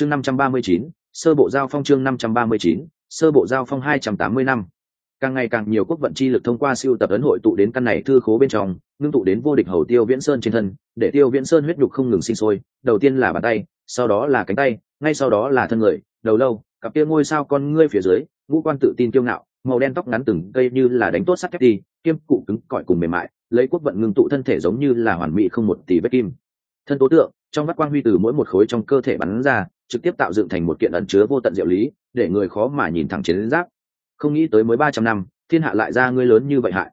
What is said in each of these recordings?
chương năm trăm ba mươi chín, sơ bộ giao phong chương năm trăm ba mươi chín, sơ bộ giao phong hai trăm tám mươi năm. Càng ngày càng nhiều quốc vận chi lực thông qua siêu tập ấn hội tụ đến căn này thư khố bên trong, ngưng tụ đến vô địch hầu tiêu viễn sơn trên thân, để tiêu viễn sơn huyết nhục không ngừng sinh sôi, đầu tiên là bàn tay, sau đó là cánh tay, ngay sau đó là thân người, đầu lâu, cặp kia ngôi sao con ngươi phía dưới, ngũ quan tự tin kiêu ngạo, màu đen tóc ngắn từng cây như là đánh tốt sắt thép đi, kiêm cụ cứng cỏi cùng mềm mại, lấy quốc vận ngưng tụ thân thể giống như là hoàn mỹ không một tỷ vết kim. Thân tố tượng, trong mắt quang huy từ mỗi một khối trong cơ thể bắn ra trực tiếp tạo dựng thành một kiện ẩn chứa vô tận diệu lý, để người khó mà nhìn thẳng chiến giáp. Không nghĩ tới mới ba trăm năm, thiên hạ lại ra ngươi lớn như vậy hại.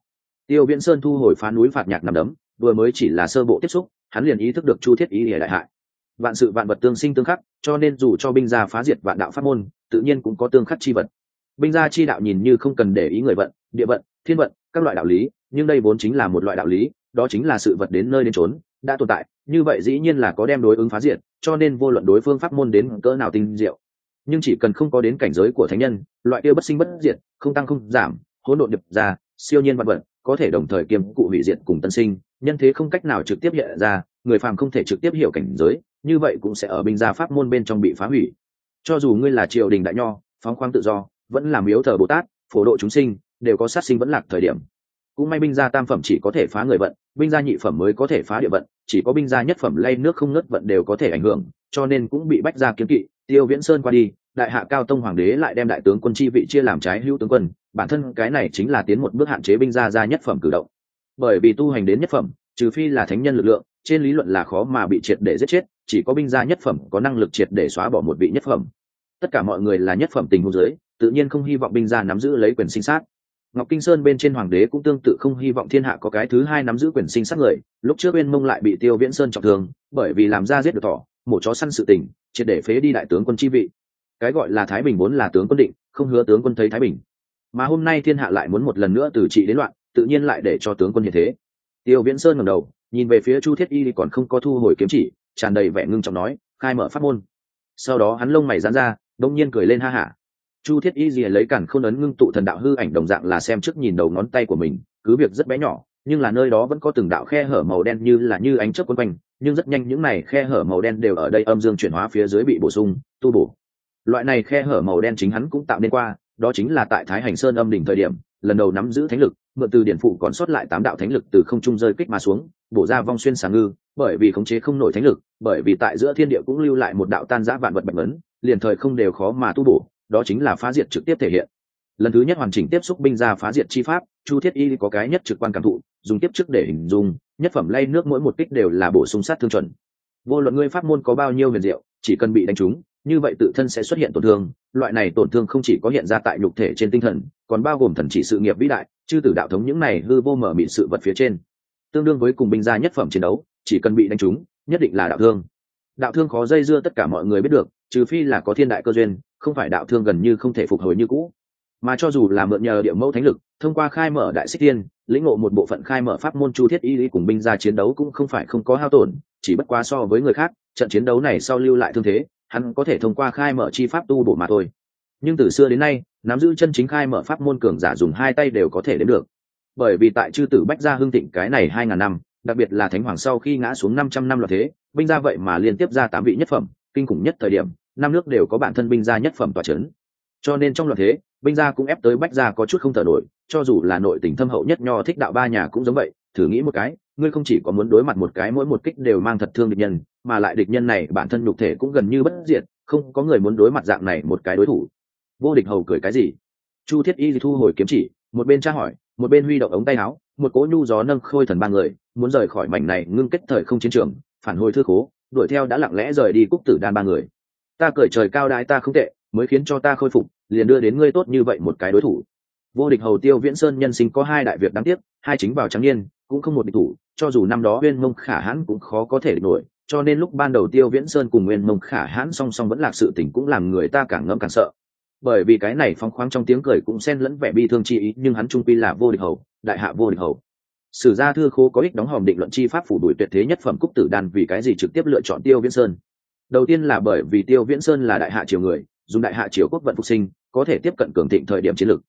Tiêu viễn sơn thu hồi phá núi phạt nhạc nằm đấm, vừa mới chỉ là sơ bộ tiếp xúc, hắn liền ý thức được chu thiết ý để đại hại. Vạn sự vạn vật tương sinh tương khắc, cho nên dù cho binh gia phá diệt vạn đạo pháp môn, tự nhiên cũng có tương khắc chi vật. Binh gia chi đạo nhìn như không cần để ý người vận, địa vận, thiên vận, các loại đạo lý, nhưng đây vốn chính là một loại đạo lý, đó chính là sự vật đến nơi đến trốn đã tồn tại, như vậy dĩ nhiên là có đem đối ứng phá diệt, cho nên vô luận đối phương pháp môn đến cỡ nào tinh diệu, nhưng chỉ cần không có đến cảnh giới của thánh nhân, loại kia bất sinh bất diệt, không tăng không giảm, hỗn độn nhập ra, siêu nhiên vật vật, có thể đồng thời kiêm cụ hủy diệt cùng tân sinh, nhân thế không cách nào trực tiếp hiện ra, người phàm không thể trực tiếp hiểu cảnh giới, như vậy cũng sẽ ở binh gia pháp môn bên trong bị phá hủy. Cho dù ngươi là triều đình đại nho, phóng khoáng tự do, vẫn làm miếu thờ bồ tát, phổ độ chúng sinh, đều có sát sinh vẫn lạc thời điểm cũng may binh gia tam phẩm chỉ có thể phá người vận, binh gia nhị phẩm mới có thể phá địa vận, chỉ có binh gia nhất phẩm lay nước không ngớt vận đều có thể ảnh hưởng, cho nên cũng bị bách gia kiếm kỵ. Tiêu viễn sơn qua đi, đại hạ cao tông hoàng đế lại đem đại tướng quân chi vị chia làm trái hữu tướng quân, bản thân cái này chính là tiến một bước hạn chế binh gia gia nhất phẩm cử động. Bởi vì tu hành đến nhất phẩm, trừ phi là thánh nhân lực lượng, trên lý luận là khó mà bị triệt để giết chết, chỉ có binh gia nhất phẩm có năng lực triệt để xóa bỏ một vị nhất phẩm. Tất cả mọi người là nhất phẩm tình huống giới tự nhiên không hy vọng binh gia nắm giữ lấy quyền sinh sát ngọc kinh sơn bên trên hoàng đế cũng tương tự không hy vọng thiên hạ có cái thứ hai nắm giữ quyền sinh sát người, lúc trước bên mông lại bị tiêu viễn sơn trọng thương, bởi vì làm ra giết được thỏ, mổ chó săn sự tình, triệt để phế đi đại tướng quân chi vị. Cái gọi là thái bình vốn là tướng quân định, không hứa tướng quân thấy thái bình. Mà hôm nay thiên hạ lại muốn một lần nữa từ trị đến loạn, tự nhiên lại để cho tướng quân như thế. Tiêu viễn sơn ngầm đầu, nhìn về phía chu thiết y còn không có thu hồi kiếm chỉ, tràn đầy vẻ ngưng trọng nói, khai mở pháp môn. Sau đó hắn lông mày dán ra, đông nhiên cười lên ha hả chu thiết y gì lấy cản khôn ấn ngưng tụ thần đạo hư ảnh đồng dạng là xem trước nhìn đầu ngón tay của mình, cứ việc rất bé nhỏ, nhưng là nơi đó vẫn có từng đạo khe hở màu đen như là như ánh chớp quấn quanh, nhưng rất nhanh những này khe hở màu đen đều ở đây âm dương chuyển hóa phía dưới bị bổ sung, tu bổ. Loại này khe hở màu đen chính hắn cũng tạo nên qua, đó chính là tại thái hành sơn âm đỉnh thời điểm, lần đầu nắm giữ thánh lực, mượn từ điển phụ còn sót lại tám đạo thánh lực từ không trung rơi kích mà xuống, bổ ra vong xuyên sáng ngư, bởi vì khống chế không nổi thánh lực, bởi vì tại giữa thiên địa cũng lưu lại một đạo tan giã vạn vật bạch ấn liền thời không đều khó mà tu bổ đó chính là phá diệt trực tiếp thể hiện. Lần thứ nhất hoàn chỉnh tiếp xúc binh ra phá diệt chi pháp, chu thiết y có cái nhất trực quan cảm thụ, dùng tiếp trước để hình dung, nhất phẩm lay nước mỗi một kích đều là bổ sung sát thương chuẩn. Vô luận ngươi pháp môn có bao nhiêu huyền diệu, chỉ cần bị đánh trúng, như vậy tự thân sẽ xuất hiện tổn thương. Loại này tổn thương không chỉ có hiện ra tại nhục thể trên tinh thần, còn bao gồm thần chỉ sự nghiệp vĩ đại, chư tử đạo thống những này hư vô mở mịn sự vật phía trên. Tương đương với cùng binh gia nhất phẩm chiến đấu, chỉ cần bị đánh trúng, nhất định là đạo thương. Đạo thương khó dây dưa tất cả mọi người biết được, trừ phi là có thiên đại cơ duyên không phải đạo thương gần như không thể phục hồi như cũ, mà cho dù là mượn nhờ địa mẫu thánh lực, thông qua khai mở đại xích tiên, lĩnh ngộ một bộ phận khai mở pháp môn chu thiết y lý cùng binh gia chiến đấu cũng không phải không có hao tổn, chỉ bất quá so với người khác, trận chiến đấu này sau lưu lại thương thế, hắn có thể thông qua khai mở chi pháp tu bổ mà thôi. Nhưng từ xưa đến nay, nắm giữ chân chính khai mở pháp môn cường giả dùng hai tay đều có thể đến được. Bởi vì tại chư tử bách gia hưng thịnh cái này hai ngàn năm, đặc biệt là thánh hoàng sau khi ngã xuống năm trăm năm loạt thế, binh gia vậy mà liên tiếp ra tám vị nhất phẩm, kinh khủng nhất thời điểm năm nước đều có bản thân binh gia nhất phẩm tòa trấn. Cho nên trong loạt thế, binh gia cũng ép tới bách gia có chút không thở nổi, cho dù là nội tình thâm hậu nhất nho thích đạo ba nhà cũng giống vậy, thử nghĩ một cái, ngươi không chỉ có muốn đối mặt một cái mỗi một kích đều mang thật thương địch nhân, mà lại địch nhân này bản thân nhục thể cũng gần như bất diệt, không có người muốn đối mặt dạng này một cái đối thủ. Vô địch hầu cười cái gì? Chu thiết y thu hồi kiếm chỉ, một bên tra hỏi, một bên huy động ống tay áo, một cỗ nhu gió nâng khôi thần ba người, muốn rời khỏi mảnh này ngưng kết thời không chiến trường, phản hồi thư khố, đuổi theo đã lặng lẽ rời đi cúc tử đan ba người ta cởi trời cao đái ta không tệ, mới khiến cho ta khôi phục, liền đưa đến ngươi tốt như vậy một cái đối thủ. Vô địch hầu tiêu viễn sơn nhân sinh có hai đại việc đáng tiếc, hai chính vào trắng niên, cũng không một địch thủ, cho dù năm đó uyên mông khả hãn cũng khó có thể địch nổi, cho nên lúc ban đầu tiêu viễn sơn cùng nguyên mông khả hãn song song vẫn là sự tình cũng làm người ta càng ngẫm càng sợ. Bởi vì cái này phóng khoáng trong tiếng cười cũng xen lẫn vẻ bi thương chi ý, nhưng hắn trung pi là vô địch hầu, đại hạ vô địch hầu. Sử gia thư khô có ích đóng hòm định luận chi pháp phủ đuổi tuyệt thế nhất phẩm cúc tử đan vì cái gì trực tiếp lựa chọn tiêu viễn sơn đầu tiên là bởi vì tiêu viễn sơn là đại hạ triều người dùng đại hạ triều quốc vận phục sinh có thể tiếp cận cường thịnh thời điểm chiến lược.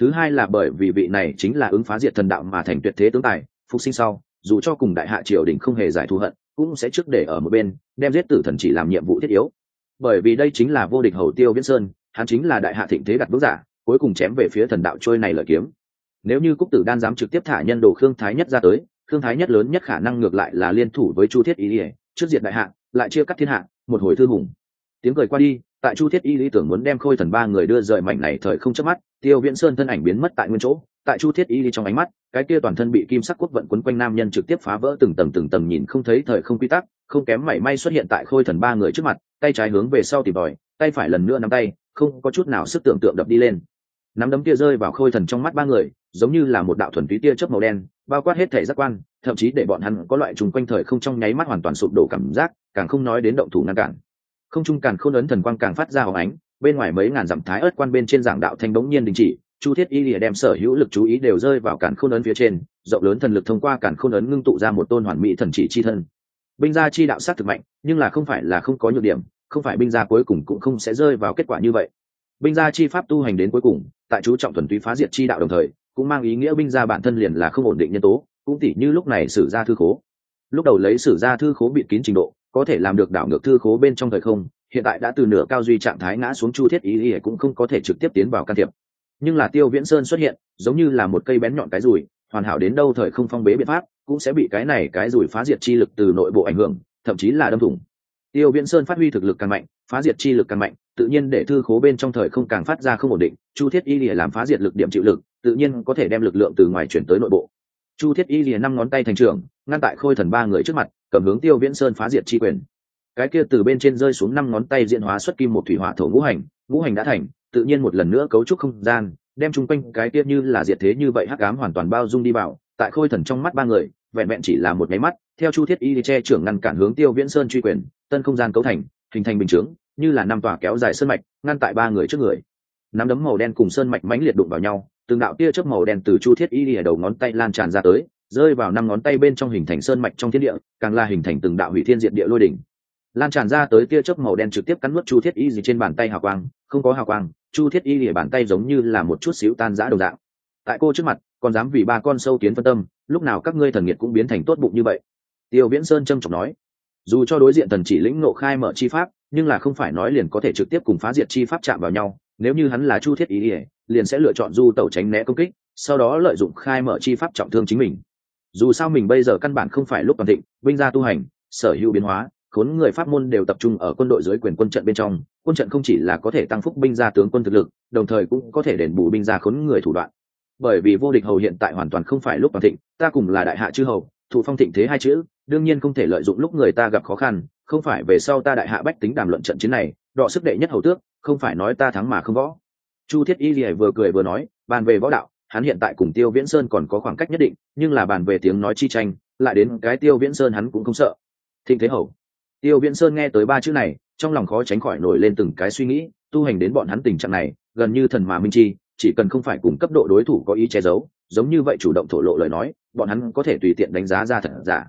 Thứ hai là bởi vì vị này chính là ứng phá diệt thần đạo mà thành tuyệt thế tướng tài phục sinh sau dù cho cùng đại hạ triều đình không hề giải thù hận cũng sẽ trước để ở một bên đem giết tử thần chỉ làm nhiệm vụ thiết yếu. Bởi vì đây chính là vô địch hầu tiêu viễn sơn hắn chính là đại hạ thịnh thế đặt bước giả cuối cùng chém về phía thần đạo trôi này lợi kiếm. Nếu như cúc tử đan dám trực tiếp thả nhân đồ khương thái nhất ra tới khương thái nhất lớn nhất khả năng ngược lại là liên thủ với chu thiết ý, ỉa trước diệt đại hạ lại chia cắt thiên hạ một hồi thư hùng. Tiếng cười qua đi, tại chu thiết y lý tưởng muốn đem khôi thần ba người đưa rời mảnh này thời không chớp mắt, tiêu viễn sơn thân ảnh biến mất tại nguyên chỗ. Tại chu thiết y lý trong ánh mắt, cái kia toàn thân bị kim sắc quốc vận quấn quanh nam nhân trực tiếp phá vỡ từng tầng từng tầng nhìn không thấy thời không quy tắc, không kém mảy may xuất hiện tại khôi thần ba người trước mặt, tay trái hướng về sau tìm đòi tay phải lần nữa nắm tay, không có chút nào sức tưởng tượng đập đi lên nắm đấm kia rơi vào khôi thần trong mắt ba người, giống như là một đạo thuần túy tia chớp màu đen, bao quát hết thể giác quan, thậm chí để bọn hắn có loại trùng quanh thời không trong nháy mắt hoàn toàn sụp đổ cảm giác, càng không nói đến động thủ ngăn cản. Không trung càng không ấn thần quang càng phát ra hồng ánh, bên ngoài mấy ngàn dặm thái ớt quan bên trên giảng đạo thanh bỗng nhiên đình chỉ, chu thiết y lìa đem sở hữu lực chú ý đều rơi vào cản khôn ấn phía trên, rộng lớn thần lực thông qua cản khôn ấn ngưng tụ ra một tôn hoàn mỹ thần chỉ chi thân. Binh gia chi đạo sát thực mạnh, nhưng là không phải là không có nhược điểm, không phải binh gia cuối cùng cũng không sẽ rơi vào kết quả như vậy. Binh gia chi pháp tu hành đến cuối cùng tại chú trọng thuần túy phá diệt chi đạo đồng thời, cũng mang ý nghĩa binh gia bản thân liền là không ổn định nhân tố, cũng tỉ như lúc này sử gia thư khố. Lúc đầu lấy sử gia thư khố bịt kín trình độ, có thể làm được đảo ngược thư khố bên trong thời không, hiện tại đã từ nửa cao duy trạng thái ngã xuống chu thiết ý ý cũng không có thể trực tiếp tiến vào can thiệp. Nhưng là tiêu viễn sơn xuất hiện, giống như là một cây bén nhọn cái rùi, hoàn hảo đến đâu thời không phong bế biện pháp, cũng sẽ bị cái này cái rùi phá diệt chi lực từ nội bộ ảnh hưởng, thậm chí là đâm thủng tiêu viễn sơn phát huy thực lực càng mạnh, phá diệt chi lực càng mạnh, tự nhiên để thư khố bên trong thời không càng phát ra không ổn định. Chu thiết y lìa làm phá diệt lực điểm chịu lực, tự nhiên có thể đem lực lượng từ ngoài chuyển tới nội bộ. Chu thiết y lìa năm ngón tay thành trưởng, ngăn tại khôi thần ba người trước mặt, cầm hướng tiêu viễn sơn phá diệt chi quyền. Cái kia từ bên trên rơi xuống năm ngón tay diễn hóa xuất kim một thủy hỏa thổ ngũ hành ngũ hành đã thành, tự nhiên một lần nữa cấu trúc không gian, đem chung quanh cái kia như là diệt thế như vậy hắc ám hoàn toàn bao dung đi vào. Tại khôi thần trong mắt ba người vẹn vẹn chỉ là một máy mắt, theo chu thiết y che trưởng ngăn cản hướng tiêu viễn sơn truy quyền, tân không gian cấu thành, hình thành bình chướng, như là năm tòa kéo dài sơn mạch, ngăn tại ba người trước người. Nắm đấm màu đen cùng sơn mạch mãnh liệt đụng vào nhau, từng đạo tia chớp màu đen từ chu thiết y ở đầu ngón tay lan tràn ra tới, rơi vào năm ngón tay bên trong hình thành sơn mạch trong thiên địa, càng là hình thành từng đạo hủy thiên diệt địa lôi đỉnh. Lan tràn ra tới tia chớp màu đen trực tiếp cắn nuốt chu thiết y gì trên bàn tay hào quang, không có hào quang, chu thiết y lìa bàn tay giống như là một chút xíu tan rã đồng dạng. Tại cô trước mặt, còn dám vì ba con sâu kiến phân tâm lúc nào các ngươi thần nghiệt cũng biến thành tốt bụng như vậy? Tiêu viễn sơn trâm trọng nói. Dù cho đối diện thần chỉ lĩnh nộ khai mở chi pháp, nhưng là không phải nói liền có thể trực tiếp cùng phá diệt chi pháp chạm vào nhau. Nếu như hắn là chu thiết ý ỉa liền sẽ lựa chọn du tẩu tránh né công kích, sau đó lợi dụng khai mở chi pháp trọng thương chính mình. Dù sao mình bây giờ căn bản không phải lúc toàn thịnh binh gia tu hành, sở hữu biến hóa, khốn người pháp môn đều tập trung ở quân đội dưới quyền quân trận bên trong. Quân trận không chỉ là có thể tăng phúc binh gia tướng quân thực lực, đồng thời cũng có thể đền bù binh gia khốn người thủ đoạn bởi vì vô địch hầu hiện tại hoàn toàn không phải lúc toàn thịnh, ta cùng là đại hạ chư hầu, thụ phong thịnh thế hai chữ, đương nhiên không thể lợi dụng lúc người ta gặp khó khăn, không phải về sau ta đại hạ bách tính đàm luận trận chiến này, đọ sức đệ nhất hầu tước, không phải nói ta thắng mà không võ. Chu thiết y lìa vừa cười vừa nói, bàn về võ đạo, hắn hiện tại cùng tiêu viễn sơn còn có khoảng cách nhất định, nhưng là bàn về tiếng nói chi tranh, lại đến cái tiêu viễn sơn hắn cũng không sợ. Thịnh thế hầu. Tiêu viễn sơn nghe tới ba chữ này, trong lòng khó tránh khỏi nổi lên từng cái suy nghĩ, tu hành đến bọn hắn tình trạng này, gần như thần mà minh chi chỉ cần không phải cùng cấp độ đối thủ có ý che giấu, giống như vậy chủ động thổ lộ lời nói, bọn hắn có thể tùy tiện đánh giá ra thật giả.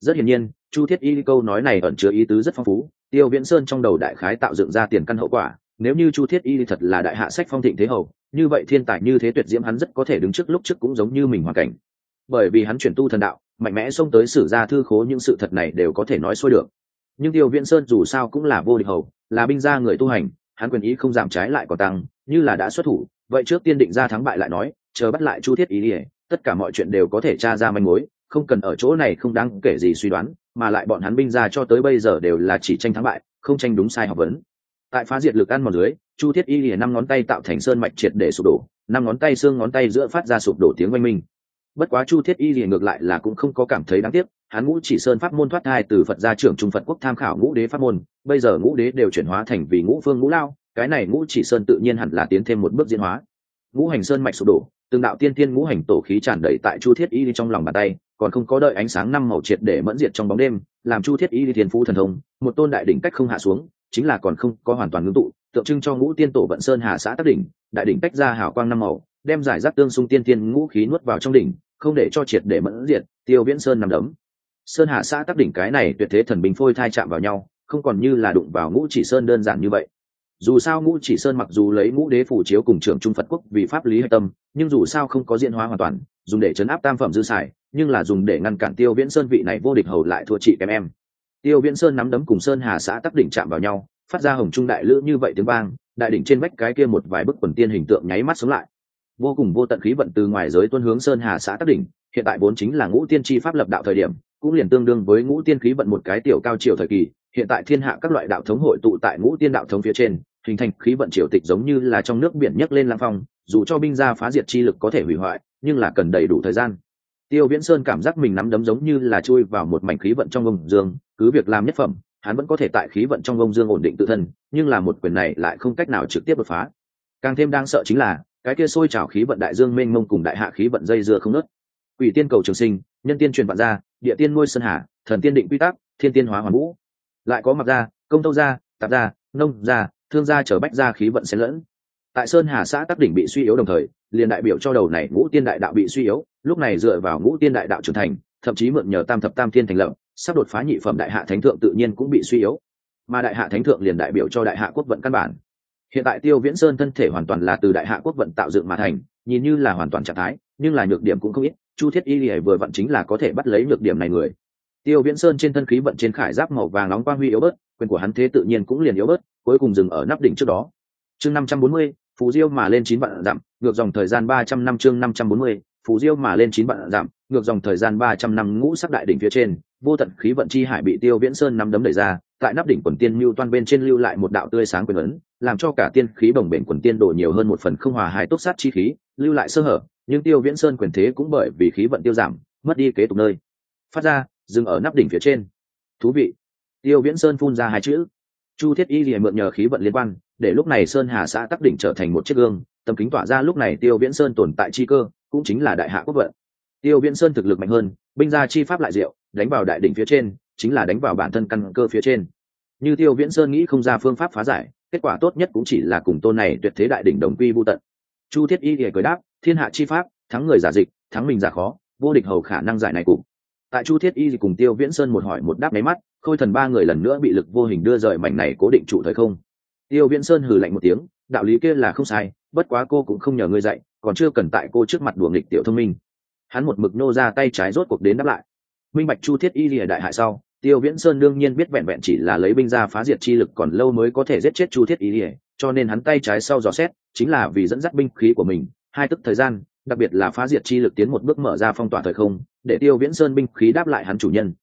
Rất hiển nhiên, chu thiết y câu nói này ẩn chứa ý tứ rất phong phú, tiêu viễn sơn trong đầu đại khái tạo dựng ra tiền căn hậu quả, nếu như chu thiết y thật là đại hạ sách phong thịnh thế hầu như vậy thiên tài như thế tuyệt diễm hắn rất có thể đứng trước lúc trước cũng giống như mình hoàn cảnh. Bởi vì hắn chuyển tu thần đạo, mạnh mẽ xông tới sử gia thư khố những sự thật này đều có thể nói xuôi được. Nhưng tiêu viễn sơn dù sao cũng là vô địch hầu, là binh gia người tu hành, hắn quyền ý không giảm trái lại còn tăng, như là đã xuất thủ vậy trước tiên định ra thắng bại lại nói, chờ bắt lại chu thiết ý ỉa tất cả mọi chuyện đều có thể tra ra manh mối, không cần ở chỗ này không đáng kể gì suy đoán, mà lại bọn hắn binh ra cho tới bây giờ đều là chỉ tranh thắng bại, không tranh đúng sai học vấn. Tại phá diệt lực ăn một dưới, chu thiết y lìa năm ngón tay tạo thành sơn mạch triệt để sụp đổ, năm ngón tay xương ngón tay giữa phát ra sụp đổ tiếng oanh minh. Bất quá chu thiết y lìa ngược lại là cũng không có cảm thấy đáng tiếc, hắn ngũ chỉ sơn pháp môn thoát thai từ phật gia trưởng trung phật quốc tham khảo ngũ đế pháp môn, bây giờ ngũ đế đều chuyển hóa thành vì ngũ phương ngũ lao cái này ngũ chỉ sơn tự nhiên hẳn là tiến thêm một bước diễn hóa. Ngũ hành sơn mạch sụp đổ, từng đạo tiên tiên ngũ hành tổ khí tràn đầy tại chu thiết y đi trong lòng bàn tay, còn không có đợi ánh sáng năm màu triệt để mẫn diệt trong bóng đêm, làm chu thiết y đi thiên phú thần thông, một tôn đại đỉnh cách không hạ xuống, chính là còn không có hoàn toàn ngưng tụ, tượng trưng cho ngũ tiên tổ vận sơn hà xã tác đỉnh, đại đỉnh cách ra hào quang năm màu, đem giải rác tương xung tiên tiên ngũ khí nuốt vào trong đỉnh, không để cho triệt để mẫn diệt, tiêu viễn sơn nằm đấm. Sơn hà xã tác đỉnh cái này tuyệt thế thần bình phôi thai chạm vào nhau, không còn như là đụng vào ngũ chỉ sơn đơn giản như vậy dù sao ngũ chỉ sơn mặc dù lấy ngũ đế phủ chiếu cùng trưởng trung phật quốc vì pháp lý hạch tâm, nhưng dù sao không có diễn hóa hoàn toàn, dùng để chấn áp tam phẩm dư xài, nhưng là dùng để ngăn cản tiêu viễn sơn vị này vô địch hầu lại thua chị kém em. Tiêu viễn sơn nắm đấm cùng sơn hà xã tắc đỉnh chạm vào nhau, phát ra hồng trung đại lữ như vậy tiếng vang, đại đỉnh trên vách cái kia một vài bức quần tiên hình tượng nháy mắt sống lại. Vô cùng vô tận khí vận từ ngoài giới tuân hướng sơn hà xã tắc đỉnh, hiện tại vốn chính là ngũ tiên tri pháp lập đạo thời điểm cũng liền tương đương với ngũ tiên khí vận một cái tiểu cao triều thời kỳ, hiện tại thiên hạ các loại đạo thống hội tụ tại ngũ tiên đạo thống phía trên, hình thành khí vận triều tịch giống như là trong nước biển nhấc lên lang phong, dù cho binh gia phá diệt chi lực có thể hủy hoại, nhưng là cần đầy đủ thời gian. Tiêu viễn sơn cảm giác mình nắm đấm giống như là chui vào một mảnh khí vận trong ông dương, cứ việc làm nhất phẩm, hắn vẫn có thể tại khí vận trong ông dương ổn định tự thân, nhưng là một quyền này lại không cách nào trực tiếp đột phá. Càng thêm đang sợ chính là, cái kia sôi trào khí vận đại dương mênh mông cùng đại hạ khí vận dây dưa không nứt quỷ tiên cầu trường sinh, nhân tiên truyền vạn gia địa tiên nuôi sơn hà, thần tiên định quy tắc, thiên tiên hóa hoàn vũ. Lại có mặc gia, công tâu gia, tạp gia, nông gia, thương gia chở bách gia khí vận xen lẫn. Tại sơn hà xã tắc đỉnh bị suy yếu đồng thời, liền đại biểu cho đầu này ngũ tiên đại đạo bị suy yếu, lúc này dựa vào ngũ tiên đại đạo trưởng thành, thậm chí mượn nhờ tam thập tam tiên thành lập, sắp đột phá nhị phẩm đại hạ thánh thượng tự nhiên cũng bị suy yếu. Mà đại hạ thánh thượng liền đại biểu cho đại hạ quốc vận căn bản. Hiện tại tiêu viễn sơn thân thể hoàn toàn là từ đại hạ quốc vận tạo dựng mà thành, nhìn như là hoàn toàn trạng thái nhưng là nhược điểm cũng không ít, chu thiết y lìa vừa vận chính là có thể bắt lấy nhược điểm này người. Tiêu viễn sơn trên thân khí vận trên khải giáp màu vàng nóng quang huy yếu bớt, quyền của hắn thế tự nhiên cũng liền yếu bớt, cuối cùng dừng ở nắp đỉnh trước đó. Chương năm trăm bốn mươi, phù diêu mà lên chín vạn dặm, ngược dòng thời gian ba trăm năm chương năm trăm bốn mươi, phù diêu mà lên chín vạn dặm, ngược dòng thời gian ba trăm năm ngũ sắc đại đỉnh phía trên, vô tận khí vận chi hải bị tiêu viễn sơn nắm đấm đẩy ra, tại nắp đỉnh quần tiên mưu toan bên trên lưu lại một đạo tươi sáng quyền ấn, làm cho cả tiên khí bồng bềnh quần tiên đổ nhiều hơn một phần không hòa hài tốt sát chi khí, lưu lại sơ hở nhưng tiêu viễn sơn quyền thế cũng bởi vì khí vận tiêu giảm, mất đi kế tục nơi. Phát ra, dừng ở nắp đỉnh phía trên. Thú vị. Tiêu viễn sơn phun ra hai chữ. Chu thiết y thì mượn nhờ khí vận liên quan, để lúc này sơn hà xã tắc đỉnh trở thành một chiếc gương, tầm kính tỏa ra lúc này tiêu viễn sơn tồn tại chi cơ, cũng chính là đại hạ quốc vận. Tiêu viễn sơn thực lực mạnh hơn, binh gia chi pháp lại diệu, đánh vào đại đỉnh phía trên, chính là đánh vào bản thân căn cơ phía trên. Như tiêu viễn sơn nghĩ không ra phương pháp phá giải, kết quả tốt nhất cũng chỉ là cùng tôn này tuyệt thế đại đỉnh đồng quy vô tận. Chu thiết y thì cười đáp thiên hạ chi pháp, thắng người giả dịch, thắng mình giả khó, vô địch hầu khả năng giải này cùng tại chu thiết y cùng tiêu viễn sơn một hỏi một đáp máy mắt, khôi thần ba người lần nữa bị lực vô hình đưa rời mảnh này cố định trụ thời không. Tiêu viễn sơn hừ lạnh một tiếng, đạo lý kia là không sai, bất quá cô cũng không nhờ ngươi dạy, còn chưa cần tại cô trước mặt đùa nghịch tiểu thông minh. Hắn một mực nô ra tay trái rốt cuộc đến đáp lại. Minh bạch chu thiết y lìa đại hại sau, tiêu viễn sơn đương nhiên biết vẹn vẹn chỉ là lấy binh ra phá diệt chi lực còn lâu mới có thể giết chết chu thiết y lìa cho nên hắn tay trái sau dò xét, chính là vì dẫn dắt binh khí của mình hai tức thời gian, đặc biệt là phá diệt chi lực tiến một bước mở ra phong tỏa thời không, để tiêu viễn sơn binh khí đáp lại hắn chủ nhân.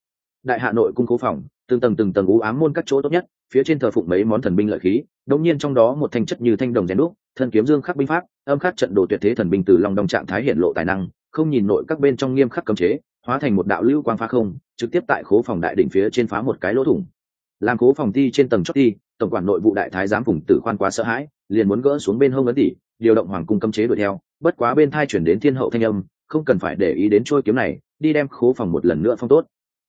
Đại hạ nội cung cố phòng, từng tầng từng tầng ú ám môn các chỗ tốt nhất, phía trên thờ phụng mấy món thần binh lợi khí, đống nhiên trong đó một thanh chất như thanh đồng rèn đúc, thân kiếm dương khắc binh pháp, âm khắc trận đồ tuyệt thế thần binh từ lòng đồng trạng thái hiện lộ tài năng, không nhìn nội các bên trong nghiêm khắc cấm chế, hóa thành một đạo lưu quang phá không, trực tiếp tại khố phòng đại đỉnh phía trên phá một cái lỗ thủng. Làm cố phòng thi trên tầng chót thi tổng quản nội vụ đại thái giám vùng tử khoan quá sợ hãi, liền muốn gỡ xuống bên hông ấn tỷ, điều động hoàng cung cấm chế đuổi theo bất quá bên thai chuyển đến thiên hậu thanh âm, không cần phải để ý đến trôi kiếm này, đi đem khố phòng một lần nữa phong tốt.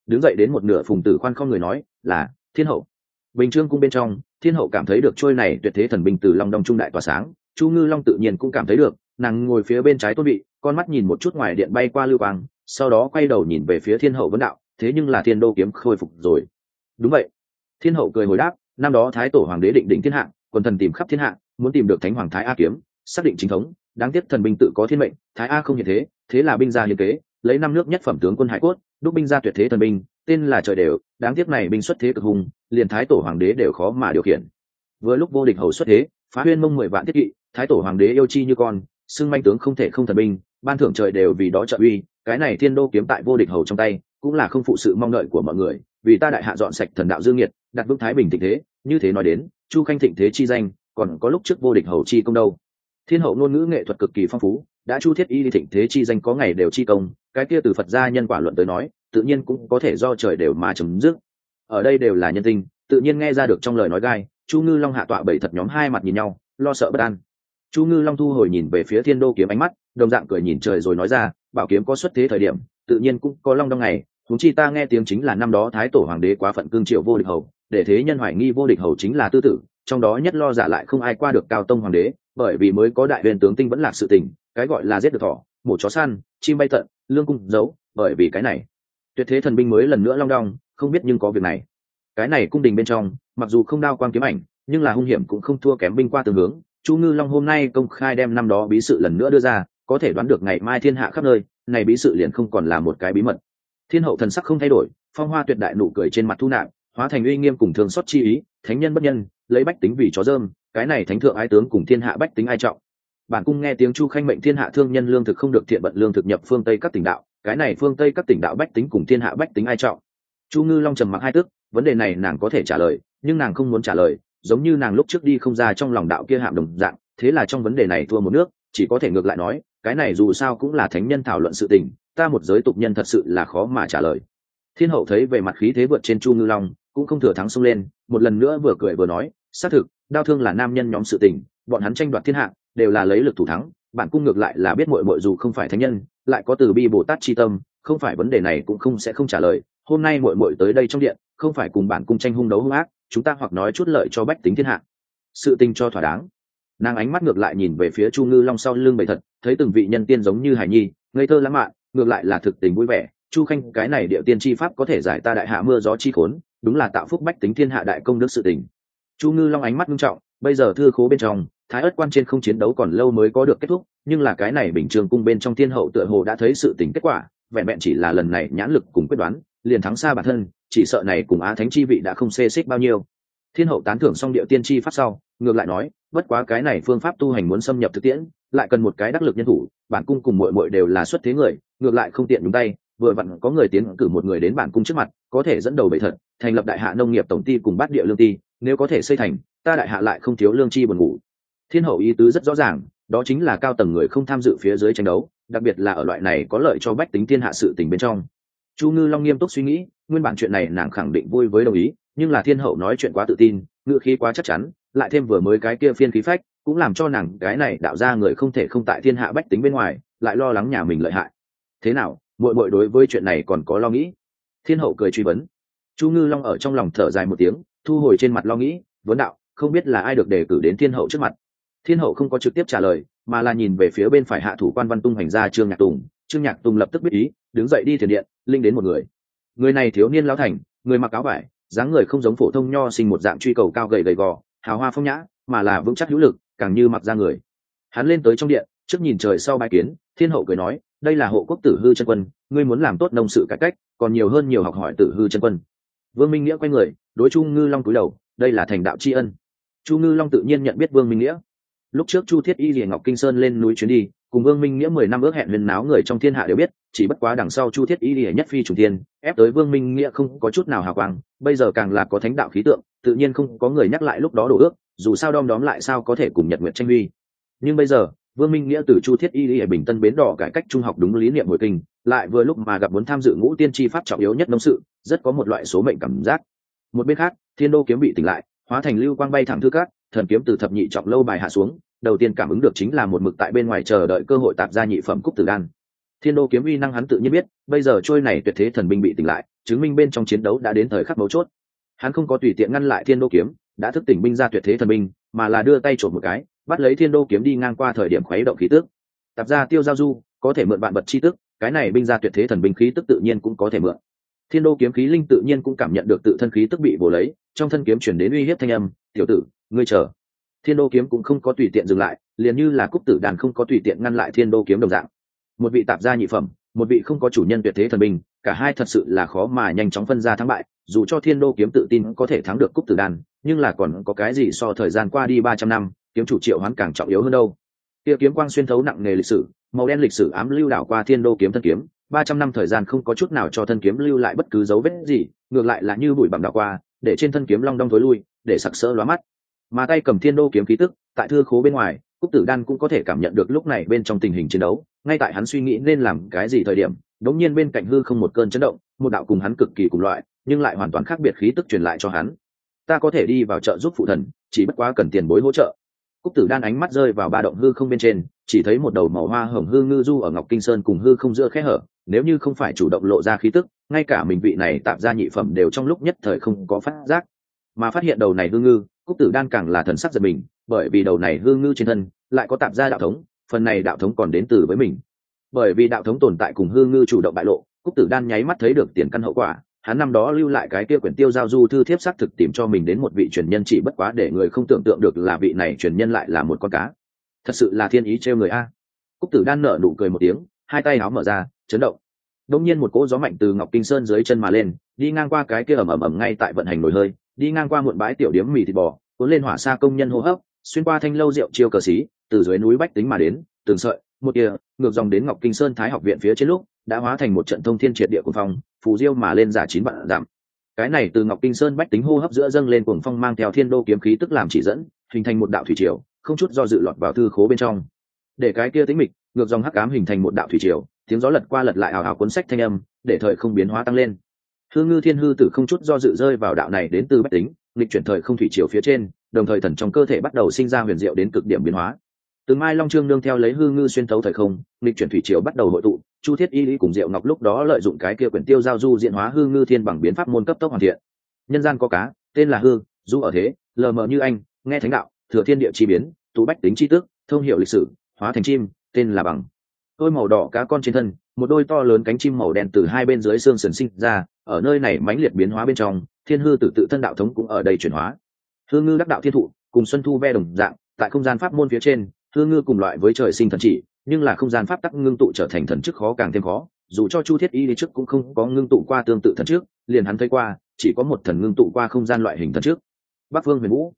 Đứng dậy đến một nửa phùng tử khoan không người nói, là, thiên hậu. Bình trương cung bên trong, thiên hậu cảm thấy được trôi này tuyệt thế thần binh từ long đông trung đại tỏa sáng, chu ngư long tự nhiên cũng cảm thấy được, nàng ngồi phía bên trái tôn bị con mắt nhìn một chút ngoài điện bay qua lưu quang, sau đó quay đầu nhìn về phía thiên hậu vấn đạo, thế nhưng là thiên đô kiếm khôi phục rồi. Đúng vậy. Thiên hậu cười hồi đáp, năm đó thái tổ hoàng đế định định thiên hạ, quần thần tìm khắp thiên hạ, muốn tìm được thánh hoàng thái a kiếm, xác định chính thống đáng tiếc thần binh tự có thiên mệnh, thái a không như thế thế là binh gia hiến kế, lấy năm nước nhất phẩm tướng quân hải cốt, đúc binh gia tuyệt thế thần binh, tên là trời đều. Đáng tiếc này binh xuất thế cực hùng, liền thái tổ hoàng đế đều khó mà điều khiển. Vừa lúc vô địch hầu xuất thế, phá huyên mông mười vạn thiết kỵ, thái tổ hoàng đế yêu chi như con, xưng manh tướng không thể không thần binh, ban thưởng trời đều vì đó trợ uy, cái này thiên đô kiếm tại vô địch hầu trong tay, cũng là không phụ sự mong đợi của mọi người, vì ta đại hạ dọn sạch thần đạo dương nhiệt, đặt vững thái bình thịnh thế, như thế nói đến, chu khanh thịnh thế chi danh, còn có lúc trước vô địch hầu chi công đâu thiên hậu ngôn ngữ nghệ thuật cực kỳ phong phú, đã chu thiết y thịnh thế chi danh có ngày đều chi công, cái kia từ phật gia nhân quả luận tới nói, tự nhiên cũng có thể do trời đều mà chấm dứt. Ở đây đều là nhân tinh tự nhiên nghe ra được trong lời nói gai, chu ngư long hạ tọa bảy thật nhóm hai mặt nhìn nhau, lo sợ bất an. Chu ngư long thu hồi nhìn về phía thiên đô kiếm ánh mắt, đồng dạng cười nhìn trời rồi nói ra, bảo kiếm có xuất thế thời điểm, tự nhiên cũng có long đong ngày thúng chi ta nghe tiếng chính là năm đó thái tổ hoàng đế quá phận cương triệu vô địch hầu để thế nhân hoài nghi vô địch hầu chính là tư tử, trong đó nhất lo giả lại không ai qua được cao tông hoàng đế, bởi vì mới có đại huyền tướng tinh vẫn lạc sự tình, cái gọi là giết được thỏ, mổ chó săn, chim bay tận, lương cung giấu, bởi vì cái này. Tuyệt thế thần binh mới lần nữa long đong, không biết nhưng có việc này. Cái này cung đình bên trong, mặc dù không đao quang kiếm ảnh, nhưng là hung hiểm cũng không thua kém binh qua từng hướng. Chu ngư long hôm nay công khai đem năm đó bí sự lần nữa đưa ra, có thể đoán được ngày mai thiên hạ khắp nơi, này bí sự liền không còn là một cái bí mật. Thiên hậu thần sắc không thay đổi, phong hoa tuyệt đại nụ cười trên mặt thu nạp hóa thành uy nghiêm cùng thường xót chi ý, thánh nhân bất nhân, lấy bách tính vì chó dơm, cái này thánh thượng ái tướng cùng thiên hạ bách tính ai trọng? Bản cung nghe tiếng chu khanh mệnh thiên hạ thương nhân lương thực không được thiện bận lương thực nhập phương tây các tỉnh đạo, cái này phương tây các tỉnh đạo bách tính cùng thiên hạ bách tính ai trọng? Chu ngư long trầm mặc hai tức, vấn đề này nàng có thể trả lời, nhưng nàng không muốn trả lời, giống như nàng lúc trước đi không ra trong lòng đạo kia hạm đồng dạng, thế là trong vấn đề này thua một nước, chỉ có thể ngược lại nói, cái này dù sao cũng là thánh nhân thảo luận sự tình, ta một giới tục nhân thật sự là khó mà trả lời. Thiên hậu thấy về mặt khí thế vượt trên chu ngư long cũng không thừa thắng xông lên, một lần nữa vừa cười vừa nói, xác thực đau thương là nam nhân nhóm sự tình, bọn hắn tranh đoạt thiên hạ, đều là lấy lực thủ thắng, bạn cung ngược lại là biết mội mội dù không phải thánh nhân, lại có từ bi bồ tát chi tâm, không phải vấn đề này cũng không sẽ không trả lời, hôm nay mội mội tới đây trong điện, không phải cùng bản cung tranh hung đấu hung ác, chúng ta hoặc nói chút lợi cho bách tính thiên hạ. Sự tình cho thỏa đáng. Nàng ánh mắt ngược lại nhìn về phía chu ngư long sau lưng bày thật, thấy từng vị nhân tiên giống như hải nhi, ngây thơ lãng mạn, ngược lại là thực tình vui vẻ. Chu khanh, cái này địa tiên chi pháp có thể giải ta đại hạ mưa gió chi khốn đúng là tạo phúc bách tính thiên hạ đại công đức sự tình. Chu ngư long ánh mắt nghiêm trọng, bây giờ thư khố bên trong, thái ớt quan trên không chiến đấu còn lâu mới có được kết thúc, nhưng là cái này bình trường cung bên trong thiên hậu tựa hồ đã thấy sự tình kết quả, vẹn vẹn chỉ là lần này nhãn lực cùng quyết đoán, liền thắng xa bản thân, chỉ sợ này cùng á thánh chi vị đã không xê xích bao nhiêu. Thiên hậu tán thưởng xong điệu tiên chi pháp sau, ngược lại nói, bất quá cái này phương pháp tu hành muốn xâm nhập thực tiễn, lại cần một cái đắc lực nhân thủ, bản cung cùng muội muội đều là xuất thế người, ngược lại không tiện nhúng tay vừa vặn có người tiến cử một người đến bản cung trước mặt, có thể dẫn đầu bệ thật, thành lập đại hạ nông nghiệp tổng ty cùng bát địa lương ty, nếu có thể xây thành, ta đại hạ lại không thiếu lương chi buồn ngủ. Thiên hậu ý tứ rất rõ ràng, đó chính là cao tầng người không tham dự phía dưới tranh đấu, đặc biệt là ở loại này có lợi cho bách tính thiên hạ sự tình bên trong. Chu ngư long nghiêm túc suy nghĩ, nguyên bản chuyện này nàng khẳng định vui với đồng ý, nhưng là thiên hậu nói chuyện quá tự tin ngự khí quá chắc chắn, lại thêm vừa mới cái kia phiên khí phách, cũng làm cho nàng cái này đạo ra người không thể không tại thiên hạ bách tính bên ngoài, lại lo lắng nhà mình lợi hại. Thế nào? Muội muội đối với chuyện này còn có lo nghĩ. Thiên hậu cười truy vấn. Chu ngư long ở trong lòng thở dài một tiếng, thu hồi trên mặt lo nghĩ, vấn đạo, không biết là ai được đề cử đến thiên hậu trước mặt. Thiên hậu không có trực tiếp trả lời, mà là nhìn về phía bên phải hạ thủ quan văn tung hành ra trương nhạc tùng. Trương nhạc tùng lập tức biết ý, đứng dậy đi thiền điện, linh đến một người. Người này thiếu niên lão thành, người mặc áo vải, dáng người không giống phổ thông nho sinh một dạng truy cầu cao gầy gầy gò, hào hoa phong nhã, mà là vững chắc hữu lực, càng như mặc ra người. Hắn lên tới trong điện, trước nhìn trời sau bài kiến, thiên hậu cười nói đây là hộ quốc tử hư chân quân, ngươi muốn làm tốt nông sự cải cách, còn nhiều hơn nhiều học hỏi tử hư chân quân. Vương minh nghĩa quay người, đối chu ngư long cúi đầu, đây là thành đạo tri ân. Chu ngư long tự nhiên nhận biết vương minh nghĩa. Lúc trước chu thiết y liền ngọc kinh sơn lên núi chuyến đi, cùng vương minh nghĩa mười năm ước hẹn lên náo người trong thiên hạ đều biết, chỉ bất quá đằng sau chu thiết y liền nhất phi chủ tiên ép tới vương minh nghĩa không có chút nào hào quang, bây giờ càng là có thánh đạo khí tượng, tự nhiên không có người nhắc lại lúc đó đổ ước, dù sao đom đóm lại sao có thể cùng nhật nguyện tranh huy. Nhưng bây giờ vương minh nghĩa từ chu thiết y ở bình tân bến đỏ cải cách trung học đúng lý niệm hồi kinh, lại vừa lúc mà gặp muốn tham dự ngũ tiên tri pháp trọng yếu nhất nông sự, rất có một loại số mệnh cảm giác. Một bên khác, thiên đô kiếm bị tỉnh lại, hóa thành lưu quang bay thẳng thư cát, thần kiếm từ thập nhị trọng lâu bài hạ xuống, đầu tiên cảm ứng được chính là một mực tại bên ngoài chờ đợi cơ hội tạp ra nhị phẩm cúc tử đan. Thiên đô kiếm uy năng hắn tự nhiên biết, bây giờ trôi này tuyệt thế thần binh bị tỉnh lại, chứng minh bên trong chiến đấu đã đến thời khắc mấu chốt. Hắn không có tùy tiện ngăn lại thiên đô kiếm, đã thức tỉnh binh ra tuyệt thế thần binh, mà là đưa tay trộm một cái bắt lấy thiên đô kiếm đi ngang qua thời điểm khuấy động khí tức. Tạp ra tiêu giao du, có thể mượn bạn vật chi tức, cái này binh ra tuyệt thế thần binh khí tức tự nhiên cũng có thể mượn. Thiên đô kiếm khí linh tự nhiên cũng cảm nhận được tự thân khí tức bị bổ lấy, trong thân kiếm chuyển đến uy hiếp thanh âm, tiểu tử, ngươi chờ. Thiên đô kiếm cũng không có tùy tiện dừng lại, liền như là cúc tử đàn không có tùy tiện ngăn lại thiên đô kiếm đồng dạng. Một vị tạp gia nhị phẩm, một vị không có chủ nhân tuyệt thế thần binh, cả hai thật sự là khó mà nhanh chóng phân ra thắng bại, dù cho thiên đô kiếm tự tin có thể thắng được cúc tử đàn, nhưng là còn có cái gì so thời gian qua đi ba trăm năm kiếm chủ triệu hoán càng trọng yếu hơn đâu. Kia kiếm quang xuyên thấu nặng nề lịch sử, màu đen lịch sử ám lưu đảo qua thiên đô kiếm thân kiếm, ba trăm năm thời gian không có chút nào cho thân kiếm lưu lại bất cứ dấu vết gì, ngược lại là như bụi bặm đảo qua, để trên thân kiếm long đong thối lui, để sặc sỡ lóa mắt. Mà tay cầm thiên đô kiếm khí tức, tại thư khố bên ngoài, cúc tử đan cũng có thể cảm nhận được lúc này bên trong tình hình chiến đấu, ngay tại hắn suy nghĩ nên làm cái gì thời điểm, đống nhiên bên cạnh hư không một cơn chấn động, một đạo cùng hắn cực kỳ cùng loại, nhưng lại hoàn toàn khác biệt khí tức truyền lại cho hắn. Ta có thể đi vào chợ giúp phụ thần, chỉ bất quá cần tiền bối hỗ trợ cúc tử đan ánh mắt rơi vào ba động hư không bên trên, chỉ thấy một đầu màu hoa hồng hư ngư du ở ngọc kinh sơn cùng hư không giữa khe hở, nếu như không phải chủ động lộ ra khí tức, ngay cả mình vị này tạp ra nhị phẩm đều trong lúc nhất thời không có phát giác. Mà phát hiện đầu này hư ngư, cúc tử đan càng là thần sắc giật mình, bởi vì đầu này hư ngư trên thân lại có tạp gia đạo thống, phần này đạo thống còn đến từ với mình. Bởi vì đạo thống tồn tại cùng hư ngư chủ động bại lộ, cúc tử đan nháy mắt thấy được tiền căn hậu quả hắn năm đó lưu lại cái kia quyển tiêu giao du thư thiếp xác thực tìm cho mình đến một vị truyền nhân chỉ bất quá để người không tưởng tượng được là vị này truyền nhân lại là một con cá thật sự là thiên ý trêu người a cúc tử đan nở nụ cười một tiếng, hai tay áo mở ra, chấn động đông nhiên một cỗ gió mạnh từ ngọc kinh sơn dưới chân mà lên, đi ngang qua cái kia ẩm ẩm ẩm ngay tại vận hành nổi hơi, đi ngang qua muộn bãi tiểu điếm mì thịt bò, cuốn lên hỏa xa công nhân hô hấp, xuyên qua thanh lâu rượu chiêu cờ xí, từ dưới núi bách tính mà đến, từng sợi, một kia, ngược dòng đến ngọc kinh sơn thái học viện phía trên lúc, đã hóa thành một trận thông thiên triệt địa của phòng phù diêu mà lên giả chín vạn giảm cái này từ ngọc kinh sơn bách tính hô hấp giữa dâng lên cuồng phong mang theo thiên đô kiếm khí tức làm chỉ dẫn, hình thành một đạo thủy triều, không chút do dự lọt vào thư khố bên trong. Để cái kia tính mịch, ngược dòng hắc ám hình thành một đạo thủy triều, tiếng gió lật qua lật lại ảo ảo cuốn sách thanh âm, để thời không biến hóa tăng lên. Hương ngư thiên hư tử không chút do dự rơi vào đạo này đến từ bách tính, nghịch chuyển thời không thủy triều phía trên, đồng thời thần trong cơ thể bắt đầu sinh ra huyền diệu đến cực điểm biến hóa. Từ mai long trương nương theo lấy hư ngư xuyên thấu thời không, nghịch chuyển thủy triều bắt đầu hội tụ chu thiết y lý cùng diệu ngọc lúc đó lợi dụng cái kia quyển tiêu giao du diện hóa hư ngư thiên bằng biến pháp môn cấp tốc hoàn thiện. Nhân gian có cá, tên là hư du ở thế, lờ mờ như anh, nghe thánh đạo, thừa thiên địa chi biến, tú bách tính chi tước, thông hiểu lịch sử, hóa thành chim, tên là bằng. Đôi màu đỏ cá con trên thân, một đôi to lớn cánh chim màu đen từ hai bên dưới xương sần sinh ra, ở nơi này mãnh liệt biến hóa bên trong, thiên hư tự tự thân đạo thống cũng ở đây chuyển hóa. Hư ngư đắc đạo thiên thụ, cùng xuân thu ve đồng dạng, tại không gian pháp môn phía trên, hư ngư cùng loại với trời sinh thần chỉ nhưng là không gian pháp tắc ngưng tụ trở thành thần chức khó càng thêm khó, dù cho chu thiết y lý trước cũng không có ngưng tụ qua tương tự thần trước liền hắn thấy qua, chỉ có một thần ngưng tụ qua không gian loại hình thần trước bắc phương huyền vũ.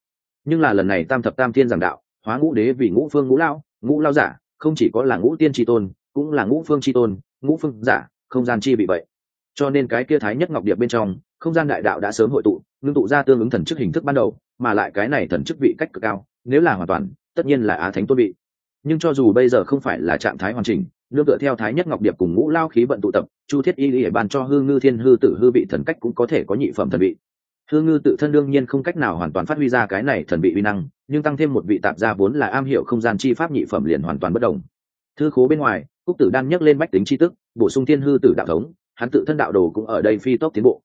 Nhưng là lần này tam thập tam thiên giảng đạo, hóa ngũ đế vì ngũ phương ngũ lao ngũ lao giả, không chỉ có là ngũ tiên tri tôn, cũng là ngũ phương tri tôn, ngũ phương giả, không gian chi bị vậy. Cho nên cái kia thái nhất ngọc điệp bên trong, không gian đại đạo đã sớm hội tụ, ngưng tụ ra tương ứng thần chức hình thức ban đầu, mà lại cái này thần chức vị cách cực cao, nếu là hoàn toàn, tất nhiên là á thánh tôn vị nhưng cho dù bây giờ không phải là trạng thái hoàn chỉnh, nương tựa theo thái nhất ngọc điệp cùng ngũ lao khí vận tụ tập, chu thiết y lý ban cho hư ngư thiên hư tử hư vị thần cách cũng có thể có nhị phẩm thần vị. Hư ngư tự thân đương nhiên không cách nào hoàn toàn phát huy ra cái này thần vị uy năng, nhưng tăng thêm một vị tạp gia vốn là am hiểu không gian chi pháp nhị phẩm liền hoàn toàn bất đồng. Thư khố bên ngoài, cúc tử đan nhắc lên bách tính chi tức, bổ sung thiên hư tử đạo thống, hắn tự thân đạo đồ cũng ở đây phi tốc tiến bộ.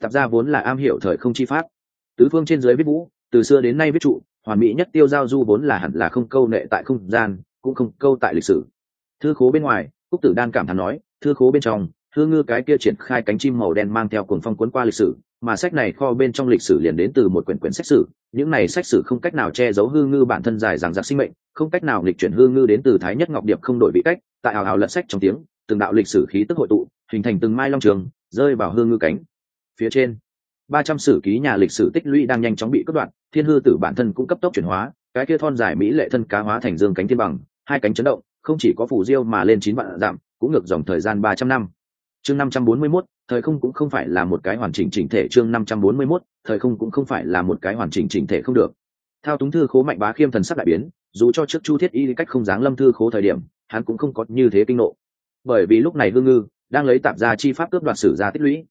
Tạp gia vốn là am hiểu thời không chi pháp. Tứ phương trên dưới viết vũ, từ xưa đến nay viết trụ hoàn mỹ nhất tiêu giao du vốn là hẳn là không câu nệ tại không gian, cũng không câu tại lịch sử. Thư khố bên ngoài, cúc tử đan cảm thán nói, thư khố bên trong, thư ngư cái kia triển khai cánh chim màu đen mang theo cuồng phong cuốn qua lịch sử, mà sách này kho bên trong lịch sử liền đến từ một quyển quyển sách sử. Những này sách sử không cách nào che giấu hư ngư bản thân dài rằng giặc sinh mệnh, không cách nào lịch chuyển hư ngư đến từ thái nhất ngọc điệp không đổi vị cách, tại hào hào lật sách trong tiếng, từng đạo lịch sử khí tức hội tụ, hình thành từng mai long trường, rơi vào hư ngư cánh. Phía trên, ba trăm sử ký nhà lịch sử tích lũy đang nhanh chóng bị cắt đoạn thiên hư tử bản thân cũng cấp tốc chuyển hóa, cái kia thon dài mỹ lệ thân cá hóa thành dương cánh thiên bằng, hai cánh chấn động, không chỉ có phủ diêu mà lên chín vạn giảm cũng ngược dòng thời gian ba trăm năm. Chương năm trăm bốn mươi mốt, thời không cũng không phải là một cái hoàn chỉnh chỉnh thể, chương năm trăm bốn mươi mốt, thời không cũng không phải là một cái hoàn chỉnh chỉnh thể không được. Thao túng thư khố mạnh bá khiêm thần sắc đại biến, dù cho trước chu thiết y cách không dáng lâm thư khố thời điểm, hắn cũng không có như thế kinh nộ. Bởi vì lúc này hương ngư, đang lấy tạp gia chi pháp cướp đoạt sử gia tích lũy.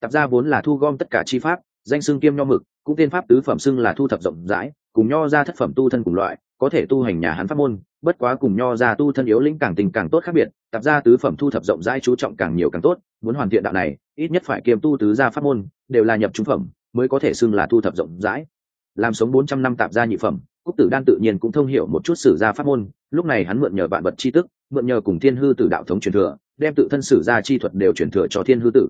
Tạp gia vốn là thu gom tất cả chi pháp, danh xương kiêm nho mực cũng tên pháp tứ phẩm xưng là thu thập rộng rãi, cùng nho ra thất phẩm tu thân cùng loại, có thể tu hành nhà hắn pháp môn, bất quá cùng nho ra tu thân yếu lĩnh càng tình càng tốt khác biệt tạp gia tứ phẩm thu thập rộng rãi chú trọng càng nhiều càng tốt, muốn hoàn thiện đạo này, ít nhất phải kiêm tu tứ gia pháp môn, đều là nhập trung phẩm, mới có thể xưng là thu thập rộng rãi. Làm sống bốn trăm năm tạp gia nhị phẩm, cúc tử đan tự nhiên cũng thông hiểu một chút sử gia pháp môn, lúc này hắn mượn nhờ vạn vật chi tức mượn nhờ cùng thiên hư tử đạo thống truyền thừa, đem tự thân sử gia chi thuật đều truyền thừa cho thiên hư tử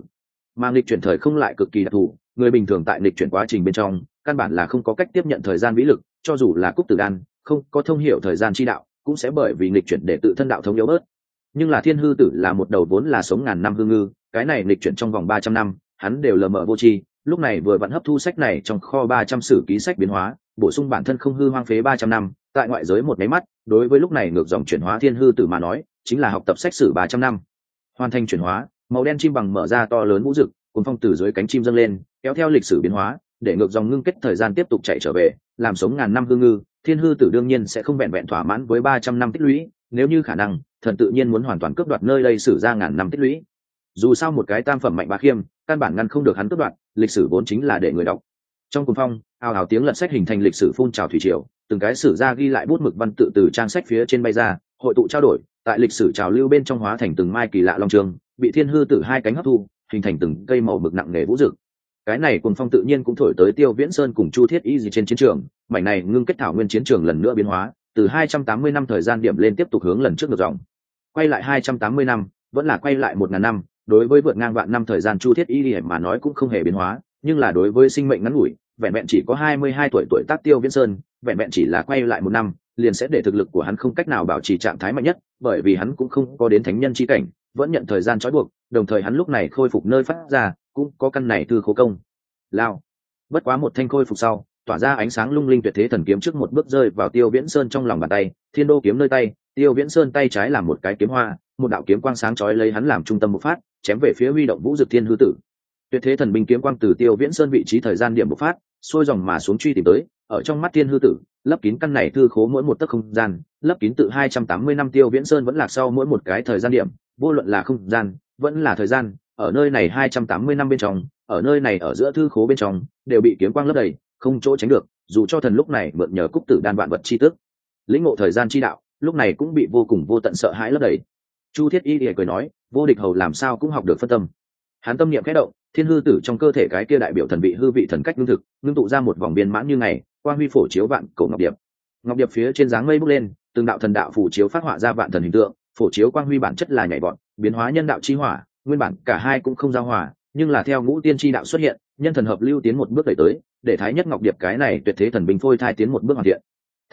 mà nghịch chuyển thời không lại cực kỳ đặc thù. Người bình thường tại nghịch chuyển quá trình bên trong, căn bản là không có cách tiếp nhận thời gian vĩ lực, cho dù là cúc tử đan, không có thông hiểu thời gian chi đạo, cũng sẽ bởi vì nghịch chuyển để tự thân đạo thống yếu bớt. Nhưng là thiên hư tử là một đầu vốn là sống ngàn năm hương ngư, cái này nghịch chuyển trong vòng ba trăm năm, hắn đều lờ mờ vô tri, lúc này vừa vẫn hấp thu sách này trong kho ba trăm sử ký sách biến hóa, bổ sung bản thân không hư hoang phế ba trăm năm, tại ngoại giới một máy mắt, đối với lúc này ngược dòng chuyển hóa thiên hư tử mà nói, chính là học tập sách sử ba trăm năm. Hoàn thành chuyển hóa màu đen chim bằng mở ra to lớn vũ rực cùng phong từ dưới cánh chim dâng lên, kéo theo lịch sử biến hóa, để ngược dòng ngưng kết thời gian tiếp tục chạy trở về, làm sống ngàn năm hư ngư. Thiên hư tử đương nhiên sẽ không vẹn vẹn thỏa mãn với ba trăm năm tích lũy, nếu như khả năng, thần tự nhiên muốn hoàn toàn cướp đoạt nơi đây sử ra ngàn năm tích lũy. Dù sao một cái tam phẩm mạnh bá khiêm, căn bản ngăn không được hắn cướp đoạt, lịch sử vốn chính là để người đọc. Trong cuốn phong, ào ào tiếng lật sách hình thành lịch sử phun trào thủy triều, từng cái sử ra ghi lại bút mực văn tự từ trang sách phía trên bay ra, hội tụ trao đổi, tại lịch sử trào lưu bên trong hóa thành từng mai kỳ lạ long trường bị thiên hư tử hai cánh hấp thu, hình thành từng cây màu mực nặng nề vũ dực. Cái này cùng phong tự nhiên cũng thổi tới tiêu viễn sơn cùng chu thiết y gì trên chiến trường, mảnh này ngưng kết thảo nguyên chiến trường lần nữa biến hóa, từ 280 năm thời gian điểm lên tiếp tục hướng lần trước ngược dòng. Quay lại 280 năm, vẫn là quay lại một ngàn năm, đối với vượt ngang vạn năm thời gian chu thiết y gì mà nói cũng không hề biến hóa, nhưng là đối với sinh mệnh ngắn ngủi, vẹn vẹn chỉ có 22 tuổi tuổi tác tiêu viễn sơn, vẹn vẹn chỉ là quay lại một năm, liền sẽ để thực lực của hắn không cách nào bảo trì trạng thái mạnh nhất, bởi vì hắn cũng không có đến thánh nhân chi cảnh vẫn nhận thời gian trói buộc, đồng thời hắn lúc này khôi phục nơi phát ra, cũng có căn này thư khố công. Lao. Bất quá một thanh khôi phục sau, tỏa ra ánh sáng lung linh tuyệt thế thần kiếm trước một bước rơi vào tiêu viễn sơn trong lòng bàn tay, thiên đô kiếm nơi tay, tiêu viễn sơn tay trái làm một cái kiếm hoa, một đạo kiếm quang sáng chói lấy hắn làm trung tâm một phát, chém về phía huy động vũ dực thiên hư tử. Tuyệt thế thần binh kiếm quang từ tiêu viễn sơn vị trí thời gian điểm bộc phát, xuôi dòng mà xuống truy tìm tới, ở trong mắt thiên hư tử, lấp kín căn này thư khố mỗi một tấc không gian, lấp kín tự hai trăm tám mươi năm tiêu viễn sơn vẫn lạc sau mỗi một cái thời gian điểm vô luận là không gian, vẫn là thời gian, ở nơi này hai trăm tám mươi năm bên trong, ở nơi này ở giữa thư khố bên trong, đều bị kiếm quang lấp đầy, không chỗ tránh được, dù cho thần lúc này mượn nhờ cúc tử đan vạn vật chi tức lĩnh ngộ thời gian chi đạo, lúc này cũng bị vô cùng vô tận sợ hãi lấp đầy. Chu thiết y ỉa cười nói, vô địch hầu làm sao cũng học được phân tâm. Hắn tâm niệm khẽ động, thiên hư tử trong cơ thể cái kia đại biểu thần vị hư vị thần cách lương thực, ngưng tụ ra một vòng biên mãn như ngày qua huy phổ chiếu vạn cổ ngọc điệp. Ngọc điệp phía trên dáng mây bước lên, từng đạo thần đạo phủ chiếu phát họa ra vạn thần hình tượng phổ chiếu quang huy bản chất là nhảy bọn biến hóa nhân đạo chi hỏa, nguyên bản cả hai cũng không giao hòa, nhưng là theo ngũ tiên chi đạo xuất hiện, nhân thần hợp lưu tiến một bước đẩy tới, để thái nhất ngọc điệp cái này tuyệt thế thần bình phôi thai tiến một bước hoàn thiện.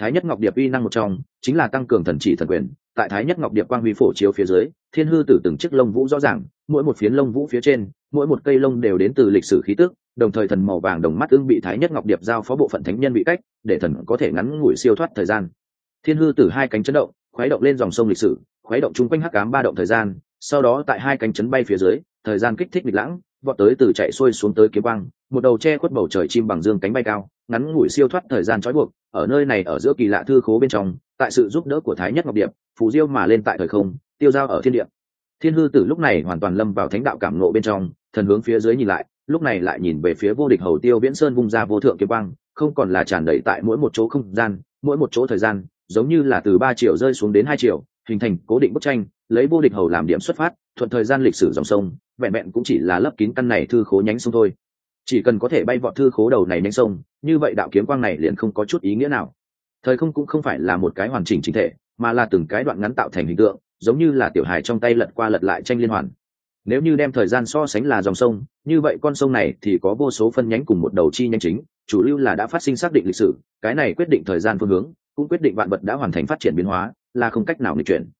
Thái nhất ngọc điệp uy năng một trong, chính là tăng cường thần chỉ thần quyền. Tại thái nhất ngọc điệp quang huy phổ chiếu phía dưới, thiên hư tử từng chiếc lông vũ rõ ràng, mỗi một phiến lông vũ phía trên, mỗi một cây lông đều đến từ lịch sử khí tức, đồng thời thần màu vàng đồng mắt ưng bị thái nhất ngọc điệp giao phó bộ phận thánh nhân bị cách, để thần có thể ngắn ngủi siêu thoát thời gian. Thiên hư tử hai cánh chấn động khuấy động lên dòng sông lịch sử, khuấy động chung quanh hắc cám ba động thời gian, sau đó tại hai cánh chấn bay phía dưới, thời gian kích thích nghịch lãng, vọt tới từ chạy xuôi xuống tới kiếm băng một đầu che khuất bầu trời chim bằng dương cánh bay cao, ngắn ngủi siêu thoát thời gian trói buộc, ở nơi này ở giữa kỳ lạ thư khố bên trong, tại sự giúp đỡ của thái nhất ngọc điệp, phù diêu mà lên tại thời không, tiêu dao ở thiên địa. Thiên hư tử lúc này hoàn toàn lâm vào thánh đạo cảm nộ bên trong, thần hướng phía dưới nhìn lại, lúc này lại nhìn về phía vô địch hầu tiêu viễn sơn vung ra vô thượng kiếm băng không còn là tràn đầy tại mỗi một chỗ không gian, mỗi một chỗ thời gian giống như là từ ba triệu rơi xuống đến hai triệu hình thành cố định bức tranh, lấy vô địch hầu làm điểm xuất phát, thuận thời gian lịch sử dòng sông, vẹn vẹn cũng chỉ là lấp kín căn này thư khố nhánh sông thôi. Chỉ cần có thể bay vọt thư khố đầu này nhánh sông, như vậy đạo kiếm quang này liền không có chút ý nghĩa nào. Thời không cũng không phải là một cái hoàn chỉnh chính thể, mà là từng cái đoạn ngắn tạo thành hình tượng, giống như là tiểu hài trong tay lật qua lật lại tranh liên hoàn. Nếu như đem thời gian so sánh là dòng sông, như vậy con sông này thì có vô số phân nhánh cùng một đầu chi nhánh chính, chủ lưu là đã phát sinh xác định lịch sử, cái này quyết định thời gian phương hướng cũng quyết định vạn vật đã hoàn thành phát triển biến hóa, là không cách nào nghịch chuyển.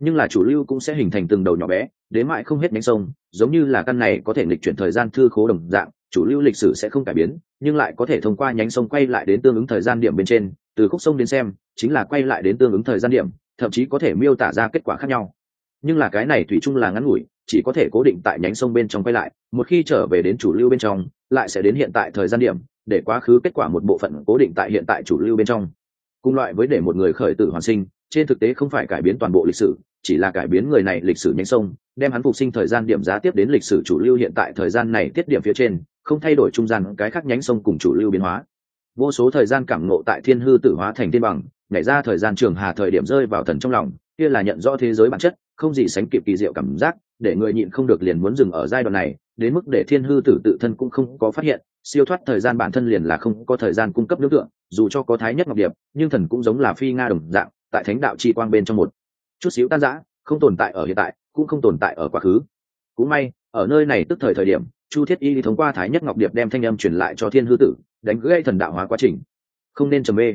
Nhưng là chủ lưu cũng sẽ hình thành từng đầu nhỏ bé đến mãi không hết nhánh sông, giống như là căn này có thể nghịch chuyển thời gian thư khố đồng dạng, chủ lưu lịch sử sẽ không cải biến, nhưng lại có thể thông qua nhánh sông quay lại đến tương ứng thời gian điểm bên trên, từ khúc sông đến xem, chính là quay lại đến tương ứng thời gian điểm, thậm chí có thể miêu tả ra kết quả khác nhau. Nhưng là cái này thủy chung là ngắn ngủi, chỉ có thể cố định tại nhánh sông bên trong quay lại, một khi trở về đến chủ lưu bên trong, lại sẽ đến hiện tại thời gian điểm, để quá khứ kết quả một bộ phận cố định tại hiện tại chủ lưu bên trong cùng loại với để một người khởi tử hoàn sinh, trên thực tế không phải cải biến toàn bộ lịch sử, chỉ là cải biến người này lịch sử nhánh sông, đem hắn phục sinh thời gian điểm giá tiếp đến lịch sử chủ lưu hiện tại thời gian này tiết điểm phía trên, không thay đổi trung gian cái khác nhánh sông cùng chủ lưu biến hóa. Vô số thời gian cảm ngộ tại thiên hư tử hóa thành thiên bằng, nhảy ra thời gian trường hà thời điểm rơi vào thần trong lòng, kia là nhận rõ thế giới bản chất không gì sánh kịp kỳ diệu cảm giác, để người nhịn không được liền muốn dừng ở giai đoạn này, đến mức để thiên hư tử tự thân cũng không có phát hiện, siêu thoát thời gian bản thân liền là không có thời gian cung cấp nước tượng, dù cho có thái nhất ngọc điệp, nhưng thần cũng giống là phi nga đồng dạng, tại thánh đạo chi quang bên trong một. Chút xíu tan giã không tồn tại ở hiện tại, cũng không tồn tại ở quá khứ. Cũng may, ở nơi này tức thời thời điểm, chu thiết y thông qua thái nhất ngọc điệp đem thanh âm truyền lại cho thiên hư tử, đánh gây thần đạo hóa quá trình. Không nên trầm mê.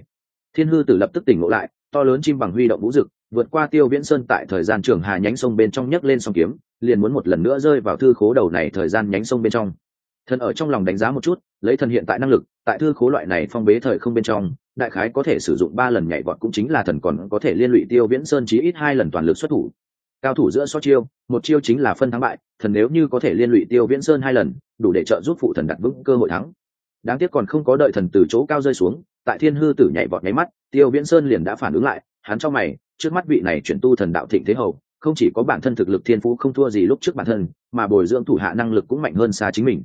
Thiên hư tử lập tức tỉnh ngộ lại, to lớn chim bằng huy động vũ dực vượt qua tiêu viễn sơn tại thời gian trường hà nhánh sông bên trong nhấc lên song kiếm, liền muốn một lần nữa rơi vào thư khố đầu này thời gian nhánh sông bên trong. Thần ở trong lòng đánh giá một chút, lấy thần hiện tại năng lực, tại thư khố loại này phong bế thời không bên trong, đại khái có thể sử dụng ba lần nhảy vọt cũng chính là thần còn có thể liên lụy tiêu viễn sơn chí ít hai lần toàn lực xuất thủ. Cao thủ giữa so chiêu, một chiêu chính là phân thắng bại, thần nếu như có thể liên lụy tiêu viễn sơn hai lần, đủ để trợ giúp phụ thần đặt vững cơ hội thắng. Đáng tiếc còn không có đợi thần từ chỗ cao rơi xuống, tại thiên hư tử nhảy vọt nháy mắt, tiêu viễn sơn liền đã phản ứng lại, hắn cho mày trước mắt vị này chuyển tu thần đạo thịnh thế hầu, không chỉ có bản thân thực lực thiên phú không thua gì lúc trước bản thân, mà bồi dưỡng thủ hạ năng lực cũng mạnh hơn xa chính mình.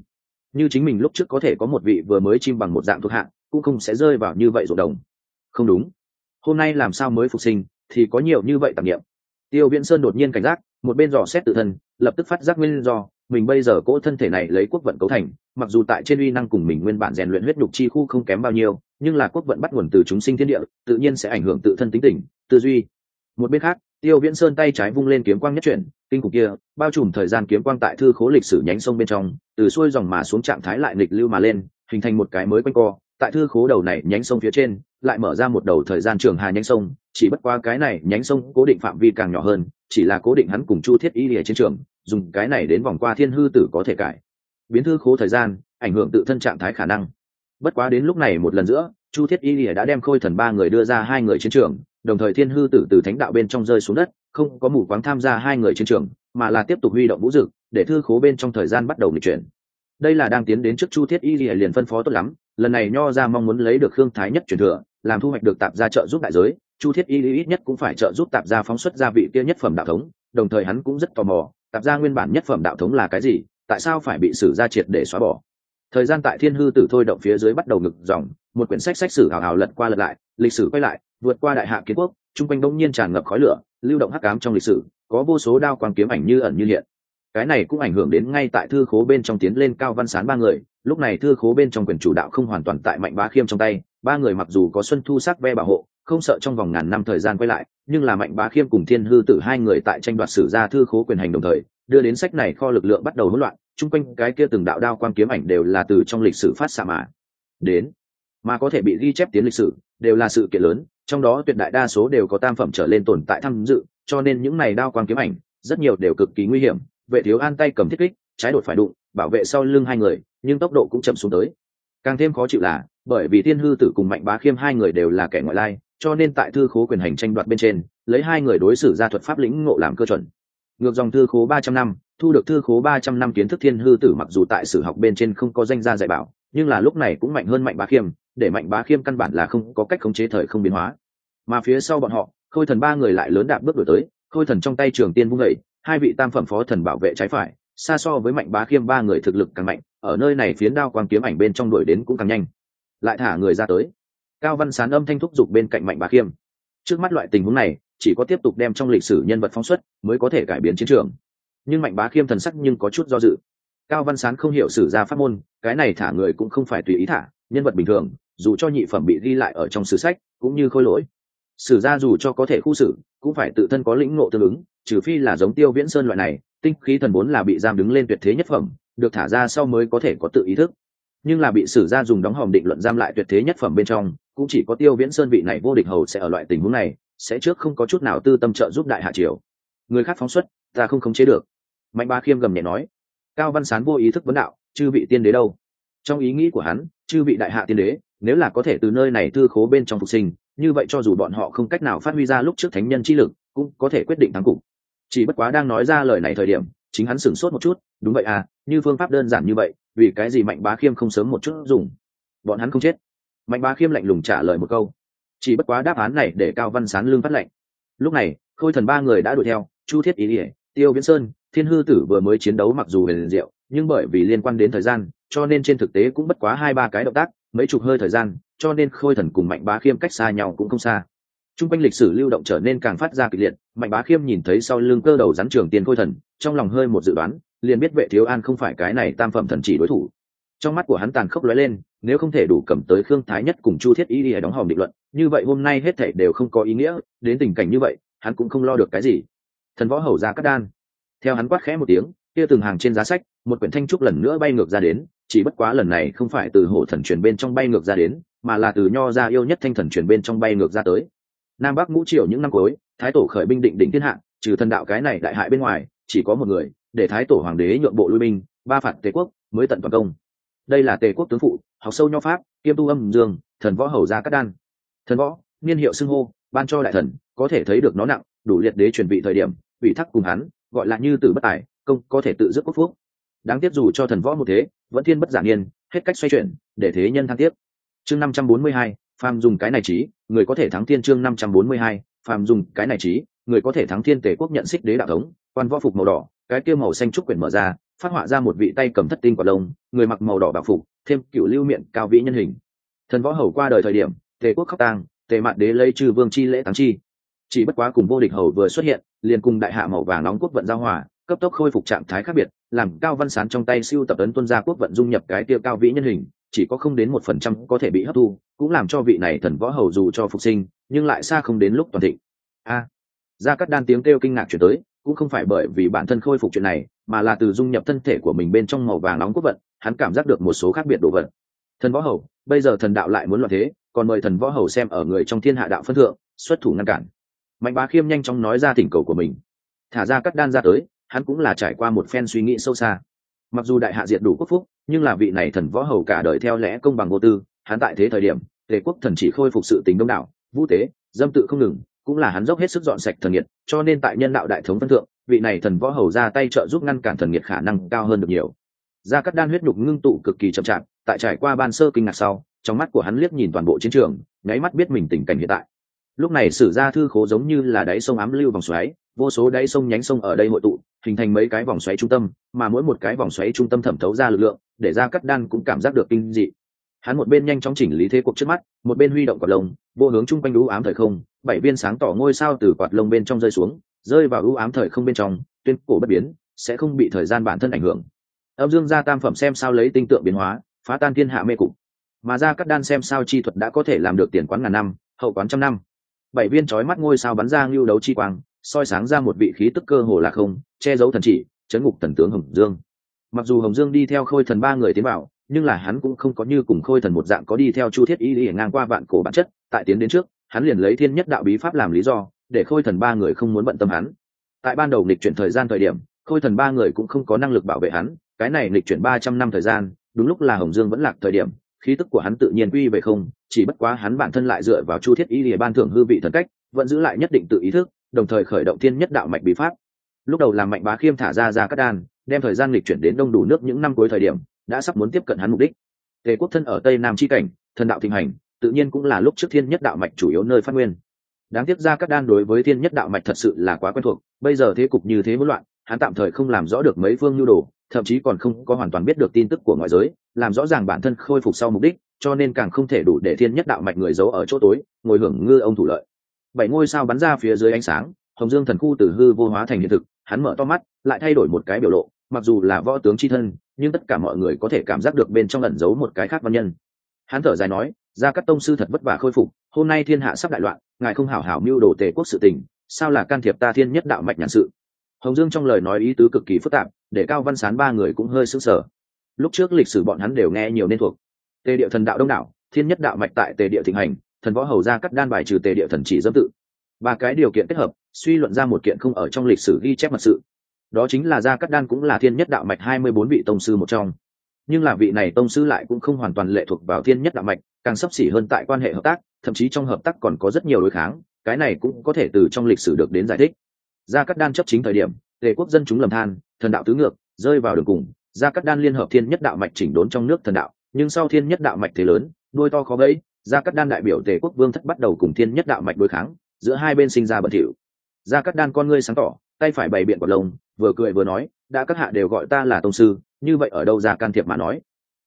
Như chính mình lúc trước có thể có một vị vừa mới chim bằng một dạng thuộc hạ, cũng không sẽ rơi vào như vậy rộn đồng không đúng. Hôm nay làm sao mới phục sinh, thì có nhiều như vậy tạp nghiệm tiêu viễn sơn đột nhiên cảnh giác, một bên dò xét tự thân, lập tức phát giác nguyên do, mình bây giờ cỗ thân thể này lấy quốc vận cấu thành, mặc dù tại trên uy năng cùng mình nguyên bản rèn luyện huyết nhục chi khu không kém bao nhiêu, nhưng là quốc vận bắt nguồn từ chúng sinh thiên địa, tự nhiên sẽ ảnh hưởng tự thân tính tình, tư duy một bên khác, tiêu viễn sơn tay trái vung lên kiếm quang nhất chuyển, kinh khủng kia, bao trùm thời gian kiếm quang tại thư khố lịch sử nhánh sông bên trong, từ xuôi dòng mà xuống trạng thái lại nghịch lưu mà lên, hình thành một cái mới quanh co. Tại thư khố đầu này nhánh sông phía trên, lại mở ra một đầu thời gian trường hà nhánh sông, chỉ bất qua cái này nhánh sông cố định phạm vi càng nhỏ hơn, chỉ là cố định hắn cùng chu thiết y lìa trên trường, dùng cái này đến vòng qua thiên hư tử có thể cải. Biến thư khố thời gian, ảnh hưởng tự thân trạng thái khả năng. Bất quá đến lúc này một lần giữa chu thiết y lìa đã đem khôi thần ba người đưa ra hai người chiến trường, đồng thời thiên hư tử từ thánh đạo bên trong rơi xuống đất, không có mù quáng tham gia hai người chiến trường, mà là tiếp tục huy động vũ dực, để thư khố bên trong thời gian bắt đầu nghịch chuyển. Đây là đang tiến đến trước chu thiết y lìa liền phân phó tốt lắm, lần này nho ra mong muốn lấy được khương thái nhất truyền thừa, làm thu hoạch được tạp gia trợ giúp đại giới, chu thiết y ít nhất cũng phải trợ giúp tạp gia phóng xuất gia vị kia nhất phẩm đạo thống, đồng thời hắn cũng rất tò mò, tạp gia nguyên bản nhất phẩm đạo thống là cái gì, tại sao phải bị xử gia triệt để xóa bỏ. Thời gian tại thiên hư tử thôi động phía dưới bắt đầu ngực dòng một quyển sách sách sử hào hào lật qua lật lại, lịch sử quay lại, vượt qua đại hạ kiến quốc, chung quanh đông nhiên tràn ngập khói lửa, lưu động hắc ám trong lịch sử, có vô số đao quang kiếm ảnh như ẩn như hiện. Cái này cũng ảnh hưởng đến ngay tại thư khố bên trong tiến lên cao văn sán ba người, lúc này thư khố bên trong quyền chủ đạo không hoàn toàn tại mạnh bá khiêm trong tay, ba người mặc dù có xuân thu sắc ve bảo hộ, không sợ trong vòng ngàn năm thời gian quay lại, nhưng là mạnh bá khiêm cùng thiên hư tử hai người tại tranh đoạt sử ra thư khố quyền hành đồng thời, đưa đến sách này kho lực lượng bắt đầu hỗn loạn, chung quanh cái kia từng đạo đao quan kiếm ảnh đều là từ trong lịch sử phát xạ mà đến mà có thể bị ghi chép tiến lịch sử, đều là sự kiện lớn, trong đó tuyệt đại đa số đều có tam phẩm trở lên tồn tại tham dự, cho nên những này đao quan kiếm ảnh, rất nhiều đều cực kỳ nguy hiểm. Vệ thiếu an tay cầm thiết kích, trái đột phải đụng, bảo vệ sau lưng hai người, nhưng tốc độ cũng chậm xuống tới. Càng thêm khó chịu là, bởi vì thiên hư tử cùng mạnh bá khiêm hai người đều là kẻ ngoại lai, cho nên tại thư khố quyền hành tranh đoạt bên trên, lấy hai người đối xử ra thuật pháp lĩnh ngộ làm cơ chuẩn. Ngược dòng thư khố ba trăm năm, thu được thư khố ba trăm năm kiến thức thiên hư tử mặc dù tại sử học bên trên không có danh gia dạy bảo, nhưng là lúc này cũng mạnh hơn mạnh bá khiêm để mạnh bá khiêm căn bản là không có cách khống chế thời không biến hóa. Mà phía sau bọn họ, khôi thần ba người lại lớn đạp bước đổi tới, khôi thần trong tay trường tiên vung gậy hai vị tam phẩm phó thần bảo vệ trái phải, xa so với mạnh bá khiêm ba người thực lực càng mạnh, ở nơi này phiến đao quang kiếm ảnh bên trong đuổi đến cũng càng nhanh. Lại thả người ra tới. Cao văn sán âm thanh thúc giục bên cạnh mạnh bá khiêm. Trước mắt loại tình huống này, chỉ có tiếp tục đem trong lịch sử nhân vật phóng xuất mới có thể cải biến chiến trường. Nhưng mạnh bá khiêm thần sắc nhưng có chút do dự. Cao văn sán không hiểu sử ra pháp môn, cái này thả người cũng không phải tùy ý thả, nhân vật bình thường dù cho nhị phẩm bị ghi lại ở trong sử sách, cũng như khôi lỗi. Sử gia dù cho có thể khu xử, cũng phải tự thân có lĩnh ngộ tương ứng, trừ phi là giống tiêu viễn sơn loại này, tinh khí thần vốn là bị giam đứng lên tuyệt thế nhất phẩm, được thả ra sau mới có thể có tự ý thức. Nhưng là bị sử gia dùng đóng hòm định luận giam lại tuyệt thế nhất phẩm bên trong, cũng chỉ có tiêu viễn sơn vị này vô địch hầu sẽ ở loại tình huống này, sẽ trước không có chút nào tư tâm trợ giúp đại hạ triều. Người khác phóng xuất, ta không khống chế được. Mạnh ba khiêm gầm nhẹ nói, cao văn sán vô ý thức vấn đạo, chư vị tiên đế đâu? Trong ý nghĩ của hắn, chư vị đại hạ tiên đế nếu là có thể từ nơi này thư khố bên trong phục sinh, như vậy cho dù bọn họ không cách nào phát huy ra lúc trước thánh nhân chi lực, cũng có thể quyết định thắng cục. Chỉ bất quá đang nói ra lời này thời điểm, chính hắn sửng sốt một chút, đúng vậy à như phương pháp đơn giản như vậy, vì cái gì mạnh bá khiêm không sớm một chút dùng? Bọn hắn không chết. Mạnh bá khiêm lạnh lùng trả lời một câu. Chỉ bất quá đáp án này để cao văn sán lương phát lệnh lúc này, khôi thần ba người đã đuổi theo, chu thiết ý ỉa tiêu viễn sơn, thiên hư tử vừa mới chiến đấu mặc dù huyền diệu, nhưng bởi vì liên quan đến thời gian cho nên trên thực tế cũng bất quá hai ba cái động tác, mấy chục hơi thời gian, cho nên khôi thần cùng mạnh bá khiêm cách xa nhau cũng không xa. T r u n g quanh lịch sử lưu động trở nên càng phát ra kịch liệt, mạnh bá khiêm nhìn thấy sau lưng cơ đầu rắn trường tiền khôi thần, trong lòng hơi một dự đoán, liền biết vệ thiếu an không phải cái này tam phẩm thần chỉ đối thủ. Trong mắt của hắn tàn khốc lóe lên, nếu không thể đủ cầm tới khương thái nhất cùng chu thiết ý đi đóng hòm định luận, như vậy hôm nay hết thể đều không có ý nghĩa, đến tình cảnh như vậy, hắn cũng không lo được cái gì. Thần võ hầu ra cắt đan. Theo hắn quát khẽ một tiếng, kia từng hàng trên giá sách, một quyển thanh trúc lần nữa bay ngược ra đến chỉ bất quá lần này không phải từ hổ thần truyền bên trong bay ngược ra đến, mà là từ nho ra yêu nhất thanh thần truyền bên trong bay ngược ra tới. Nam bắc ngũ triều những năm cuối, thái tổ khởi binh định đỉnh thiên hạ, trừ thần đạo cái này đại hại bên ngoài, chỉ có một người, để thái tổ hoàng đế nhượng bộ lui binh, ba phạt tề quốc, mới tận toàn công. Đây là tề quốc tướng phụ, học sâu nho pháp, kiêm tu âm dương, thần võ hầu gia cát đan. Thần võ, niên hiệu xưng hô, ban cho đại thần, có thể thấy được nó nặng, đủ liệt đế chuẩn bị thời điểm, ủy thắc cùng hắn, gọi là như tử bất tài, công, có thể tự dứt quốc phúc đáng tiếc dù cho thần võ một thế, vẫn thiên bất giả niên hết cách xoay chuyển, để thế nhân thăng tiếp. Chương năm trăm bốn mươi hai, phàm dùng cái này trí, người có thể thắng thiên chương năm trăm bốn mươi hai, phàm dùng cái này trí, người có thể thắng thiên tề quốc nhận xích đế đạo thống, quan võ phục màu đỏ, cái kia màu xanh trúc quyển mở ra, phát họa ra một vị tay cầm thất tinh quả lông, người mặc màu đỏ bạc phục, thêm cựu lưu miệng cao vĩ nhân hình. Thần võ hầu qua đời thời điểm, tề quốc khóc tang, tề mạn đế lây trừ vương chi lễ thắng chi. Chỉ bất quá cùng vô địch hầu vừa xuất hiện, liền cùng đại hạ màu vàng nóng quốc vận giao hòa cấp tốc khôi phục trạng thái khác biệt làm cao văn sán trong tay siêu tập ấn tuân gia quốc vận dung nhập cái tiêu cao vĩ nhân hình chỉ có không đến một phần trăm có thể bị hấp thu cũng làm cho vị này thần võ hầu dù cho phục sinh nhưng lại xa không đến lúc toàn thịnh. A! À, gia cắt đan tiếng kêu kinh ngạc chuyển tới cũng không phải bởi vì bản thân khôi phục chuyện này mà là từ dung nhập thân thể của mình bên trong màu vàng nóng quốc vận hắn cảm giác được một số khác biệt đồ vật. Thần võ hầu bây giờ thần đạo lại muốn loạn thế còn mời thần võ hầu xem ở người trong thiên hạ đạo phân thượng xuất thủ ngăn cản. Mạnh bá khiêm nhanh chóng nói ra thỉnh cầu của mình. Thả ra cắt đan ra tới hắn cũng là trải qua một phen suy nghĩ sâu xa. Mặc dù đại hạ diệt đủ quốc phúc, nhưng là vị này thần võ hầu cả đời theo lẽ công bằng vô tư, hắn tại thế thời điểm, tề quốc thần chỉ khôi phục sự tình đông đảo, vũ tế, dâm tự không ngừng, cũng là hắn dốc hết sức dọn sạch thần nghiệt, cho nên tại nhân đạo đại thống phân thượng, vị này thần võ hầu ra tay trợ giúp ngăn cản thần nghiệt khả năng cao hơn được nhiều. Gia cắt đan huyết nhục ngưng tụ cực kỳ chậm chạp, tại trải qua ban sơ kinh ngạc sau, trong mắt của hắn liếc nhìn toàn bộ chiến trường, nháy mắt biết mình tình cảnh hiện tại. Lúc này sử gia thư khố giống như là đáy sông ám lưu vòng xoáy, vô số đáy sông nhánh sông ở đây hội tụ hình thành mấy cái vòng xoáy trung tâm, mà mỗi một cái vòng xoáy trung tâm thẩm thấu ra lực lượng, để ra cắt đan cũng cảm giác được kinh dị. Hắn một bên nhanh chóng chỉnh lý thế cuộc trước mắt, một bên huy động quạt lông, vô hướng chung quanh đũ ám thời không, bảy viên sáng tỏ ngôi sao từ quạt lông bên trong rơi xuống, rơi vào ưu ám thời không bên trong, tuyên cổ bất biến, sẽ không bị thời gian bản thân ảnh hưởng. Âm dương gia tam phẩm xem sao lấy tinh tượng biến hóa, phá tan thiên hạ mê cục. Mà ra cắt đan xem sao chi thuật đã có thể làm được tiền quán ngàn năm, hậu quán trăm năm. Bảy viên trói mắt ngôi sao bắn ra lưu đấu chi quang soi sáng ra một vị khí tức cơ hồ là không, che giấu thần chỉ, chấn ngục thần tướng hồng dương. Mặc dù hồng dương đi theo khôi thần ba người tiến vào, nhưng là hắn cũng không có như cùng khôi thần một dạng có đi theo chu thiết y y ngang qua vạn cổ bản chất, tại tiến đến trước, hắn liền lấy thiên nhất đạo bí pháp làm lý do, để khôi thần ba người không muốn bận tâm hắn. Tại ban đầu lịch chuyển thời gian thời điểm, khôi thần ba người cũng không có năng lực bảo vệ hắn, cái này lịch chuyển ba trăm năm thời gian, đúng lúc là hồng dương vẫn lạc thời điểm, khí tức của hắn tự nhiên quy về không, chỉ bất quá hắn bản thân lại dựa vào chu thiết y lìa ban thưởng hư vị thần cách, vẫn giữ lại nhất định tự ý thức đồng thời khởi động thiên nhất đạo mạch bí pháp. Lúc đầu làm mạnh bá khiêm thả ra ra các đan, đem thời gian lịch chuyển đến đông đủ nước những năm cuối thời điểm, đã sắp muốn tiếp cận hắn mục đích. Tề quốc thân ở tây nam chi cảnh, thần đạo thịnh hành, tự nhiên cũng là lúc trước thiên nhất đạo mạch chủ yếu nơi phát nguyên. Đáng tiếc ra các đan đối với thiên nhất đạo mạch thật sự là quá quen thuộc, bây giờ thế cục như thế hỗn loạn, hắn tạm thời không làm rõ được mấy phương nhu đồ, thậm chí còn không có hoàn toàn biết được tin tức của ngoại giới, làm rõ ràng bản thân khôi phục sau mục đích, cho nên càng không thể đủ để thiên nhất đạo mạch người giấu ở chỗ tối, ngồi hưởng ngư ông thủ lợi bảy ngôi sao bắn ra phía dưới ánh sáng, hồng dương thần khu từ hư vô hóa thành hiện thực, hắn mở to mắt, lại thay đổi một cái biểu lộ, mặc dù là võ tướng c h i thân, nhưng tất cả mọi người có thể cảm giác được bên trong lẩn giấu một cái khác văn nhân. Hắn thở dài nói ra các tông sư thật vất vả khôi phục, hôm nay thiên hạ sắp đại loạn, ngài không hảo hảo mưu đồ tề quốc sự tình, sao là can thiệp ta thiên nhất đạo mạch nhàn sự? Hồng dương trong lời nói ý tứ cực kỳ phức tạp, để cao văn sán ba người cũng hơi sững sờ. Lúc trước lịch sử bọn hắn đều nghe nhiều nên thuộc. Tề địa thần đạo đông đảo, thiên nhất đạo mạch tại tề địa thịnh hành thần võ hầu ra cắt đan bài trừ tề địa thần chỉ dâm tự. Ba cái điều kiện kết hợp, suy luận ra một kiện không ở trong lịch sử ghi chép mật sự. Đó chính là gia cắt đan cũng là thiên nhất đạo mạch hai mươi bốn vị tông sư một trong. Nhưng là vị này tông sư lại cũng không hoàn toàn lệ thuộc vào thiên nhất đạo mạch, càng sấp xỉ hơn tại quan hệ hợp tác, thậm chí trong hợp tác còn có rất nhiều đối kháng, cái này cũng có thể từ trong lịch sử được đến giải thích. Gia cắt đan chấp chính thời điểm, tề quốc dân chúng lầm than, thần đạo tứ ngược, rơi vào đường cùng. Gia cắt đan liên hợp thiên nhất đạo mạch chỉnh đốn trong nước thần đạo, nhưng sau thiên nhất đạo mạch thế lớn nuôi to khó gãy gia cắt đan đại biểu tề quốc vương thất bắt đầu cùng thiên nhất đạo mạch đối kháng, giữa hai bên sinh ra bẩn thỉu. Gia cắt đan con ngươi sáng tỏ, tay phải bày biện quả lông, vừa cười vừa nói, đã các hạ đều gọi ta là tông sư, như vậy ở đâu ra can thiệp mà nói?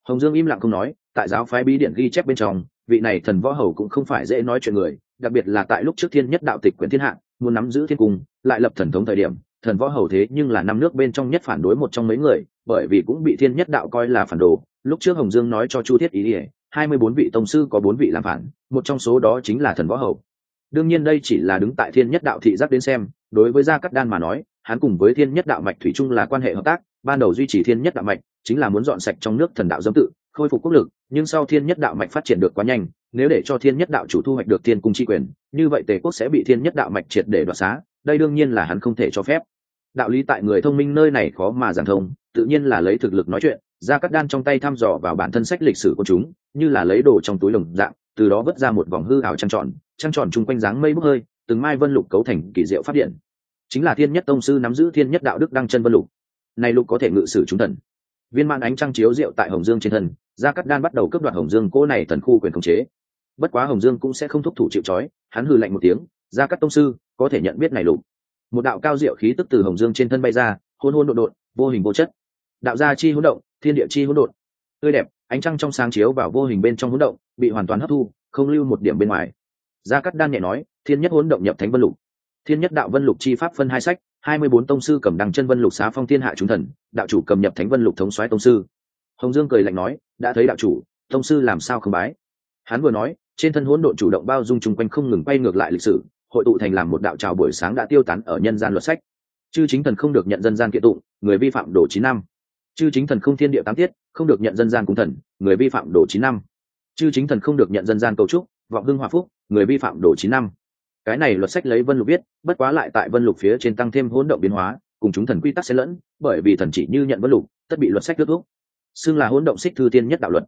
Hồng dương im lặng không nói, tại giáo phái bí điện ghi chép bên trong, vị này thần võ hầu cũng không phải dễ nói chuyện người, đặc biệt là tại lúc trước thiên nhất đạo tịch quyển thiên hạ, muốn nắm giữ thiên cung, lại lập thần thống thời điểm, thần võ hầu thế nhưng là năm nước bên trong nhất phản đối một trong mấy người, bởi vì cũng bị thiên nhất đạo coi là phản đồ. Lúc trước hồng dương nói cho chu thiết ý ỉa hai mươi bốn vị tông sư có bốn vị làm phản, một trong số đó chính là thần võ hầu. Đương nhiên đây chỉ là đứng tại thiên nhất đạo thị giác đến xem, đối với gia cắt đan mà nói, hắn cùng với thiên nhất đạo mạch thủy chung là quan hệ hợp tác, ban đầu duy trì thiên nhất đạo mạch, chính là muốn dọn sạch trong nước thần đạo dâm tự, khôi phục quốc lực, nhưng sau thiên nhất đạo mạch phát triển được quá nhanh, nếu để cho thiên nhất đạo chủ thu hoạch được thiên cung chi quyền, như vậy tề quốc sẽ bị thiên nhất đạo mạch triệt để đoạt xá, đây đương nhiên là hắn không thể cho phép. Đạo lý tại người thông minh nơi này khó mà giảng thông, tự nhiên là lấy thực lực nói chuyện ra cắt đan trong tay thăm dò vào bản thân sách lịch sử của chúng, như là lấy đồ trong túi lồng dạng, từ đó vớt ra một vòng hư ảo trăng tròn trăng tròn chung quanh dáng mây bốc hơi, từng mai vân lục cấu thành kỳ diệu phát điện. Chính là thiên nhất tông sư nắm giữ thiên nhất đạo đức đăng chân vân lục. Này lục có thể ngự sử chúng thần. Viên mãn ánh trăng chiếu diệu tại hồng dương trên thân, gia cắt đan bắt đầu cướp đoạt hồng dương cỗ này thần khu quyền khống chế. Bất quá hồng dương cũng sẽ không thúc thủ chịu trói, hắn hừ lạnh một tiếng, gia cắt tông sư, có thể nhận biết này lục. Một đạo cao diệu khí tức từ hồng dương trên thân bay ra, hôn hôn đột đột vô hình vô chất đạo gia chi hỗn động, thiên địa chi hỗn độn. Tươi đẹp, ánh trăng trong sáng chiếu vào vô hình bên trong hỗn động, bị hoàn toàn hấp thu, không lưu một điểm bên ngoài. Gia cắt đan nhẹ nói, thiên nhất hỗn động nhập thánh vân lục. Thiên nhất đạo vân lục chi pháp phân hai sách, hai mươi bốn tông sư cầm đằng chân vân lục xá phong thiên hạ chúng thần, đạo chủ cầm nhập thánh vân lục thống soái tông sư. Hồng dương cười lạnh nói, đã thấy đạo chủ, tông sư làm sao không bái? Hắn vừa nói, trên thân hỗn độn chủ động bao dung chung quanh không ngừng bay ngược lại lịch sử, hội tụ thành làm một đạo trào buổi sáng đã tiêu tán ở nhân gian luật sách. Chư chính thần không được nhận dân gian kiện tụng, người vi phạm đổ chín năm chư chính thần không thiên địa tám tiết, không được nhận dân gian cung thần, người vi phạm đổ chín năm. Chư chính thần không được nhận dân gian cầu trúc vọng hưng hòa phúc, người vi phạm đổ chín năm. Cái này luật sách lấy vân lục viết, bất quá lại tại vân lục phía trên tăng thêm hỗn động biến hóa, cùng chúng thần quy tắc sẽ lẫn, bởi vì thần chỉ như nhận vân lục, tất bị luật sách ước thúc. Xưng là hỗn động xích thư tiên nhất đạo luật.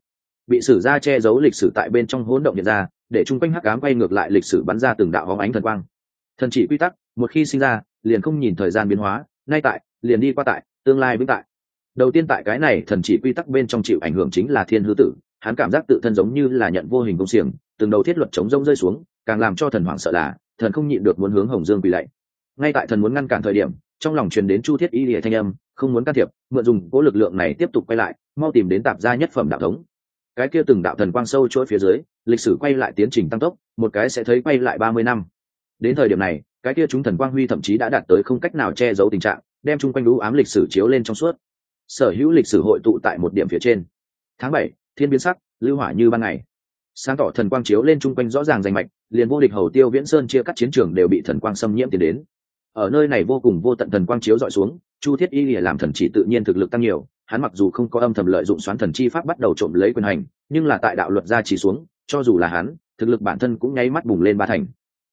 Bị sử gia che giấu lịch sử tại bên trong hỗn động hiện ra, để chung quanh hắc ám quay ngược lại lịch sử bắn ra từng đạo hóng ánh thần quang. Thần chỉ quy tắc, một khi sinh ra, liền không nhìn thời gian biến hóa, nay tại, liền đi qua tại, tương lai vĩnh tại đầu tiên tại cái này thần chỉ quy tắc bên trong chịu ảnh hưởng chính là thiên hư tử, hắn cảm giác tự thân giống như là nhận vô hình công xiềng, từng đầu thiết luật chống rông rơi xuống, càng làm cho thần hoảng sợ là, thần không nhịn được muốn hướng hồng dương quỳ lạy. Ngay tại thần muốn ngăn cản thời điểm, trong lòng truyền đến chu thiết y lìa thanh âm, không muốn can thiệp, mượn dùng cố lực lượng này tiếp tục quay lại, mau tìm đến tạp gia nhất phẩm đạo thống. Cái kia từng đạo thần quang sâu chuỗi phía dưới, lịch sử quay lại tiến trình tăng tốc, một cái sẽ thấy quay lại ba mươi năm. Đến thời điểm này, cái kia chúng thần quang huy thậm chí đã đạt tới không cách nào che giấu tình trạng, đem chung quanh lũ ám lịch sử chiếu lên trong suốt sở hữu lịch sử hội tụ tại một điểm phía trên. Tháng bảy, thiên biến sắc, lưu hỏa như ban ngày. Sáng tỏ thần quang chiếu lên chung quanh rõ ràng rành mạch, liền vô địch hầu tiêu viễn sơn chia cắt chiến trường đều bị thần quang xâm nhiễm tiến đến. Ở nơi này vô cùng vô tận thần quang chiếu dọi xuống, chu thiết y lìa làm thần chỉ tự nhiên thực lực tăng nhiều, hắn mặc dù không có âm thầm lợi dụng xoán thần chi pháp bắt đầu trộm lấy quyền hành, nhưng là tại đạo luật gia chỉ xuống, cho dù là hắn, thực lực bản thân cũng nháy mắt bùng lên ba thành.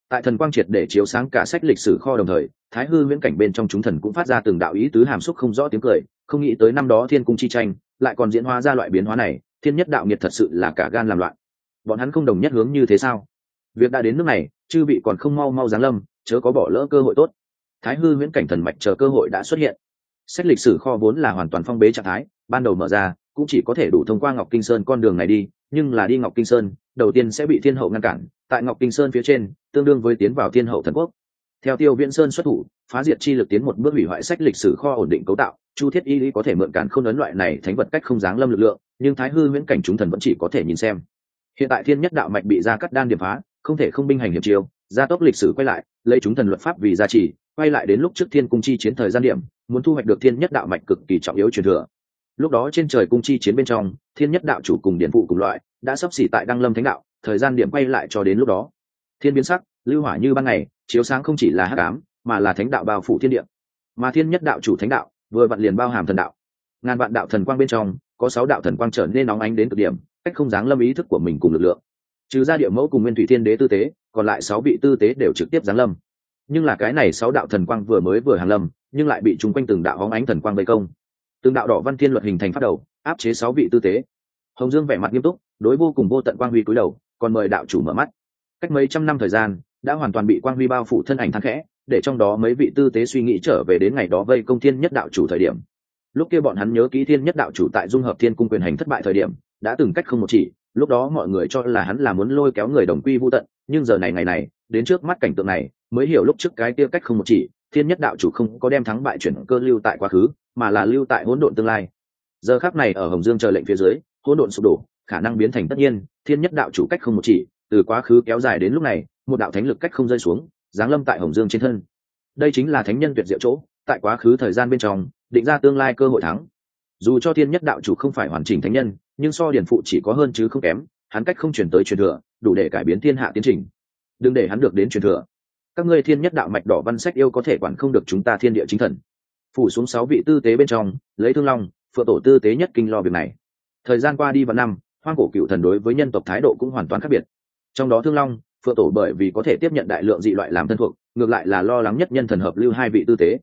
Tại thần quang triệt để chiếu sáng cả sách lịch sử kho đồng thời, thái hư viễn cảnh bên trong chúng thần cũng phát ra từng đạo ý tứ hàm xúc không rõ tiếng cười không nghĩ tới năm đó thiên cung chi tranh, lại còn diễn hóa ra loại biến hóa này, thiên nhất đạo nghiệt thật sự là cả gan làm loạn. Bọn hắn không đồng nhất hướng như thế sao? Việc đã đến nước này, chư vị còn không mau mau giáng lâm, chớ có bỏ lỡ cơ hội tốt. Thái hư viễn cảnh thần mạch chờ cơ hội đã xuất hiện. Sách lịch sử kho vốn là hoàn toàn phong bế trạng thái, ban đầu mở ra, cũng chỉ có thể đủ thông qua ngọc kinh sơn con đường này đi, nhưng là đi ngọc kinh sơn, đầu tiên sẽ bị thiên hậu ngăn cản, tại ngọc kinh sơn phía trên, tương đương với tiến vào thiên hậu thần quốc. Theo tiêu viễn sơn xuất thủ phá diệt chi lực tiến một bước hủy hoại sách lịch sử kho ổn định cấu tạo, chu thiết y lý có thể mượn cản không ấn loại này thánh vật cách không dáng lâm lực lượng, nhưng thái hư nguyễn cảnh chúng thần vẫn chỉ có thể nhìn xem. Hiện tại thiên nhất đạo mạch bị ra cắt đan điểm phá, không thể không binh hành hiệp chiêu, gia tốc lịch sử quay lại, lấy chúng thần luật pháp vì gia trì, quay lại đến lúc trước thiên cung chi chiến thời gian điểm, muốn thu hoạch được thiên nhất đạo mạch cực kỳ trọng yếu truyền thừa. Lúc đó trên trời cung chi chiến bên trong, thiên nhất đạo chủ cùng điện phụ cùng loại, đã sắp xỉ tại đăng lâm thánh đạo, thời gian điểm quay lại cho đến lúc đó. Thiên biến sắc, lưu hỏa như ban ngày, chiếu sáng không chỉ là hắc ám mà là thánh đạo bao phủ thiên địa. Mà thiên nhất đạo chủ thánh đạo, vừa vặn liền bao hàm thần đạo. Ngàn vạn đạo thần quang bên trong, có sáu đạo thần quang trở nên nóng ánh đến cực điểm, cách không dáng lâm ý thức của mình cùng lực lượng. Trừ ra địa mẫu cùng nguyên thủy thiên đế tư tế, còn lại sáu vị tư tế đều trực tiếp giáng lâm. Nhưng là cái này sáu đạo thần quang vừa mới vừa hàng lâm, nhưng lại bị chúng quanh từng đạo hóng ánh thần quang vây công. Từng đạo đỏ văn thiên luật hình thành phát đầu, áp chế sáu vị tư tế. Hồng dương vẻ mặt nghiêm túc, đối vô cùng vô tận quang huy cúi đầu, còn mời đạo chủ mở mắt. Cách mấy trăm năm thời gian, đã hoàn toàn bị quang huy bao phủ thân ảnh thang khẽ để trong đó mấy vị tư tế suy nghĩ trở về đến ngày đó vây công thiên nhất đạo chủ thời điểm. Lúc kia bọn hắn nhớ kỹ thiên nhất đạo chủ tại dung hợp thiên cung quyền hành thất bại thời điểm, đã từng cách không một chỉ, lúc đó mọi người cho là hắn là muốn lôi kéo người đồng quy vô tận, nhưng giờ này ngày này, đến trước mắt cảnh tượng này, mới hiểu lúc trước cái kia cách không một chỉ, thiên nhất đạo chủ không có đem thắng bại chuyển cơ lưu tại quá khứ, mà là lưu tại hỗn độn tương lai. Giờ khác này ở hồng dương chờ lệnh phía dưới, hỗn độn sụp đổ, khả năng biến thành tất nhiên, thiên nhất đạo chủ cách không một chỉ, từ quá khứ kéo dài đến lúc này, một đạo thánh lực cách không rơi xuống giáng lâm tại hồng dương trên thân. Đây chính là thánh nhân tuyệt diệu chỗ, tại quá khứ thời gian bên trong, định ra tương lai cơ hội thắng. Dù cho thiên nhất đạo chủ không phải hoàn chỉnh thánh nhân, nhưng so điển phụ chỉ có hơn chứ không kém, hắn cách không chuyển tới truyền thừa, đủ để cải biến thiên hạ tiến trình. Đừng để hắn được đến truyền thừa. Các ngươi thiên nhất đạo mạch đỏ văn sách yêu có thể quản không được chúng ta thiên địa chính thần. Phủ xuống sáu vị tư tế bên trong, lấy thương long, phượng tổ tư tế nhất kinh lo việc này. Thời gian qua đi vào năm, hoang cổ cựu thần đối với nhân tộc thái độ cũng hoàn toàn khác biệt. Trong đó thương long phượng tổ bởi vì có thể tiếp nhận đại lượng dị loại làm thân thuộc, ngược lại là lo lắng nhất nhân thần hợp lưu hai vị tư tế.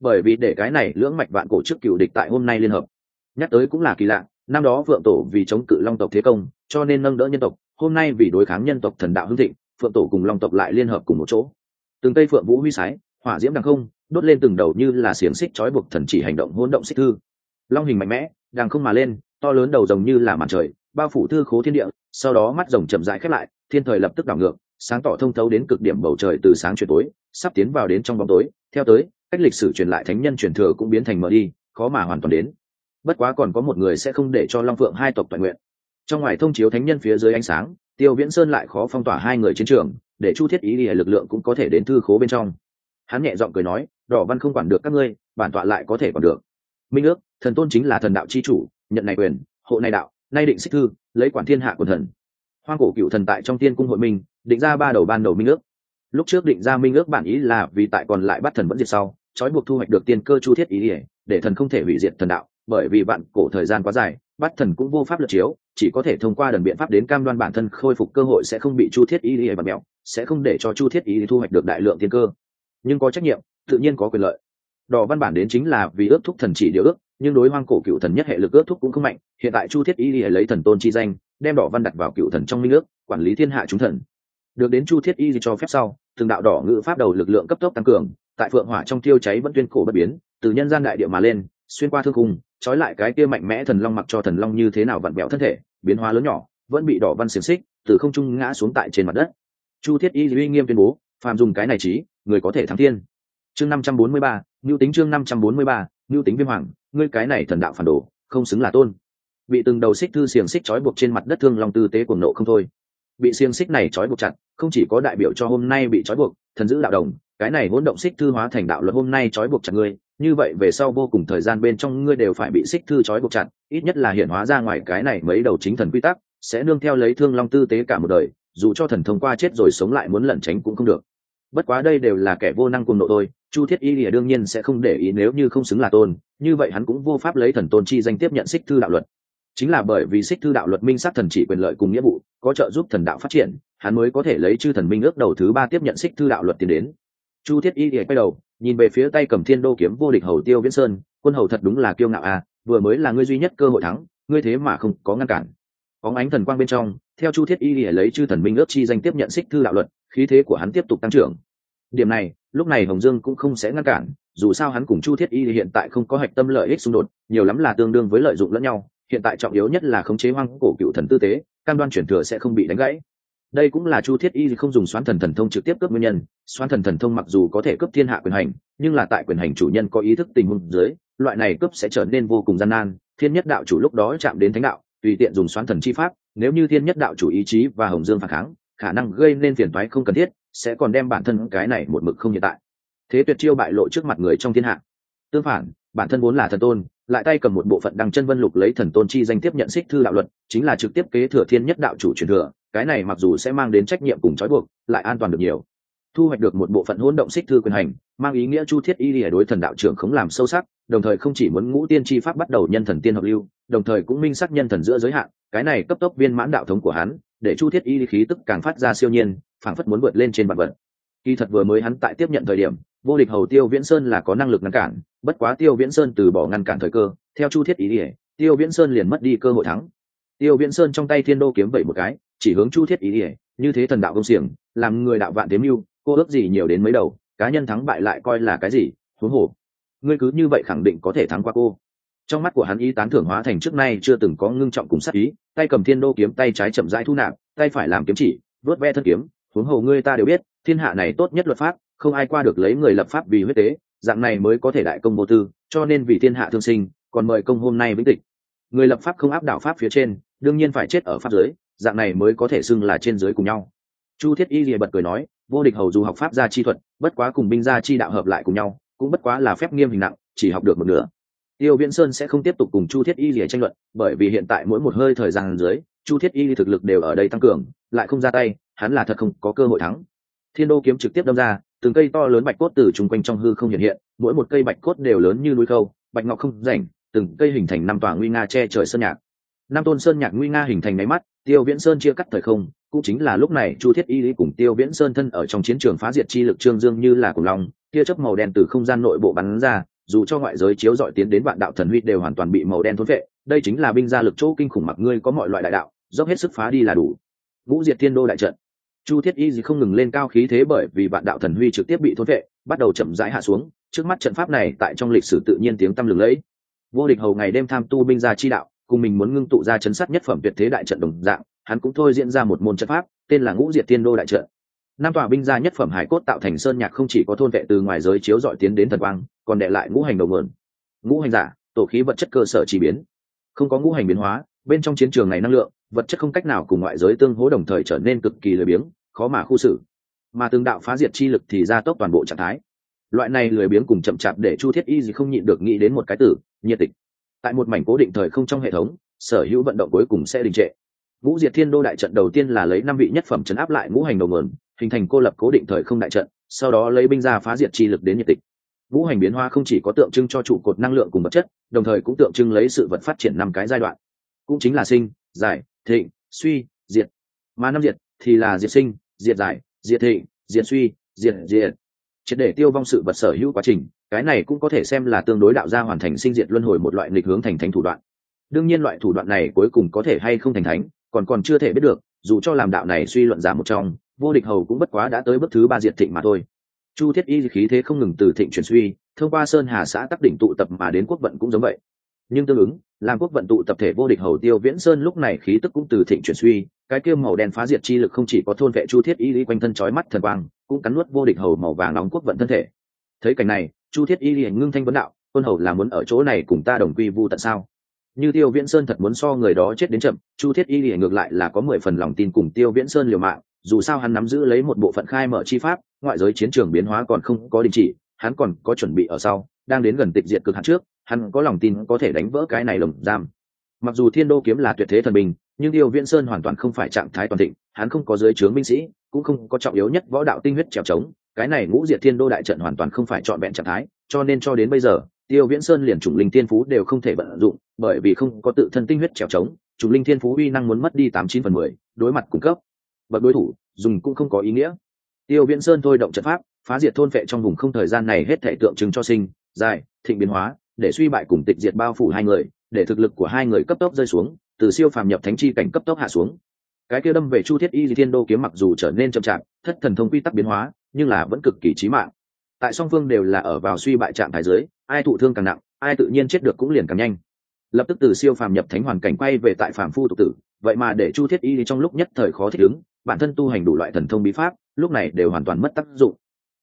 Bởi vì để cái này lưỡng mạch vạn cổ trước cựu địch tại hôm nay liên hợp. Nhắc tới cũng là kỳ lạ, năm đó phượng tổ vì chống cự long tộc thế công, cho nên nâng đỡ nhân tộc, hôm nay vì đối kháng nhân tộc thần đạo hưng thịnh, phượng tổ cùng long tộc lại liên hợp cùng một chỗ. Từng cây phượng vũ huy sái, hỏa diễm đằng không, đốt lên từng đầu như là xiềng xích trói buộc thần chỉ hành động hỗn động xích thư. Long hình mạnh mẽ, đằng không mà lên, to lớn đầu rồng như là màn trời, bao phủ thư khố thiên địa, sau đó mắt rồng chậm rãi khép lại, thiên thời lập tức đảo ngược sáng tỏ thông thấu đến cực điểm bầu trời từ sáng chuyển tối, sắp tiến vào đến trong bóng tối. Theo tới, cách lịch sử truyền lại thánh nhân truyền thừa cũng biến thành mờ đi, khó mà hoàn toàn đến. Bất quá còn có một người sẽ không để cho long phượng hai tộc toàn nguyện. Trong ngoài thông chiếu thánh nhân phía dưới ánh sáng, tiêu viễn sơn lại khó phong tỏa hai người chiến trường, để chu thiết ý đi lực lượng cũng có thể đến thư khố bên trong. Hắn nhẹ giọng cười nói, đỏ văn không quản được các ngươi, bản tọa lại có thể còn được. Minh ước, thần tôn chính là thần đạo c h i chủ, nhận này quyền, hộ này đạo, nay định xích thư, lấy quản thiên hạ của thần. Hoang cổ cựu thần tại trong tiên cung hội minh định ra ba đầu ban đầu minh ước. Lúc trước định ra minh ước bản ý là vì tại còn lại bắt thần vẫn diệt sau, trói buộc thu hoạch được tiên cơ chu thiết ý ỉa để thần không thể hủy diệt thần đạo, bởi vì bạn cổ thời gian quá dài, bắt thần cũng vô pháp lật chiếu, chỉ có thể thông qua đần biện pháp đến cam đoan bản thân khôi phục cơ hội sẽ không bị chu thiết ý ỉa bật mẹo, sẽ không để cho chu thiết ý thu hoạch được đại lượng tiên cơ. Nhưng có trách nhiệm, tự nhiên có quyền lợi. Đỏ văn bản đến chính là vì ước thúc thần chỉ điều ước, nhưng đối hoang cổ cựu thần nhất hệ lực ước thúc cũng không mạnh, hiện tại chu thiết ý ỉa lấy thần tôn chi danh, đem đỏ văn đặt vào cựu thần trong minh ước, quản lý thiên hạ chúng thần được đến chu thiết y cho phép sau, từng đạo đỏ ngự pháp đầu lực lượng cấp tốc tăng cường, tại phượng hỏa trong tiêu cháy vẫn tuyên cổ bất biến, từ nhân gian đại địa mà lên, xuyên qua thương khung, trói lại cái kia mạnh mẽ thần long mặc cho thần long như thế nào vặn bẹo thân thể, biến hóa lớn nhỏ, vẫn bị đỏ văn xiềng xích từ không trung ngã xuống tại trên mặt đất. Chu thiết y uy nghiêm tuyên bố, phàm dùng cái này trí người có thể thắng thiên. Chương năm trăm bốn mươi ba ngưu tính chương năm trăm bốn mươi ba ngưu tính viêm hoàng, ngươi cái này thần đạo phản đồ, không xứng là tôn. Bị từng đầu xích thư xiềng xích trói buộc trên mặt đất thương long tư tế cuồng nộ không thôi bị xiềng xích này trói buộc chặt không chỉ có đại biểu cho hôm nay bị trói buộc thần giữ đạo đồng cái này hỗn động xích thư hóa thành đạo luật hôm nay trói buộc chặt ngươi như vậy về sau vô cùng thời gian bên trong ngươi đều phải bị xích thư trói buộc chặt ít nhất là hiện hóa ra ngoài cái này mấy đầu chính thần quy tắc sẽ nương theo lấy thương long tư tế cả một đời dù cho thần thông qua chết rồi sống lại muốn lẩn tránh cũng không được. Bất quá đây đều là kẻ vô năng cùng nộ tôi, chu thiết y lìa đương nhiên sẽ không để ý nếu như không xứng là tôn như vậy hắn cũng vô pháp lấy thần tôn chi danh tiếp nhận xích thư đạo luật chính là bởi vì xích thư đạo luật minh sát thần chỉ quyền lợi cùng nghĩa vụ có trợ giúp thần đạo phát triển, hắn mới có thể lấy chư thần minh ước đầu thứ ba tiếp nhận xích thư đạo luật tiến đến. Chu thiết y lìa quay đầu, nhìn về phía tay cầm thiên đô kiếm vô địch hầu tiêu viễn sơn, quân hầu thật đúng là kiêu ngạo à vừa mới là ngươi duy nhất cơ hội thắng, ngươi thế mà không có ngăn cản. Có ánh thần quang bên trong, theo chu thiết y lìa lấy chư thần minh ước chi danh tiếp nhận xích thư đạo luật, khí thế của hắn tiếp tục tăng trưởng. Điểm này, lúc này hồng dương cũng không sẽ ngăn cản, dù sao hắn cùng chu thiết y hiện tại không có hạch tâm lợi ích xung đột, nhiều lắm là tương đương với lợi dụng lẫn nhau hiện tại trọng yếu nhất là khống chế hoang cổ cựu thần tư tế, cam đoan chuyển thừa sẽ không bị đánh gãy. Đây cũng là chu thiết y không dùng xoán thần thần thông trực tiếp cướp nguyên nhân, xoán thần thần thông mặc dù có thể cướp thiên hạ quyền hành, nhưng là tại quyền hành chủ nhân có ý thức tình huống dưới, loại này cướp sẽ trở nên vô cùng gian nan. Thiên nhất đạo chủ lúc đó chạm đến thánh đạo, tùy tiện dùng xoán thần chi pháp, nếu như thiên nhất đạo chủ ý chí và hồng dương phản kháng, khả năng gây nên phiền toái không cần thiết, sẽ còn đem bản thân cái này một mực không hiện tại. Thế tuyệt chiêu bại lộ trước mặt người trong thiên hạ. Tương phản, bản thân vốn là thần tôn lại tay cầm một bộ phận đăng chân vân lục lấy thần tôn chi danh tiếp nhận xích thư đạo luật, chính là trực tiếp kế thừa thiên nhất đạo chủ truyền thừa, cái này mặc dù sẽ mang đến trách nhiệm cùng trói buộc, lại an toàn được nhiều. Thu hoạch được một bộ phận hỗn động xích thư quyền hành, mang ý nghĩa chu thiết y lìa đối thần đạo trưởng không làm sâu sắc, đồng thời không chỉ muốn ngũ tiên tri pháp bắt đầu nhân thần tiên hợp lưu, đồng thời cũng minh xác nhân thần giữa giới hạn, cái này cấp tốc viên mãn đạo thống của hắn, để chu thiết y khí tức càng phát ra siêu nhiên, phảng phất muốn vượt lên trên bản vật. Kỳ thật vừa mới hắn tại tiếp nhận thời điểm, vô địch hầu tiêu viễn sơn là có năng lực ngăn cản bất quá tiêu viễn sơn từ bỏ ngăn cản thời cơ, theo chu thiết ý ỉa tiêu viễn sơn liền mất đi cơ hội thắng. Tiêu viễn sơn trong tay thiên đô kiếm vậy một cái, chỉ hướng chu thiết ý ỉa như thế thần đạo công xiềng, làm người đạo vạn tiếm mưu, cô ước gì nhiều đến mấy đầu, cá nhân thắng bại lại coi là cái gì, huống hồ. Ngươi cứ như vậy khẳng định có thể thắng qua cô. Trong mắt của hắn ý tán thưởng hóa thành trước nay chưa từng có ngưng trọng cùng sát ý, tay cầm thiên đô kiếm tay trái chậm rãi thu nạp, tay phải làm kiếm chỉ, vớt ve thân kiếm, huống hồ ngươi ta đều biết, thiên hạ này tốt nhất luật pháp, không ai qua được lấy người lập pháp vì huyết tế dạng này mới có thể đại công vô tư, cho nên vì thiên hạ thương sinh, còn mời công hôm nay vĩnh tịch. Người lập pháp không áp đảo pháp phía trên, đương nhiên phải chết ở pháp giới, dạng này mới có thể xưng là trên giới cùng nhau. Chu thiết y lìa bật cười nói, vô địch hầu dù học pháp gia chi thuật, bất quá cùng binh gia chi đạo hợp lại cùng nhau, cũng bất quá là phép nghiêm hình nặng, chỉ học được một nửa. Tiêu viễn sơn sẽ không tiếp tục cùng chu thiết y lìa tranh luận, bởi vì hiện tại mỗi một hơi thời gian dưới, chu thiết y thực lực đều ở đây tăng cường, lại không ra tay, hắn là thật không có cơ hội thắng. Thiên đô kiếm trực tiếp đâm ra từng cây to lớn bạch cốt từ chung quanh trong hư không hiện hiện, mỗi một cây bạch cốt đều lớn như núi khâu, bạch ngọc không rảnh, từng cây hình thành năm tòa nguy nga che trời sơn nhạc. Năm tôn sơn nhạc nguy nga hình thành máy mắt, tiêu viễn sơn chia cắt thời không, cũng chính là lúc này chu thiết y lý cùng tiêu viễn sơn thân ở trong chiến trường phá diệt chi lực trương dương như là cùng lòng tia chớp màu đen từ không gian nội bộ bắn ra, dù cho ngoại giới chiếu dọi tiến đến vạn đạo thần huy đều hoàn toàn bị màu đen thốn vệ đây chính là binh gia lực chỗ kinh khủng mặc ngươi có mọi loại đại đạo, dốc hết sức phá đi là đủ. Vũ diệt thiên đô đại trận chu thiết y gì không ngừng lên cao khí thế bởi vì vạn đạo thần huy trực tiếp bị thôn vệ, bắt đầu chậm rãi hạ xuống, trước mắt trận pháp này tại trong lịch sử tự nhiên tiếng tăm lừng lẫy. Vô địch hầu ngày đêm tham tu binh gia chi đạo, cùng mình muốn ngưng tụ ra chấn sát nhất phẩm tuyệt thế đại trận đồng dạng, hắn cũng thôi diễn ra một môn trận pháp, tên là ngũ diệt tiên đô đại trận. Năm tòa binh gia nhất phẩm hải cốt tạo thành sơn nhạc không chỉ có thôn vệ từ ngoài giới chiếu dọi tiến đến thần quang, còn đệ lại ngũ hành đầu mượn ngũ hành giả, tổ khí vật chất cơ sở chỉ biến. Không có ngũ hành biến hóa, bên trong chiến trường này năng lượng, vật chất không cách nào cùng ngoại giới tương hỗ đồng thời trở nên cực kỳ lười biếng khó mà khu xử. Mà từng đạo phá diệt chi lực thì ra tốc toàn bộ trạng thái. Loại này lười biếng cùng chậm chạp để chu thiết y gì không nhịn được nghĩ đến một cái tử nhiệt tịch. Tại một mảnh cố định thời không trong hệ thống, sở hữu vận động cuối cùng sẽ đình trệ. Ngũ diệt thiên đô đại trận đầu tiên là lấy năm vị nhất phẩm chấn áp lại ngũ hành đầu mườn hình thành cô lập cố định thời không đại trận, sau đó lấy binh ra phá diệt chi lực đến nhiệt tịch. Ngũ hành biến hoa không chỉ có tượng trưng cho trụ cột năng lượng cùng vật chất, đồng thời cũng tượng trưng lấy sự vật phát triển năm cái giai đoạn. Cũng chính là sinh, giải, thịnh, suy, diệt. Mà năm diệt thì là diệt sinh diệt giải, diệt thịnh, diệt suy, diệt diệt. Triệt để tiêu vong sự vật sở hữu quá trình, cái này cũng có thể xem là tương đối đạo gia hoàn thành sinh diệt luân hồi một loại nghịch hướng thành thánh thủ đoạn. Đương nhiên loại thủ đoạn này cuối cùng có thể hay không thành thánh, còn còn chưa thể biết được, dù cho làm đạo này suy luận giả một trong, vô địch hầu cũng bất quá đã tới bước thứ ba diệt thịnh mà thôi. Chu thiết y khí thế không ngừng từ thịnh chuyển suy, thông qua sơn hà xã tắc đỉnh tụ tập mà đến quốc vận cũng giống vậy. Nhưng tương ứng làm quốc vận tụ tập thể vô địch hầu tiêu viễn sơn lúc này khí tức cũng từ thịnh chuyển suy, cái kia màu đen phá diệt chi lực không chỉ có thôn vệ chu thiết y lý quanh thân chói mắt thần quang, cũng cắn nuốt vô địch hầu màu vàng nóng quốc vận thân thể. Thấy cảnh này, chu thiết y lý ngưng thanh vấn đạo, quân hầu là muốn ở chỗ này cùng ta đồng quy vu tận sao? Như tiêu viễn sơn thật muốn so người đó chết đến chậm, chu thiết y lý ngược lại là có mười phần lòng tin cùng tiêu viễn sơn liều mạng, dù sao hắn nắm giữ lấy một bộ phận khai mở chi pháp, ngoại giới chiến trường biến hóa còn không có đình chỉ, hắn còn có chuẩn bị ở sau, đang đến gần tịch diệt cực hạn trước hắn có lòng tin có thể đánh vỡ cái này lồng giam. Mặc dù thiên đô kiếm là tuyệt thế thần binh, nhưng tiêu viễn sơn hoàn toàn không phải trạng thái toàn thịnh, hắn không có dưới trướng binh sĩ, cũng không có trọng yếu nhất võ đạo tinh huyết trèo trống, cái này ngũ diệt thiên đô đại trận hoàn toàn không phải trọn vẹn trạng thái, cho nên cho đến bây giờ tiêu viễn sơn liền chủng linh thiên phú đều không thể vận dụng, bởi vì không có tự thân tinh huyết trèo trống chủng linh thiên phú uy năng muốn mất đi tám chín phần mười, đối mặt cung cấp. Bậc đối thủ, dùng cũng không có ý nghĩa. Tiêu viễn sơn thôi động trận pháp, phá diệt thôn phệ trong vùng không thời gian này hết thể tượng trưng cho sinh dài thịnh biến hóa để suy bại cùng tịch diệt bao phủ hai người, để thực lực của hai người cấp tốc rơi xuống, từ siêu phàm nhập thánh chi cảnh cấp tốc hạ xuống. Cái kia đâm về chu thiết y thiên đô kiếm mặc dù trở nên chậm chạp, thất thần thông quy tắc biến hóa, nhưng là vẫn cực kỳ chí mạng. Tại song phương đều là ở vào suy bại trạng thái dưới, ai thụ thương càng nặng, ai tự nhiên chết được cũng liền càng nhanh. Lập tức từ siêu phàm nhập thánh hoàn cảnh quay về tại phàm phu tục tử, vậy mà để chu thiết y trong lúc nhất thời khó thích ứng, bản thân tu hành đủ loại thần thông bí pháp, lúc này đều hoàn toàn mất tác dụng.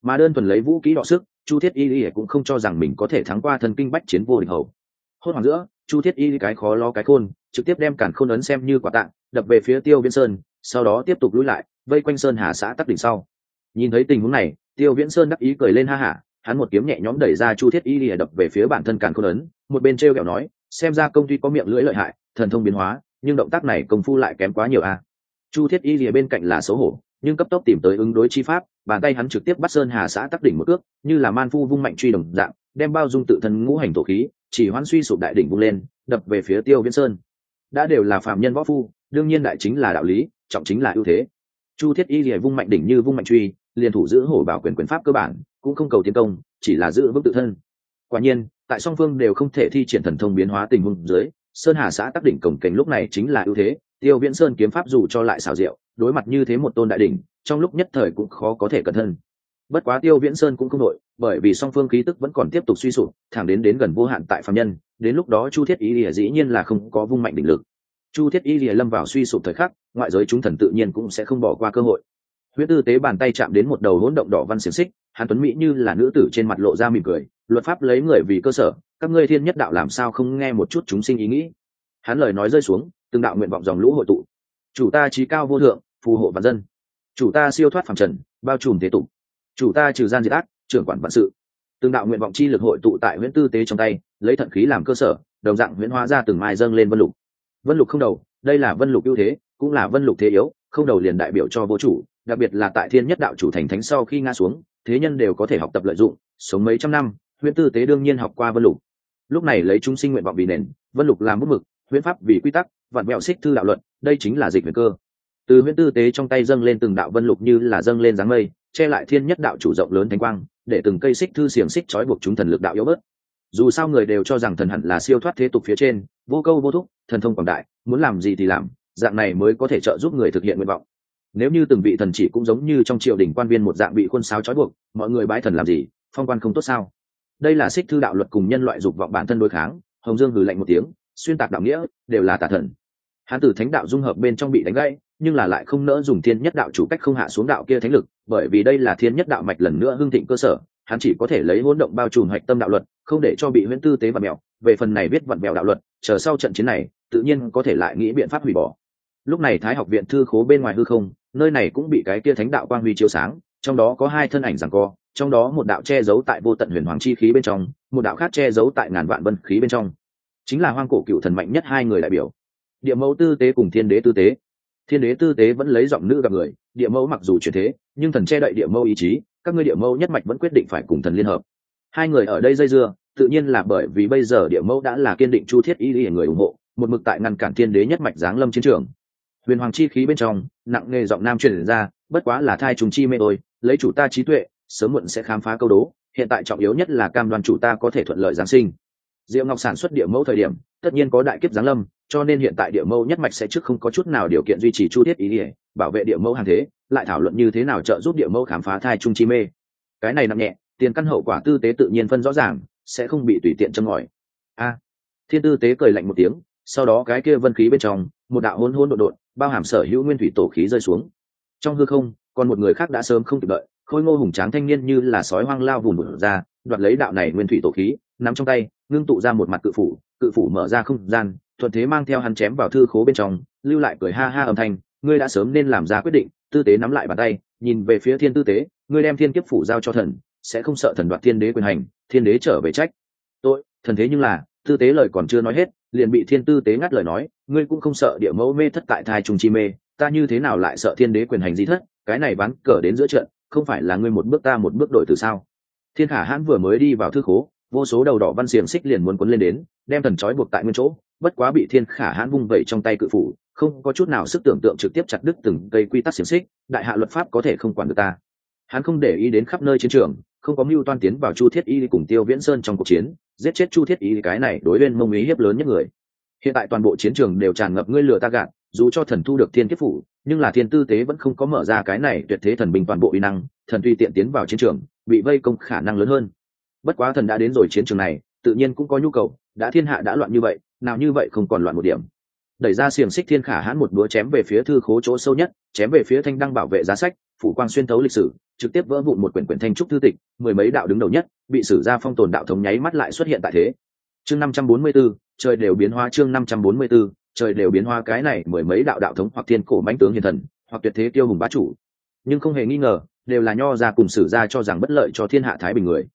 Mà đơn thuần lấy vũ kỹ đọ sức chu thiết y cũng không cho rằng mình có thể thắng qua thần kinh bách chiến vô địch hầu. Hốt hoảng giữa, chu thiết y cái khó lo cái khôn, trực tiếp đem cản khôn ấn xem như quả tạng, đập về phía tiêu viễn sơn, sau đó tiếp tục lũi lại, vây quanh sơn hà xã tắc đỉnh sau. Nhìn thấy tình huống này, tiêu viễn sơn đắc ý cười lên ha hả, hắn một kiếm nhẹ nhõm đẩy ra chu thiết y lìa đập về phía bản thân càn khôn ấn, một bên t r e o kẹo nói, xem ra công ty có miệng lưỡi lợi hại, thần thông biến hóa, nhưng động tác này công phu lại kém quá nhiều a. Chu thiết y lìa bên cạnh là xấu hổ, nhưng cấp tốc tìm tới ứng đối chi pháp bàn tay hắn trực tiếp bắt sơn hà xã tắc đỉnh một cước, như là man phu vung mạnh truy đồng dạng, đem bao dung tự thân ngũ hành tổ khí, chỉ hoan suy sụp đại đỉnh vung lên, đập về phía tiêu viễn sơn. Đã đều là phạm nhân võ phu, đương nhiên đại chính là đạo lý, trọng chính là ưu thế. Chu thiết y lìa vung mạnh đỉnh như vung mạnh truy, liền thủ giữ hổ bảo quyền quyền pháp cơ bản, cũng không cầu tiến công, chỉ là giữ vững tự thân. Quả nhiên, tại song phương đều không thể thi triển thần thông biến hóa tình huống dưới, sơn hà xã tắc đỉnh cổng cảnh lúc này chính là ưu thế tiêu viễn sơn kiếm pháp dù cho lại xảo diệu, đối mặt như thế một tôn đại đỉnh trong lúc nhất thời cũng khó có thể cẩn thân bất quá tiêu viễn sơn cũng không đội bởi vì song phương khí tức vẫn còn tiếp tục suy sụp thẳng đến đến gần vô hạn tại phạm nhân đến lúc đó chu thiết y lìa dĩ nhiên là không có vung mạnh định lực. Chu thiết y lìa lâm vào suy sụp thời khắc ngoại giới chúng thần tự nhiên cũng sẽ không bỏ qua cơ hội. Huyết tư tế bàn tay chạm đến một đầu hỗn động đỏ văn xiềng xích hàn tuấn mỹ như là nữ tử trên mặt lộ ra mỉm cười luật pháp lấy người vì cơ sở các ngươi thiên nhất đạo làm sao không nghe một chút chúng sinh ý nghĩ? Hắn lời nói rơi xuống từng đạo nguyện vọng dòng lũ hội tụ. Chủ ta trí cao vô thượng, phù hộ vạn dân. Chủ ta siêu thoát phàm trần, bao trùm thế tục. Chủ ta trừ gian diệt ác, trưởng quản vạn sự. Từng đạo nguyện vọng chi lực hội tụ tại huyễn tư tế trong tay, lấy thận khí làm cơ sở, đồng dạng huyễn hóa ra từng mai dâng lên vân lục. Vân lục không đầu, đây là vân lục ưu thế, cũng là vân lục thế yếu, không đầu liền đại biểu cho vô chủ, đặc biệt là tại thiên nhất đạo chủ thành thánh sau khi ngã xuống, thế nhân đều có thể học tập lợi dụng, sống mấy trăm năm, huyễn tư tế đương nhiên học qua vân lục. Lúc này lấy chúng sinh nguyện vọng vì nền, vân lục làm bút mực huyễn pháp vì quy tắc, vạn mẹo xích thư đạo luận đây chính là dịch huyền cơ. Từ huyễn tư tế trong tay dâng lên từng đạo vân lục như là dâng lên dáng mây, che lại thiên nhất đạo chủ rộng lớn thánh quang, để từng cây xích thư xiềng xích trói buộc chúng thần lực đạo yếu bớt. Dù sao người đều cho rằng thần hẳn là siêu thoát thế tục phía trên, vô câu vô thúc, thần thông quảng đại, muốn làm gì thì làm, dạng này mới có thể trợ giúp người thực hiện nguyện vọng. Nếu như từng vị thần chỉ cũng giống như trong triều đình quan viên một dạng bị khuôn sáo trói buộc, mọi người bái thần làm gì, phong quan không tốt sao? Đây là xích thư đạo luật cùng nhân loại dục vọng bản thân đối kháng, hồng dương hừ lạnh một tiếng xuyên tạc đạo nghĩa, đều là tà thần. Hán tử thánh đạo dung hợp bên trong bị đánh gãy, nhưng là lại không nỡ dùng thiên nhất đạo chủ cách không hạ xuống đạo kia thánh lực, bởi vì đây là thiên nhất đạo mạch lần nữa hưng thịnh cơ sở, hắn chỉ có thể lấy hỗn động bao trùm hạch tâm đạo luật, không để cho bị huyễn tư tế và mèo. Về phần này biết vặn mèo đạo luật, chờ sau trận chiến này, tự nhiên có thể lại nghĩ biện pháp hủy bỏ. Lúc này thái học viện thư khố bên ngoài hư không, nơi này cũng bị cái kia thánh đạo quang huy chiếu sáng, trong đó có hai thân ảnh rằng co, trong đó một đạo che giấu tại vô tận huyền hoàng chi khí bên trong, một đạo khác che giấu tại ngàn vạn vân khí bên trong chính là hoang cổ cựu thần mạnh nhất hai người đại biểu. Địa mẫu tư tế cùng thiên đế tư tế. Thiên đế tư tế vẫn lấy giọng nữ gặp người, địa mẫu mặc dù chuyển thế, nhưng thần che đậy địa mẫu ý chí, các ngươi địa mẫu nhất mạch vẫn quyết định phải cùng thần liên hợp. Hai người ở đây dây dưa, tự nhiên là bởi vì bây giờ địa mẫu đã là kiên định chu thiết y người ủng hộ, một mực tại ngăn cản thiên đế nhất mạch giáng lâm chiến trường. Huyền hoàng chi khí bên trong, nặng nghề giọng nam truyền ra, bất quá là thai trùng chi mê tôi lấy chủ ta trí tuệ, sớm muộn sẽ khám phá câu đố, hiện tại trọng yếu nhất là cam đoan chủ ta có thể thuận lợi giáng sinh diệu ngọc sản xuất địa mẫu thời điểm, tất nhiên có đại kiếp giáng lâm, cho nên hiện tại địa mẫu nhất mạch sẽ trước không có chút nào điều kiện duy trì chu thiết ý ỉa bảo vệ địa mẫu hàng thế, lại thảo luận như thế nào trợ giúp địa mẫu khám phá thai trung chi mê. Cái này nặng nhẹ, tiền căn hậu quả tư tế tự nhiên phân rõ ràng, sẽ không bị tùy tiện châm ngòi. A. Thiên tư tế cười lạnh một tiếng, sau đó cái kia vân khí bên trong, một đạo hôn hôn đột đột bao hàm sở hữu nguyên thủy tổ khí rơi xuống. Trong hư không, còn một người khác đã sớm không kịp đợi, khôi ngô hùng tráng thanh niên như là sói hoang lao vùng vụt ra đoạt lấy đạo này nguyên thủy tổ khí, nắm trong tay, ngưng tụ ra một mặt cự phủ cự phủ mở ra không gian, thuận thế mang theo hắn chém vào thư khố bên trong, lưu lại cười ha ha âm thanh, ngươi đã sớm nên làm ra quyết định, tư tế nắm lại bàn tay, nhìn về phía thiên tư tế, ngươi đem thiên kiếp phủ giao cho thần, sẽ không sợ thần đoạt thiên đế quyền hành, thiên đế trở về trách. Tội, thần thế nhưng là, tư tế lời còn chưa nói hết, liền bị thiên tư tế ngắt lời nói, ngươi cũng không sợ địa mẫu mê thất tại thai trùng chi mê, ta như thế nào lại sợ thiên đế quyền hành di thất, cái này bán cờ đến giữa trận, không phải là ngươi một bước ta một bước đổi từ sao? Thiên khả hãn vừa mới đi vào thư khố, vô số đầu đỏ văn xiềng xích liền muốn quấn lên đến, đem thần trói buộc tại nguyên chỗ, bất quá bị thiên khả hãn vung vẩy trong tay cự phủ, không có chút nào sức tưởng tượng trực tiếp chặt đứt từng cây quy tắc xiềng xích, đại hạ luật pháp có thể không quản được ta. Hắn không để ý đến khắp nơi chiến trường, không có mưu toan tiến vào chu thiết y cùng tiêu viễn sơn trong cuộc chiến, giết chết chu thiết y cái này đối lên mông ý hiếp lớn nhất người. Hiện tại toàn bộ chiến trường đều tràn ngập ngươi lừa ta gạt, dù cho thần thu được thiên kiếp phủ, nhưng là thiên tư tế vẫn không có mở ra cái này tuyệt thế thần bình toàn bộ uy năng, thần tùy tiện tiến vào chiến trường bị vây công khả năng lớn hơn. Bất quá thần đã đến rồi chiến trường này tự nhiên cũng có nhu cầu đã thiên hạ đã loạn như vậy nào như vậy không còn loạn một điểm. Đẩy ra xiềng xích thiên khả hãn một búa chém về phía thư khố chỗ sâu nhất chém về phía thanh đăng bảo vệ giá sách phủ quang xuyên thấu lịch sử trực tiếp vỡ vụn một quyển quyển thanh trúc thư tịch mười mấy đạo đứng đầu nhất bị sử gia phong tồn đạo thống nháy mắt lại xuất hiện tại thế. Chương năm trăm bốn mươi 544, trời đều biến hóa chương năm trăm bốn mươi 544, trời đều biến hóa cái này mười mấy đạo đạo thống hoặc thiên cổ mãnh tướng hiền thần hoặc tuyệt thế tiêu hùng bá chủ. Nhưng không hề nghi ngờ đều là nho ra cùng sử gia cho rằng bất lợi cho thiên hạ thái bình người.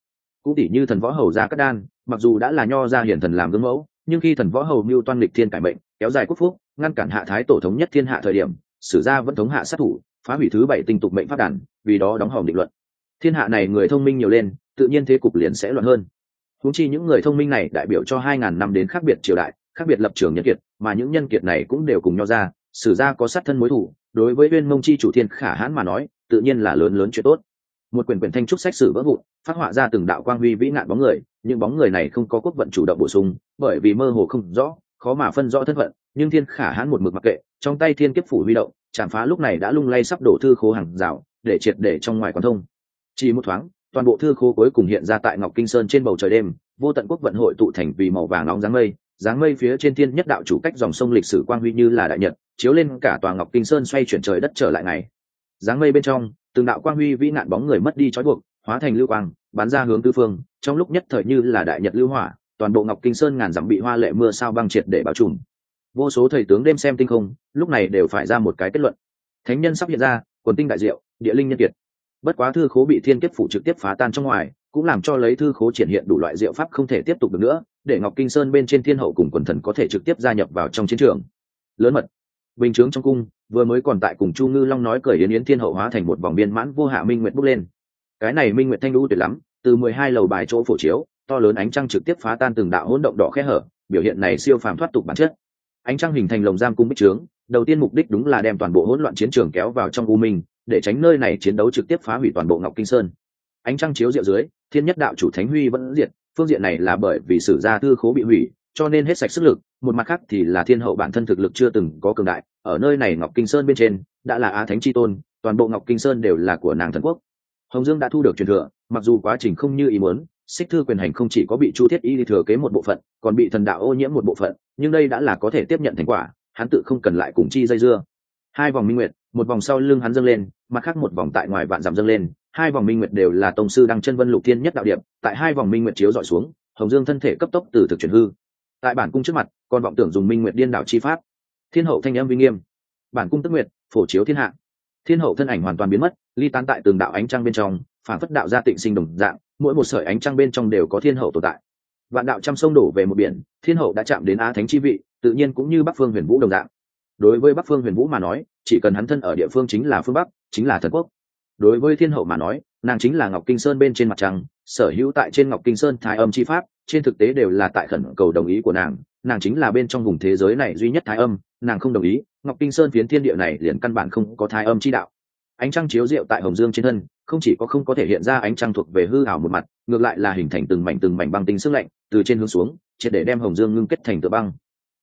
Cũng tỷ như thần võ hầu gia cát đan mặc dù đã là nho ra hiển thần làm gương mẫu nhưng khi thần võ hầu mưu toan lịch thiên cải mệnh kéo dài quốc phúc ngăn cản hạ thái tổ thống nhất thiên hạ thời điểm sử gia vẫn thống hạ sát thủ phá hủy thứ bảy tinh tục mệnh phát đản, vì đó đóng hòm định luận. Thiên hạ này người thông minh nhiều lên tự nhiên thế cục liền sẽ loạn hơn. Húng chi những người thông minh này đại biểu cho hai ngàn năm đến khác biệt triều đại khác biệt lập trường nhân kiệt mà những nhân kiệt này cũng đều cùng nho ra sử gia có sát thân mối thủ đối với uyên mông chi chủ thiên khả hãn mà nói tự nhiên là lớn lớn chuyện tốt. Một quyển quyển thanh trúc sách sử vỡ vụn, phát họa ra từng đạo quang huy vĩ nạn bóng người, những bóng người này không có quốc vận chủ động bổ sung, bởi vì mơ hồ không rõ, khó mà phân rõ thân phận, nhưng thiên khả hãn một mực mặc kệ, trong tay thiên kiếp phủ huy động, chạm phá lúc này đã lung lay sắp đổ thư khố hàng rào, để triệt để trong ngoài quan thông. Chỉ một thoáng, toàn bộ thư khố cuối cùng hiện ra tại ngọc kinh sơn trên bầu trời đêm, vô tận quốc vận hội tụ thành vì màu vàng nóng dáng mây dáng mây phía trên thiên nhất đạo chủ cách dòng sông lịch sử quang huy như là đại nhật, chiếu lên cả tòa ngọc kinh sơn xoay chuyển trời đất trở lại ngày dáng mây bên trong, từng đạo quang huy vĩ nạn bóng người mất đi trói buộc, hóa thành lưu quang, bắn ra hướng tư phương, trong lúc nhất thời như là đại nhật lưu hỏa, toàn bộ ngọc kinh sơn ngàn dặm bị hoa lệ mưa sao băng triệt để bao trùm. Vô số thầy tướng đêm xem tinh không, lúc này đều phải ra một cái kết luận. Thánh nhân sắp hiện ra, quần tinh đại diệu, địa linh nhân kiệt. Bất quá thư khố bị thiên kiếp phủ trực tiếp phá tan trong ngoài, cũng làm cho lấy thư khố triển hiện đủ loại diệu pháp không thể tiếp tục được nữa, để ngọc kinh sơn bên trên thiên hậu cùng quần thần có thể trực tiếp gia nhập vào trong chiến trường. Lớn mật, bình chướng trong cung vừa mới còn tại cùng chu ngư long nói cởi yến yến thiên hậu hóa thành một vòng biên mãn vô hạ minh nguyện bước lên. Cái này minh nguyện thanh lũ tuyệt lắm, từ mười hai lầu bài chỗ phổ chiếu, to lớn ánh trăng trực tiếp phá tan từng đạo hỗn động đỏ khe hở, biểu hiện này siêu phàm thoát tục bản chất. Ánh trăng hình thành lồng giam cung bích trướng, đầu tiên mục đích đúng là đem toàn bộ hỗn loạn chiến trường kéo vào trong u minh, để tránh nơi này chiến đấu trực tiếp phá hủy toàn bộ ngọc kinh sơn. Ánh trăng chiếu rượu dưới, thiên nhất đạo chủ thánh huy vẫn diệt, phương diện này là bởi vì sử gia tư khố bị hủy cho nên hết sạch sức lực, một mặt khác thì là thiên hậu bản thân thực lực chưa từng có cường đại, ở nơi này ngọc kinh sơn bên trên, đã là á thánh chi tôn, toàn bộ ngọc kinh sơn đều là của nàng thần quốc. Hồng dương đã thu được truyền thừa, mặc dù quá trình không như ý muốn, xích thư quyền hành không chỉ có bị chu thiết y thừa kế một bộ phận, còn bị thần đạo ô nhiễm một bộ phận, nhưng đây đã là có thể tiếp nhận thành quả, hắn tự không cần lại cùng chi dây dưa. Hai vòng minh nguyệt, một vòng sau lưng hắn dâng lên, mặt khác một vòng tại ngoài vạn giảm dâng lên, hai vòng minh nguyệt đều là tông sư đăng chân vân lục thiên nhất đạo điệp tại hai vòng minh nguyệt chiếu dọi xuống, hồng dương thân thể cấp tốc từ thực chuyển hư tại bản cung trước mặt, còn vọng tưởng dùng minh nguyệt điên đảo chi pháp. Thiên hậu thanh âm uy nghiêm. Bản cung tức nguyệt, phổ chiếu thiên hạ. Thiên hậu thân ảnh hoàn toàn biến mất, ly tán tại từng đạo ánh trăng bên trong, phản phất đạo gia tịnh sinh đồng dạng, mỗi một sợi ánh trăng bên trong đều có thiên hậu tồn tại. Vạn đạo trăm sông đổ về một biển, thiên hậu đã chạm đến á thánh chi vị, tự nhiên cũng như bắc phương huyền vũ đồng dạng. Đối với bắc phương huyền vũ mà nói, chỉ cần hắn thân ở địa phương chính là phương bắc, chính là thần quốc. Đối với thiên hậu mà nói, nàng chính là ngọc kinh sơn bên trên mặt trăng, sở hữu tại trên ngọc kinh sơn thái âm chi pháp trên thực tế đều là tại khẩn cầu đồng ý của nàng nàng chính là bên trong vùng thế giới này duy nhất thái âm, nàng không đồng ý, ngọc kinh sơn phiến thiên địa này liền căn bản không có thái âm chi đạo. Ánh trăng chiếu rượu tại hồng dương trên thân, không chỉ có không có thể hiện ra ánh trăng thuộc về hư ảo một mặt, ngược lại là hình thành từng mảnh từng mảnh băng tinh sức lạnh, từ trên hướng xuống, triệt để đem hồng dương ngưng kết thành tựa băng.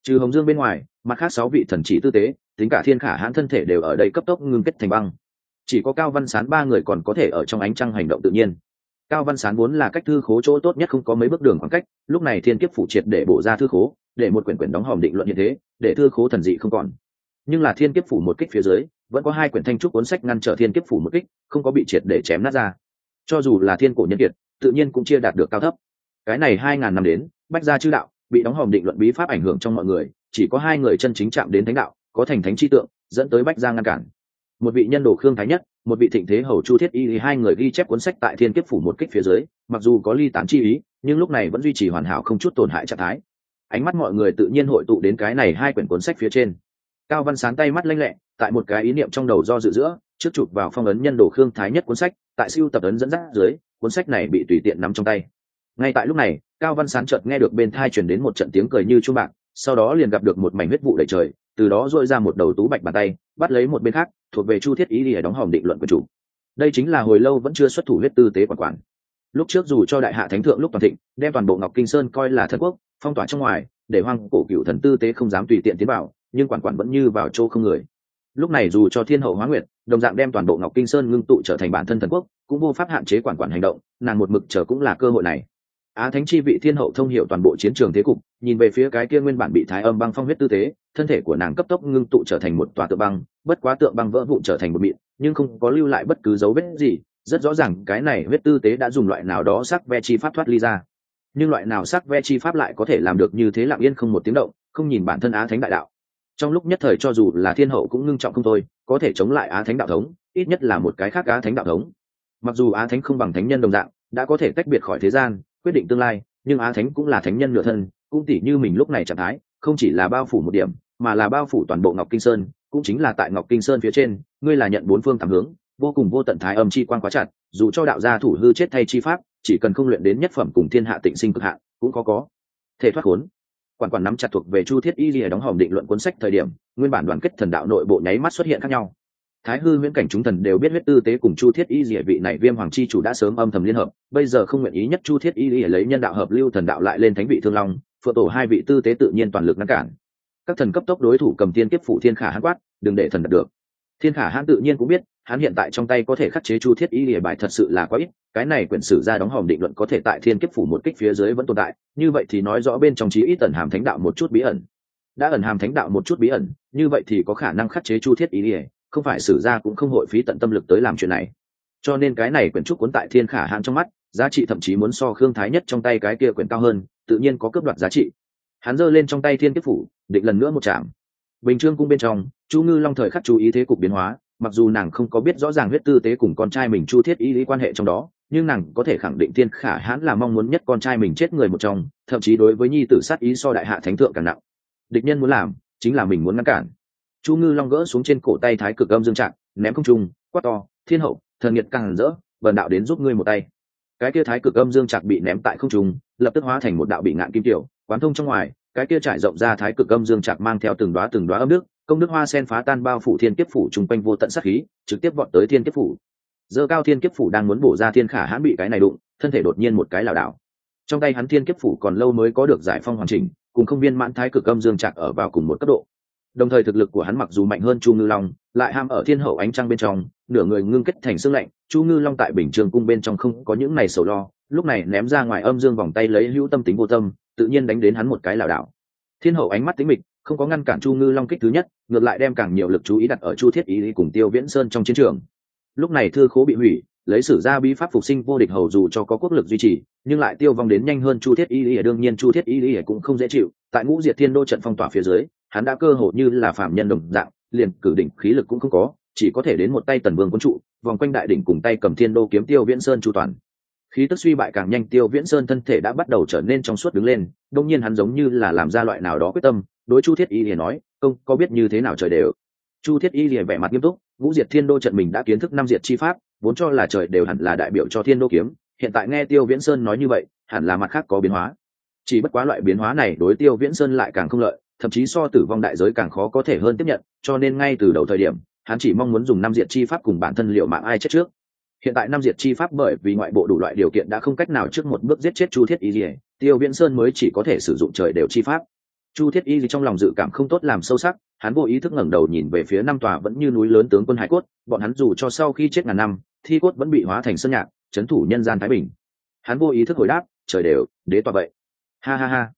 Trừ hồng dương bên ngoài, mặt khác sáu vị thần chỉ tư tế, tính cả thiên khả hãn thân thể đều ở đây cấp tốc ngưng kết thành băng. Chỉ có cao văn sán ba người còn có thể ở trong ánh trăng hành động tự nhiên cao văn sán vốn là cách thư khố chỗ tốt nhất không có mấy bước đường khoảng cách, lúc này thiên kiếp phủ triệt để bổ ra thư khố, để một quyển quyển đóng hòm định luận như thế, để thư khố thần dị không còn. Nhưng là thiên kiếp phủ một kích phía dưới, vẫn có hai quyển thanh trúc cuốn sách ngăn trở thiên kiếp phủ một kích, không có bị triệt để chém nát ra. Cho dù là thiên cổ nhân kiệt, tự nhiên cũng chia đạt được cao thấp. Cái này hai ngàn năm đến, bách gia chư đạo, bị đóng hòm định luận bí pháp ảnh hưởng trong mọi người, chỉ có hai người chân chính chạm đến thánh đạo, có thành thánh chi tượng, dẫn tới bách gia ngăn cản một vị nhân đồ khương thái nhất, một vị thịnh thế hầu chu thiết y hai người ghi chép cuốn sách tại thiên kiếp phủ một kích phía dưới, mặc dù có ly tán chi ý, nhưng lúc này vẫn duy trì hoàn hảo không chút tổn hại trạng thái. Ánh mắt mọi người tự nhiên hội tụ đến cái này hai quyển cuốn sách phía trên. Cao văn Sáng tay mắt lanh lẹ, tại một cái ý niệm trong đầu do dự giữa, trước chụp vào phong ấn nhân đồ khương thái nhất cuốn sách, tại siêu tập ấn dẫn dắt dưới, cuốn sách này bị tùy tiện nắm trong tay. Ngay tại lúc này, cao văn sán chợt nghe được bên thai chuyển đến một trận tiếng cười như chuông bạc, sau đó liền gặp được một mảnh huyết vụ đầy trời từ đó dội ra một đầu tú bạch bàn tay, bắt lấy một bên khác, thuộc về chu thiết ý để đóng hòm định luận của chủ. Đây chính là hồi lâu vẫn chưa xuất thủ huyết tư tế quản quản. Lúc trước dù cho đại hạ thánh thượng lúc toàn thịnh, đem toàn bộ ngọc kinh sơn coi là thần quốc, phong tỏa trong ngoài, để hoang cổ cựu thần tư tế không dám tùy tiện tiến vào, nhưng quản quản vẫn như vào chỗ không người. Lúc này dù cho thiên hậu hóa nguyệt, đồng dạng đem toàn bộ ngọc kinh sơn ngưng tụ trở thành bản thân thần quốc, cũng vô pháp hạn chế quản quản hành động, nàng một mực chờ cũng là cơ hội này á thánh chi vị thiên hậu thông hiểu toàn bộ chiến trường thế cục, nhìn về phía cái kia nguyên bản bị thái âm băng phong huyết tư thế, thân thể của nàng cấp tốc ngưng tụ trở thành một tòa tượng băng, bất quá tượng băng vỡ vụn trở thành một mịn, nhưng không có lưu lại bất cứ dấu vết gì, rất rõ ràng cái này huyết tư tế đã dùng loại nào đó sắc ve chi pháp thoát ly ra. Nhưng loại nào sắc ve chi pháp lại có thể làm được như thế lặng yên không một tiếng động, không nhìn bản thân á thánh đại đạo. Trong lúc nhất thời cho dù là thiên hậu cũng ngưng trọng không thôi, có thể chống lại á thánh đạo thống, ít nhất là một cái khác á thánh đạo thống. Mặc dù á thánh không bằng thánh nhân đồng dạng, đã có thể tách biệt khỏi thế gian quyết định tương lai nhưng á thánh cũng là thánh nhân nửa thân cũng tỉ như mình lúc này trạng thái không chỉ là bao phủ một điểm mà là bao phủ toàn bộ ngọc kinh sơn cũng chính là tại ngọc kinh sơn phía trên ngươi là nhận bốn phương tám hướng vô cùng vô tận thái âm chi quan quá chặt dù cho đạo gia thủ hư chết thay chi pháp chỉ cần không luyện đến nhất phẩm cùng thiên hạ tịnh sinh cực hạ, cũng có có. Thể thoát khốn. Quản quản nắm chặt thuộc về chu thiết y lìa đóng hòm định luận cuốn sách thời điểm nguyên bản đoàn kết thần đạo nội bộ nháy mắt xuất hiện khác nhau thái hư huyễn cảnh chúng thần đều biết huyết tư tế cùng chu thiết y lìa vị này viêm hoàng chi chủ đã sớm âm thầm liên hợp, bây giờ không nguyện ý nhất chu thiết y lìa lấy nhân đạo hợp lưu thần đạo lại lên thánh vị thương long, phượng tổ hai vị tư tế tự nhiên toàn lực ngăn cản. Các thần cấp tốc đối thủ cầm tiên kiếp phụ thiên khả hãn quát, đừng để thần đạt được. Thiên khả hãn tự nhiên cũng biết, hắn hiện tại trong tay có thể khắc chế chu thiết y lìa bài thật sự là quá ít, cái này quyển sử ra đóng hòm định luận có thể tại thiên kiếp phủ một kích phía dưới vẫn tồn tại, như vậy thì nói rõ bên trong trí ít ẩn hàm thánh đạo một chút bí ẩn. Đã ẩn hàm thánh đạo một chút bí ẩn, như vậy thì có khả năng khắc chế chu thiết y lìa không phải sử gia cũng không hội phí tận tâm lực tới làm chuyện này. Cho nên cái này quyển trúc cuốn tại thiên khả hãn trong mắt, giá trị thậm chí muốn so khương thái nhất trong tay cái kia quyển cao hơn, tự nhiên có cướp đoạt giá trị. Hắn giơ lên trong tay thiên kiếp phủ, định lần nữa một chạm bình trương cung bên trong, chu ngư long thời khắc chú ý thế cục biến hóa, mặc dù nàng không có biết rõ ràng huyết tư tế cùng con trai mình chu thiết ý lý quan hệ trong đó, nhưng nàng có thể khẳng định thiên khả hãn là mong muốn nhất con trai mình chết người một trong, thậm chí đối với nhi tử sát ý so đại hạ thánh thượng càng nặng. Địch nhân muốn làm, chính là mình muốn ngăn cản chu ngư long gỡ xuống trên cổ tay thái cực âm dương trạng, ném không trung, quát to, thiên hậu, thần nhiệt càng rỡ vần đạo đến giúp ngươi một tay. Cái kia thái cực âm dương trạng bị ném tại không trung, lập tức hóa thành một đạo bị ngạn kim tiểu, quán thông trong ngoài, cái kia trải rộng ra thái cực âm dương trạng mang theo từng đoá từng đoá âm nước, công đức hoa sen phá tan bao phủ thiên kiếp phủ chung quanh vô tận sát khí, trực tiếp vọt tới thiên kiếp phủ. Dơ cao thiên kiếp phủ đang muốn bổ ra thiên khả hãn bị cái này đụng, thân thể đột nhiên một cái lảo đảo. Trong tay hắn thiên kiếp phủ còn lâu mới có được giải phong hoàn chỉnh, cùng không viên mãn thái cực âm dương trạng ở vào cùng một cấp độ đồng thời thực lực của hắn mặc dù mạnh hơn chu ngư long, lại ham ở thiên hậu ánh trăng bên trong, nửa người ngưng kết thành xương lạnh, chu ngư long tại bình trường cung bên trong không có những này sầu lo, lúc này ném ra ngoài âm dương vòng tay lấy hữu tâm tính vô tâm, tự nhiên đánh đến hắn một cái lảo đảo. Thiên hậu ánh mắt tính mịch, không có ngăn cản chu ngư long kích thứ nhất, ngược lại đem càng nhiều lực chú ý đặt ở chu thiết ý cùng tiêu viễn sơn trong chiến trường. Lúc này thư khố bị hủy, lấy sử gia bí pháp phục sinh vô địch hầu dù cho có quốc lực duy trì, nhưng lại tiêu vong đến nhanh hơn chu thiết y lý đương nhiên chu thiết y lý cũng không dễ chịu, tại ngũ diệt thiên đô trận phong tỏa phía dưới hắn đã cơ hội như là phạm nhân đồng dạng, liền cử đỉnh khí lực cũng không có, chỉ có thể đến một tay tần vương quân trụ, vòng quanh đại đỉnh cùng tay cầm thiên đô kiếm tiêu viễn sơn chu toàn. Khí tức suy bại càng nhanh, tiêu viễn sơn thân thể đã bắt đầu trở nên trong suốt đứng lên, đông nhiên hắn giống như là làm ra loại nào đó quyết tâm, đối chu thiết y liền nói, công, có biết như thế nào trời đều? Chu thiết y liền vẻ mặt nghiêm túc ngũ diệt thiên đô trận mình đã kiến thức năm diệt chi pháp, vốn cho là trời đều hẳn là đại biểu cho thiên đô kiếm, hiện tại nghe tiêu viễn sơn nói như vậy, hẳn là mặt khác có biến hóa. Chỉ bất quá loại biến hóa này đối tiêu viễn sơn lại càng không lợi thậm chí so tử vong đại giới càng khó có thể hơn tiếp nhận, cho nên ngay từ đầu thời điểm, hắn chỉ mong muốn dùng năm diệt chi pháp cùng bản thân liệu mạng ai chết trước. Hiện tại năm diệt chi pháp bởi vì ngoại bộ đủ loại điều kiện đã không cách nào trước một bước giết chết chu thiết y dỉa tiêu viễn sơn mới chỉ có thể sử dụng trời đều chi pháp. Chu thiết y trong lòng dự cảm không tốt làm sâu sắc, hắn vô ý thức ngẩng đầu nhìn về phía năm tòa vẫn như núi lớn tướng quân hải cốt, bọn hắn dù cho sau khi chết ngàn năm, thi cốt vẫn bị hóa thành sơn nhạc trấn thủ nhân gian thái bình. Hắn vô ý thức hồi đáp, trời đều, đế tòa vậy. Ha ha ha.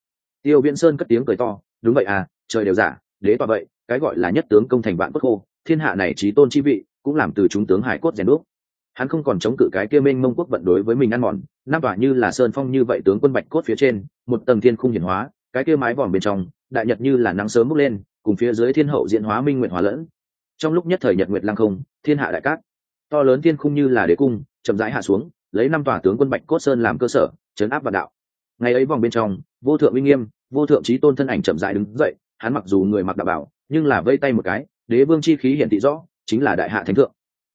Tiêu viễn sơn cất tiếng cười to đúng vậy à trời đều giả, đế tòa vậy, cái gọi là nhất tướng công thành vạn bất khô, thiên hạ này trí tôn chi vị, cũng làm từ chúng tướng hải cốt rèn đúc. Hắn không còn chống cự cái kia minh mông quốc vận đối với mình ăn mòn, năm tòa như là sơn phong như vậy tướng quân bạch cốt phía trên, một tầng thiên khung hiển hóa, cái kia mái vòm bên trong, đại nhật như là nắng sớm bốc lên, cùng phía dưới thiên hậu diễn hóa minh nguyện hóa lẫn. Trong lúc nhất thời nhật nguyệt lăng không, thiên hạ đại cát. To lớn thiên khung như là đế cung, chậm rãi hạ xuống, lấy năm tòa tướng quân bạch cốt sơn làm cơ sở, chấn áp và đạo ngày ấy vòng bên trong, vô thượng uy nghiêm, vô thượng trí tôn thân ảnh chậm rãi đứng dậy, hắn mặc dù người mặc đạo bảo, nhưng là vây tay một cái, đế vương chi khí hiển thị rõ, chính là đại hạ thánh thượng.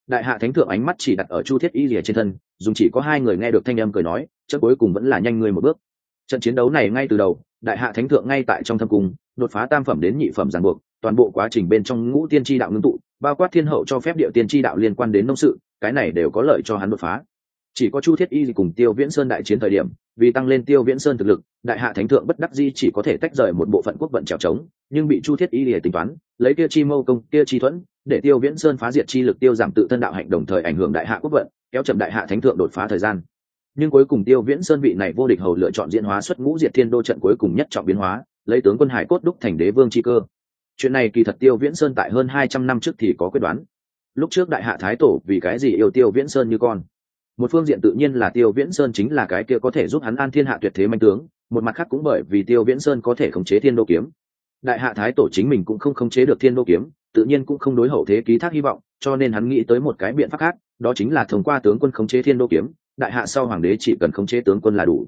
Đại hạ thánh thượng ánh mắt chỉ đặt ở chu thiết y rìa trên thân dùng chỉ có hai người nghe được thanh âm cười nói chất cuối cùng vẫn là nhanh người một bước. Trận chiến đấu này ngay từ đầu, đại hạ thánh thượng ngay tại trong thâm cung, đột phá tam phẩm đến nhị phẩm giàn buộc, toàn bộ quá trình bên trong ngũ tiên tri đạo ngưng tụ, bao quát thiên hậu cho phép địa tiên tri đạo liên quan đến nông sự, cái này đều có lợi cho hắn đột phá. Chỉ có chu thiết y cùng tiêu viễn sơn đại chiến thời điểm vì tăng lên tiêu viễn sơn thực lực, đại hạ thánh thượng bất đắc di chỉ có thể tách rời một bộ phận quốc vận trèo trống, nhưng bị chu thiết y lìa tính toán, lấy kia chi mâu công, kia chi thuẫn, để tiêu viễn sơn phá diệt chi lực tiêu giảm tự thân đạo hạnh đồng thời ảnh hưởng đại hạ quốc vận, kéo chậm đại hạ thánh thượng đột phá thời gian. Nhưng cuối cùng tiêu viễn sơn vị này vô địch hầu lựa chọn diễn hóa xuất ngũ diệt thiên đô trận cuối cùng nhất trọng biến hóa, lấy tướng quân hải cốt đúc thành đế vương chi cơ. Chuyện này kỳ thật tiêu viễn sơn tại hơn hai trăm năm trước thì có quyết đoán. Lúc trước đại hạ thái tổ vì cái gì yêu tiêu viễn sơn như con? Một phương diện tự nhiên là tiêu viễn sơn chính là cái kia có thể giúp hắn an thiên hạ tuyệt thế manh tướng, một mặt khác cũng bởi vì tiêu viễn sơn có thể khống chế thiên đô kiếm. Đại hạ thái tổ chính mình cũng không khống chế được thiên đô kiếm, tự nhiên cũng không đối hậu thế ký thác hy vọng, cho nên hắn nghĩ tới một cái biện pháp khác, đó chính là thông qua tướng quân khống chế thiên đô kiếm, đại hạ sau hoàng đế chỉ cần khống chế tướng quân là đủ.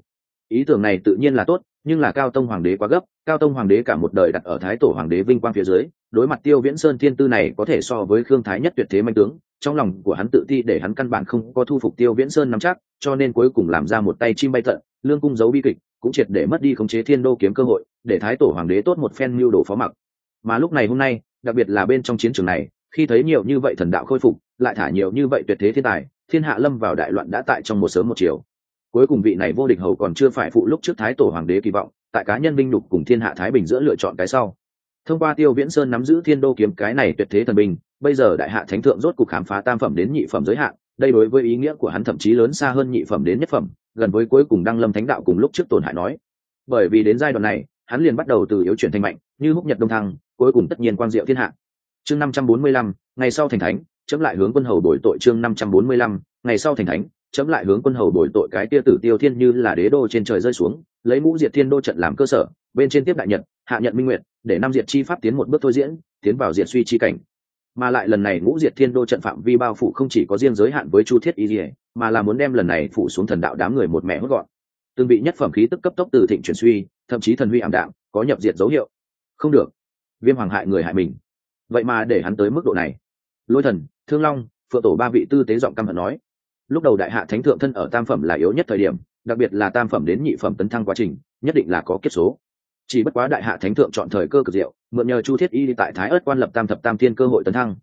Ý tưởng này tự nhiên là tốt, nhưng là cao tông hoàng đế quá gấp cao tông hoàng đế cả một đời đặt ở thái tổ hoàng đế vinh quang phía dưới, đối mặt tiêu viễn sơn thiên tư này có thể so với khương thái nhất tuyệt thế manh tướng, trong lòng của hắn tự ti để hắn căn bản không có thu phục tiêu viễn sơn nắm chắc, cho nên cuối cùng làm ra một tay chim bay tận lương cung giấu bi kịch, cũng triệt để mất đi khống chế thiên đô kiếm cơ hội, để thái tổ hoàng đế tốt một phen mưu đồ phó mặc. Mà lúc này hôm nay, đặc biệt là bên trong chiến trường này, khi thấy nhiều như vậy thần đạo khôi phục, lại thả nhiều như vậy tuyệt thế thiên tài, thiên hạ lâm vào đại loạn đã tại trong một sớm một chiều. Cuối cùng vị này vô địch hầu còn chưa phải phụ lúc trước thái tổ hoàng đế kỳ vọng tại cá nhân binh đục cùng thiên hạ thái bình giữa lựa chọn cái sau. Thông qua tiêu viễn sơn nắm giữ thiên đô kiếm cái này tuyệt thế thần binh, bây giờ đại hạ thánh thượng rốt cuộc khám phá tam phẩm đến nhị phẩm giới hạn, đây đối với ý nghĩa của hắn thậm chí lớn xa hơn nhị phẩm đến nhất phẩm, gần với cuối cùng đăng lâm thánh đạo cùng lúc trước tổn hại nói. Bởi vì đến giai đoạn này, hắn liền bắt đầu từ yếu chuyển thành mạnh, như húc nhật đông thăng, cuối cùng tất nhiên quang diệu thiên hạ. Chương năm trăm bốn mươi lăm, ngày sau thành thánh, chấm lại hướng quân hầu đổi tội chương năm trăm bốn mươi lăm, ngày sau thành thánh chấm lại hướng quân hầu đổi tội cái tia tử tiêu thiên như là đế đô trên trời rơi xuống, lấy mũ diệt thiên đô trận làm cơ sở, bên trên tiếp đại nhật, hạ nhận minh nguyện để năm diệt chi pháp tiến một bước thôi diễn, tiến vào diệt suy chi cảnh. Mà lại lần này ngũ diệt thiên đô trận phạm vi bao phủ không chỉ có riêng giới hạn với chu thiết y dỉa mà là muốn đem lần này phủ xuống thần đạo đám người một mẹ hốt gọn. Từng bị nhất phẩm khí tức cấp tốc từ thịnh chuyển suy, thậm chí thần huy ảm đạm, có nhập diệt dấu hiệu. Không được. Viêm hoàng hại người hại mình. Vậy mà để hắn tới mức độ này. Lôi thần, thương long, phượng tổ ba vị tư tế giọng căm hận nói lúc đầu đại hạ thánh thượng thân ở tam phẩm là yếu nhất thời điểm, đặc biệt là tam phẩm đến nhị phẩm tấn thăng quá trình, nhất định là có kết số. Chỉ bất quá đại hạ thánh thượng chọn thời cơ cực diệu, mượn nhờ chu thiết y tại thái ớt quan lập tam thập tam thiên cơ hội tấn thăng.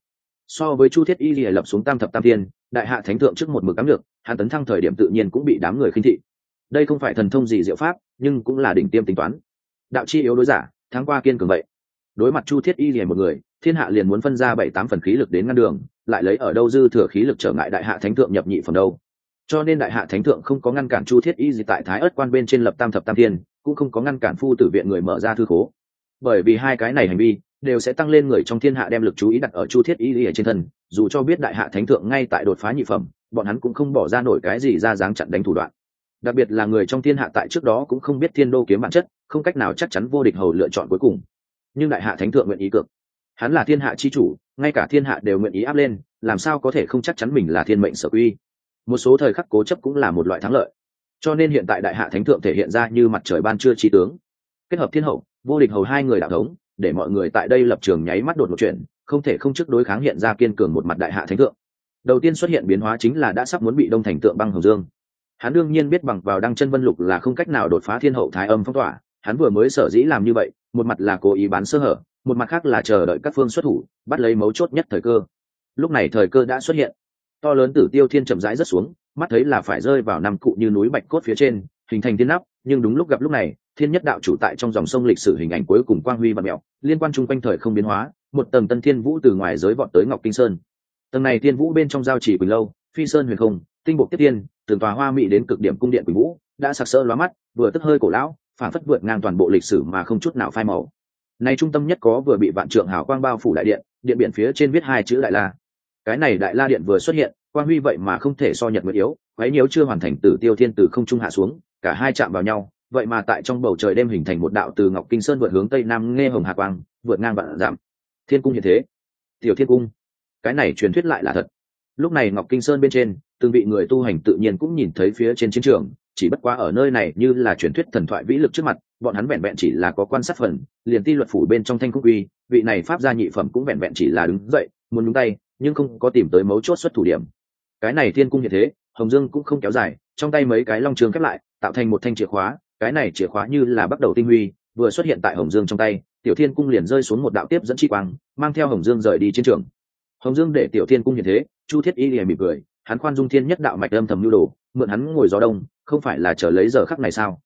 So với chu thiết y lập xuống tam thập tam thiên, đại hạ thánh thượng trước một mực cắm được hắn tấn thăng thời điểm tự nhiên cũng bị đám người khinh thị. Đây không phải thần thông gì diệu pháp, nhưng cũng là đỉnh tiêm tính toán. Đạo chi yếu đối giả tháng qua kiên cường vậy. Đối mặt chu thiết y liền một người thiên hạ liền muốn phân ra bảy tám phần khí lực đến ngăn đường, lại lấy ở đâu dư thừa khí lực trở ngại đại hạ thánh thượng nhập nhị phần đâu. Cho nên đại hạ thánh thượng không có ngăn cản chu thiết y gì tại thái ớt quan bên trên lập tam thập tam thiên, cũng không có ngăn cản phu tử viện người mở ra thư khố. Bởi vì hai cái này hành vi đều sẽ tăng lên người trong thiên hạ đem lực chú ý đặt ở chu thiết y ở trên thân, dù cho biết đại hạ thánh thượng ngay tại đột phá nhị phẩm, bọn hắn cũng không bỏ ra nổi cái gì ra dáng chặn đánh thủ đoạn. Đặc biệt là người trong thiên hạ tại trước đó cũng không biết thiên đô kiếm bản chất, không cách nào chắc chắn vô địch hầu lựa chọn cuối cùng. Nhưng đại hạ thánh thượng nguyện ý cược hắn là thiên hạ chi chủ, ngay cả thiên hạ đều nguyện ý áp lên, làm sao có thể không chắc chắn mình là thiên mệnh sở quy? Một số thời khắc cố chấp cũng là một loại thắng lợi. Cho nên hiện tại đại hạ thánh thượng thể hiện ra như mặt trời ban trưa trí tướng. Kết hợp thiên hậu, vô địch hầu hai người đạo thống, để mọi người tại đây lập trường nháy mắt đột một chuyện không thể không trước đối kháng hiện ra kiên cường một mặt đại hạ thánh thượng. Đầu tiên xuất hiện biến hóa chính là đã sắp muốn bị đông thành tượng băng hồng dương. Hắn đương nhiên biết bằng vào đăng chân vân lục là không cách nào đột phá thiên hậu thái âm phong tỏa, hắn vừa mới sở dĩ làm như vậy, một mặt là cố ý bán sơ hở một mặt khác là chờ đợi các phương xuất thủ, bắt lấy mấu chốt nhất thời cơ. Lúc này thời cơ đã xuất hiện. To lớn tử tiêu thiên chậm rãi rất xuống, mắt thấy là phải rơi vào năm cụ như núi bạch cốt phía trên, hình thành thiên nắp, nhưng đúng lúc gặp lúc này, thiên nhất đạo chủ tại trong dòng sông lịch sử hình ảnh cuối cùng quang huy và mẹo, liên quan chung quanh thời không biến hóa, một tầng tân thiên vũ từ ngoài giới vọt tới ngọc kinh sơn. Tầng này thiên vũ bên trong giao chỉ quỳnh lâu, phi sơn huyền không, tinh bộ tiếp tiên từng tòa hoa mỹ đến cực điểm cung điện quỳnh vũ, đã sặc sỡ lóa mắt, vừa tức hơi cổ lão phản phất vượt ngang toàn bộ lịch sử mà không chút nào phai màu này trung tâm nhất có vừa bị vạn trượng hào quang bao phủ đại điện điện biển phía trên viết hai chữ đại la. Cái này đại la điện vừa xuất hiện, quang huy vậy mà không thể so nhật nguyệt yếu quấy nhiễu chưa hoàn thành tử tiêu thiên từ không trung hạ xuống, cả hai chạm vào nhau, vậy mà tại trong bầu trời đêm hình thành một đạo từ ngọc kinh sơn vượt hướng tây nam nghe hồng hạ quang, vượt ngang vạn giảm. Thiên cung như thế. Tiểu thiên cung. Cái này truyền thuyết lại là thật. Lúc này ngọc kinh sơn bên trên, từng vị người tu hành tự nhiên cũng nhìn thấy phía trên chiến trường, chỉ bất quá ở nơi này như là truyền thuyết thần thoại vĩ lực trước mặt bọn hắn vẹn vẹn chỉ là có quan sát phần, liền ti luật phủ bên trong thanh quốc uy, vị này pháp gia nhị phẩm cũng vẹn vẹn chỉ là đứng dậy, muốn nhúng tay, nhưng không có tìm tới mấu chốt xuất thủ điểm. Cái này thiên cung như thế, hồng dương cũng không kéo dài, trong tay mấy cái long trường khép lại, tạo thành một thanh chìa khóa, cái này chìa khóa như là bắt đầu tinh huy, vừa xuất hiện tại hồng dương trong tay, tiểu thiên cung liền rơi xuống một đạo tiếp dẫn chi quang, mang theo hồng dương rời đi chiến trường. Hồng dương để tiểu thiên cung như thế, chu thiết y liền mỉm cười, hắn khoan dung thiên nhất đạo mạch âm thầm nhu đồ, mượn hắn ngồi gió đông, không phải là chờ lấy giờ khắc này sao?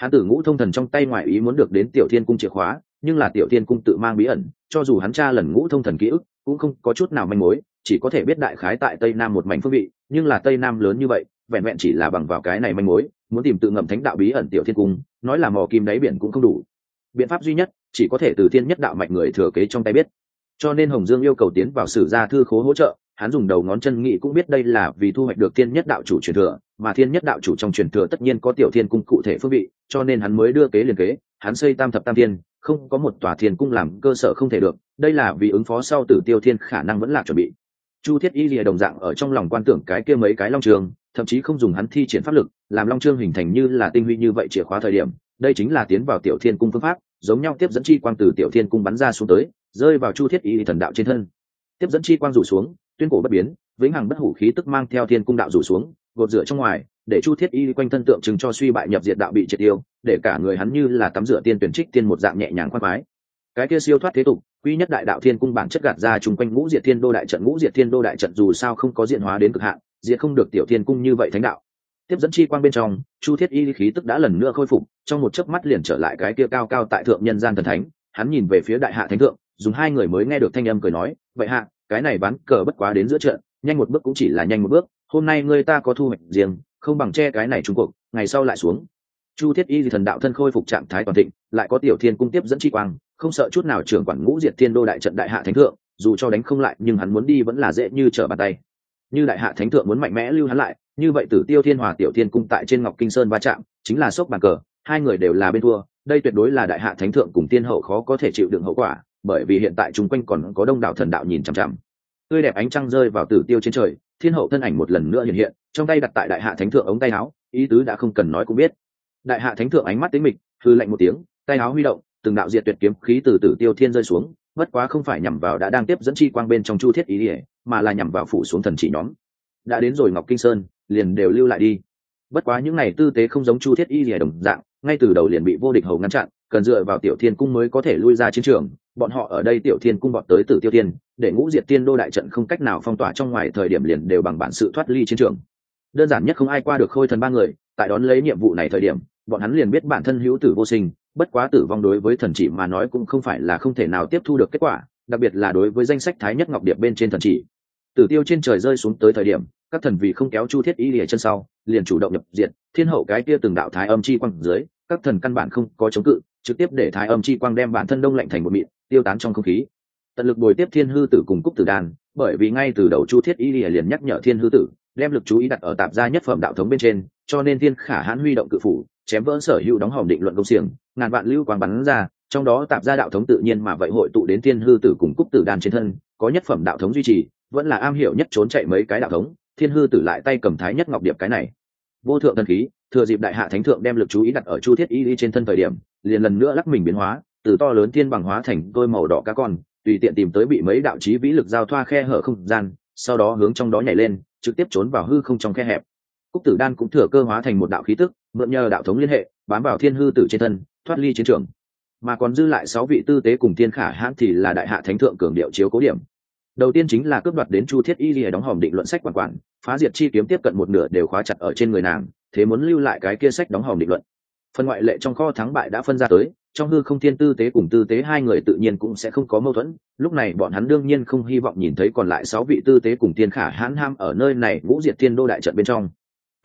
Hắn tử ngũ thông thần trong tay ngoại ý muốn được đến tiểu thiên cung chìa khóa, nhưng là tiểu thiên cung tự mang bí ẩn, cho dù hắn tra lần ngũ thông thần ký ức, cũng không có chút nào manh mối, chỉ có thể biết đại khái tại tây nam một mảnh phương vị, nhưng là tây nam lớn như vậy, vẹn vẹn chỉ là bằng vào cái này manh mối, muốn tìm tự ngầm thánh đạo bí ẩn tiểu thiên cung, nói là mò kim đáy biển cũng không đủ. Biện pháp duy nhất, chỉ có thể từ thiên nhất đạo mạnh người thừa kế trong tay biết. Cho nên hồng dương yêu cầu tiến vào sử gia thư khố hỗ trợ hắn dùng đầu ngón chân nghĩ cũng biết đây là vì thu hoạch được thiên nhất đạo chủ truyền thừa, mà thiên nhất đạo chủ trong truyền thừa tất nhiên có tiểu thiên cung cụ thể phương vị, cho nên hắn mới đưa kế liền kế, hắn xây tam thập tam thiên, không có một tòa thiên cung làm cơ sở không thể được, đây là vì ứng phó sau tử tiêu thiên khả năng vẫn là chuẩn bị. Chu thiết y lìa đồng dạng ở trong lòng quan tưởng cái kia mấy cái long trường, thậm chí không dùng hắn thi triển pháp lực, làm long trương hình thành như là tinh huy như vậy chìa khóa thời điểm, đây chính là tiến vào tiểu thiên cung phương pháp, giống nhau tiếp dẫn chi quang từ tiểu thiên cung bắn ra xuống tới, rơi vào chu thiết y thần đạo trên thân. Tiếp dẫn chi quang rủ xuống tuyên cổ bất biến, vĩnh hằng bất hủ khí tức mang theo thiên cung đạo rủ xuống, gột rửa trong ngoài, để chu thiết y quanh thân tượng trưng cho suy bại nhập diệt đạo bị triệt tiêu, để cả người hắn như là tắm rửa tiên tuyển trích tiên một dạng nhẹ nhàng khoan mái. cái kia siêu thoát thế tục, quy nhất đại đạo thiên cung bản chất gạt ra chung quanh ngũ diệt thiên đô đại trận, ngũ diệt thiên đô đại trận dù sao không có diện hóa đến cực hạn, diệt không được tiểu thiên cung như vậy thánh đạo tiếp dẫn chi quang bên trong, chu thiết y khí tức đã lần nữa khôi phục, trong một chớp mắt liền trở lại cái kia cao cao tại thượng nhân gian thần thánh, hắn nhìn về phía đại hạ thánh thượng, dùng hai người mới nghe được thanh âm cười nói, vậy hạ cái này bán cờ bất quá đến giữa trận, nhanh một bước cũng chỉ là nhanh một bước, hôm nay ngươi ta có thu hoạch riêng, không bằng che cái này trung cuộc, ngày sau lại xuống. Chu thiết y thì thần đạo thân khôi phục trạng thái toàn thịnh, lại có tiểu thiên cung tiếp dẫn chi quang, không sợ chút nào trưởng quản ngũ diệt thiên đô đại trận đại hạ thánh thượng, dù cho đánh không lại, nhưng hắn muốn đi vẫn là dễ như trở bàn tay. Như đại hạ thánh thượng muốn mạnh mẽ lưu hắn lại, như vậy tử tiêu thiên hòa, tiểu thiên cung tại trên ngọc kinh sơn va chạm, chính là sốc bàn cờ, hai người đều là bên thua, đây tuyệt đối là đại hạ thánh thượng cùng tiên hậu khó có thể chịu đựng hậu quả bởi vì hiện tại chung quanh còn có đông đảo thần đạo nhìn chằm chằm. Tươi đẹp ánh trăng rơi vào tử tiêu trên trời, thiên hậu thân ảnh một lần nữa hiện hiện, trong tay đặt tại đại hạ thánh thượng ống tay áo, ý tứ đã không cần nói cũng biết. Đại hạ thánh thượng ánh mắt tính mịch, hư lạnh một tiếng, tay áo huy động, từng đạo diệt tuyệt kiếm khí từ tử tiêu thiên rơi xuống, bất quá không phải nhằm vào đã đang tiếp dẫn chi quang bên trong chu thiết ý ỉa, mà là nhằm vào phủ xuống thần chỉ nhóm. Đã đến rồi ngọc kinh sơn, liền đều lưu lại đi. Bất quá những này tư tế không giống chu thiết y ỉa đồng dạng, ngay từ đầu liền bị vô địch hầu ngăn chặn, cần dựa vào tiểu thiên cung mới có thể lui ra chiến trường bọn họ ở đây tiểu thiên cung bọn tới tử tiêu tiên để ngũ diệt tiên đô đại trận không cách nào phong tỏa trong ngoài thời điểm liền đều bằng bản sự thoát ly chiến trường. Đơn giản nhất không ai qua được khôi thần ba người, tại đón lấy nhiệm vụ này thời điểm, bọn hắn liền biết bản thân hữu tử vô sinh, bất quá tử vong đối với thần chỉ mà nói cũng không phải là không thể nào tiếp thu được kết quả, đặc biệt là đối với danh sách thái nhất ngọc điệp bên trên thần chỉ. Tử tiêu trên trời rơi xuống tới thời điểm, các thần vì không kéo chu thiết y lìa chân sau, liền chủ động nhập diện thiên hậu cái kia từng đạo thái âm chi quang dưới, các thần căn bản không có chống cự, trực tiếp để thái âm chi quang đem bản thân đông lạnh thành một mịn tiêu tán trong không khí. Tận lực bồi tiếp thiên hư tử cùng cúc tử đan, bởi vì ngay từ đầu chu thiết y lìa liền nhắc nhở thiên hư tử, đem lực chú ý đặt ở tạp gia nhất phẩm đạo thống bên trên, cho nên thiên khả hãn huy động cự phủ, chém vỡ sở hữu đóng hòm định luận công xiềng, ngàn vạn lưu quang bắn ra, trong đó tạp gia đạo thống tự nhiên mà vậy hội tụ đến thiên hư tử cùng cúc tử đan trên thân, có nhất phẩm đạo thống duy trì, vẫn là am hiểu nhất trốn chạy mấy cái đạo thống, thiên hư tử lại tay cầm thái nhất ngọc điệp cái này. Vô thượng thần khí, thừa dịp đại hạ thánh thượng đem lực chú ý đặt ở chu thiết y y trên thân thời điểm, liền lần nữa lắc mình biến hóa từ to lớn thiên bằng hóa thành đôi màu đỏ cá con, tùy tiện tìm tới bị mấy đạo chí vĩ lực giao thoa khe hở không gian, sau đó hướng trong đó nhảy lên, trực tiếp trốn vào hư không trong khe hẹp. Cúc tử đan cũng thừa cơ hóa thành một đạo khí tức, mượn nhờ đạo thống liên hệ, bám vào thiên hư tử trên thân, thoát ly chiến trường. Mà còn dư lại sáu vị tư tế cùng thiên khả hãn thì là đại hạ thánh thượng cường điệu chiếu cố điểm. Đầu tiên chính là cướp đoạt đến chu thiết y lìa đóng hòm định luận sách quản quản, phá diệt chi kiếm tiếp cận một nửa đều khóa chặt ở trên người nàng, thế muốn lưu lại cái kia sách đóng hòm định luận. Phần ngoại lệ trong kho thắng bại đã phân ra tới trong hư không thiên tư tế cùng tư tế hai người tự nhiên cũng sẽ không có mâu thuẫn. Lúc này bọn hắn đương nhiên không hy vọng nhìn thấy còn lại sáu vị tư tế cùng thiên khả hãn ham ở nơi này ngũ diệt thiên đô đại trận bên trong.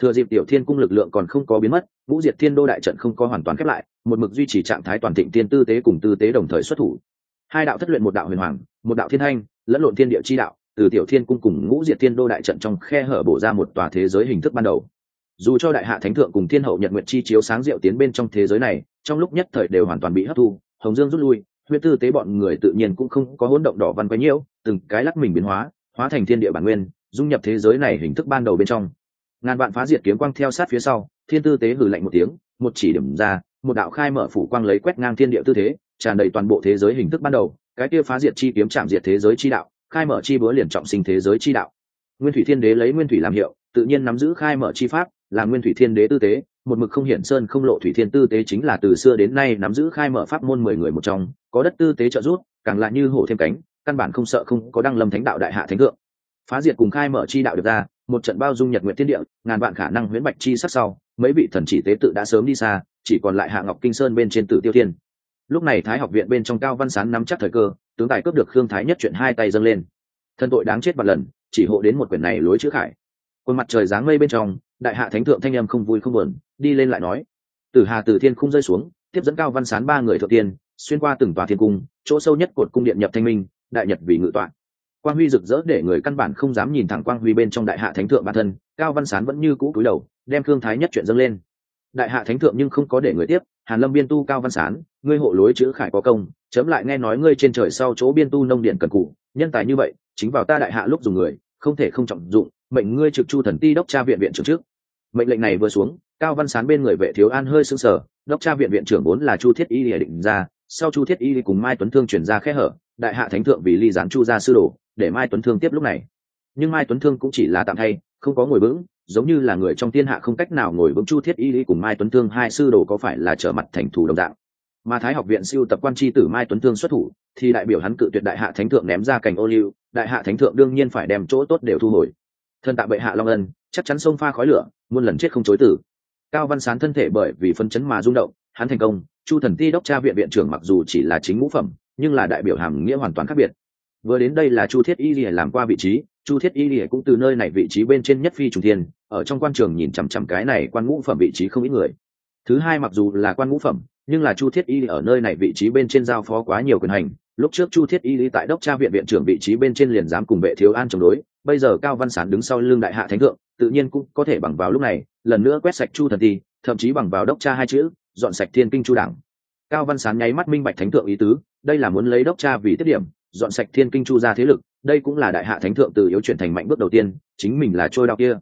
Thừa dịp tiểu thiên cung lực lượng còn không có biến mất, ngũ diệt thiên đô đại trận không có hoàn toàn khép lại, một mực duy trì trạng thái toàn thịnh tiên tư tế cùng tư tế đồng thời xuất thủ. Hai đạo thất luyện một đạo huyền hoàng, một đạo thiên thanh, lẫn lộn thiên địa chi đạo, từ tiểu thiên cung cùng ngũ diệt thiên đô đại trận trong khe hở bổ ra một tòa thế giới hình thức ban đầu dù cho đại hạ thánh thượng cùng thiên hậu nhật nguyện chi chiếu sáng diệu tiến bên trong thế giới này, trong lúc nhất thời đều hoàn toàn bị hấp thu, hồng dương rút lui, huyết tư tế bọn người tự nhiên cũng không có hỗn động đỏ văn quấy nhiễu, từng cái lắc mình biến hóa hóa thành thiên địa bản nguyên, dung nhập thế giới này hình thức ban đầu bên trong. Ngàn vạn phá diệt kiếm quang theo sát phía sau, thiên tư tế hử lạnh một tiếng, một chỉ điểm ra, một đạo khai mở phủ quang lấy quét ngang thiên địa tư thế, tràn đầy toàn bộ thế giới hình thức ban đầu, cái kia phá diệt chi kiếm chạm diệt thế giới chi đạo, khai mở chi búa liền trọng sinh thế giới chi đạo. Nguyên thủy thiên đế lấy nguyên thủy làm hiệu, tự nhiên nắm giữ khai mở chi pháp là nguyên thủy thiên đế tư tế, một mực không hiển sơn không lộ thủy thiên tư tế chính là từ xưa đến nay nắm giữ khai mở pháp môn mười người một trong, có đất tư tế trợ giúp, càng lại như hổ thêm cánh, căn bản không sợ không có đăng lâm thánh đạo đại hạ thánh thượng. Phá diệt cùng khai mở chi đạo được ra, một trận bao dung nhật nguyện thiên địa, ngàn vạn khả năng huyễn bạch chi sắc sau, mấy vị thần chỉ tế tự đã sớm đi xa, chỉ còn lại hạ ngọc kinh sơn bên trên tử tiêu thiên. Lúc này thái học viện bên trong cao văn sán nắm chắc thời cơ, tướng tài cướp được khương thái nhất chuyện hai tay dâng lên. Thân tội đáng chết một lần, chỉ hộ đến một quyển này lối chữ khải. Quân mặt trời dáng mây bên trong đại hạ thánh thượng thanh em không vui không buồn, đi lên lại nói. Tử hà từ thiên không rơi xuống, tiếp dẫn cao văn sán ba người thượng tiên, xuyên qua từng tòa thiên cung, chỗ sâu nhất cột cung điện nhập thanh minh, đại nhật vì ngự tọa. Quang huy rực rỡ để người căn bản không dám nhìn thẳng quang huy bên trong đại hạ thánh thượng bản thân, cao văn sán vẫn như cũ cúi đầu, đem thương thái nhất chuyện dâng lên. Đại hạ thánh thượng nhưng không có để người tiếp, hàn lâm biên tu cao văn sán, ngươi hộ lối chữ khải có công, chấm lại nghe nói ngươi trên trời sau chỗ biên tu nông điện cần cụ nhân tài như vậy, chính vào ta đại hạ lúc dùng người, không thể không trọng dụng mệnh ngươi trực chu thần ti đốc tra viện viện trưởng trước. Mệnh lệnh này vừa xuống, cao văn sán bên người vệ thiếu an hơi sưng sở đốc tra viện viện trưởng vốn là chu thiết y địa định ra, sau chu thiết y cùng mai tuấn thương chuyển ra khe hở, đại hạ thánh thượng vì ly gián chu ra sư đồ, để mai tuấn thương tiếp lúc này. Nhưng mai tuấn thương cũng chỉ là tạm thay, không có ngồi vững, giống như là người trong thiên hạ không cách nào ngồi vững chu thiết y cùng mai tuấn thương hai sư đồ có phải là trở mặt thành thủ đồng dạng. Mà thái học viện siêu tập quan tri tử mai tuấn thương xuất thủ, thì đại biểu hắn cự tuyệt đại hạ thánh thượng ném ra cành ô liu, đại hạ thánh thượng đương nhiên phải đem chỗ tốt đều thu hồi thân tạ bệ hạ long ân, chắc chắn sông pha khói lửa, muôn lần chết không chối tử cao văn sán thân thể bởi vì phân chấn mà rung động, hắn thành công, chu thần ti đốc tra viện viện trưởng mặc dù chỉ là chính ngũ phẩm, nhưng là đại biểu hàm nghĩa hoàn toàn khác biệt. Vừa đến đây là chu thiết y lìa làm qua vị trí, chu thiết y lìa cũng từ nơi này vị trí bên trên nhất phi trùng thiên, ở trong quan trường nhìn chằm chằm cái này quan ngũ phẩm vị trí không ít người. Thứ hai mặc dù là quan ngũ phẩm, nhưng là chu thiết y ở nơi này vị trí bên trên giao phó quá nhiều quyền hành lúc trước chu thiết y lý tại đốc tra viện viện trưởng vị trí bên trên liền dám cùng vệ thiếu an chống đối, bây giờ cao văn sản đứng sau lưng đại hạ thánh thượng, tự nhiên cũng có thể bằng vào lúc này, lần nữa quét sạch chu thần ti, thậm chí bằng vào đốc tra hai chữ, dọn sạch thiên kinh chu đảng. Cao văn sán nháy mắt minh bạch thánh thượng ý tứ, đây là muốn lấy đốc tra vì tiết điểm, dọn sạch thiên kinh chu ra thế lực, đây cũng là đại hạ thánh thượng từ yếu chuyển thành mạnh bước đầu tiên, chính mình là trôi đạo kia.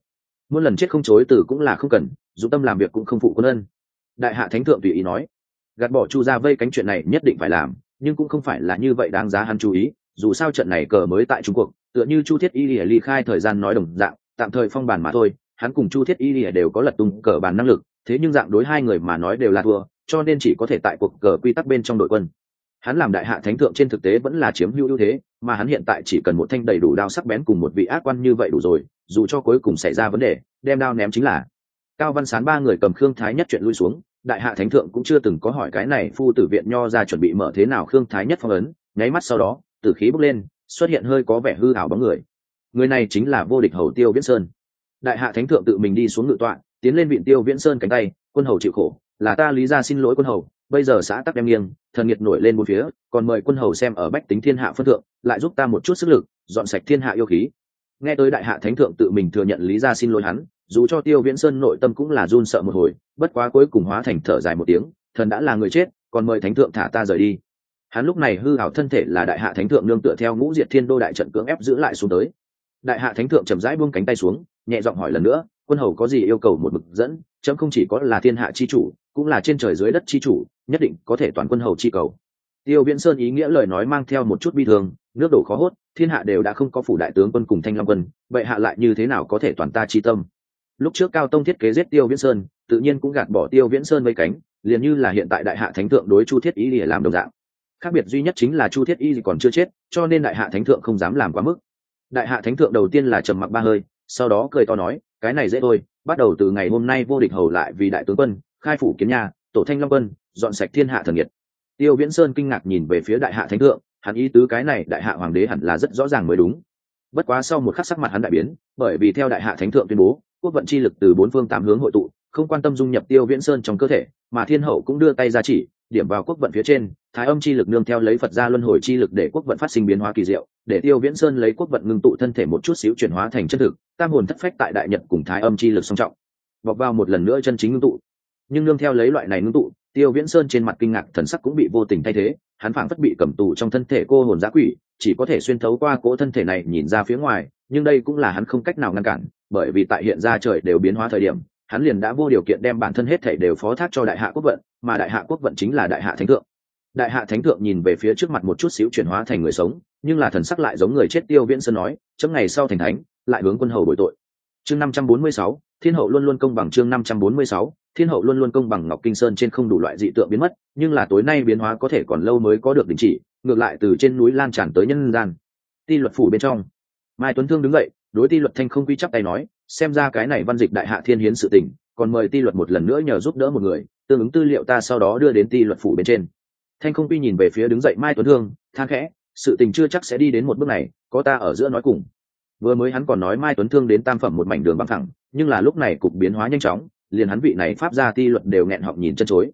Muốn lần chết không chối từ cũng là không cần dù tâm làm việc cũng không phụ quân ân. Đại hạ thánh thượng tùy ý nói, gạt bỏ chu ra vây cánh chuyện này nhất định phải làm nhưng cũng không phải là như vậy đáng giá hắn chú ý, dù sao trận này cờ mới tại trung quốc, tựa như chu thiết y lìa ly khai thời gian nói đồng dạng, tạm thời phong bàn mà thôi, hắn cùng chu thiết y lìa đều có lật tung cờ bàn năng lực, thế nhưng dạng đối hai người mà nói đều là thua, cho nên chỉ có thể tại cuộc cờ quy tắc bên trong đội quân. Hắn làm đại hạ thánh thượng trên thực tế vẫn là chiếm hữu ưu thế, mà hắn hiện tại chỉ cần một thanh đầy đủ đao sắc bén cùng một vị ác quan như vậy đủ rồi, dù cho cuối cùng xảy ra vấn đề, đem đao ném chính là. Cao văn sán ba người cầm khương thái nhất chuyện lui xuống đại hạ thánh thượng cũng chưa từng có hỏi cái này phu tử viện nho ra chuẩn bị mở thế nào khương thái nhất phong ấn, nháy mắt sau đó, tử khí bốc lên, xuất hiện hơi có vẻ hư hảo bóng người. Người này chính là vô địch hầu tiêu viễn sơn. Đại hạ thánh thượng tự mình đi xuống ngự tọa, tiến lên viện tiêu viễn sơn cánh tay, quân hầu chịu khổ, là ta lý ra xin lỗi quân hầu, bây giờ xã tắc đem nghiêng, thần nhiệt nổi lên một phía, còn mời quân hầu xem ở bách tính thiên hạ phân thượng, lại giúp ta một chút sức lực, dọn sạch thiên hạ yêu khí nghe tới đại hạ thánh thượng tự mình thừa nhận lý ra xin lỗi hắn, dù cho tiêu viễn sơn nội tâm cũng là run sợ một hồi, bất quá cuối cùng hóa thành thở dài một tiếng, thần đã là người chết, còn mời thánh thượng thả ta rời đi. Hắn lúc này hư hảo thân thể là đại hạ thánh thượng nương tựa theo ngũ diệt thiên đô đại trận cưỡng ép giữ lại xuống tới. Đại hạ thánh thượng chậm rãi buông cánh tay xuống, nhẹ giọng hỏi lần nữa, quân hầu có gì yêu cầu một mực dẫn? Chấm không chỉ có là thiên hạ chi chủ, cũng là trên trời dưới đất chi chủ, nhất định có thể toàn quân hầu chi cầu. Tiêu viễn sơn ý nghĩa lời nói mang theo một chút bi thường nước đổ khó hốt thiên hạ đều đã không có phủ đại tướng quân cùng thanh long quân vậy hạ lại như thế nào có thể toàn ta chi tâm? Lúc trước cao tông thiết kế giết tiêu viễn sơn tự nhiên cũng gạt bỏ tiêu viễn sơn mấy cánh liền như là hiện tại đại hạ thánh thượng đối chu thiết y để làm đồng dạng. Khác biệt duy nhất chính là chu thiết y còn chưa chết cho nên đại hạ thánh thượng không dám làm quá mức. Đại hạ thánh thượng đầu tiên là trầm mặc ba hơi sau đó cười to nói cái này dễ thôi bắt đầu từ ngày hôm nay vô địch hầu lại vì đại tướng quân khai phủ kiến nhà, tổ thanh long quân dọn sạch thiên hạ thần nhiệt. Tiêu viễn sơn kinh ngạc nhìn về phía đại hạ thánh thượng hắn ý tứ cái này đại hạ hoàng đế hẳn là rất rõ ràng mới đúng. Bất quá sau một khắc sắc mặt hắn đại biến, bởi vì theo đại hạ thánh thượng tuyên bố, quốc vận chi lực từ bốn phương tám hướng hội tụ, không quan tâm dung nhập tiêu viễn sơn trong cơ thể, mà thiên hậu cũng đưa tay ra chỉ, điểm vào quốc vận phía trên, thái âm chi lực nương theo lấy phật gia luân hồi chi lực để quốc vận phát sinh biến hóa kỳ diệu, để tiêu viễn sơn lấy quốc vận ngưng tụ thân thể một chút xíu chuyển hóa thành chân thực, tam hồn thất phách tại đại nhật cùng thái âm chi lực song trọng. Bọc vào một lần nữa chân chính ngưng tụ. Nhưng nương theo lấy loại này ngưng tụ, tiêu viễn sơn trên mặt kinh ngạc thần sắc cũng bị vô tình thay thế hắn phảng phất bị cầm tù trong thân thể cô hồn giã quỷ, chỉ có thể xuyên thấu qua cỗ thân thể này nhìn ra phía ngoài, nhưng đây cũng là hắn không cách nào ngăn cản, bởi vì tại hiện ra trời đều biến hóa thời điểm, hắn liền đã vô điều kiện đem bản thân hết thể đều phó thác cho đại hạ quốc vận, mà đại hạ quốc vận chính là đại hạ thánh thượng. Đại hạ thánh thượng nhìn về phía trước mặt một chút xíu chuyển hóa thành người sống, nhưng là thần sắc lại giống người chết tiêu viễn sơn nói, chấm ngày sau thành thánh, lại hướng quân hầu bội tội. Chương năm trăm bốn mươi sáu, thiên hậu luôn luôn công bằng chương năm trăm bốn mươi sáu thiên hậu luôn luôn công bằng ngọc kinh sơn trên không đủ loại dị tượng biến mất, nhưng là tối nay biến hóa có thể còn lâu mới có được đình chỉ, ngược lại từ trên núi lan tràn tới nhân gian. Ti luật phủ bên trong. Mai tuấn thương đứng dậy, đối ti luật thanh không quy chắp tay nói, xem ra cái này văn dịch đại hạ thiên hiến sự tình, còn mời ti luật một lần nữa nhờ giúp đỡ một người, tương ứng tư liệu ta sau đó đưa đến ti luật phủ bên trên. Thanh không quy nhìn về phía đứng dậy mai tuấn thương, than khẽ, sự tình chưa chắc sẽ đi đến một bước này, có ta ở giữa nói cùng. Vừa mới hắn còn nói mai tuấn thương đến tam phẩm một mảnh đường băng thẳng, nhưng là lúc này cục biến hóa nhanh chóng liền hắn vị này pháp gia ti luật đều nghẹn họng nhìn chân chối.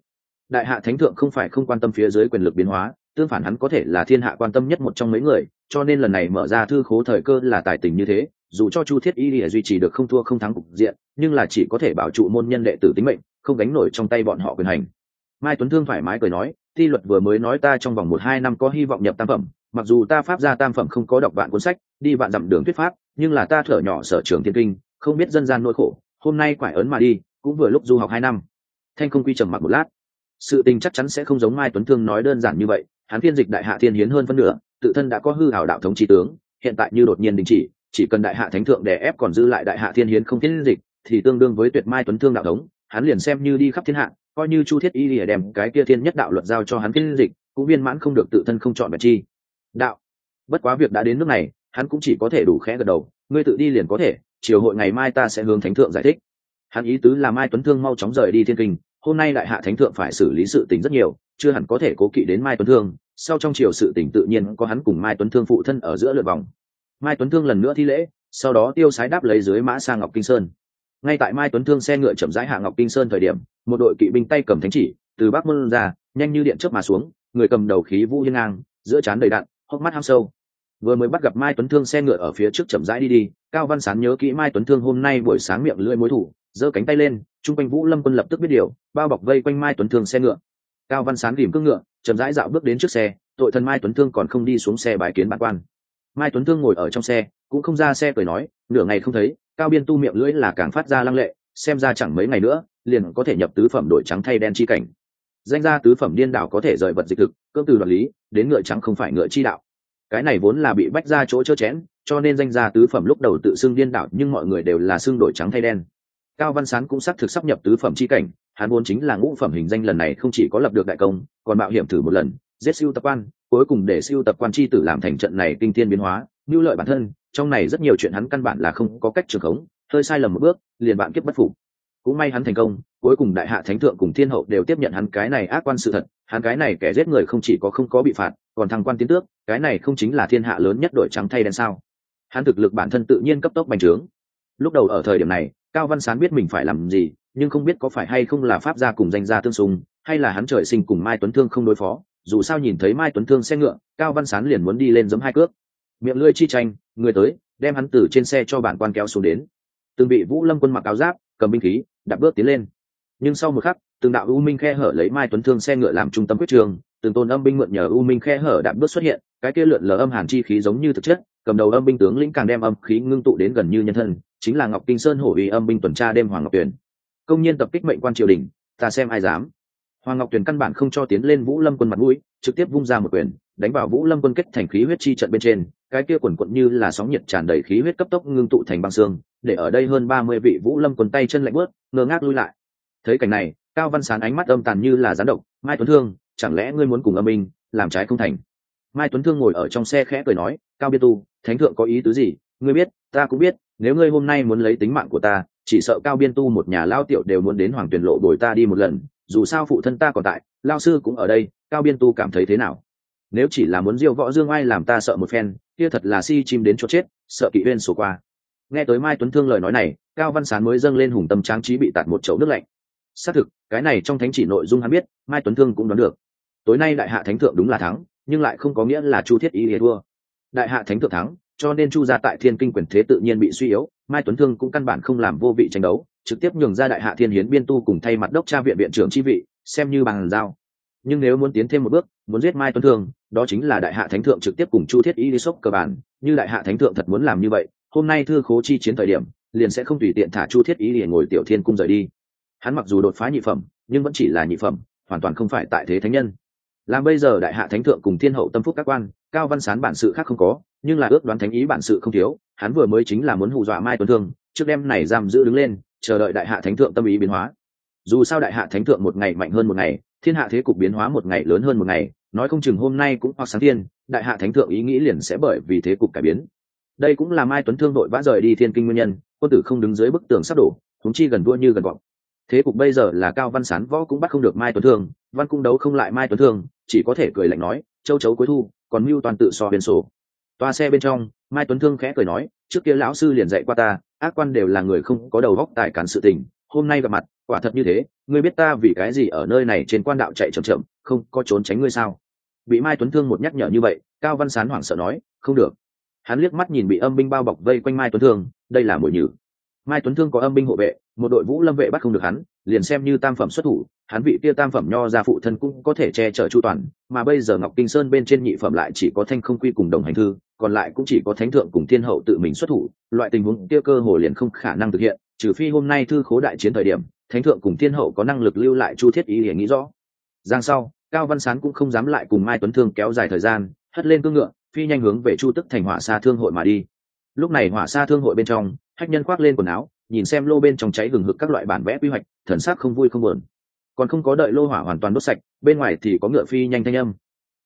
Đại hạ thánh thượng không phải không quan tâm phía dưới quyền lực biến hóa, tương phản hắn có thể là thiên hạ quan tâm nhất một trong mấy người, cho nên lần này mở ra thư khố thời cơ là tài tình như thế, dù cho chu thiết y lìa duy trì được không thua không thắng cục diện, nhưng là chỉ có thể bảo trụ môn nhân đệ tử tính mệnh, không gánh nổi trong tay bọn họ quyền hành. Mai tuấn thương thoải mái cười nói, thi luật vừa mới nói ta trong vòng một hai năm có hy vọng nhập tam phẩm, mặc dù ta pháp ra tam phẩm không có đọc vạn cuốn sách, đi vạn dặm đường thuyết pháp, nhưng là ta thở nhỏ sở trường thiên kinh, không biết dân gian nỗi khổ, hôm nay quải ấn mà đi cũng vừa lúc du học hai năm. Thanh không quy trầm mặc một lát. Sự tình chắc chắn sẽ không giống mai tuấn thương nói đơn giản như vậy, hắn phiên dịch đại hạ thiên hiến hơn phân nửa, tự thân đã có hư hảo đạo thống trí tướng, hiện tại như đột nhiên đình chỉ chỉ cần đại hạ thánh thượng đè ép còn giữ lại đại hạ thiên hiến không thiên dịch, thì tương đương với tuyệt mai tuấn thương đạo thống, hắn liền xem như đi khắp thiên hạ, coi như chu thiết y lìa đem cái kia thiên nhất đạo luật giao cho hắn thiên dịch, cũng viên mãn không được tự thân không chọn bạch chi. Đạo. Bất quá việc đã đến nước này, hắn cũng chỉ có thể đủ khẽ gật đầu, ngươi tự đi liền có thể, chiều hội ngày mai ta sẽ hướng thánh thượng giải thích hắn ý tứ là mai tuấn thương mau chóng rời đi thiên kinh, hôm nay đại hạ thánh thượng phải xử lý sự tình rất nhiều, chưa hẳn có thể cố kỵ đến mai tuấn thương, sau trong chiều sự tình tự nhiên có hắn cùng mai tuấn thương phụ thân ở giữa lượt vòng. Mai tuấn thương lần nữa thi lễ, sau đó tiêu sái đáp lấy dưới mã sang ngọc kinh sơn. Ngay tại mai tuấn thương xe ngựa chậm rãi hạ ngọc kinh sơn thời điểm, một đội kỵ binh tay cầm thánh chỉ, từ bắc môn ra, nhanh như điện chớp mà xuống, người cầm đầu khí vũ hiên ngang, giữa trán đầy đạn, hốc mắt ham sâu. Vừa mới bắt gặp mai tuấn thương xe ngựa ở phía trước chậm rãi đi đi, cao văn sán nhớ kỹ mai tuấn thương hôm nay buổi sáng miệng lưỡi mối thủ giơ cánh tay lên chung quanh vũ lâm quân lập tức biết điều bao bọc vây quanh mai tuấn thương xe ngựa. Cao văn sán ghìm cương ngựa chậm rãi dạo bước đến trước xe tội thần mai tuấn thương còn không đi xuống xe bài kiến bản quan. Mai tuấn thương ngồi ở trong xe cũng không ra xe cười nói nửa ngày không thấy cao biên tu miệng lưỡi là càng phát ra lăng lệ xem ra chẳng mấy ngày nữa liền có thể nhập tứ phẩm đổi trắng thay đen chi cảnh. Danh gia tứ phẩm điên đảo có thể rời vật dịch thực cưỡng từ đoạt lý đến ngựa trắng không phải ngựa chi đạo. Cái này vốn là bị bách ra chỗ chớ chẽn, cho nên danh gia tứ phẩm lúc đầu tự xưng điên đảo nhưng mọi người đều là xưng đổi trắng thay đen cao văn sán cũng xác thực sắp nhập tứ phẩm chi cảnh, hắn vốn chính là ngũ phẩm hình danh lần này không chỉ có lập được đại công, còn mạo hiểm thử một lần, giết siêu tập quan, cuối cùng để siêu tập quan chi tử làm thành trận này kinh thiên biến hóa, mưu lợi bản thân, trong này rất nhiều chuyện hắn căn bản là không có cách trường khống, hơi sai lầm một bước, liền bạn kiếp bất phục. Cũng may hắn thành công, cuối cùng đại hạ thánh thượng cùng thiên hậu đều tiếp nhận hắn cái này ác quan sự thật, hắn cái này kẻ giết người không chỉ có không có bị phạt, còn thăng quan tiến tước, cái này không chính là thiên hạ lớn nhất đội trắng thay đen sao. Hắn thực lực bản thân tự nhiên cấp tốc bành trướng. Lúc đầu ở thời điểm này cao văn sán biết mình phải làm gì, nhưng không biết có phải hay không là pháp gia cùng danh gia tương xung, hay là hắn trời sinh cùng mai tuấn thương không đối phó. Dù sao nhìn thấy mai tuấn thương xe ngựa, cao văn sán liền muốn đi lên giống hai cước. Miệng lưỡi chi tranh, người tới, đem hắn từ trên xe cho bản quan kéo xuống đến. Từng bị vũ lâm quân mặc áo giáp, cầm binh khí đặt bước tiến lên. Nhưng sau một khắc, từng đạo u minh khe hở lấy mai tuấn thương xe ngựa làm trung tâm quyết trường, từng tôn âm binh mượn nhờ u minh khe hở đạp bước xuất hiện, cái kia lượn lờ âm hàn chi khí giống như thực chất, cầm đầu âm binh tướng lĩnh càng đem âm khí ngưng tụ đến gần như nhân thân chính là ngọc kinh sơn hổ uy âm binh tuần tra đêm hoàng ngọc tuyền. Công nhân tập kích mệnh quan triều đình, ta xem ai dám. Hoàng ngọc tuyền căn bản không cho tiến lên vũ lâm quân mặt mũi, trực tiếp vung ra một quyền, đánh vào vũ lâm quân kết thành khí huyết chi trận bên trên, cái kia quần quận như là sóng nhiệt tràn đầy khí huyết cấp tốc ngưng tụ thành băng xương, để ở đây hơn ba mươi vị vũ lâm quân tay chân lạnh bớt ngơ ngác lui lại. Thấy cảnh này, cao văn sán ánh mắt âm tàn như là rán độc, mai tuấn thương, chẳng lẽ ngươi muốn cùng âm minh làm trái không thành? Mai tuấn thương ngồi ở trong xe khẽ cười nói, cao biên tu, thánh thượng có ý tứ gì? Ngươi biết, ta cũng biết nếu ngươi hôm nay muốn lấy tính mạng của ta, chỉ sợ cao biên tu một nhà lao tiểu đều muốn đến hoàng tuyển lộ đổi ta đi một lần, dù sao phụ thân ta còn tại lao sư cũng ở đây, cao biên tu cảm thấy thế nào? Nếu chỉ là muốn diêu võ dương ai làm ta sợ một phen, kia thật là si chim đến chỗ chết, sợ kỵ huyên sổ qua. Nghe tới mai tuấn thương lời nói này, cao văn sán mới dâng lên hùng tâm tráng trí bị tạt một chậu nước lạnh. Xác thực, cái này trong thánh chỉ nội dung hắn biết, mai tuấn thương cũng đoán được. Tối nay đại hạ thánh thượng đúng là thắng, nhưng lại không có nghĩa là chu thiết ý ý thua. Đại hạ thánh thượng thắng cho nên chu gia tại thiên kinh quyền thế tự nhiên bị suy yếu, mai tuấn thương cũng căn bản không làm vô vị tranh đấu, trực tiếp nhường ra đại hạ thiên hiến biên tu cùng thay mặt đốc cha viện viện trưởng chi vị, xem như bằng giao. Nhưng nếu muốn tiến thêm một bước, muốn giết mai tuấn thương, đó chính là đại hạ thánh thượng trực tiếp cùng chu thiết y đi sốc cơ bản. Như đại hạ thánh thượng thật muốn làm như vậy, hôm nay thư khố chi chiến thời điểm, liền sẽ không tùy tiện thả chu thiết y để ngồi tiểu thiên cung rời đi. Hắn mặc dù đột phá nhị phẩm, nhưng vẫn chỉ là nhị phẩm, hoàn toàn không phải tại thế thánh nhân. Làm bây giờ đại hạ thánh thượng cùng thiên hậu tâm phúc các quan, cao văn sán bản sự khác không có nhưng là ước đoán thánh ý bản sự không thiếu, hắn vừa mới chính là muốn hù dọa mai tuấn thương, trước đêm này giam giữ đứng lên, chờ đợi đại hạ thánh thượng tâm ý biến hóa. Dù sao đại hạ thánh thượng một ngày mạnh hơn một ngày, thiên hạ thế cục biến hóa một ngày lớn hơn một ngày, nói không chừng hôm nay cũng hoặc sáng thiên đại hạ thánh thượng ý nghĩ liền sẽ bởi vì thế cục cải biến. Đây cũng là mai tuấn thương đội vã rời đi thiên kinh nguyên nhân, quân tử không đứng dưới bức tường sắp đổ thúng chi gần đua như gần vọng. Thế cục bây giờ là cao văn sán võ cũng bắt không được mai tuấn thương, văn cung đấu không lại mai tuấn thương, chỉ có thể cười lạnh nói, châu chấu cuối thu, còn mưu toàn tự so biên sổ toa xe bên trong, mai tuấn thương khẽ cười nói, trước kia lão sư liền dạy qua ta, ác quan đều là người không có đầu góc tài cản sự tình, hôm nay gặp mặt, quả thật như thế, ngươi biết ta vì cái gì ở nơi này trên quan đạo chạy chậm chậm, không có trốn tránh ngươi sao? Bị mai tuấn thương một nhắc nhở như vậy, cao văn sán hoảng sợ nói, không được. Hắn liếc mắt nhìn bị âm binh bao bọc vây quanh mai tuấn thương, đây là mồi nhử. Mai tuấn thương có âm binh hộ vệ, một đội vũ lâm vệ bắt không được hắn liền xem như tam phẩm xuất thủ, hắn vị kia tam phẩm nho ra phụ thân cũng có thể che chở chu toàn, mà bây giờ ngọc kinh sơn bên trên nhị phẩm lại chỉ có thanh không quy cùng đồng hành thư, còn lại cũng chỉ có thánh thượng cùng thiên hậu tự mình xuất thủ, loại tình huống kia cơ hồ liền không khả năng thực hiện, trừ phi hôm nay thư khố đại chiến thời điểm, thánh thượng cùng thiên hậu có năng lực lưu lại chu thiết ý để nghĩ rõ. Giang sau, cao văn sán cũng không dám lại cùng mai tuấn thương kéo dài thời gian, hất lên cương ngựa, phi nhanh hướng về chu tức thành hỏa xa thương hội mà đi. Lúc này hỏa xa thương hội bên trong hách nhân khoác lên quần áo nhìn xem lô bên trong cháy gừng hực các loại bản vẽ quy hoạch, thần sắc không vui không buồn. Còn không có đợi lô hỏa hoàn toàn đốt sạch, bên ngoài thì có ngựa phi nhanh thanh âm.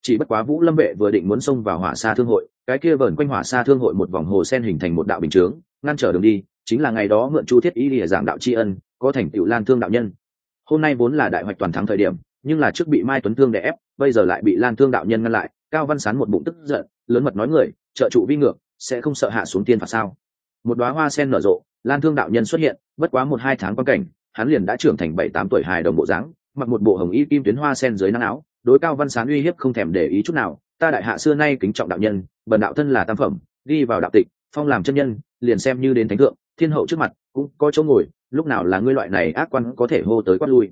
Chỉ bất quá vũ lâm vệ vừa định muốn xông vào hỏa xa thương hội, cái kia vờn quanh hỏa xa thương hội một vòng hồ sen hình thành một đạo bình chướng, ngăn trở đường đi, chính là ngày đó mượn chu thiết ý lìa giảng đạo tri ân, có thành tựu lan thương đạo nhân. Hôm nay vốn là đại hoạch toàn thắng thời điểm, nhưng là trước bị mai tuấn thương đè ép, bây giờ lại bị lan thương đạo nhân ngăn lại, cao văn sán một bụng tức giận, lớn mật nói người, trợ trụ vi ngược, sẽ không sợ hạ xuống tiên phạt sao? Một đoá hoa sen nở rộ lan thương đạo nhân xuất hiện, bất quá một hai tháng quan cảnh, hắn liền đã trưởng thành bảy tám tuổi hài đồng bộ dáng, mặc một bộ hồng y kim tuyến hoa sen dưới nắng áo, đối cao văn sán uy hiếp không thèm để ý chút nào. Ta đại hạ xưa nay kính trọng đạo nhân, bần đạo thân là tam phẩm đi vào đạo tịch, phong làm chân nhân, liền xem như đến thánh thượng, thiên hậu trước mặt cũng có chỗ ngồi, lúc nào là ngươi loại này ác quan có thể hô tới quát lui.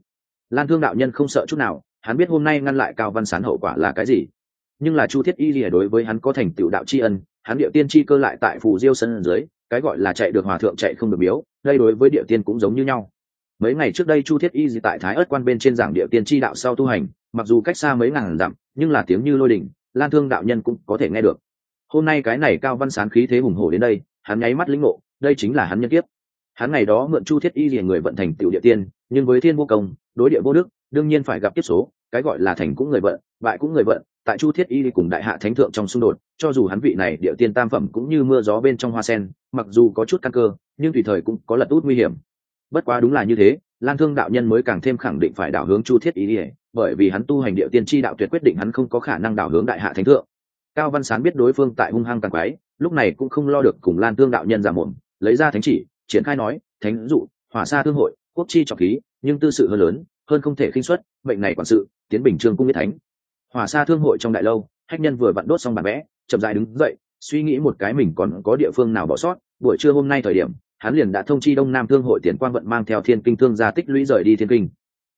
Lan thương đạo nhân không sợ chút nào, hắn biết hôm nay ngăn lại cao văn sán hậu quả là cái gì. Nhưng là chu thiết y lìa đối với hắn có thành tựu đạo tri ân, hắn điệu tiên tri cơ lại tại phù diêu sân dưới cái gọi là chạy được hòa thượng chạy không được biếu đây đối với địa tiên cũng giống như nhau. Mấy ngày trước đây chu thiết y tại thái ớt quan bên trên giảng địa tiên tri đạo sau tu hành, mặc dù cách xa mấy ngàn dặm, nhưng là tiếng như lôi đình lan thương đạo nhân cũng có thể nghe được. Hôm nay cái này cao văn sán khí thế hùng hổ đến đây, hắn nháy mắt lĩnh ngộ, đây chính là hắn nhân kiếp. Hắn ngày đó mượn chu thiết y liền người vận thành tiểu địa tiên, nhưng với thiên vô công, đối địa vô đức đương nhiên phải gặp kiếp số, cái gọi là thành cũng người vận bại cũng người vận tại chu thiết y cùng đại hạ thánh thượng trong xung đột, cho dù hắn vị này địa tiên tam phẩm cũng như mưa gió bên trong hoa sen, mặc dù có chút căn cơ, nhưng tùy thời cũng có lật út nguy hiểm. Bất quá đúng là như thế, lan thương đạo nhân mới càng thêm khẳng định phải đảo hướng chu thiết y bởi vì hắn tu hành địa tiên tri đạo tuyệt quyết định hắn không có khả năng đảo hướng đại hạ thánh thượng. Cao văn sán biết đối phương tại hung hăng càng quái, lúc này cũng không lo được cùng lan thương đạo nhân giả mồm, lấy ra thánh chỉ, triển khai nói, thánh dụ, hỏa xa thương hội, quốc chi trọng khí, nhưng tư sự hơn lớn hơn không thể khinh xuất mệnh này quản sự, tiến bình trương cung biết thánh. Hòa xa thương hội trong đại lâu, hách nhân vừa vặn đốt xong bản vẽ, chậm dài đứng dậy, suy nghĩ một cái mình còn có địa phương nào bỏ sót. Buổi trưa hôm nay thời điểm, hắn liền đã thông chi đông nam thương hội tiền quang vận mang theo thiên kinh thương gia tích lũy rời đi thiên kinh.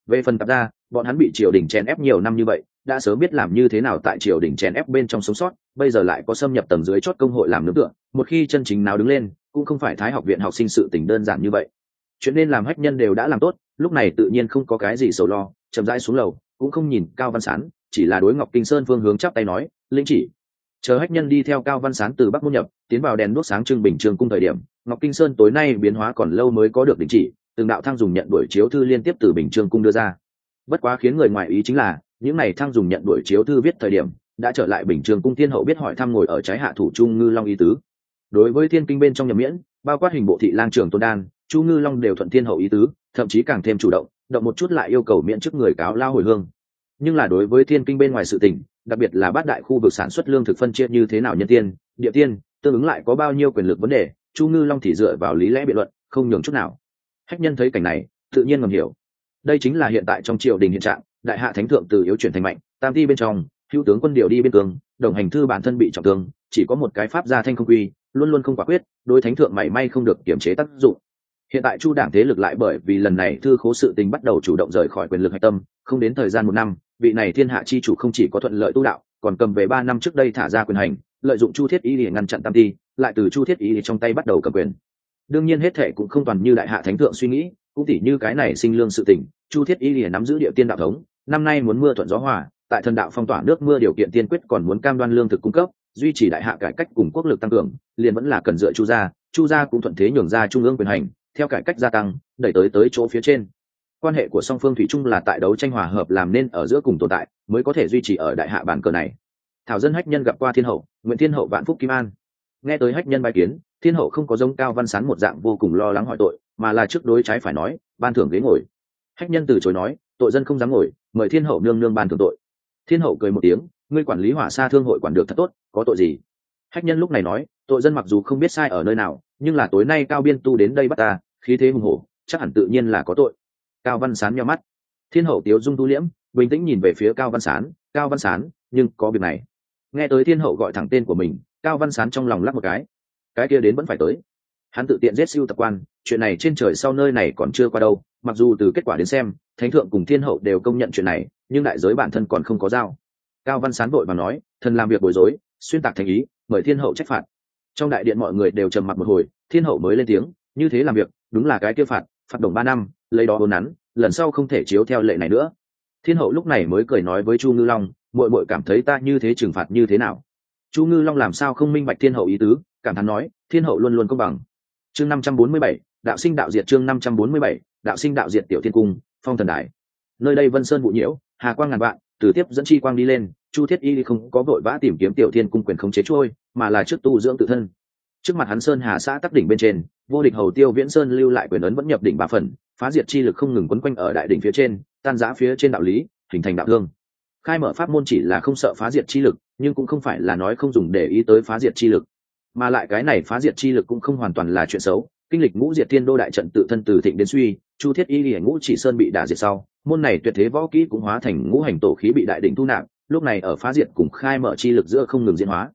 Về phần tập ra bọn hắn bị triều đình chèn ép nhiều năm như vậy, đã sớm biết làm như thế nào tại triều đình chèn ép bên trong sống sót, bây giờ lại có xâm nhập tầng dưới chót công hội làm nướng tựa, một khi chân chính nào đứng lên, cũng không phải thái học viện học sinh sự tình đơn giản như vậy chuyện nên làm hách nhân đều đã làm tốt, lúc này tự nhiên không có cái gì sầu lo, chậm rãi xuống lầu, cũng không nhìn cao văn sán, chỉ là đối ngọc kinh sơn phương hướng chắp tay nói, linh chỉ. Chờ hách nhân đi theo cao văn sán từ bắc môn nhập, tiến vào đèn đuốc sáng trưng bình trường cung thời điểm, ngọc kinh sơn tối nay biến hóa còn lâu mới có được đình chỉ, từng đạo thăng dùng nhận đuổi chiếu thư liên tiếp từ bình trường cung đưa ra. Bất quá khiến người ngoài ý chính là, những này thăng dùng nhận đuổi chiếu thư viết thời điểm, đã trở lại bình trường cung thiên hậu biết hỏi thăm ngồi ở trái hạ thủ trung ngư long y tứ. Đối với thiên kinh bên trong nhậm miễn, bao quát hình bộ thị lang trường tôn đan chu ngư long đều thuận thiên hậu ý tứ, thậm chí càng thêm chủ động động một chút lại yêu cầu miễn chức người cáo lao hồi hương. Nhưng là đối với thiên kinh bên ngoài sự tỉnh đặc biệt là bát đại khu vực sản xuất lương thực phân chia như thế nào nhân tiên, địa tiên, tương ứng lại có bao nhiêu quyền lực vấn đề, chu ngư long thì dựa vào lý lẽ biện luận, không nhường chút nào. Hách nhân thấy cảnh này, tự nhiên ngầm hiểu. Đây chính là hiện tại trong triều đình hiện trạng, đại hạ thánh thượng từ yếu chuyển thành mạnh, tam ti bên trong, hữu tướng quân điều đi bên cương, đồng hành thư bản thân bị trọng thương, chỉ có một cái pháp gia thanh không quy, luôn luôn không quả quyết, đối thánh thượng mảy may không được kiểm chế tác dụng hiện tại chu đảng thế lực lại bởi vì lần này thư khố sự tình bắt đầu chủ động rời khỏi quyền lực hạch tâm, không đến thời gian một năm, vị này thiên hạ chi chủ không chỉ có thuận lợi tu đạo, còn cầm về ba năm trước đây thả ra quyền hành, lợi dụng chu thiết ý để ngăn chặn tam ti, lại từ chu thiết ý trong tay bắt đầu cầm quyền. Đương nhiên hết thệ cũng không toàn như đại hạ thánh thượng suy nghĩ, cũng tỉ như cái này sinh lương sự tình, chu thiết ý để nắm giữ địa tiên đạo thống, năm nay muốn mưa thuận gió hòa, tại thần đạo phong tỏa nước mưa điều kiện tiên quyết còn muốn cam đoan lương thực cung cấp, duy trì đại hạ cải cách cùng quốc lực tăng cường, liền vẫn là cần dựa chu gia chu gia cũng thuận thế nhường ra trung ương quyền hành theo cải cách gia tăng, đẩy tới tới chỗ phía trên. Quan hệ của song phương thủy chung là tại đấu tranh hòa hợp làm nên ở giữa cùng tồn tại, mới có thể duy trì ở đại hạ bản cờ này. Thảo dân hách nhân gặp qua thiên hậu, nguyễn thiên hậu vạn phúc kim an. Nghe tới hách nhân bài kiến, thiên hậu không có giống cao văn sán một dạng vô cùng lo lắng hỏi tội, mà là trước đối trái phải nói, ban thưởng ghế ngồi. Hách nhân từ chối nói, tội dân không dám ngồi, mời thiên hậu nương nương ban thưởng tội. Thiên hậu cười một tiếng, ngươi quản lý hỏa xa thương hội quản được thật tốt, có tội gì? Hách nhân lúc này nói, tội dân mặc dù không biết sai ở nơi nào, nhưng là tối nay cao biên tu đến đây bắt ta, khí thế hùng hổ, chắc hẳn tự nhiên là có tội. Cao văn sán nhau mắt. Thiên hậu tiếu dung tu liễm, bình tĩnh nhìn về phía cao văn sán, cao văn sán, nhưng có việc này. Nghe tới thiên hậu gọi thẳng tên của mình, cao văn sán trong lòng lắc một cái. Cái kia đến vẫn phải tới. Hắn tự tiện giết siêu tập quan, chuyện này trên trời sau nơi này còn chưa qua đâu, mặc dù từ kết quả đến xem, thánh thượng cùng thiên hậu đều công nhận chuyện này, nhưng đại giới bản thân còn không có giao. Cao văn sán vội và nói, thần làm việc bối rối, xuyên tạc thành ý mời thiên hậu trách phạt. Trong đại điện mọi người đều trầm mặc một hồi, thiên hậu mới lên tiếng, như thế làm việc, đúng là cái kia phạt phạt đồng ba năm, lấy đó hôn nắn, lần sau không thể chiếu theo lệ này nữa. Thiên hậu lúc này mới cười nói với chu ngư long mội mội cảm thấy ta như thế trừng phạt như thế nào? Chu ngư long làm sao không minh bạch thiên hậu ý tứ, cảm thán nói, thiên hậu luôn luôn công bằng. Chương năm trăm bốn mươi bảy, đạo sinh đạo diệt chương năm trăm bốn mươi bảy, đạo sinh đạo diệt tiểu thiên cung, phong thần đài. Nơi đây vân sơn vụ nhiễu, hà quang ngàn vạn, từ tiếp dẫn chi quang đi lên chu thiết y không có vội vã tìm kiếm tiểu thiên cung quyền khống chế trôi, mà là trước tu dưỡng tự thân. Trước mặt hắn sơn hà xã tắc đỉnh bên trên, vô địch hầu tiêu viễn sơn lưu lại quyền ấn vẫn nhập đỉnh ba phần, phá diệt chi lực không ngừng quấn quanh ở đại đỉnh phía trên, tan giã phía trên đạo lý, hình thành đạo thương. Khai mở pháp môn chỉ là không sợ phá diệt chi lực, nhưng cũng không phải là nói không dùng để ý tới phá diệt chi lực. Mà lại cái này phá diệt chi lực cũng không hoàn toàn là chuyện xấu, kinh lịch ngũ diệt thiên đô đại trận tự thân từ thịnh đến suy, chu thiết y hiển ngũ chỉ sơn bị đả diệt sau, môn này tuyệt thế võ kỹ cũng hóa thành ngũ hành tổ khí bị đại đỉnh thu nạp lúc này ở phá diệt cùng khai mở chi lực giữa không ngừng diễn hóa.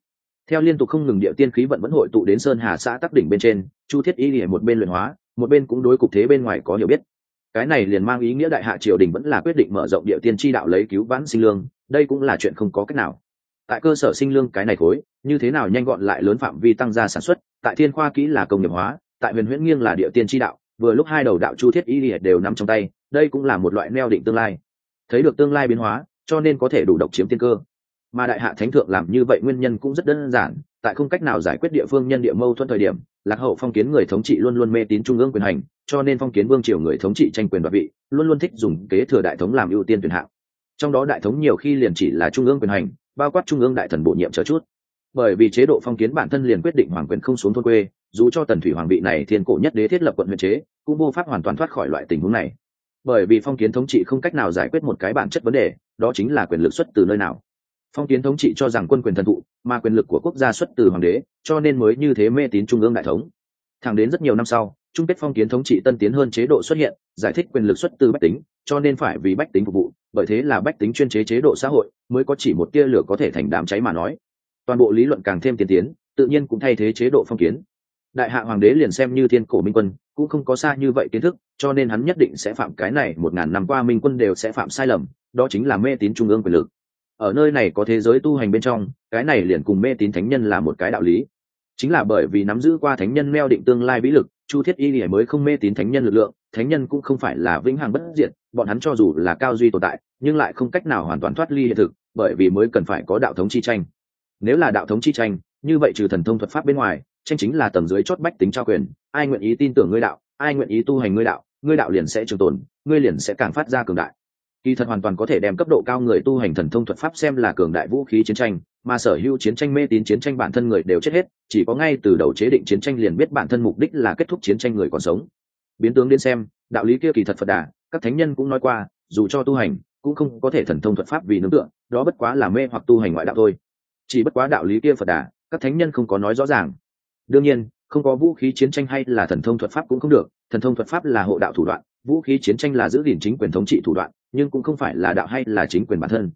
Theo liên tục không ngừng địa tiên khí vận vẫn hội tụ đến sơn hà xã tắc đỉnh bên trên, chu thiết y lìa một bên luyện hóa, một bên cũng đối cục thế bên ngoài có hiểu biết. Cái này liền mang ý nghĩa đại hạ triều đình vẫn là quyết định mở rộng địa tiên tri đạo lấy cứu vãn sinh lương, đây cũng là chuyện không có cách nào. Tại cơ sở sinh lương cái này khối, như thế nào nhanh gọn lại lớn phạm vi tăng gia sản xuất, tại thiên khoa kỹ là công nghiệp hóa, tại huyền huyễn nghiêng là địa tiên tri đạo, vừa lúc hai đầu đạo chu thiết y đều nằm trong tay, đây cũng là một loại neo định tương lai. Thấy được tương lai biến hóa cho nên có thể đủ độc chiếm tiên cơ. Mà đại hạ thánh thượng làm như vậy nguyên nhân cũng rất đơn giản, tại không cách nào giải quyết địa phương nhân địa mâu thuẫn thời điểm, lạc hậu phong kiến người thống trị luôn luôn mê tín trung ương quyền hành, cho nên phong kiến vương triều người thống trị tranh quyền đoạt vị, luôn luôn thích dùng kế thừa đại thống làm ưu tiên tuyển hạng. Trong đó đại thống nhiều khi liền chỉ là trung ương quyền hành, bao quát trung ương đại thần bổ nhiệm chờ chút. Bởi vì chế độ phong kiến bản thân liền quyết định hoàng quyền không xuống thôn quê, dù cho tần thủy hoàng vị này thiên cổ nhất đế thiết lập quận huyện chế, cũng vô pháp hoàn toàn thoát khỏi loại tình huống này. Bởi vì phong kiến thống trị không cách nào giải quyết một cái bản chất vấn đề đó chính là quyền lực xuất từ nơi nào. Phong kiến thống trị cho rằng quân quyền thần thụ, mà quyền lực của quốc gia xuất từ hoàng đế, cho nên mới như thế mê tín trung ương đại thống. Thẳng đến rất nhiều năm sau, chung kết phong kiến thống trị tân tiến hơn chế độ xuất hiện, giải thích quyền lực xuất từ bách tính, cho nên phải vì bách tính phục vụ, bởi thế là bách tính chuyên chế chế độ xã hội, mới có chỉ một tia lửa có thể thành đám cháy mà nói. Toàn bộ lý luận càng thêm tiên tiến, tự nhiên cũng thay thế chế độ phong kiến. Đại hạ hoàng đế liền xem như thiên cổ minh quân cũng không có xa như vậy kiến thức, cho nên hắn nhất định sẽ phạm cái này một ngàn năm qua minh quân đều sẽ phạm sai lầm, đó chính là mê tín trung ương quyền lực. Ở nơi này có thế giới tu hành bên trong, cái này liền cùng mê tín thánh nhân là một cái đạo lý. Chính là bởi vì nắm giữ qua thánh nhân meo định tương lai vĩ lực, chu thiết y lìa mới không mê tín thánh nhân lực lượng, thánh nhân cũng không phải là vĩnh hằng bất diệt, bọn hắn cho dù là cao duy tồn tại, nhưng lại không cách nào hoàn toàn thoát ly hiện thực, bởi vì mới cần phải có đạo thống chi tranh. Nếu là đạo thống chi tranh, như vậy trừ thần thông thuật pháp bên ngoài tranh chính là tầng dưới chót bách tính trao quyền, ai nguyện ý tin tưởng ngươi đạo, ai nguyện ý tu hành ngươi đạo ngươi đạo liền sẽ trường tồn, ngươi liền sẽ càng phát ra cường đại. Kỳ thật hoàn toàn có thể đem cấp độ cao người tu hành thần thông thuật pháp xem là cường đại vũ khí chiến tranh, mà sở hữu chiến tranh mê tín chiến tranh bản thân người đều chết hết, chỉ có ngay từ đầu chế định chiến tranh liền biết bản thân mục đích là kết thúc chiến tranh người còn sống. Biến tướng đến xem, đạo lý kia kỳ thật phật đà, các thánh nhân cũng nói qua, dù cho tu hành, cũng không có thể thần thông thuật pháp vì nướng tựa, đó bất quá là mê hoặc tu hành ngoại đạo thôi. Chỉ bất quá đạo lý kia phật đà, các thánh nhân không có nói rõ ràng đương nhiên, không có vũ khí chiến tranh hay là thần thông thuật pháp cũng không được, thần thông thuật pháp là hộ đạo thủ đoạn, vũ khí chiến tranh là giữ gìn chính quyền thống trị thủ đoạn, nhưng cũng không phải là đạo hay là chính quyền bản thân.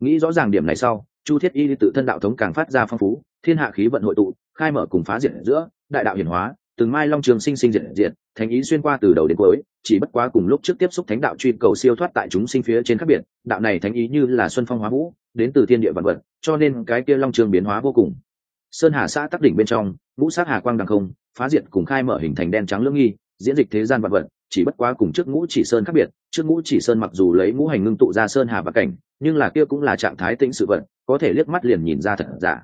Nghĩ rõ ràng điểm này sau, chu thiết y tự thân đạo thống càng phát ra phong phú, thiên hạ khí vận hội tụ, khai mở cùng phá diện giữa, đại đạo hiển hóa, từng mai long trường sinh sinh diện diện thánh ý xuyên qua từ đầu đến cuối, chỉ bất quá cùng lúc trước tiếp xúc thánh đạo truy cầu siêu thoát tại chúng sinh phía trên khác biệt, đạo này thánh ý như là xuân phong hóa vũ, đến từ thiên địa vạn vật, cho nên cái kia long trường biến hóa vô cùng sơn hà xã tắc đỉnh bên trong, ngũ sát hà quang đằng không, phá diệt cùng khai mở hình thành đen trắng lưỡng nghi, diễn dịch thế gian vật vật, chỉ bất quá cùng trước ngũ chỉ sơn khác biệt, trước ngũ chỉ sơn mặc dù lấy ngũ hành ngưng tụ ra sơn hà và cảnh, nhưng là kia cũng là trạng thái tĩnh sự vật, có thể liếc mắt liền nhìn ra thật giả.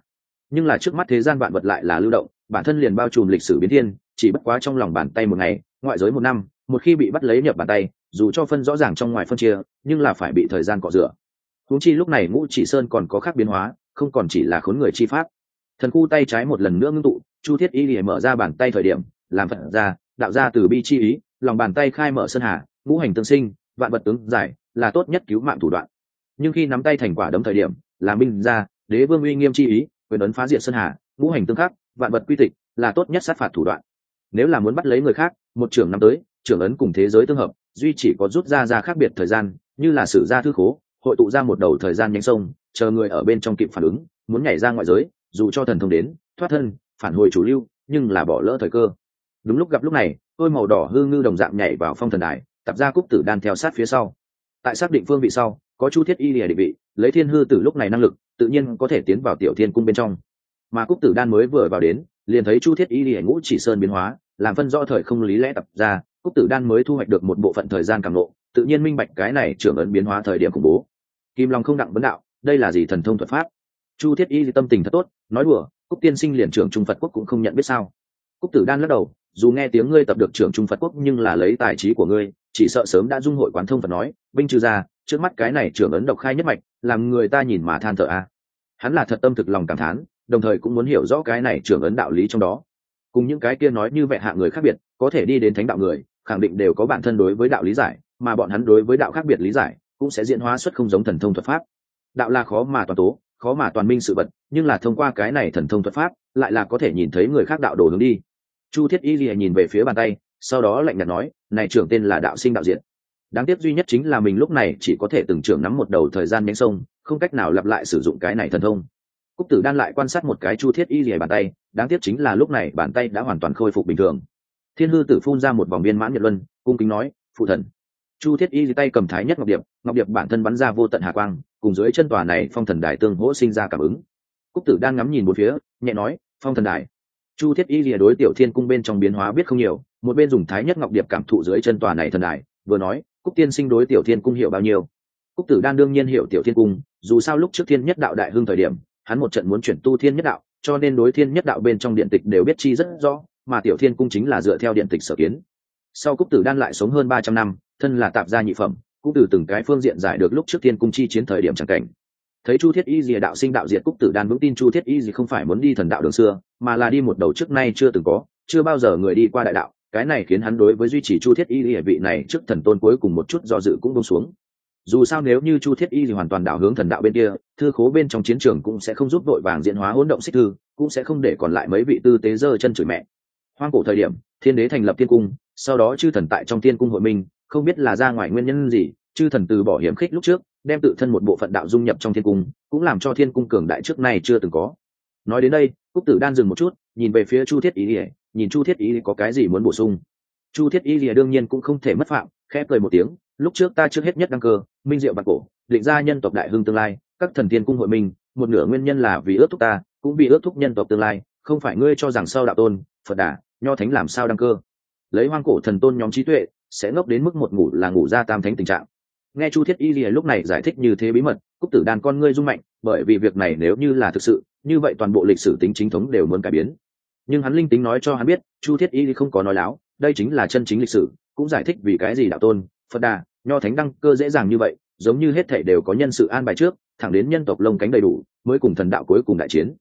Nhưng là trước mắt thế gian vạn vật lại là lưu động, bản thân liền bao trùm lịch sử biến thiên, chỉ bất quá trong lòng bàn tay một ngày, ngoại giới một năm, một khi bị bắt lấy nhập bàn tay, dù cho phân rõ ràng trong ngoài phân chia, nhưng là phải bị thời gian cọ rửa. Huống chi lúc này ngũ chỉ sơn còn có khác biến hóa, không còn chỉ là khốn người chi pháp thần khu tay trái một lần nữa ngưng tụ, chu thiết y lìa mở ra bàn tay thời điểm, làm phật ra, đạo ra từ bi chi ý, lòng bàn tay khai mở sơn hà, ngũ hành tương sinh, vạn vật tướng giải, là tốt nhất cứu mạng thủ đoạn. Nhưng khi nắm tay thành quả đấm thời điểm, là minh ra, đế vương uy nghiêm chi ý, quyền ấn phá diệt sơn hà, ngũ hành tương khắc, vạn vật quy tịch, là tốt nhất sát phạt thủ đoạn. Nếu là muốn bắt lấy người khác, một trưởng năm tới, trưởng ấn cùng thế giới tương hợp, duy chỉ có rút ra ra khác biệt thời gian, như là sử gia thư khố, hội tụ ra một đầu thời gian nhanh sông, chờ người ở bên trong kịp phản ứng, muốn nhảy ra ngoại giới dù cho thần thông đến, thoát thân, phản hồi chủ lưu, nhưng là bỏ lỡ thời cơ. Đúng lúc gặp lúc này, tôi màu đỏ hư ngư đồng dạng nhảy vào phong thần đài, tập ra cúc tử đan theo sát phía sau. Tại xác định phương vị sau, có chu thiết y lìa định vị, lấy thiên hư từ lúc này năng lực, tự nhiên có thể tiến vào tiểu thiên cung bên trong. Mà cúc tử đan mới vừa vào đến, liền thấy chu thiết y lìa ngũ chỉ sơn biến hóa, làm phân rõ thời không lý lẽ tập ra, cúc tử đan mới thu hoạch được một bộ phận thời gian càng lộ tự nhiên minh bạch cái này trưởng ấn biến hóa thời điểm khủng bố. Kim long không đặng vấn đạo, đây là gì thần thông thuật pháp? Chu thiết y tâm tình thật tốt, nói đùa, cúc tiên sinh liền trưởng trung phật quốc cũng không nhận biết sao? Cúc tử đan lắc đầu, dù nghe tiếng ngươi tập được trưởng trung phật quốc nhưng là lấy tài trí của ngươi, chỉ sợ sớm đã dung hội quán thông phật nói binh trừ ra trước mắt cái này trưởng ấn độc khai nhất mạch, làm người ta nhìn mà than thở a. Hắn là thật tâm thực lòng cảm thán, đồng thời cũng muốn hiểu rõ cái này trưởng ấn đạo lý trong đó. Cùng những cái kia nói như vẹn hạ người khác biệt, có thể đi đến thánh đạo người, khẳng định đều có bản thân đối với đạo lý giải, mà bọn hắn đối với đạo khác biệt lý giải, cũng sẽ diễn hóa xuất không giống thần thông thuật pháp. Đạo là khó mà toàn tố khó mà toàn minh sự vật, nhưng là thông qua cái này thần thông thuật pháp, lại là có thể nhìn thấy người khác đạo đồ hướng đi. Chu thiết y lìa nhìn về phía bàn tay, sau đó lạnh nhạt nói, này trưởng tên là đạo sinh đạo diện. Đáng tiếc duy nhất chính là mình lúc này chỉ có thể từng trưởng nắm một đầu thời gian nhánh sông, không cách nào lặp lại sử dụng cái này thần thông. Cúc tử đan lại quan sát một cái chu thiết y lìa bàn tay, đáng tiếc chính là lúc này bàn tay đã hoàn toàn khôi phục bình thường. Thiên hư tử phun ra một vòng viên mãn nhật luân, cung kính nói, phụ thần chu thiết y tay cầm thái nhất ngọc điệp ngọc điệp bản thân bắn ra vô tận hà quang, cùng dưới chân tòa này phong thần đài tương hỗ sinh ra cảm ứng. Cúc tử đang ngắm nhìn một phía, nhẹ nói, phong thần đài. Chu thiết y lìa đối tiểu thiên cung bên trong biến hóa biết không nhiều, một bên dùng thái nhất ngọc điệp cảm thụ dưới chân tòa này thần đài, vừa nói, cúc tiên sinh đối tiểu thiên cung hiểu bao nhiêu? Cúc tử đan đương nhiên hiểu tiểu thiên cung, dù sao lúc trước thiên nhất đạo đại hưng thời điểm, hắn một trận muốn chuyển tu thiên nhất đạo, cho nên đối thiên nhất đạo bên trong điện tịch đều biết chi rất rõ, mà tiểu thiên cung chính là dựa theo điện tịch sở kiến. Sau cúc tử đan lại sống hơn ba trăm năm thân là tạp gia nhị phẩm, cũng từ từng cái phương diện giải được lúc trước thiên cung chi chiến thời điểm chẳng cảnh. Thấy chu thiết y dìa đạo sinh đạo diệt cúc tử đan vững tin chu thiết y gì không phải muốn đi thần đạo đường xưa, mà là đi một đầu trước nay chưa từng có, chưa bao giờ người đi qua đại đạo, cái này khiến hắn đối với duy trì chu thiết y địa vị này trước thần tôn cuối cùng một chút do dự cũng bông xuống. Dù sao nếu như chu thiết y thì hoàn toàn đảo hướng thần đạo bên kia, thư khố bên trong chiến trường cũng sẽ không giúp đội vàng diễn hóa hỗn động xích thư, cũng sẽ không để còn lại mấy vị tư tế dơ chân chửi mẹ. Hoang cổ thời điểm, thiên đế thành lập thiên cung, sau đó chư thần tại trong thiên cung hội minh không biết là ra ngoài nguyên nhân gì, chư thần từ bỏ hiểm khích lúc trước, đem tự thân một bộ phận đạo dung nhập trong thiên cung, cũng làm cho thiên cung cường đại trước nay chưa từng có. Nói đến đây, cúc tử đan dừng một chút, nhìn về phía chu thiết ý ỉa nhìn chu thiết ý có cái gì muốn bổ sung. Chu thiết ý ỉa đương nhiên cũng không thể mất phạm, khẽ cười một tiếng, lúc trước ta trước hết nhất đăng cơ, minh diệu bạc cổ, định ra nhân tộc đại hưng tương lai, các thần thiên cung hội minh một nửa nguyên nhân là vì ước thúc ta, cũng vì ước thúc nhân tộc tương lai, không phải ngươi cho rằng sau đạo tôn, phật đà, nho thánh làm sao đăng cơ? Lấy hoang cổ thần tôn nhóm trí tuệ sẽ ngốc đến mức một ngủ là ngủ ra tam thánh tình trạng. Nghe chu thiết y lìa lúc này giải thích như thế bí mật, cúc tử đàn con ngươi rung mạnh, bởi vì việc này nếu như là thực sự, như vậy toàn bộ lịch sử tính chính thống đều muốn cải biến. Nhưng hắn linh tính nói cho hắn biết, chu thiết y không có nói láo, đây chính là chân chính lịch sử, cũng giải thích vì cái gì đạo tôn, phật đà, nho thánh đăng cơ dễ dàng như vậy, giống như hết thể đều có nhân sự an bài trước, thẳng đến nhân tộc lông cánh đầy đủ, mới cùng thần đạo cuối cùng đại chiến.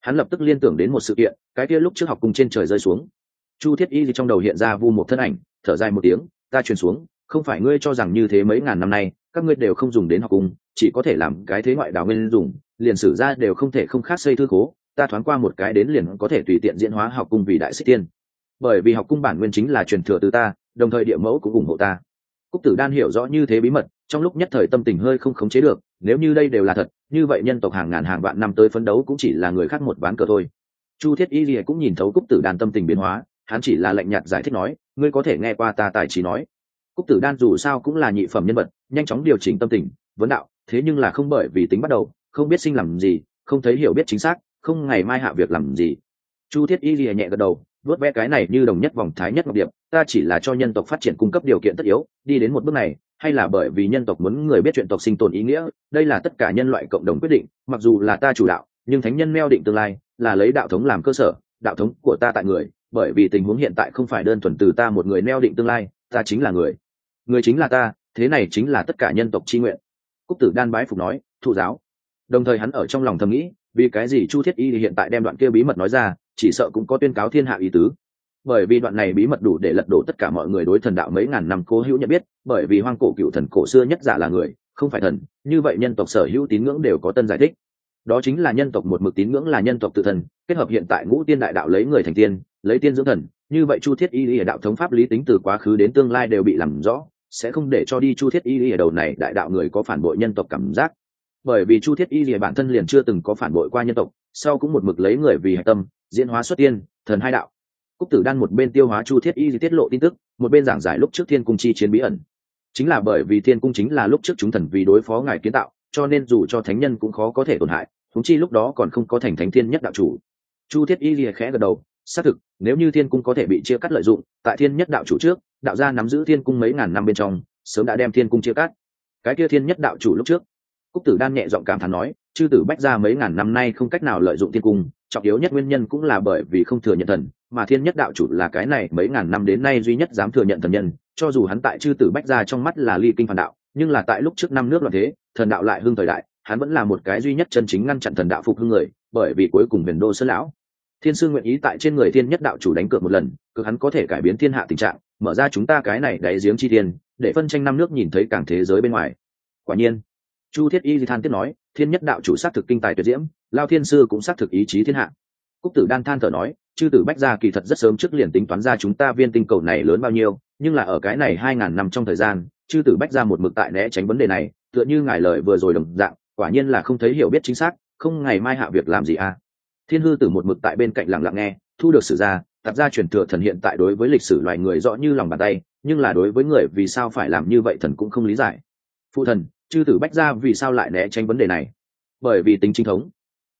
Hắn lập tức liên tưởng đến một sự kiện, cái kia lúc trước học cùng trên trời rơi xuống. Chu thiết y trong đầu hiện ra vu một thân ảnh, thở dài một tiếng ta truyền xuống, không phải ngươi cho rằng như thế mấy ngàn năm nay, các ngươi đều không dùng đến học cung chỉ có thể làm cái thế ngoại đào nguyên dùng, liền sử ra đều không thể không khác xây thư cố ta thoáng qua một cái đến liền có thể tùy tiện diễn hóa học cung vì đại sĩ tiên. Bởi vì học cung bản nguyên chính là truyền thừa từ ta, đồng thời địa mẫu cũng ủng hộ ta. Cúc tử đan hiểu rõ như thế bí mật, trong lúc nhất thời tâm tình hơi không khống chế được, nếu như đây đều là thật, như vậy nhân tộc hàng ngàn hàng vạn năm tới phấn đấu cũng chỉ là người khác một ván cờ thôi. Chu thiết y lìa cũng nhìn thấu cúc tử đan tâm tình biến hóa, hắn chỉ là lạnh nhạt giải thích nói ngươi có thể nghe qua ta tài trí nói. Cúc tử đan dù sao cũng là nhị phẩm nhân vật, nhanh chóng điều chỉnh tâm tình, vấn đạo, thế nhưng là không bởi vì tính bắt đầu, không biết sinh làm gì, không thấy hiểu biết chính xác, không ngày mai hạ việc làm gì. Chu thiết y lìa nhẹ gật đầu vớt ve cái này như đồng nhất vòng thái nhất ngọc điệp, ta chỉ là cho nhân tộc phát triển cung cấp điều kiện tất yếu, đi đến một bước này, hay là bởi vì nhân tộc muốn người biết chuyện tộc sinh tồn ý nghĩa, đây là tất cả nhân loại cộng đồng quyết định, mặc dù là ta chủ đạo, nhưng thánh nhân meo định tương lai, là lấy đạo thống làm cơ sở, đạo thống của ta tại người bởi vì tình huống hiện tại không phải đơn thuần từ ta một người neo định tương lai, ta chính là người. Người chính là ta, thế này chính là tất cả nhân tộc tri nguyện. Cúc tử đan bái phục nói, thụ giáo. Đồng thời hắn ở trong lòng thầm nghĩ, vì cái gì chu thiết y hiện tại đem đoạn kia bí mật nói ra, chỉ sợ cũng có tuyên cáo thiên hạ ý tứ. Bởi vì đoạn này bí mật đủ để lật đổ tất cả mọi người đối thần đạo mấy ngàn năm cố hữu nhận biết, bởi vì hoang cổ cựu thần cổ xưa nhất giả là người, không phải thần, như vậy nhân tộc sở hữu tín ngưỡng đều có tân giải thích. Đó chính là nhân tộc một mực tín ngưỡng là nhân tộc tự thần, kết hợp hiện tại ngũ tiên đại đạo lấy người thành tiên lấy tiên dưỡng thần, như vậy chu thiết y lý đạo thống pháp lý tính từ quá khứ đến tương lai đều bị làm rõ, sẽ không để cho đi chu thiết y lý đầu này đại đạo người có phản bội nhân tộc cảm giác. Bởi vì chu thiết y lý bản thân liền chưa từng có phản bội qua nhân tộc, sau cũng một mực lấy người vì hạch tâm, diễn hóa xuất tiên, thần hai đạo. Cúc tử đan một bên tiêu hóa chu thiết y tiết lộ tin tức, một bên giảng giải lúc trước thiên cung chi chiến bí ẩn. Chính là bởi vì thiên cung chính là lúc trước chúng thần vì đối phó ngài kiến tạo, cho nên dù cho thánh nhân cũng khó có thể tổn hại thúng chi lúc đó còn không có thành thánh thiên nhất đạo chủ. Chu thiết y lìa khẽ gật đầu xác thực, nếu như thiên cung có thể bị chia cắt lợi dụng, tại thiên nhất đạo chủ trước, đạo gia nắm giữ thiên cung mấy ngàn năm bên trong, sớm đã đem thiên cung chia cắt. Cái kia thiên nhất đạo chủ lúc trước, cúc tử đan nhẹ giọng cảm thán nói, chư tử bách ra mấy ngàn năm nay không cách nào lợi dụng thiên cung, trọng yếu nhất nguyên nhân cũng là bởi vì không thừa nhận thần, mà thiên nhất đạo chủ là cái này mấy ngàn năm đến nay duy nhất dám thừa nhận thần nhân, cho dù hắn tại chư tử bách ra trong mắt là ly kinh phản đạo, nhưng là tại lúc trước năm nước loạn thế, thần đạo lại hưng thời đại, hắn vẫn là một cái duy nhất chân chính ngăn chặn thần đạo phục hưng người, bởi vì cuối cùng huyền đô sơn lão thiên sư nguyện ý tại trên người thiên nhất đạo chủ đánh cược một lần cực hắn có thể cải biến thiên hạ tình trạng, mở ra chúng ta cái này đáy giếng chi thiên, để phân tranh năm nước nhìn thấy càng thế giới bên ngoài. Quả nhiên, chu thiết y di than tiếp nói, thiên nhất đạo chủ xác thực kinh tài tuyệt diễm, lao thiên sư cũng xác thực ý chí thiên hạ. Cúc tử đan than thở nói, chư tử bách gia kỳ thật rất sớm trước liền tính toán ra chúng ta viên tinh cầu này lớn bao nhiêu, nhưng là ở cái này hai ngàn năm trong thời gian, chư tử bách gia một mực tại né tránh vấn đề này, tựa như ngài lời vừa rồi đồng dạng, quả nhiên là không thấy hiểu biết chính xác, không ngày mai hạ việc làm gì à thiên hư tử một mực tại bên cạnh lặng lặng nghe, thu được sử ra tạp ra truyền thừa thần hiện tại đối với lịch sử loài người rõ như lòng bàn tay, nhưng là đối với người vì sao phải làm như vậy thần cũng không lý giải. Phụ thần, chư tử bách gia vì sao lại né tránh vấn đề này? Bởi vì tính chính thống.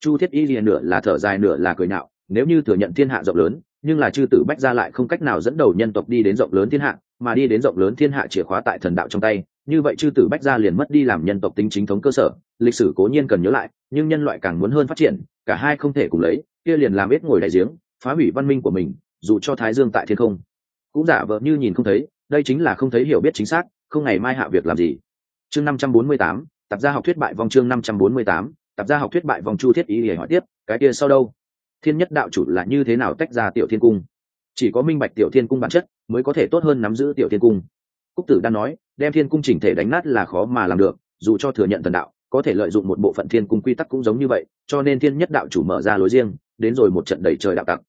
Chu thiết y liền nửa là thở dài nửa là cười nạo nếu như thừa nhận thiên hạ rộng lớn, nhưng là chư tử bách gia lại không cách nào dẫn đầu nhân tộc đi đến rộng lớn thiên hạ, mà đi đến rộng lớn thiên hạ chìa khóa tại thần đạo trong tay, như vậy chư tử bách gia liền mất đi làm nhân tộc tính chính thống cơ sở, lịch sử cố nhiên cần nhớ lại nhưng nhân loại càng muốn hơn phát triển, cả hai không thể cùng lấy, kia liền làm ít ngồi đại giếng, phá hủy văn minh của mình, dù cho thái dương tại thiên không. Cũng giả vợ như nhìn không thấy, đây chính là không thấy hiểu biết chính xác, không ngày mai hạ việc làm gì. Chương năm trăm bốn mươi tám tập gia học thuyết bại vòng chương năm trăm bốn mươi tám tập gia học thuyết bại vòng chu thiết ý để hỏi tiếp, cái kia sau đâu? Thiên nhất đạo chủ là như thế nào tách ra tiểu thiên cung? Chỉ có minh bạch tiểu thiên cung bản chất, mới có thể tốt hơn nắm giữ tiểu thiên cung. Cúc tử đang nói, đem thiên cung chỉnh thể đánh nát là khó mà làm được, dù cho thừa nhận thần đạo có thể lợi dụng một bộ phận thiên cung quy tắc cũng giống như vậy, cho nên thiên nhất đạo chủ mở ra lối riêng, đến rồi một trận đầy trời đạo tặc.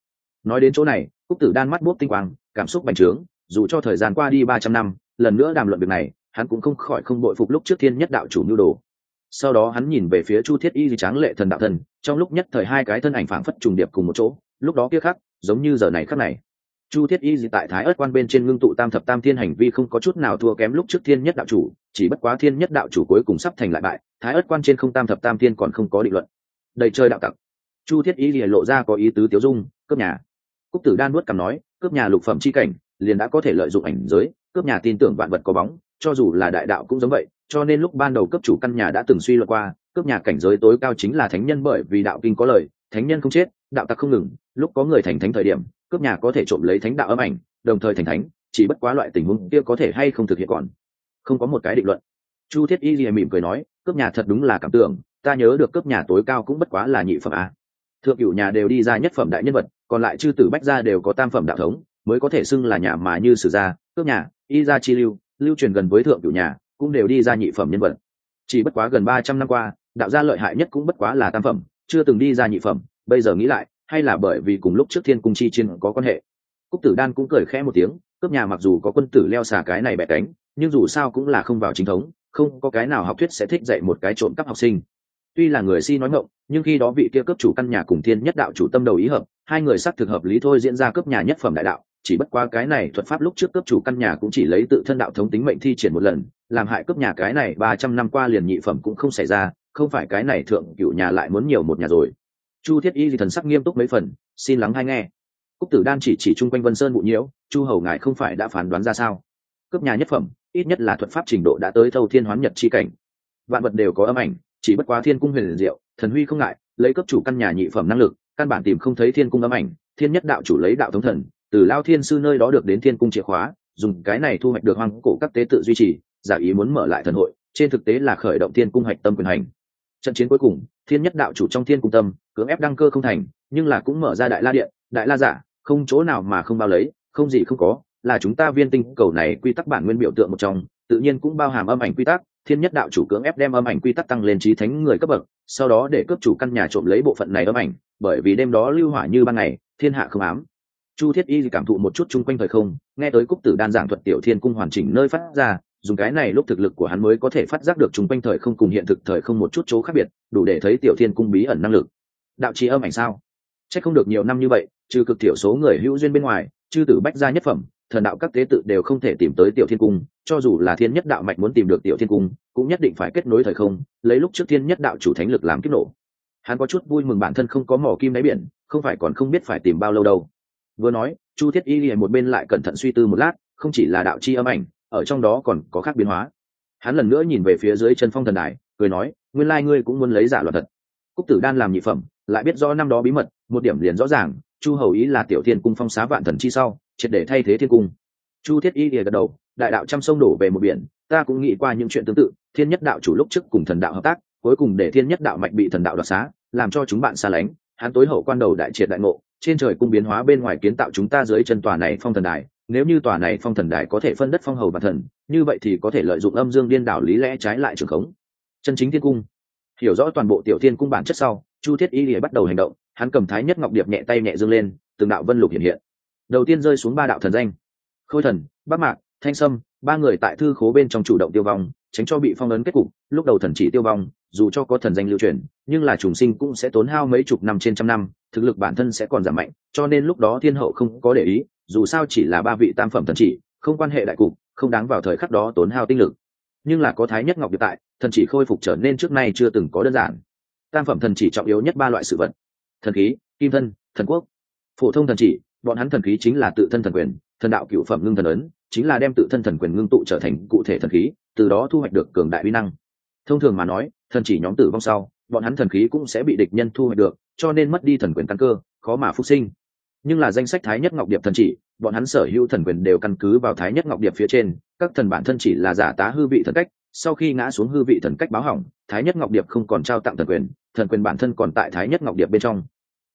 Nói đến chỗ này, cúc tử đan mắt bút tinh quang, cảm xúc bành trướng, dù cho thời gian qua đi ba trăm năm, lần nữa đàm luận việc này, hắn cũng không khỏi không bội phục lúc trước thiên nhất đạo chủ nhu đồ. Sau đó hắn nhìn về phía chu thiết y di tráng lệ thần đạo thần, trong lúc nhất thời hai cái thân ảnh phảng phất trùng điệp cùng một chỗ, lúc đó kia khác giống như giờ này khắc này chu thiết y tại thái ớt quan bên trên ngưng tụ tam thập tam thiên hành vi không có chút nào thua kém lúc trước thiên nhất đạo chủ, chỉ bất quá thiên nhất đạo chủ cuối cùng sắp thành lại bại, thái ớt quan trên không tam thập tam thiên còn không có định luận. Đầy chơi đạo tặc. Chu thiết y lộ ra có ý tứ tiếu dung, cướp nhà. Cúc tử đan nuốt cằm nói, cướp nhà lục phẩm c h i cảnh, liền đã có thể lợi dụng ảnh giới, cướp nhà tin tưởng vạn vật có bóng, cho dù là đại đạo cũng giống vậy, cho nên lúc ban đầu cấp chủ căn nhà đã từng suy luận qua, cướp nhà cảnh giới tối cao chính là thánh nhân bởi vì đạo kinh có lời, thánh nhân không chết, đạo tặc không ngừng, lúc có người thành thánh thời điểm cướp nhà có thể trộm lấy thánh đạo âm ảnh, đồng thời thành thánh, chỉ bất quá loại tình huống kia có thể hay không thực hiện còn. Không có một cái định luận. Chu thiết y lìa mỉm cười nói, cướp nhà thật đúng là cảm tưởng, ta nhớ được cướp nhà tối cao cũng bất quá là nhị phẩm a. Thượng cửu nhà đều đi ra nhất phẩm đại nhân vật, còn lại chư tử bách gia đều có tam phẩm đạo thống, mới có thể xưng là nhà mà như sử gia, cướp nhà, y gia chi lưu lưu truyền gần với thượng cửu nhà, cũng đều đi ra nhị phẩm nhân vật. Chỉ bất quá gần ba trăm năm qua, đạo gia lợi hại nhất cũng bất quá là tam phẩm, chưa từng đi ra nhị phẩm, bây giờ nghĩ lại hay là bởi vì cùng lúc trước thiên cung chi chiến có quan hệ. Cúc tử đan cũng cười khẽ một tiếng, cướp nhà mặc dù có quân tử leo xà cái này bẻ cánh, nhưng dù sao cũng là không vào chính thống, không có cái nào học thuyết sẽ thích dạy một cái trộm cắp học sinh. Tuy là người si nói ngộng nhưng khi đó vị kia cấp chủ căn nhà cùng thiên nhất đạo chủ tâm đầu ý hợp, hai người xác thực hợp lý thôi diễn ra cấp nhà nhất phẩm đại đạo, chỉ bất qua cái này thuật pháp lúc trước cấp chủ căn nhà cũng chỉ lấy tự thân đạo thống tính mệnh thi triển một lần, làm hại cấp nhà cái này ba trăm năm qua liền nhị phẩm cũng không xảy ra, không phải cái này thượng cựu nhà lại muốn nhiều một nhà rồi chu thiết y thì thần sắc nghiêm túc mấy phần, xin lắng hay nghe. Cúc tử đan chỉ chỉ chung quanh vân sơn bụi nhiễu, chu hầu ngài không phải đã phán đoán ra sao? Cướp nhà nhất phẩm, ít nhất là thuật pháp trình độ đã tới thâu thiên hoán nhật chi cảnh. Vạn vật đều có âm ảnh, chỉ bất quá thiên cung huyền diệu, thần huy không ngại, lấy cấp chủ căn nhà nhị phẩm năng lực, căn bản tìm không thấy thiên cung âm ảnh, thiên nhất đạo chủ lấy đạo thống thần, từ lao thiên sư nơi đó được đến thiên cung chìa khóa, dùng cái này thu hoạch được hoang cổ các tế tự duy trì, giả ý muốn mở lại thần hội, trên thực tế là khởi động thiên cung hạch tâm quyền hành. Trận chiến cuối cùng thiên nhất đạo chủ trong thiên cung tâm, cưỡng ép đăng cơ không thành, nhưng là cũng mở ra đại la điện, đại la giả, không chỗ nào mà không bao lấy, không gì không có, là chúng ta viên tinh cầu này quy tắc bản nguyên biểu tượng một trong, tự nhiên cũng bao hàm âm ảnh quy tắc, thiên nhất đạo chủ cưỡng ép đem âm ảnh quy tắc tăng lên trí thánh người cấp bậc, sau đó để cướp chủ căn nhà trộm lấy bộ phận này âm ảnh, bởi vì đêm đó lưu hỏa như ban ngày, thiên hạ không ám. Chu thiết y cảm thụ một chút chung quanh thời không, nghe tới cúc tử đan giảng thuật tiểu thiên cung hoàn chỉnh nơi phát ra dùng cái này lúc thực lực của hắn mới có thể phát giác được chúng quanh thời không cùng hiện thực thời không một chút chỗ khác biệt, đủ để thấy tiểu thiên cung bí ẩn năng lực. Đạo trí âm ảnh sao? Chắc không được nhiều năm như vậy, trừ cực thiểu số người hữu duyên bên ngoài, chư tử bách gia nhất phẩm, thần đạo các tế tự đều không thể tìm tới tiểu thiên cung, cho dù là thiên nhất đạo mạch muốn tìm được tiểu thiên cung, cũng nhất định phải kết nối thời không, lấy lúc trước thiên nhất đạo chủ thánh lực làm kích nổ. Hắn có chút vui mừng bản thân không có mỏ kim đáy biển, không phải còn không biết phải tìm bao lâu đâu. Vừa nói, chu thiết y liền một bên lại cẩn thận suy tư một lát, không chỉ là đạo chi âm ảnh ở trong đó còn có khác biến hóa. Hắn lần nữa nhìn về phía dưới chân phong thần đài, cười nói, nguyên lai ngươi cũng muốn lấy giả loạn thật. Cúc tử đan làm nhị phẩm, lại biết rõ năm đó bí mật, một điểm liền rõ ràng, chu hầu ý là tiểu thiên cung phong xá vạn thần chi sau, triệt để thay thế thiên cung. Chu thiết y lìa gật đầu, đại đạo trăm sông đổ về một biển, ta cũng nghĩ qua những chuyện tương tự, thiên nhất đạo chủ lúc trước cùng thần đạo hợp tác, cuối cùng để thiên nhất đạo mạch bị thần đạo đoạt xá, làm cho chúng bạn xa lánh. Hắn tối hậu quan đầu đại triệt đại ngộ, trên trời cung biến hóa bên ngoài kiến tạo chúng ta dưới chân tòa này phong thần đài nếu như tòa này phong thần đài có thể phân đất phong hầu và thần, như vậy thì có thể lợi dụng âm dương điên đảo lý lẽ trái lại trường khống. Chân chính thiên cung. Hiểu rõ toàn bộ tiểu thiên cung bản chất sau, chu thiết y lìa bắt đầu hành động, hắn cầm thái nhất ngọc điệp nhẹ tay nhẹ dương lên, từng đạo vân lục hiện hiện. Đầu tiên rơi xuống ba đạo thần danh. Khôi thần bắc mạc, thanh sâm, ba người tại thư khố bên trong chủ động tiêu vong, tránh cho bị phong ấn kết cục, lúc đầu thần chỉ tiêu vong, dù cho có thần danh lưu truyền, nhưng là trùng sinh cũng sẽ tốn hao mấy chục năm trên trăm năm, thực lực bản thân sẽ còn giảm mạnh, cho nên lúc đó thiên hậu không có để ý dù sao chỉ là ba vị tam phẩm thần chỉ, không quan hệ đại cục, không đáng vào thời khắc đó tốn hao tinh lực. Nhưng là có thái nhất ngọc điệp tại, thần chỉ khôi phục trở nên trước nay chưa từng có đơn giản. Tam phẩm thần chỉ trọng yếu nhất ba loại sự vật. Thần khí, kim thân, thần quốc. Phổ thông thần chỉ, bọn hắn thần khí chính là tự thân thần quyền, thần đạo cựu phẩm ngưng thần ấn, chính là đem tự thân thần quyền ngưng tụ trở thành cụ thể thần khí, từ đó thu hoạch được cường đại uy năng. Thông thường mà nói, thần chỉ nhóm tử vong sau, bọn hắn thần khí cũng sẽ bị địch nhân thu hoạch được, cho nên mất đi thần quyền căn cơ, khó mà phục sinh nhưng là danh sách thái nhất ngọc điệp thần chỉ, bọn hắn sở hữu thần quyền đều căn cứ vào thái nhất ngọc điệp phía trên, các thần bản thân chỉ là giả tá hư vị thần cách, sau khi ngã xuống hư vị thần cách báo hỏng, thái nhất ngọc điệp không còn trao tặng thần quyền thần quyền bản thân còn tại thái nhất ngọc điệp bên trong.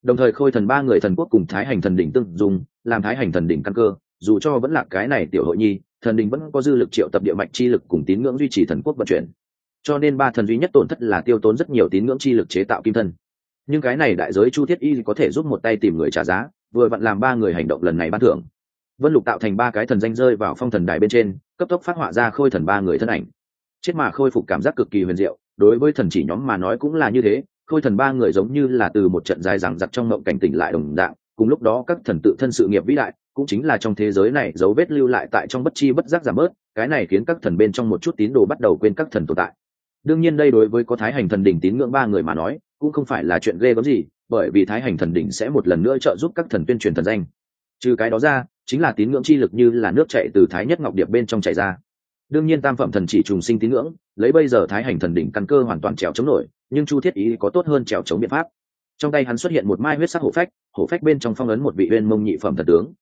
Đồng thời khôi thần ba người thần quốc cùng thái hành thần đỉnh tương dùng, làm thái hành thần đỉnh căn cơ, dù cho vẫn là cái này tiểu hội nhi, thần đình vẫn có dư lực triệu tập địa mạch chi lực cùng tín ngưỡng duy trì thần quốc vận chuyển. Cho nên ba thần duy nhất tổn thất là tiêu tốn rất nhiều tín ngưỡng chi lực chế tạo kim thân. Nhưng cái này đại giới chu thiết y có thể giúp một tay tìm người trả giá vừa vặn làm ba người hành động lần này ban thưởng. Vân lục tạo thành ba cái thần danh rơi vào phong thần đài bên trên, cấp tốc phát họa ra khôi thần ba người thân ảnh. Chết mà khôi phục cảm giác cực kỳ huyền diệu, đối với thần chỉ nhóm mà nói cũng là như thế, khôi thần ba người giống như là từ một trận dài rằng giặc trong mộng cảnh tỉnh lại đồng dạng, cùng lúc đó các thần tự thân sự nghiệp vĩ đại, cũng chính là trong thế giới này dấu vết lưu lại tại trong bất chi bất giác giảm bớt, cái này khiến các thần bên trong một chút tín đồ bắt đầu quên các thần tồn tại. Đương nhiên đây đối với có thái hành thần đỉnh tín ngưỡng ba người mà nói, cũng không phải là chuyện ghê gớm gì bởi vì thái hành thần đỉnh sẽ một lần nữa trợ giúp các thần tuyên truyền thần danh. Trừ cái đó ra, chính là tín ngưỡng chi lực như là nước chạy từ thái nhất ngọc điệp bên trong chạy ra. Đương nhiên tam phẩm thần chỉ trùng sinh tín ngưỡng, lấy bây giờ thái hành thần đỉnh căn cơ hoàn toàn trèo chống nổi, nhưng chu thiết ý có tốt hơn trèo chống biện pháp. Trong tay hắn xuất hiện một mai huyết sắc hổ phách hổ phách bên trong phong ấn một vị huyên mông nhị phẩm thần tướng.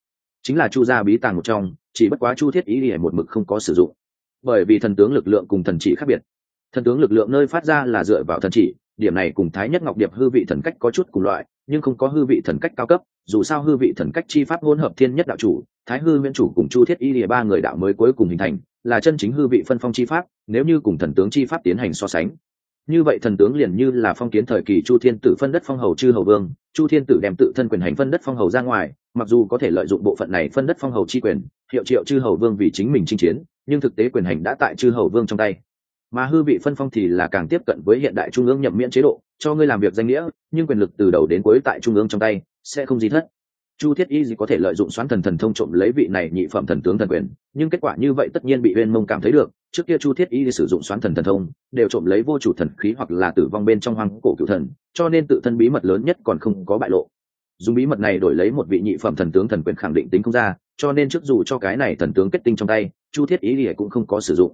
Chính là chu gia bí tàng một trong, chỉ bất quá chu thiết ý thì một mực không có sử dụng. Bởi vì thần tướng lực lượng cùng thần chỉ khác biệt. Thần tướng lực lượng nơi phát ra là dựa vào thần chỉ điểm này cùng thái nhất ngọc điệp hư vị thần cách có chút cùng loại, nhưng không có hư vị thần cách cao cấp, dù sao hư vị thần cách chi pháp hỗn hợp thiên nhất đạo chủ, thái hư Nguyên chủ cùng chu thiết y lìa ba người đạo mới cuối cùng hình thành, là chân chính hư vị phân phong chi pháp, nếu như cùng thần tướng chi pháp tiến hành so sánh. Như vậy thần tướng liền như là phong kiến thời kỳ chu thiên tử phân đất phong hầu chư hầu vương, chu thiên tử đem tự thân quyền hành phân đất phong hầu ra ngoài, mặc dù có thể lợi dụng bộ phận này phân đất phong hầu chi quyền, hiệu triệu chư hầu vương vì chính mình chinh chiến, nhưng thực tế quyền hành đã tại chư hầu vương trong tay mà hư vị phân phong thì là càng tiếp cận với hiện đại trung ương nhậm miễn chế độ, cho ngươi làm việc danh nghĩa, nhưng quyền lực từ đầu đến cuối tại trung ương trong tay, sẽ không gì thất. Chu thiết y gì có thể lợi dụng xoán thần thần thông trộm lấy vị này nhị phẩm thần tướng thần quyền, nhưng kết quả như vậy tất nhiên bị huyên mông cảm thấy được. Trước kia chu thiết y sử dụng xoán thần thần thông, đều trộm lấy vô chủ thần khí hoặc là tử vong bên trong hoang cổ cựu thần, cho nên tự thân bí mật lớn nhất còn không có bại lộ. Dùng bí mật này đổi lấy một vị nhị phẩm thần tướng thần quyền khẳng định tính không ra, cho nên trước dù cho cái này thần tướng kết tinh trong tay, chu thiết y thì cũng không có sử dụng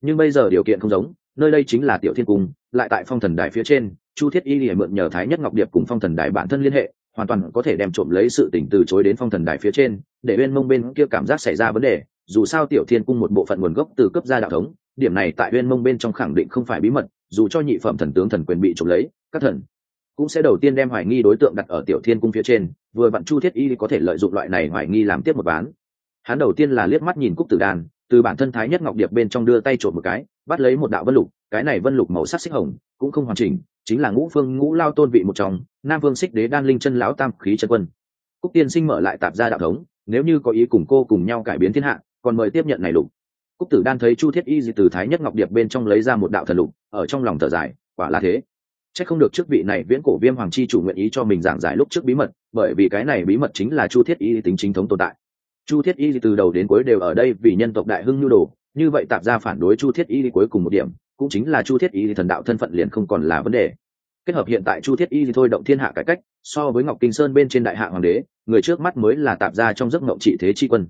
nhưng bây giờ điều kiện không giống, nơi đây chính là tiểu thiên cung, lại tại phong thần đài phía trên, chu thiết y lìa mượn nhờ thái nhất ngọc điệp cùng phong thần đài bản thân liên hệ, hoàn toàn có thể đem trộm lấy sự tỉnh từ chối đến phong thần đài phía trên, để bên mông bên kia cảm giác xảy ra vấn đề. Dù sao tiểu thiên cung một bộ phận nguồn gốc từ cấp gia đạo thống, điểm này tại bên mông bên trong khẳng định không phải bí mật, dù cho nhị phẩm thần tướng thần quyền bị trộm lấy, các thần cũng sẽ đầu tiên đem hoài nghi đối tượng đặt ở tiểu thiên cung phía trên, vừa vặn chu thiết y có thể lợi dụng loại này hoài nghi làm tiếp một bán hắn đầu tiên là liếc mắt nhìn cúc tử đàn từ bản thân thái nhất ngọc điệp bên trong đưa tay trộm một cái, bắt lấy một đạo vân lục, cái này vân lục màu sắc xích hồng, cũng không hoàn chỉnh, chính là ngũ phương, ngũ lao tôn vị một trong, nam vương xích đế đan linh chân lão tam khí chân quân. Cúc tiên sinh mở lại tạp ra đạo thống, nếu như có ý cùng cô cùng nhau cải biến thiên hạ, còn mời tiếp nhận này lục. Cúc tử đan thấy chu thiết y gì từ thái nhất ngọc điệp bên trong lấy ra một đạo thần lục, ở trong lòng thở dài, quả là thế. C h ắ c không được trước vị này viễn cổ viêm hoàng chi chủ nguyện ý cho mình giảng giải lúc trước bí mật, bởi vì cái này bí mật chính là chu thiết y tính chính thống tồn tại chu thiết y từ đầu đến cuối đều ở đây vì nhân tộc đại hưng nhu đồ, như vậy tạp ra phản đối chu thiết y cuối cùng một điểm, cũng chính là chu thiết y thần đạo thân phận liền không còn là vấn đề. Kết hợp hiện tại chu thiết y thôi động thiên hạ cải cách, so với ngọc kinh sơn bên trên đại hạ hoàng đế, người trước mắt mới là tạp ra trong giấc mộng trị thế chi quân.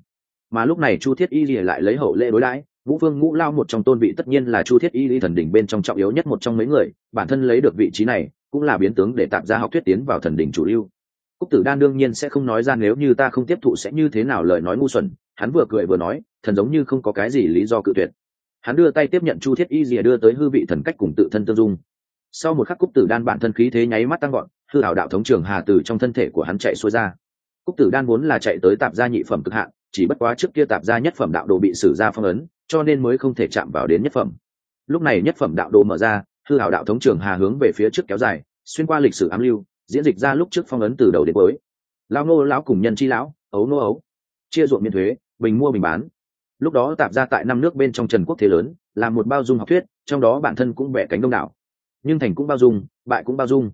Mà lúc này chu thiết y lại lấy hậu lễ đối đãi, vũ vương ngũ lao một trong tôn vị tất nhiên là chu thiết y thần đỉnh bên trong trọng yếu nhất một trong mấy người, bản thân lấy được vị trí này, cũng là biến tướng để tạp ra học thuyết tiến vào thần đỉnh chủ lưu cúc tử đan đương nhiên sẽ không nói ra nếu như ta không tiếp thụ sẽ như thế nào lời nói ngu xuẩn, hắn vừa cười vừa nói, thần giống như không có cái gì lý do cự tuyệt. Hắn đưa tay tiếp nhận chu thiết y rìa đưa tới hư vị thần cách cùng tự thân tương dung. Sau một khắc cúc tử đan bản thân khí thế nháy mắt tăng gọn hư hảo đạo thống trường hà từ trong thân thể của hắn chạy xuôi ra. Cúc tử đan vốn là chạy tới tạp gia nhị phẩm cực hạn, chỉ bất quá trước kia tạp gia nhất phẩm đạo đồ bị xử ra phong ấn, cho nên mới không thể chạm vào đến nhất phẩm. Lúc này nhất phẩm đạo đồ mở ra, hư hảo đạo thống trường hà hướng về phía trước kéo dài, xuyên qua lịch sử ám lưu diễn dịch ra lúc trước phong ấn từ đầu đến cuối. Lao nô lão cùng nhân chi lão, ấu nô ấu. Chia ruộng miễn thuế, bình mua bình bán. Lúc đó tạp ra tại năm nước bên trong trần quốc thế lớn, là một bao dung học thuyết, trong đó bản thân cũng vẽ cánh đông đảo. Nhưng thành cũng bao dung, bại cũng bao dung.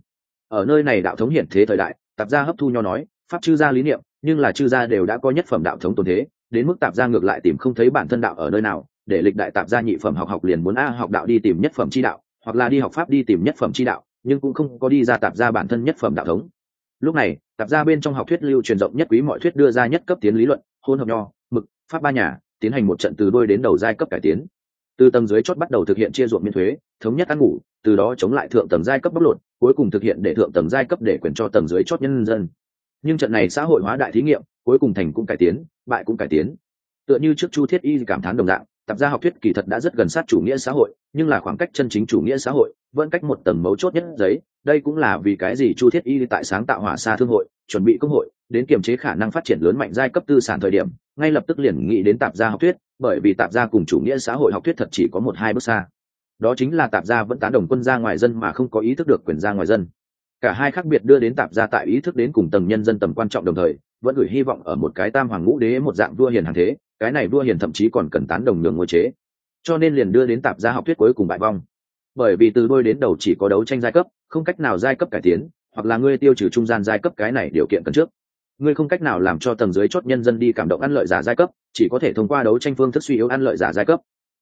Ở nơi này đạo thống hiển thế thời đại, tạp gia hấp thu nho nói, pháp chư gia lý niệm, nhưng là chư gia đều đã có nhất phẩm đạo thống tồn thế, đến mức tạp gia ngược lại tìm không thấy bản thân đạo ở nơi nào, để lịch đại tạp gia nhị phẩm học học liền muốn a học đạo đi tìm nhất phẩm chi đạo, hoặc là đi học pháp đi tìm nhất phẩm chi đạo nhưng cũng không có đi ra tạp gia bản thân nhất phẩm đạo thống. Lúc này, tạp gia bên trong học thuyết lưu truyền rộng nhất quý mọi thuyết đưa ra nhất cấp tiến lý luận, hôn hợp nho, mực, pháp ba nhà, tiến hành một trận từ đôi đến đầu giai cấp cải tiến. Từ tầng dưới chót bắt đầu thực hiện chia ruộng miễn thuế, thống nhất ăn ngủ, từ đó chống lại thượng tầng giai cấp bóc lột, cuối cùng thực hiện để thượng tầng giai cấp để quyền cho tầng dưới chót nhân dân. Nhưng trận này xã hội hóa đại thí nghiệm, cuối cùng thành cũng cải tiến, bại cũng cải tiến. Tựa như trước chu thiết y cảm thán đồng dạng, tạp gia học thuyết kỳ thật đã rất gần sát chủ nghĩa xã hội, nhưng là khoảng cách chân chính chủ nghĩa xã hội vẫn cách một tầng mấu chốt nhất giấy, đây cũng là vì cái gì chu thiết y tại sáng tạo hỏa xa thương hội, chuẩn bị công hội, đến kiềm chế khả năng phát triển lớn mạnh giai cấp tư sản thời điểm, ngay lập tức liền nghĩ đến tạp gia học thuyết, bởi vì tạp gia cùng chủ nghĩa xã hội học thuyết thật chỉ có một hai bước xa. Đó chính là tạp gia vẫn tán đồng quân ra ngoài dân mà không có ý thức được quyền ra ngoài dân. Cả hai khác biệt đưa đến tạp gia tại ý thức đến cùng tầng nhân dân tầm quan trọng đồng thời, vẫn gửi hy vọng ở một cái tam hoàng ngũ đế một dạng vua hiền hàng thế, cái này vua hiền thậm chí còn cần tán đồng nhường ngôi chế. Cho nên liền đưa đến tạp gia học thuyết cuối cùng bại vong bởi vì từ đôi đến đầu chỉ có đấu tranh giai cấp, không cách nào giai cấp cải tiến, hoặc là ngươi tiêu trừ trung gian giai cấp cái này điều kiện cần trước. Ngươi không cách nào làm cho tầng dưới chốt nhân dân đi cảm động ăn lợi giả giai cấp, chỉ có thể thông qua đấu tranh phương thức suy yếu ăn lợi giả giai cấp.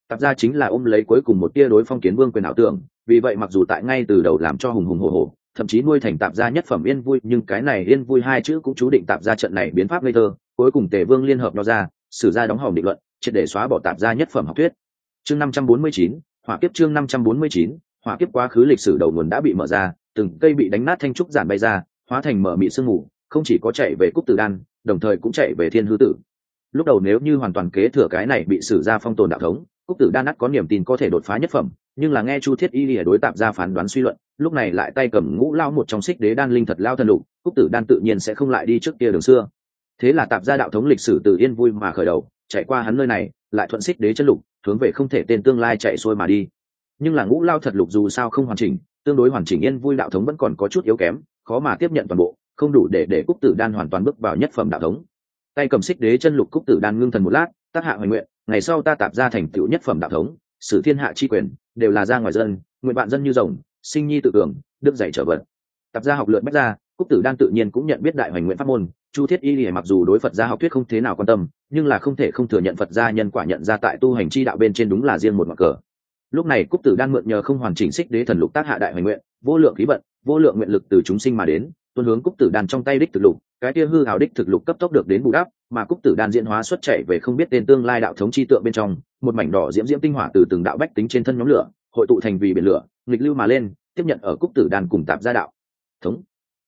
Tạp ra chính là ôm lấy cuối cùng một tia đối phong kiến vương quyền ảo tưởng, vì vậy mặc dù tại ngay từ đầu làm cho hùng hùng hồ hồ thậm chí nuôi thành tạp gia nhất phẩm yên vui, nhưng cái này yên vui hai chữ cũng chú định tạp ra trận này biến pháp ngây thơ, cuối cùng tề vương liên hợp nó ra xử ra đóng hòm định luận, triệt để xóa bỏ tạp gia nhất phẩm học thuyết. Chương năm trăm bốn mươi chín hỏa kiếp chương năm trăm bốn mươi chín, hỏa kiếp quá khứ lịch sử đầu nguồn đã bị mở ra, từng cây bị đánh nát thanh trúc giản bay ra, hóa thành mở mị sương mù, không chỉ có chạy về cúc tử đan, đồng thời cũng chạy về thiên hư tử. Lúc đầu nếu như hoàn toàn kế thừa cái này bị xử ra phong tồn đạo thống, cúc tử đan nát có niềm tin có thể đột phá nhất phẩm, nhưng là nghe chu thiết y lìa đối tạp ra phán đoán suy luận, lúc này lại tay cầm ngũ lao một trong xích đế đan linh thật lao thần lục, cúc tử đan tự nhiên sẽ không lại đi trước kia đường xưa. Thế là tạp gia đạo thống lịch sử từ yên vui mà khởi đầu chạy qua hắn nơi này, lại thuận xích đế chân lục, hướng về không thể tên tương lai chạy xuôi mà đi. Nhưng là ngũ lao thật lục dù sao không hoàn chỉnh, tương đối hoàn chỉnh yên vui đạo thống vẫn còn có chút yếu kém, khó mà tiếp nhận toàn bộ, không đủ để để cúc tử đan hoàn toàn bước vào nhất phẩm đạo thống. Tay cầm xích đế chân lục cúc tử đan ngưng thần một lát, tác hạ hoài nguyện, ngày sau ta tạp ra thành tựu nhất phẩm đạo thống, sử thiên hạ chi quyền, đều là ra ngoài dân, nguyện bạn dân như rồng, sinh nhi tự cường, đức dạy trở vật tạp gia học lượt bách gia, cúc tử đan tự nhiên cũng nhận biết đại hoành nguyện pháp môn chu thiết y lìa mặc dù đối phật gia học thuyết không thế nào quan tâm, nhưng là không thể không thừa nhận phật gia nhân quả nhận ra tại tu hành chi đạo bên trên đúng là riêng một mặt cờ. Lúc này, cúc tử đan mượn nhờ không hoàn chỉnh xích đế thần lục tác hạ đại hoành nguyện, vô lượng khí vận, vô lượng nguyện lực từ chúng sinh mà đến, tuân hướng cúc tử đan trong tay đích thực lục, cái tia hư hào đích thực lục cấp tốc được đến bù đắp, mà cúc tử đan diễn hóa xuất chạy về không biết tên tương lai đạo thống chi tượng bên trong, một mảnh đỏ diễm diễm tinh hỏa từ từng đạo bách tính trên thân nhóm lửa, hội tụ thành vì biển lửa, nghịch lưu mà lên, tiếp nhận ở cúc tử đan cùng tạp gia đạo. Thống.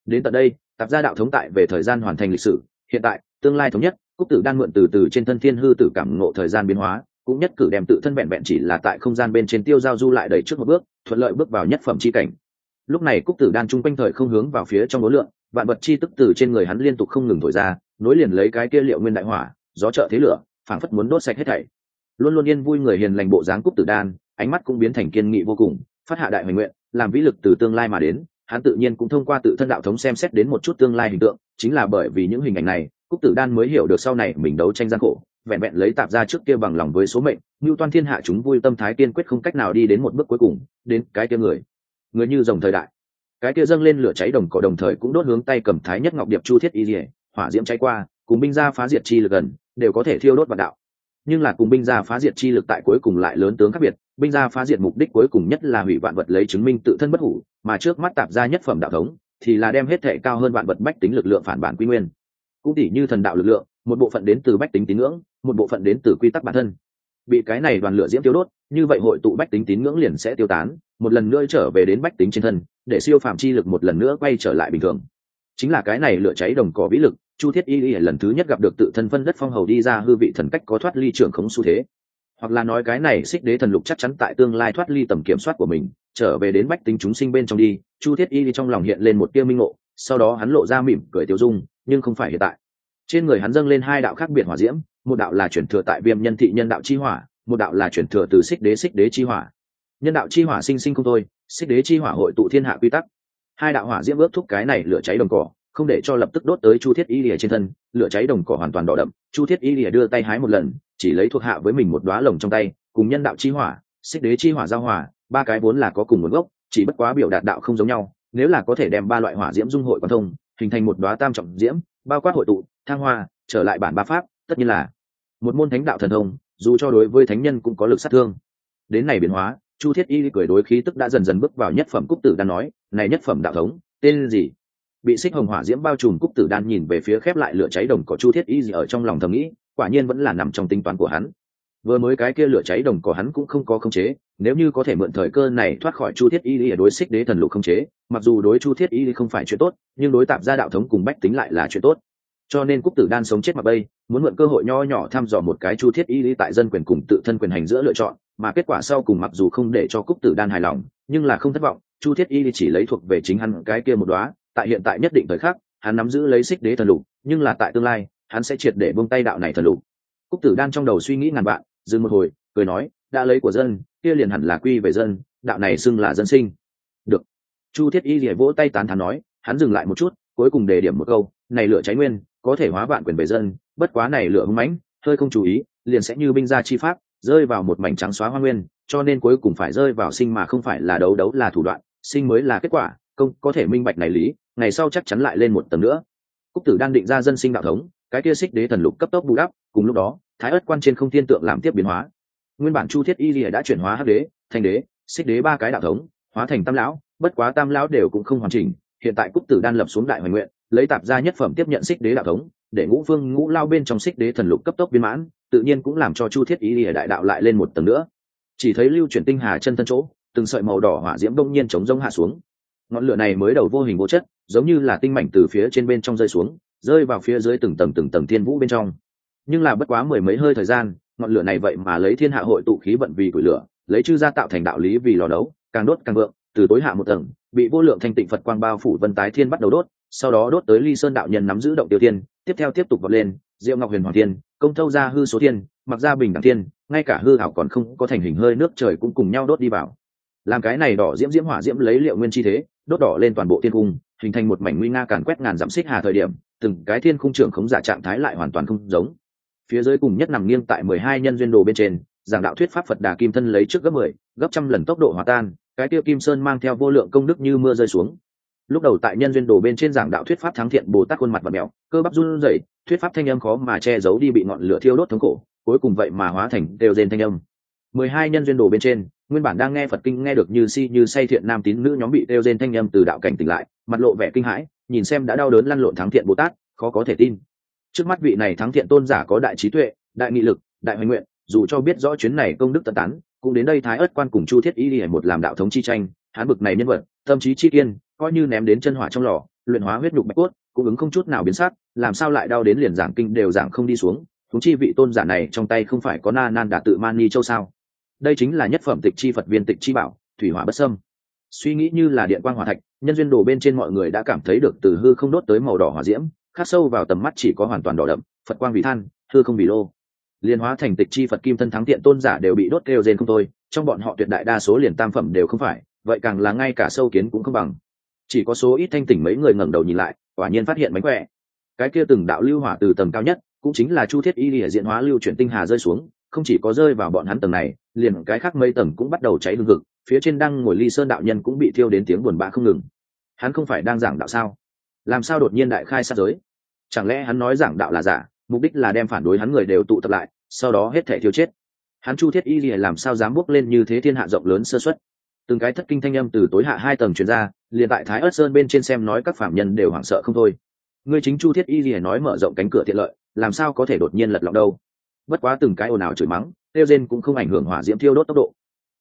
Đến tận đây tạp gia đạo thống tại về thời gian hoàn thành lịch sử, hiện tại, tương lai thống nhất, cúc tử đan mượn từ từ trên thân thiên hư tử cảm ngộ thời gian biến hóa, cũng nhất cử đem tự thân vẹn vẹn chỉ là tại không gian bên trên tiêu giao du lại đầy trước một bước, thuận lợi bước vào nhất phẩm chi cảnh. Lúc này cúc tử đan chung quanh thời không hướng vào phía trong đối lượng, vạn vật chi tức từ trên người hắn liên tục không ngừng thổi ra, nối liền lấy cái kia liệu nguyên đại hỏa, gió trợ thế lửa, phảng phất muốn đốt sạch hết thảy. Luôn luôn yên vui người hiền lành bộ dáng cúc tử đan, ánh mắt cũng biến thành kiên nghị vô cùng, phát hạ đại huệ nguyện, làm vĩ lực từ tương lai mà đến hắn tự nhiên cũng thông qua tự thân đạo thống xem xét đến một chút tương lai hình tượng, chính là bởi vì những hình ảnh này, cúc tử đan mới hiểu được sau này mình đấu tranh gian khổ, vẹn vẹn lấy tạp ra trước kia bằng lòng với số mệnh như toan thiên hạ chúng vui tâm thái kiên quyết không cách nào đi đến một bước cuối cùng, đến cái kia người. Người như dòng thời đại. Cái kia dâng lên lửa cháy đồng cỏ đồng thời cũng đốt hướng tay cầm thái nhất ngọc điệp chu thiết y dỉa hỏa diễm cháy qua, cùng binh gia phá diệt chi lực gần, đều có thể thiêu đốt vạn đạo. Nhưng là cùng binh gia phá diệt chi lực tại cuối cùng lại lớn tướng khác biệt binh gia phá diệt mục đích cuối cùng nhất là hủy vạn vật lấy chứng minh tự thân bất hủ, mà trước mắt tạp ra nhất phẩm đạo thống thì là đem hết thể cao hơn vạn vật bách tính lực lượng phản bản quy nguyên. Cũng tỉ như thần đạo lực lượng, một bộ phận đến từ bách tính tín ngưỡng, một bộ phận đến từ quy tắc bản thân. Bị cái này đoàn lửa diễm tiêu đốt, như vậy hội tụ bách tính tín ngưỡng liền sẽ tiêu tán, một lần nữa trở về đến bách tính trên thân, để siêu phạm chi lực một lần nữa quay trở lại bình thường. Chính là cái này lửa cháy đồng cỏ vĩ lực, chu thiết y y lần thứ nhất gặp được tự thân phân đất phong hầu đi ra hư vị thần cách có thoát ly trưởng khống xu thế hoặc là nói cái này xích đế thần lục chắc chắn tại tương lai thoát ly tầm kiểm soát của mình, trở về đến bách tính chúng sinh bên trong đi, chu thiết y trong lòng hiện lên một tia minh ngộ, sau đó hắn lộ ra mỉm cười tiêu dung, nhưng không phải hiện tại. Trên người hắn dâng lên hai đạo khác biệt hỏa diễm, một đạo là chuyển thừa tại viêm nhân thị nhân đạo chi hỏa, một đạo là chuyển thừa từ xích đế xích đế chi hỏa. Nhân đạo chi hỏa sinh sinh không thôi, xích đế chi hỏa hội tụ thiên hạ quy tắc. Hai đạo hỏa diễm ước thúc cái này lửa cháy đồng cỏ không để cho lập tức đốt tới chu thiết y lìa trên thân, lửa cháy đồng cỏ hoàn toàn đỏ đậm. Chu thiết y lìa đưa tay hái một lần, chỉ lấy thuộc hạ với mình một đoá lồng trong tay, cùng nhân đạo chi hỏa, xích đế chi hỏa giao hỏa, ba cái vốn là có cùng nguồn gốc, chỉ bất quá biểu đạt đạo không giống nhau. Nếu là có thể đem ba loại hỏa diễm dung hội quan thông, hình thành một đoá tam trọng diễm, bao quát hội tụ, thang hoa, trở lại bản ba pháp, tất nhiên là một môn thánh đạo thần thông, dù cho đối với thánh nhân cũng có lực sát thương. Đến này biến hóa, chu thiết y cười đối khí tức đã dần dần bước vào nhất phẩm cúc tử đan nói, này nhất phẩm đạo thống, tên gì? Bị xích hồng hỏa diễm bao trùm cúc tử đan nhìn về phía khép lại lửa cháy đồng cỏ chu thiết y gì ở trong lòng thầm nghĩ, quả nhiên vẫn là nằm trong tính toán của hắn. Vừa mới cái kia lửa cháy đồng cỏ hắn cũng không có khống chế, nếu như có thể mượn thời cơ này thoát khỏi chu thiết y ở đối xích đế thần lục khống chế, mặc dù đối chu thiết y không phải chuyện tốt, nhưng đối tạp gia đạo thống cùng bách tính lại là chuyện tốt. Cho nên cúc tử đan sống chết mặc bây, muốn mượn cơ hội nho nhỏ thăm dò một cái chu thiết y tại dân quyền cùng tự thân quyền hành giữa lựa chọn, mà kết quả sau cùng mặc dù không để cho cúc tử đan hài lòng, nhưng là không thất vọng, chu thiết y chỉ lấy thuộc về chính hắn cái kia một đoá tại hiện tại nhất định thời khắc, hắn nắm giữ lấy xích đế thần lục, nhưng là tại tương lai, hắn sẽ triệt để buông tay đạo này thần lục. Cúc tử đan trong đầu suy nghĩ ngàn vạn, dừng một hồi, cười nói, đã lấy của dân, kia liền hẳn là quy về dân, đạo này xưng là dân sinh. Được. Chu thiết y rỉa vỗ tay tán thán nói, hắn dừng lại một chút, cuối cùng đề điểm một câu, này lửa cháy nguyên, có thể hóa vạn quyền về dân, bất quá này lửa hưng mãnh, hơi không chú ý, liền sẽ như binh gia chi pháp, rơi vào một mảnh trắng xóa hoa nguyên, cho nên cuối cùng phải rơi vào sinh mà không phải là đấu đấu là thủ đoạn, sinh mới là kết quả, công, có thể minh bạch này lý ngày sau chắc chắn lại lên một tầng nữa. Cúc tử đang định ra dân sinh đạo thống, cái kia xích đế thần lục cấp tốc bù đắp, cùng lúc đó, thái ớt quan trên không thiên tượng làm tiếp biến hóa. Nguyên bản chu thiết y lìa đã chuyển hóa hắc đế thanh đế, xích đế ba cái đạo thống, hóa thành tam lão, bất quá tam lão đều cũng không hoàn chỉnh. Hiện tại cúc tử đan lập xuống đại hoài nguyện, lấy tạp gia nhất phẩm tiếp nhận xích đế đạo thống, để ngũ vương ngũ lao bên trong xích đế thần lục cấp tốc biến mãn, tự nhiên cũng làm cho chu thiết Y lìa đại đạo lại lên một tầng nữa. Chỉ thấy lưu chuyển tinh hà chân thân chỗ, từng sợi màu đỏ hỏa diễm đông nhiên chống rông hạ xuống ngọn lửa này mới đầu vô hình vô chất giống như là tinh mảnh từ phía trên bên trong rơi xuống rơi vào phía dưới từng tầng từng tầng thiên vũ bên trong. Nhưng là bất quá mười mấy hơi thời gian ngọn lửa này vậy mà lấy thiên hạ hội tụ khí vận vì củi lửa lấy chư gia tạo thành đạo lý vì lò đấu càng đốt càng vượng từ tối hạ một tầng bị vô lượng thanh tịnh phật quang bao phủ vân tái thiên bắt đầu đốt sau đó đốt tới ly sơn đạo nhân nắm giữ động tiêu thiên, tiếp theo tiếp tục vọt lên diệu ngọc huyền hoàng thiên, công thâu ra hư số thiên, mặc ra bình đẳng thiên, ngay cả hư hảo còn không có thành hình hơi nước trời cũng cùng nhau đốt đi vào. Làm cái này đỏ diễm diễm hỏa diễm lấy liệu nguyên chi thế đốt đỏ lên toàn bộ thiên cung, hình thành một mảnh nguy nga càn quét ngàn dặm xích hà thời điểm, từng cái thiên khung trưởng khống giả trạng thái lại hoàn toàn không giống. Phía dưới cùng nhất nằm nghiêng tại mười hai nhân duyên đồ bên trên, giảng đạo thuyết pháp phật đà kim thân lấy trước gấp mười, gấp trăm lần tốc độ hòa tan, cái tiêu kim sơn mang theo vô lượng công đức như mưa rơi xuống. Lúc đầu tại nhân duyên đồ bên trên giảng đạo thuyết pháp thắng thiện bồ tát khuôn mặt và mèo, cơ bắp run rẩy, thuyết pháp thanh âm khó mà che giấu đi bị ngọn lửa thiêu đốt thống cổ cuối cùng vậy mà hóa thành đều rên thanh âm. Mười hai nhân duyên đồ bên trên nguyên bản đang nghe phật kinh nghe được như si như say thiện nam tín nữ nhóm bị đeo trên thanh âm từ đạo cảnh tỉnh lại, mặt lộ vẻ kinh hãi, nhìn xem đã đau đớn lăn lộn thắng thiện bồ tát, khó có thể tin. Trước mắt vị này thắng thiện tôn giả có đại trí tuệ, đại nghị lực, đại hoành nguyện, dù cho biết rõ chuyến này công đức tận tán, cũng đến đây thái ớt quan cùng chu thiết y hiển một làm đạo thống chi tranh, hán bực này nhân vật, tâm trí chi kiên, coi như ném đến chân hỏa trong lò, luyện hóa huyết nhục bạch cốt cung ứng không chút nào biến sắc, làm sao lại đau đến liền giảng kinh đều giảng không đi xuống. Thúng chi vị tôn giả này trong tay không phải có na nan đà tự man ni châu sao? Đây chính là nhất phẩm tịch chi phật viên tịch chi bảo, thủy hỏa bất sâm. Suy nghĩ như là điện quang hỏa thạch, nhân duyên đồ bên trên mọi người đã cảm thấy được từ hư không đốt tới màu đỏ hỏa diễm, khắc sâu vào tầm mắt chỉ có hoàn toàn đỏ đậm, phật quang vì than, hư không vì lô. Liên hóa thành tịch chi phật kim thân thắng tiện tôn giả đều bị đốt kêu rên không thôi, trong bọn họ tuyệt đại đa số liền tam phẩm đều không phải, vậy càng là ngay cả sâu kiến cũng không bằng. Chỉ có số ít thanh tỉnh mấy người ngẩng đầu nhìn lại, quả nhiên phát hiện mánh khỏe. Cái kia từng đạo lưu hỏa từ tầng cao nhất, cũng chính là chu thiết y lìa diễn hóa lưu chuyển tinh hà rơi xuống, không chỉ có rơi vào bọn hắn tầng này liền cái khác mấy tầng cũng bắt đầu cháy hương cực phía trên đang ngồi ly sơn đạo nhân cũng bị thiêu đến tiếng buồn bã không ngừng. Hắn không phải đang giảng đạo sao? Làm sao đột nhiên đại khai sát giới? Chẳng lẽ hắn nói giảng đạo là giả, mục đích là đem phản đối hắn người đều tụ tập lại, sau đó hết thể thiêu chết? Hắn chu thiết y lìa làm sao dám bước lên như thế thiên hạ rộng lớn sơ xuất từng cái thất kinh thanh âm từ tối hạ hai tầng truyền ra, liền tại thái ớt sơn bên trên xem nói các phạm nhân đều hoảng sợ không thôi. Ngươi chính chu thiết y lìa nói mở rộng cánh cửa tiện lợi, làm sao có thể đột nhiên lật lọng đâu? Bất quá từng cái ồn ào chửi mắng tiêu rên cũng không ảnh hưởng hỏa diễm thiêu đốt tốc độ.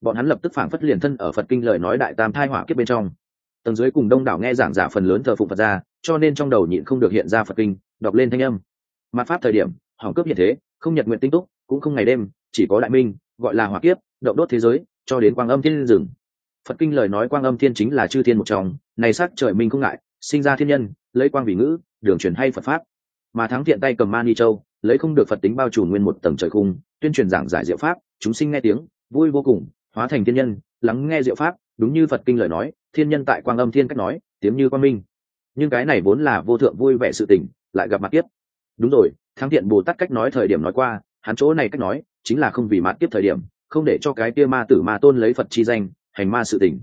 Bọn hắn lập tức phảng phất liền thân ở phật kinh lời nói đại tam thai hỏa kiếp bên trong. Tầng dưới cùng đông đảo nghe giảng giả phần lớn thờ phụng phật ra cho nên trong đầu nhịn không được hiện ra phật kinh, đọc lên thanh âm. Mặt pháp thời điểm, hỏng cướp hiện thế, không nhật nguyện tinh túc, cũng không ngày đêm, chỉ có đại minh, gọi là hỏa kiếp, động đốt thế giới, cho đến quang âm thiên rừng. Phật kinh lời nói quang âm thiên chính là chư thiên một trong, này sắc trời minh không ngại, sinh ra thiên nhân, lấy quang vị ngữ, đường truyền hay phật pháp. Mà thắng thiện tay cầm mani châu lấy không được phật tính bao trùm nguyên một tầng trời khung, tuyên truyền giảng giải diệu pháp, chúng sinh nghe tiếng, vui vô cùng, hóa thành thiên nhân, lắng nghe diệu pháp, đúng như phật kinh lời nói, thiên nhân tại quang âm thiên cách nói, tiếng như quang minh. Nhưng cái này vốn là vô thượng vui vẻ sự tình, lại gặp mặt tiếp. Đúng rồi, thắng thiện bồ tát cách nói thời điểm nói qua, hắn chỗ này cách nói, chính là không vì mạt tiếp thời điểm, không để cho cái kia ma tử ma tôn lấy phật chi danh, hành ma sự tình.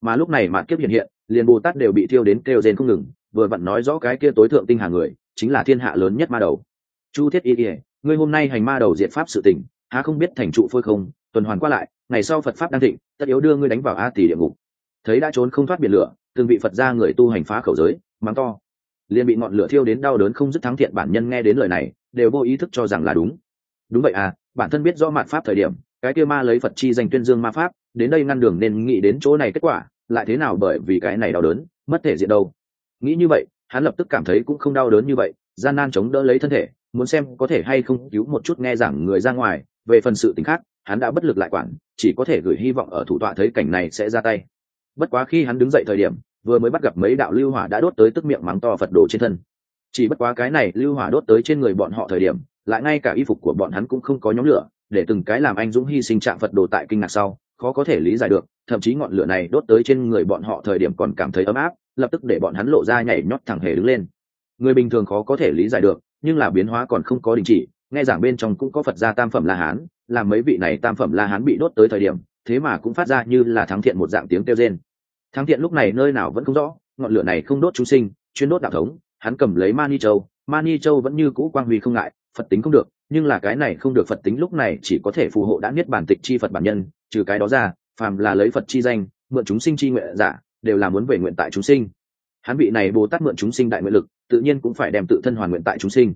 Mà lúc này mạt kiếp hiện hiện, liền bồ tát đều bị thiêu đến kêu rên không ngừng, vừa vặn nói rõ cái kia tối thượng tinh hà người, chính là thiên hạ lớn nhất ma đầu chu thiết y ỉa ngươi hôm nay hành ma đầu diệt pháp sự tình, há không biết thành trụ phôi không? Tuần hoàn qua lại, ngày sau phật pháp đang thịnh, tất yếu đưa ngươi đánh vào a tỷ địa ngục. Thấy đã trốn không thoát biển lửa, từng bị phật ra người tu hành phá khẩu giới, mắng to. Liền bị ngọn lửa thiêu đến đau đớn không dứt thắng thiện bản nhân nghe đến lời này, đều vô ý thức cho rằng là đúng. Đúng vậy à bản thân biết rõ mạt pháp thời điểm, cái kia ma lấy phật chi danh tuyên dương ma pháp, đến đây ngăn đường nên nghĩ đến chỗ này kết quả, lại thế nào bởi vì cái này đau đớn, mất thể diện đâu. Nghĩ như vậy, hắn lập tức cảm thấy cũng không đau đớn như vậy, gian nan chống đỡ lấy thân thể muốn xem có thể hay không cứu một chút nghe giảng người ra ngoài. Về phần sự t khác, hắn đã bất lực lại quản, chỉ có thể gửi hy vọng ở thủ tọa thấy cảnh này sẽ ra tay. Bất quá khi hắn đứng dậy thời điểm, vừa mới bắt gặp mấy đạo lưu hỏa đã đốt tới tức miệng mắng to phật đồ trên thân. Chỉ bất quá cái này lưu hỏa đốt tới trên người bọn họ thời điểm, lại ngay cả y phục của bọn hắn cũng không có nhóm lửa, để từng cái làm anh dũng hy sinh trạng phật đồ tại kinh ngạc sau, khó có thể lý giải được, thậm chí ngọn lửa này đốt tới trên người bọn họ thời điểm còn cảm thấy ấm áp, lập tức để bọn hắn lộ ra nhảy nhót thẳng hề đứng lên. Người bình thường khó có thể lý giải được nhưng là biến hóa còn không có đình chỉ, nghe giảng bên trong cũng có phật gia tam phẩm la hán làm mấy vị này tam phẩm la hán bị đốt tới thời điểm, thế mà cũng phát ra như là thắng thiện một dạng tiếng kêu rên. Thắng thiện lúc này nơi nào vẫn không rõ, ngọn lửa này không đốt chúng sinh, chuyên đốt đạo thống, hắn cầm lấy mani châu mani châu vẫn như cũ quang huy không ngại, phật tính không được, nhưng là cái này không được phật tính lúc này chỉ có thể phù hộ đã niết bản tịch chi phật bản nhân, trừ cái đó ra, phàm là lấy phật chi danh, mượn chúng sinh chi nguyện giả, đều là muốn về nguyện tại chúng sinh. Hắn vị này bồ tát mượn chúng sinh đại nguyện lực tự nhiên cũng phải đem tự thân hoàn nguyện tại chúng sinh.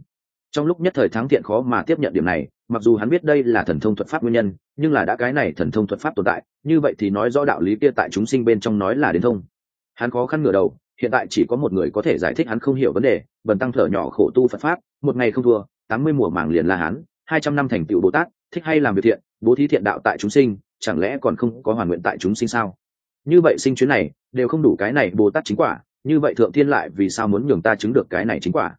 Trong lúc nhất thời thắng thiện khó mà tiếp nhận điểm này, mặc dù hắn biết đây là thần thông thuật pháp nguyên nhân, nhưng là đã cái này thần thông thuật pháp tồn tại, như vậy thì nói rõ đạo lý kia tại chúng sinh bên trong nói là đến thông. Hắn khó khăn ngửa đầu, hiện tại chỉ có một người có thể giải thích hắn không hiểu vấn đề, bần tăng thở nhỏ khổ tu phật pháp, một ngày không thua, tám mươi mùa màng liền là hắn, hai trăm năm thành tựu bồ tát, thích hay làm việc thiện, bố thí thiện đạo tại chúng sinh, chẳng lẽ còn không có hoàn nguyện tại chúng sinh sao? Như vậy sinh chuyến này, đều không đủ cái này bồ tát chính quả như vậy thượng thiên lại vì sao muốn nhường ta chứng được cái này chính quả?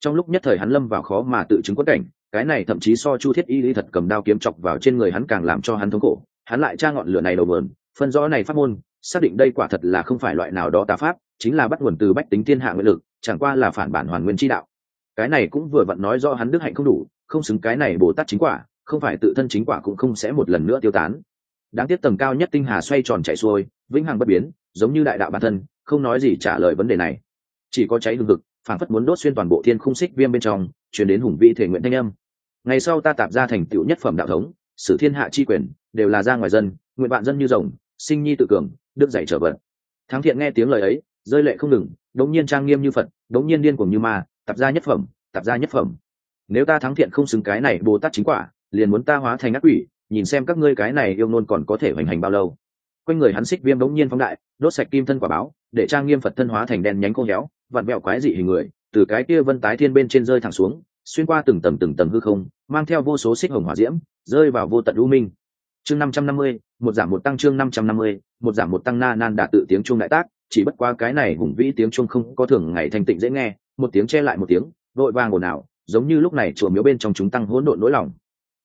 Trong lúc nhất thời hắn lâm vào khó mà tự chứng quất cảnh, cái này thậm chí so chu thiết y lý thật cầm đao kiếm chọc vào trên người hắn càng làm cho hắn thống khổ. Hắn lại tra ngọn lửa này đầu vườn phân rõ này pháp môn, xác định đây quả thật là không phải loại nào đó tà pháp, chính là bắt nguồn từ bách tính thiên hạ nguyện lực, chẳng qua là phản bản hoàn nguyên chi đạo. Cái này cũng vừa vặn nói do hắn đức hạnh không đủ, không xứng cái này bồ tát chính quả, không phải tự thân chính quả cũng không sẽ một lần nữa tiêu tán. Đáng tiếc tầng cao nhất tinh hà xoay tròn chạy xuôi, vĩnh hằng bất biến, giống như đại đạo bản thân không nói gì trả lời vấn đề này. Chỉ có cháy hừng hực phản phất muốn đốt xuyên toàn bộ thiên khung xích viêm bên trong chuyển đến hùng vĩ thể nguyện thanh âm. Ngày sau ta tạp ra thành tựu nhất phẩm đạo thống, sử thiên hạ chi quyền, đều là ra ngoài dân, nguyện bạn dân như rồng, sinh nhi tự cường, đức dạy trở vật thắng thiện nghe tiếng lời ấy, rơi lệ không ngừng, đống nhiên trang nghiêm như phật, đống nhiên điên cuồng như ma, tạp ra nhất phẩm, tạp ra nhất phẩm. Nếu ta thắng thiện không xứng cái này bồ tát chính quả, liền muốn ta hóa thành ác quỷ, nhìn xem các ngươi cái này yêu nôn còn có thể hoành hành bao lâu. Quanh người hắn xích viêm đống nhiên phóng đại, đốt sạch kim thân quả báo để trang nghiêm phật thân hóa thành đen nhánh khô héo, vặn vẹo quái dị hình người, từ cái kia vân tái thiên bên trên rơi thẳng xuống, xuyên qua từng tầng từng tầng hư không, mang theo vô số xích hồng hỏa diễm, rơi vào vô tận u minh. Chương năm trăm năm mươi, một giảm một tăng chương năm trăm năm mươi, một giảm một tăng na nan đạt tự tiếng chuông đại tác, chỉ bất qua cái này hùng vĩ tiếng chuông không có thường ngày thanh tịnh dễ nghe, một tiếng che lại một tiếng, vội vàng ồn ào, giống như lúc này chùa miếu bên trong chúng tăng hỗn độn nỗi lòng.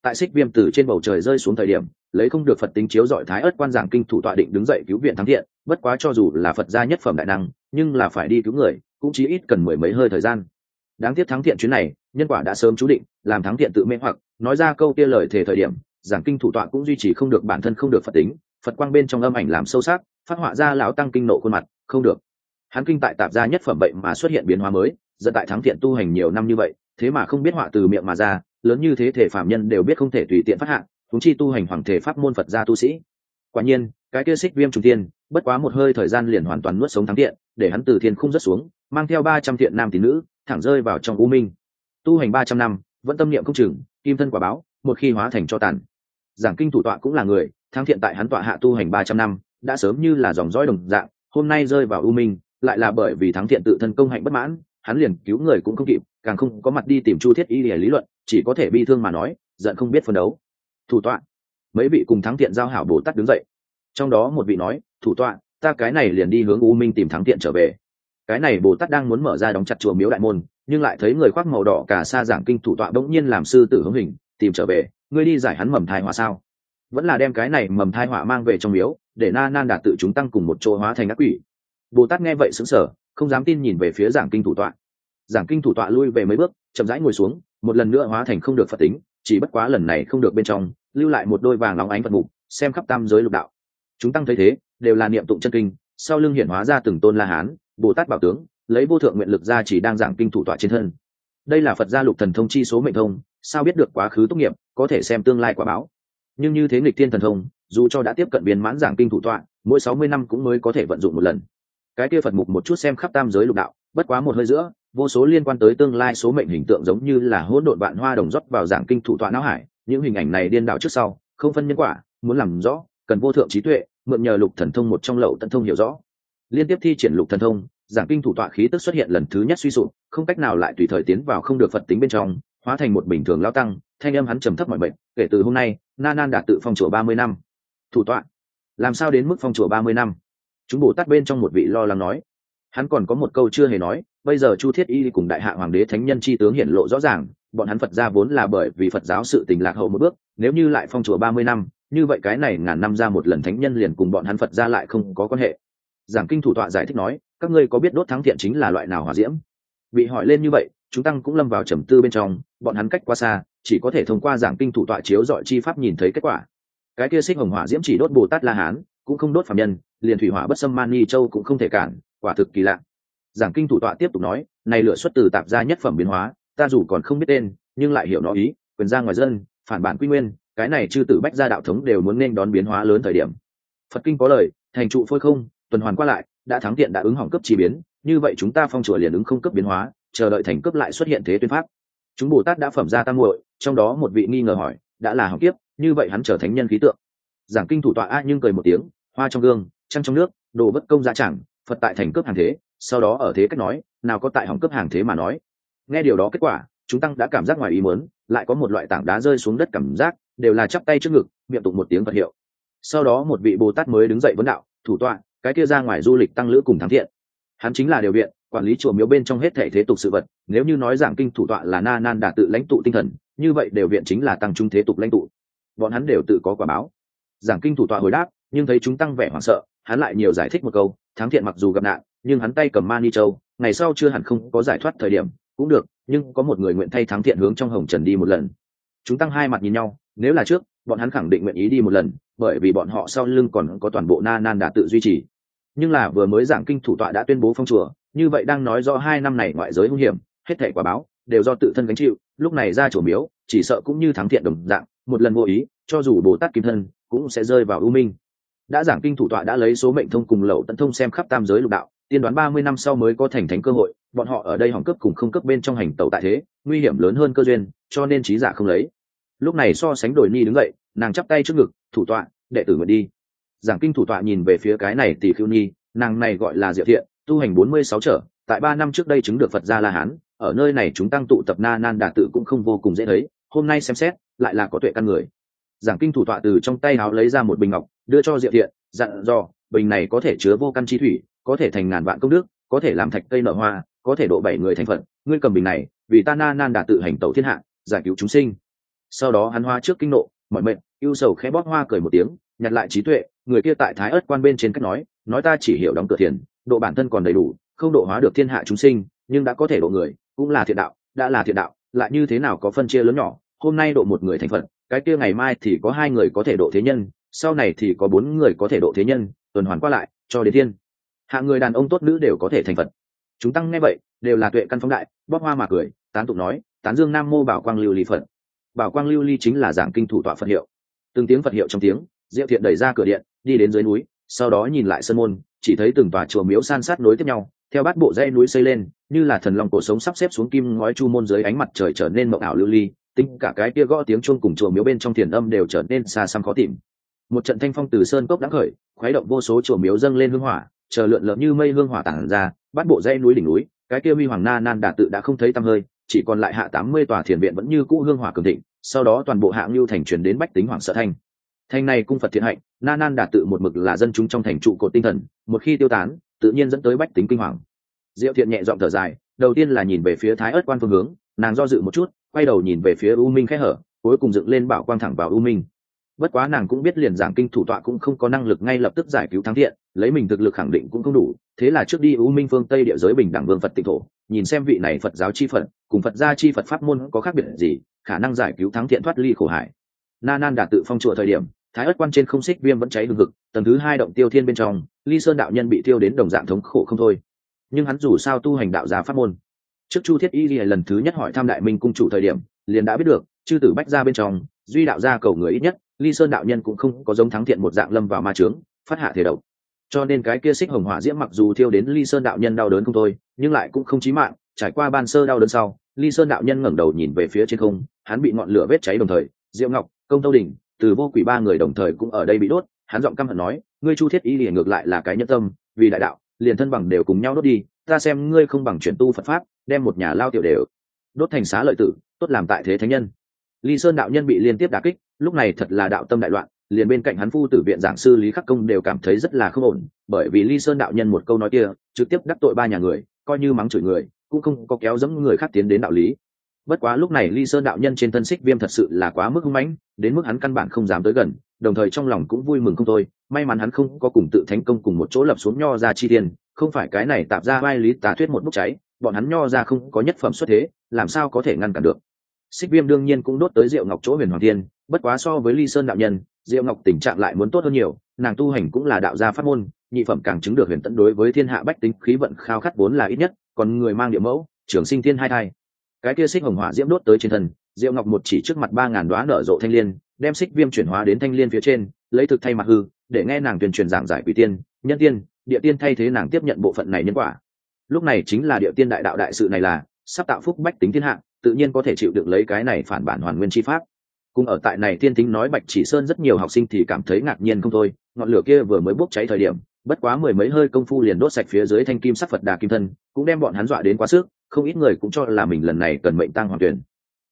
Tại xích viêm tử trên bầu trời rơi xuống thời điểm lấy không được phật tính chiếu dọi thái ớt quan giảng kinh thủ tọa định đứng dậy cứu viện thắng thiện, bất quá cho dù là phật gia nhất phẩm đại năng, nhưng là phải đi cứu người, cũng chỉ ít cần mười mấy hơi thời gian. Đáng tiếc thắng thiện chuyến này, nhân quả đã sớm chú định, làm thắng thiện tự mê hoặc, nói ra câu kia lời thể thời điểm, giảng kinh thủ tọa cũng duy trì không được bản thân không được phật tính, phật quang bên trong âm ảnh làm sâu sắc, phát họa ra lão tăng kinh nộ khuôn mặt, không được. Hắn kinh tại tạp gia nhất phẩm bệnh mà xuất hiện biến hóa mới dẫn tại thắng thiện tu hành nhiều năm như vậy, thế mà không biết họa từ miệng mà ra, lớn như thế thể phạm nhân đều biết không thể tùy tiện phát hạ thúng chi tu hành hoàng thể pháp môn phật gia tu sĩ. Quả nhiên, cái kia xích viêm trung tiên bất quá một hơi thời gian liền hoàn toàn nuốt sống thắng thiện, để hắn từ thiên không rất xuống, mang theo ba trăm thiện nam tín nữ, thẳng rơi vào trong u minh. Tu hành ba trăm năm, vẫn tâm niệm không chừng, kim thân quả báo, một khi hóa thành cho tàn. Giảng kinh thủ tọa cũng là người, thắng thiện tại hắn tọa hạ tu hành ba trăm năm, đã sớm như là dòng dõi đồng dạng, hôm nay rơi vào u minh, lại là bởi vì thắng thiện tự thân công hạnh bất mãn, hắn liền cứu người cũng không kịp, càng không có mặt đi tìm chu thiết y lý luận, chỉ có thể bi thương mà nói, giận không biết phân đấu thủ tọa. Mấy vị cùng thắng thiện giao hảo bồ tát đứng dậy. Trong đó một vị nói, thủ tọa, ta cái này liền đi hướng u minh tìm thắng thiện trở về. Cái này bồ tát đang muốn mở ra đóng chặt chùa miếu đại môn, nhưng lại thấy người khoác màu đỏ cả xa giảng kinh thủ tọa bỗng nhiên làm sư tử hướng hình, tìm trở về, ngươi đi giải hắn mầm thai họa sao? Vẫn là đem cái này mầm thai họa mang về trong miếu, để na nan đạt tự chúng tăng cùng một chỗ hóa thành ác quỷ. Bồ tát nghe vậy sững sờ, không dám tin nhìn về phía giảng kinh thủ tọa. Giảng kinh thủ tọa lui về mấy bước, chậm rãi ngồi xuống, một lần nữa hóa thành không được phật tính chỉ bất quá lần này không được bên trong, lưu lại một đôi vàng óng ánh vật mục, xem khắp tam giới lục đạo. Chúng tăng thấy thế, đều là niệm tụng chân kinh, sau lưng hiển hóa ra từng tôn la hán, bồ tát bảo tướng, lấy vô thượng nguyện lực ra chỉ đang giảng kinh thủ tọa trên thân. Đây là phật gia lục thần thông chi số mệnh thông, sao biết được quá khứ tốt nghiệp, có thể xem tương lai quả báo. Nhưng như thế nghịch thiên thần thông, dù cho đã tiếp cận viên mãn giảng kinh thủ tọa, mỗi sáu mươi năm cũng mới có thể vận dụng một lần. Cái kia phật mục một chút xem khắp tam giới lục đạo, bất quá một hơi giữa vô số liên quan tới tương lai số mệnh hình tượng giống như là hỗn độn vạn hoa đồng rót vào giảng kinh thủ tọa não hải. Những hình ảnh này điên đảo trước sau, không phân nhân quả, muốn làm rõ, cần vô thượng trí tuệ, mượn nhờ lục thần thông một trong lậu tận thông hiểu rõ. Liên tiếp thi triển lục thần thông, giảng kinh thủ tọa khí tức xuất hiện lần thứ nhất suy sụp, không cách nào lại tùy thời tiến vào không được phật tính bên trong, hóa thành một bình thường lao tăng, thanh âm hắn trầm thấp mọi bệnh kể từ hôm nay, na nan đạt tự phong chùa ba mươi năm. Thủ tọa, làm sao đến mức phong chùa ba mươi năm? Chúng bồ tát bên trong một vị lo lắng nói. Hắn còn có một câu chưa hề nói bây giờ chu thiết y cùng đại hạ hoàng đế thánh nhân chi tướng hiển lộ rõ ràng, bọn hắn phật ra vốn là bởi vì phật giáo sự tình lạc hậu một bước, nếu như lại phong chùa ba mươi năm, như vậy cái này ngàn năm ra một lần thánh nhân liền cùng bọn hắn phật ra lại không có quan hệ. Giảng kinh thủ tọa giải thích nói, các ngươi có biết đốt thắng thiện chính là loại nào hỏa diễm? Bị hỏi lên như vậy, chúng tăng cũng lâm vào trầm tư bên trong, bọn hắn cách qua xa, chỉ có thể thông qua giảng kinh thủ tọa chiếu dọi chi pháp nhìn thấy kết quả. Cái kia xích hồng hỏa diễm chỉ đốt bồ tát la hán, cũng không đốt phạm nhân, liền thủy hỏa bất xâm mani châu cũng không thể cản, quả thực kỳ lạ giảng kinh thủ tọa tiếp tục nói, này lửa xuất từ tạp gia nhất phẩm biến hóa, ta dù còn không biết tên, nhưng lại hiểu nó ý, quyền ra ngoài dân, phản bản quy nguyên, cái này chư tử bách gia đạo thống đều muốn nên đón biến hóa lớn thời điểm. Phật kinh có lời, thành trụ phôi không, tuần hoàn qua lại, đã thắng tiện đã ứng hỏng cấp chỉ biến, như vậy chúng ta phong chùa liền ứng không cấp biến hóa, chờ đợi thành cấp lại xuất hiện thế tuyên pháp. Chúng bồ tát đã phẩm ra tam muội, trong đó một vị nghi ngờ hỏi, đã là học kiếp, như vậy hắn trở thánh nhân khí tượng. Giảng kinh thủ tọa a nhưng cười một tiếng, hoa trong gương, trăng trong nước, đồ bất công giá chẳng, phật tại thành cướp hàng thế sau đó ở thế cách nói, nào có tại hỏng cướp hàng thế mà nói. Nghe điều đó kết quả, chúng tăng đã cảm giác ngoài ý muốn, lại có một loại tảng đá rơi xuống đất cảm giác, đều là chắp tay trước ngực, miệng tụng một tiếng vật hiệu. Sau đó một vị bồ tát mới đứng dậy vấn đạo, thủ tọa, cái kia ra ngoài du lịch tăng lữ cùng thắng thiện. Hắn chính là điều viện, quản lý chùa miếu bên trong hết thể thế tục sự vật, nếu như nói giảng kinh thủ tọa là na nan đà tự lãnh tụ tinh thần, như vậy đều viện chính là tăng trung thế tục lãnh tụ. Bọn hắn đều tự có quả báo. Giảng kinh thủ tọa hồi đáp, nhưng thấy chúng tăng vẻ hoảng sợ, hắn lại nhiều giải thích một câu, thắng thiện mặc dù gặp nạn nhưng hắn tay cầm mani châu, ngày sau chưa hẳn không có giải thoát thời điểm, cũng được, nhưng có một người nguyện thay thắng thiện hướng trong hồng trần đi một lần. Chúng tăng hai mặt nhìn nhau, nếu là trước, bọn hắn khẳng định nguyện ý đi một lần, bởi vì bọn họ sau lưng còn có toàn bộ na nan đã tự duy trì. Nhưng là vừa mới giảng kinh thủ tọa đã tuyên bố phong chùa, như vậy đang nói do hai năm này ngoại giới hung hiểm, hết thể quả báo, đều do tự thân gánh chịu, lúc này ra chủ miếu, chỉ sợ cũng như thắng thiện đồng dạng, một lần vô ý, cho dù bồ tát kim thân, cũng sẽ rơi vào ưu minh. Đã giảng kinh thủ tọa đã lấy số mệnh thông cùng lậu tận thông xem khắp tam giới lục đạo tiên đoán ba mươi năm sau mới có thành thánh cơ hội, bọn họ ở đây hỏng cấp cùng không cấp bên trong hành tẩu tại thế, nguy hiểm lớn hơn cơ duyên, cho nên trí giả không lấy. Lúc này so sánh đổi ni đứng dậy, nàng chắp tay trước ngực, thủ tọa, đệ tử nguyện đi. Giảng kinh thủ tọa nhìn về phía cái này tỷ khiêu nhi nàng này gọi là diệu thiện, tu hành bốn mươi sáu trở, tại ba năm trước đây chứng được phật gia la hán, ở nơi này chúng tăng tụ tập na nan đà tự cũng không vô cùng dễ thấy, hôm nay xem xét, lại là có tuệ căn người. Giảng kinh thủ tọa từ trong tay áo lấy ra một bình ngọc, đưa cho diệu thiện, dặn dò, bình này có thể chứa vô căn chi thủy có thể thành ngàn vạn công đức, có thể làm thạch cây nở hoa, có thể độ bảy người thành phận ngươi cầm bình này, vì ta na nan đã tự hành tẩu thiên hạ, giải cứu chúng sinh. Sau đó hắn hoa trước kinh nộ mọi mệnh yêu sầu khẽ bóp hoa cười một tiếng, nhặt lại trí tuệ, người kia tại thái ớt quan bên trên cách nói nói ta chỉ hiểu đóng cửa thiền, độ bản thân còn đầy đủ, không độ hóa được thiên hạ chúng sinh, nhưng đã có thể độ người, cũng là thiện đạo, đã là thiện đạo, lại như thế nào có phân chia lớn nhỏ, hôm nay độ một người thành phận cái kia ngày mai thì có hai người có thể độ thế nhân, sau này thì có bốn người có thể độ thế nhân, tuần hoàn qua lại, cho đến thiên hạ người đàn ông tốt nữ đều có thể thành phật. Chúng tăng nghe vậy, đều là tuệ căn phóng đại, bóp hoa mà cười, tán tụng nói, tán dương nam mô bảo quang lưu ly phật. Bảo quang lưu ly chính là giảng kinh thủ tọa phật hiệu. Từng tiếng phật hiệu trong tiếng, diệu thiện đẩy ra cửa điện, đi đến dưới núi, sau đó nhìn lại sân môn, chỉ thấy từng tòa chùa miếu san sát nối tiếp nhau, theo bát bộ dãy núi xây lên, như là thần long cổ sống sắp xếp xuống kim ngói chu môn dưới ánh mặt trời trở nên mộng ảo lưu ly, tính cả cái kia gõ tiếng chuông cùng chùa miếu bên trong thiền âm đều trở nên xa xăm khó tìm. Một trận thanh phong từ sơn cốc đã khởi, khuấy động vô số chùa miếu dâng lên hương hỏa chờ lượn lợn như mây hương hỏa tản ra, bắt bộ dãy núi đỉnh núi, cái kia huy hoàng na nan đà tự đã không thấy tăm hơi, chỉ còn lại hạ tám mươi tòa thiền viện vẫn như cũ hương hỏa cường thịnh, sau đó toàn bộ hạng lưu thành truyền đến bách tính hoàng sợ thanh. Thanh này cung phật thiện hạnh, na nan đà tự một mực là dân chúng trong thành trụ cột tinh thần, một khi tiêu tán, tự nhiên dẫn tới bách tính kinh hoàng. Diệu thiện nhẹ giọng thở dài, đầu tiên là nhìn về phía thái ớt quan phương hướng, nàng do dự một chút, quay đầu nhìn về phía u minh khẽ hở, cuối cùng dựng lên bảo quang thẳng vào u minh bất quá nàng cũng biết liền giảng kinh thủ tọa cũng không có năng lực ngay lập tức giải cứu thắng thiện, lấy mình thực lực khẳng định cũng không đủ. Thế là trước đi u minh phương tây địa giới bình đẳng vương phật tịnh thổ, nhìn xem vị này phật giáo chi phật, cùng phật gia chi phật pháp môn có khác biệt gì, khả năng giải cứu thắng thiện thoát ly khổ hải na nan đã tự phong chùa thời điểm, thái ất quan trên không xích viêm vẫn cháy hừng hực, tầng thứ hai động tiêu thiên bên trong, ly sơn đạo nhân bị tiêu đến đồng dạng thống khổ không thôi. Nhưng hắn dù sao tu hành đạo gia pháp môn. Trước chu thiết y lần thứ nhất hỏi thăm đại minh cung chủ thời điểm, liền đã biết được, chư tử bách ra bên trong, duy đạo gia cầu người ít nhất ly sơn đạo nhân cũng không có giống thắng thiện một dạng lâm vào ma trướng phát hạ thể độc cho nên cái kia xích hồng hỏa diễm mặc dù thiêu đến ly sơn đạo nhân đau đớn không thôi, nhưng lại cũng không chí mạng, trải qua ban sơ đau đớn sau, ly sơn đạo nhân ngẩng đầu nhìn về phía trên không, hắn bị ngọn lửa vết cháy đồng thời, diệu ngọc, công tâu đình, từ vô quỷ ba người đồng thời cũng ở đây bị đốt, hắn giọng căm hận nói, ngươi chu thiết y liền ngược lại là cái nhân tâm, vì đại đạo, liền thân bằng đều cùng nhau đốt đi, ta xem ngươi không bằng chuyển tu phật pháp, đem một nhà lao tiểu đều đốt thành xá lợi tử, tốt làm tại thế thánh nhân. Ly sơn đạo nhân bị liên tiếp đả kích lúc này thật là đạo tâm đại loạn, liền bên cạnh hắn phu tử viện giảng sư lý khắc công đều cảm thấy rất là không ổn, bởi vì ly sơn đạo nhân một câu nói kia, trực tiếp đắc tội ba nhà người, coi như mắng chửi người, cũng không có kéo dẫm người khác tiến đến đạo lý. Bất quá lúc này ly sơn đạo nhân trên thân xích viêm thật sự là quá mức hung mãnh, đến mức hắn căn bản không dám tới gần, đồng thời trong lòng cũng vui mừng không thôi. May mắn hắn không có cùng tự thánh công cùng một chỗ lập xuống nho ra chi tiền, không phải cái này tạp ra vai lý tà thuyết một bốc cháy, bọn hắn nho ra không có nhất phẩm xuất thế, làm sao có thể ngăn cản được? Xích viêm đương nhiên cũng đốt tới diệu ngọc chỗ huyền hoàng thiên bất quá so với ly sơn đạo nhân, diệu ngọc tình trạng lại muốn tốt hơn nhiều, nàng tu hành cũng là đạo gia pháp môn, nhị phẩm càng chứng được huyền tận đối với thiên hạ bách tính, khí vận khao khát vốn là ít nhất, còn người mang địa mẫu, trường sinh thiên hai thai. Cái kia xích hồng hỏa diễm đốt tới trên thân, diệu ngọc một chỉ trước mặt ba ngàn đoá nở rộ thanh liên, đem xích viêm chuyển hóa đến thanh liên phía trên, lấy thực thay mặt hư, để nghe nàng tuyên truyền giảng giải quỷ tiên, nhân tiên, địa tiên thay thế nàng tiếp nhận bộ phận này nhân quả. Lúc này chính là địa tiên đại đạo đại sự này là, sắp tạo phúc bách tính thiên hạ, tự nhiên có thể chịu được lấy cái này phản bản hoàn nguyên chi pháp cùng ở tại này thiên thính nói bạch chỉ sơn rất nhiều học sinh thì cảm thấy ngạc nhiên không thôi, ngọn lửa kia vừa mới bốc cháy thời điểm, bất quá mười mấy hơi công phu liền đốt sạch phía dưới thanh kim sắc phật đà kim thân, cũng đem bọn hắn dọa đến quá sức, không ít người cũng cho là mình lần này cần mệnh tăng hoàng tuyển.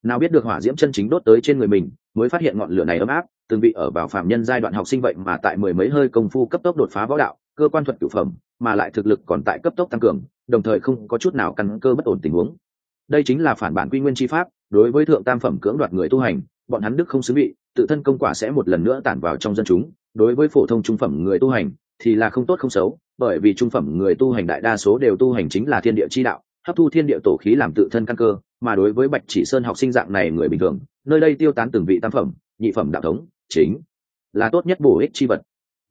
Nào biết được hỏa diễm chân chính đốt tới trên người mình, mới phát hiện ngọn lửa này ấm áp, từng bị ở vào phạm nhân giai đoạn học sinh vậy mà tại mười mấy hơi công phu cấp tốc đột phá võ đạo, cơ quan thuật cửu phẩm, mà lại thực lực còn tại cấp tốc tăng cường, đồng thời không có chút nào căn cơ bất ổn tình huống. Đây chính là phản bản quy nguyên chi pháp, đối với thượng tam phẩm cưỡng đoạt người tu hành bọn hắn đức không xứng vị tự thân công quả sẽ một lần nữa tản vào trong dân chúng. Đối với phổ thông trung phẩm người tu hành, thì là không tốt không xấu, bởi vì trung phẩm người tu hành đại đa số đều tu hành chính là thiên địa chi đạo, hấp thu thiên địa tổ khí làm tự thân căn cơ, mà đối với bạch chỉ sơn học sinh dạng này người bình thường, nơi đây tiêu tán từng vị tam phẩm, nhị phẩm đạo thống, chính là tốt nhất bổ ích chi vật.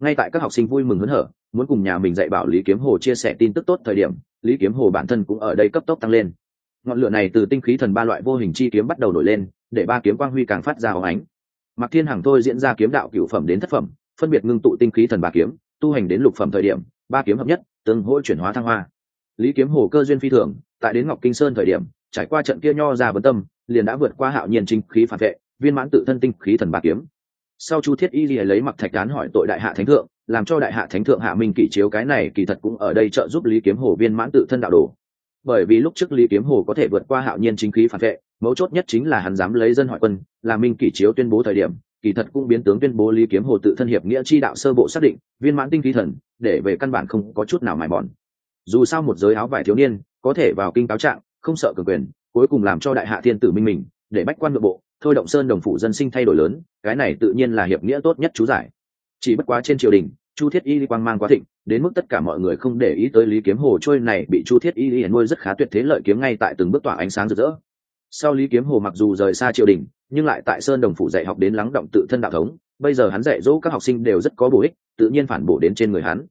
Ngay tại các học sinh vui mừng hớn hở, muốn cùng nhà mình dạy bảo lý kiếm hồ chia sẻ tin tức tốt thời điểm, lý kiếm hồ bản thân cũng ở đây cấp tốc tăng lên. Ngọn lửa này từ tinh khí thần ba loại vô hình chi kiếm bắt đầu nổi lên để ba kiếm quang huy càng phát ra óng ánh. Mặc thiên hằng thôi diễn ra kiếm đạo cửu phẩm đến thất phẩm, phân biệt ngưng tụ tinh khí thần ba kiếm, tu hành đến lục phẩm thời điểm, ba kiếm hợp nhất, tương hỗ chuyển hóa thăng hoa. Lý kiếm hồ cơ duyên phi thường, tại đến ngọc kinh sơn thời điểm, trải qua trận kia nho ra vấn tâm, liền đã vượt qua hạo nhiên chính khí phản vệ, viên mãn tự thân tinh khí thần ba kiếm. Sau chu thiết y lìa lấy mặc thạch cán hỏi tội đại hạ thánh thượng, làm cho đại hạ thánh thượng hạ minh kỷ chiếu cái này kỳ thật cũng ở đây trợ giúp lý kiếm hồ viên mãn tự thân đạo đồ bởi vì lúc trước lý kiếm hồ có thể vượt qua hạo nhiên chính khí phản vệ, mấu chốt nhất chính là hắn dám lấy dân hỏi quân, là minh kỷ chiếu tuyên bố thời điểm, kỳ thật cũng biến tướng tuyên bố lý kiếm hồ tự thân hiệp nghĩa chi đạo sơ bộ xác định, viên mãn tinh khí thần, để về căn bản không có chút nào mài mòn. Dù sao một giới áo vải thiếu niên, có thể vào kinh cáo trạng, không sợ cường quyền, cuối cùng làm cho đại hạ thiên tử minh mình, để bách quan nội bộ, thôi động sơn đồng phủ dân sinh thay đổi lớn, cái này tự nhiên là hiệp nghĩa tốt nhất chú giải. Chỉ bất quá trên triều đình chu thiết y quang mang quá thịnh, đến mức tất cả mọi người không để ý tới lý kiếm hồ trôi này bị chu thiết y nuôi rất khá tuyệt thế lợi kiếm ngay tại từng bước tỏa ánh sáng rực rỡ. Sau lý kiếm hồ mặc dù rời xa triều đình, nhưng lại tại sơn đồng phủ dạy học đến lắng động tự thân đạo thống, bây giờ hắn dạy dỗ các học sinh đều rất có bổ ích, tự nhiên phản bổ đến trên người hắn.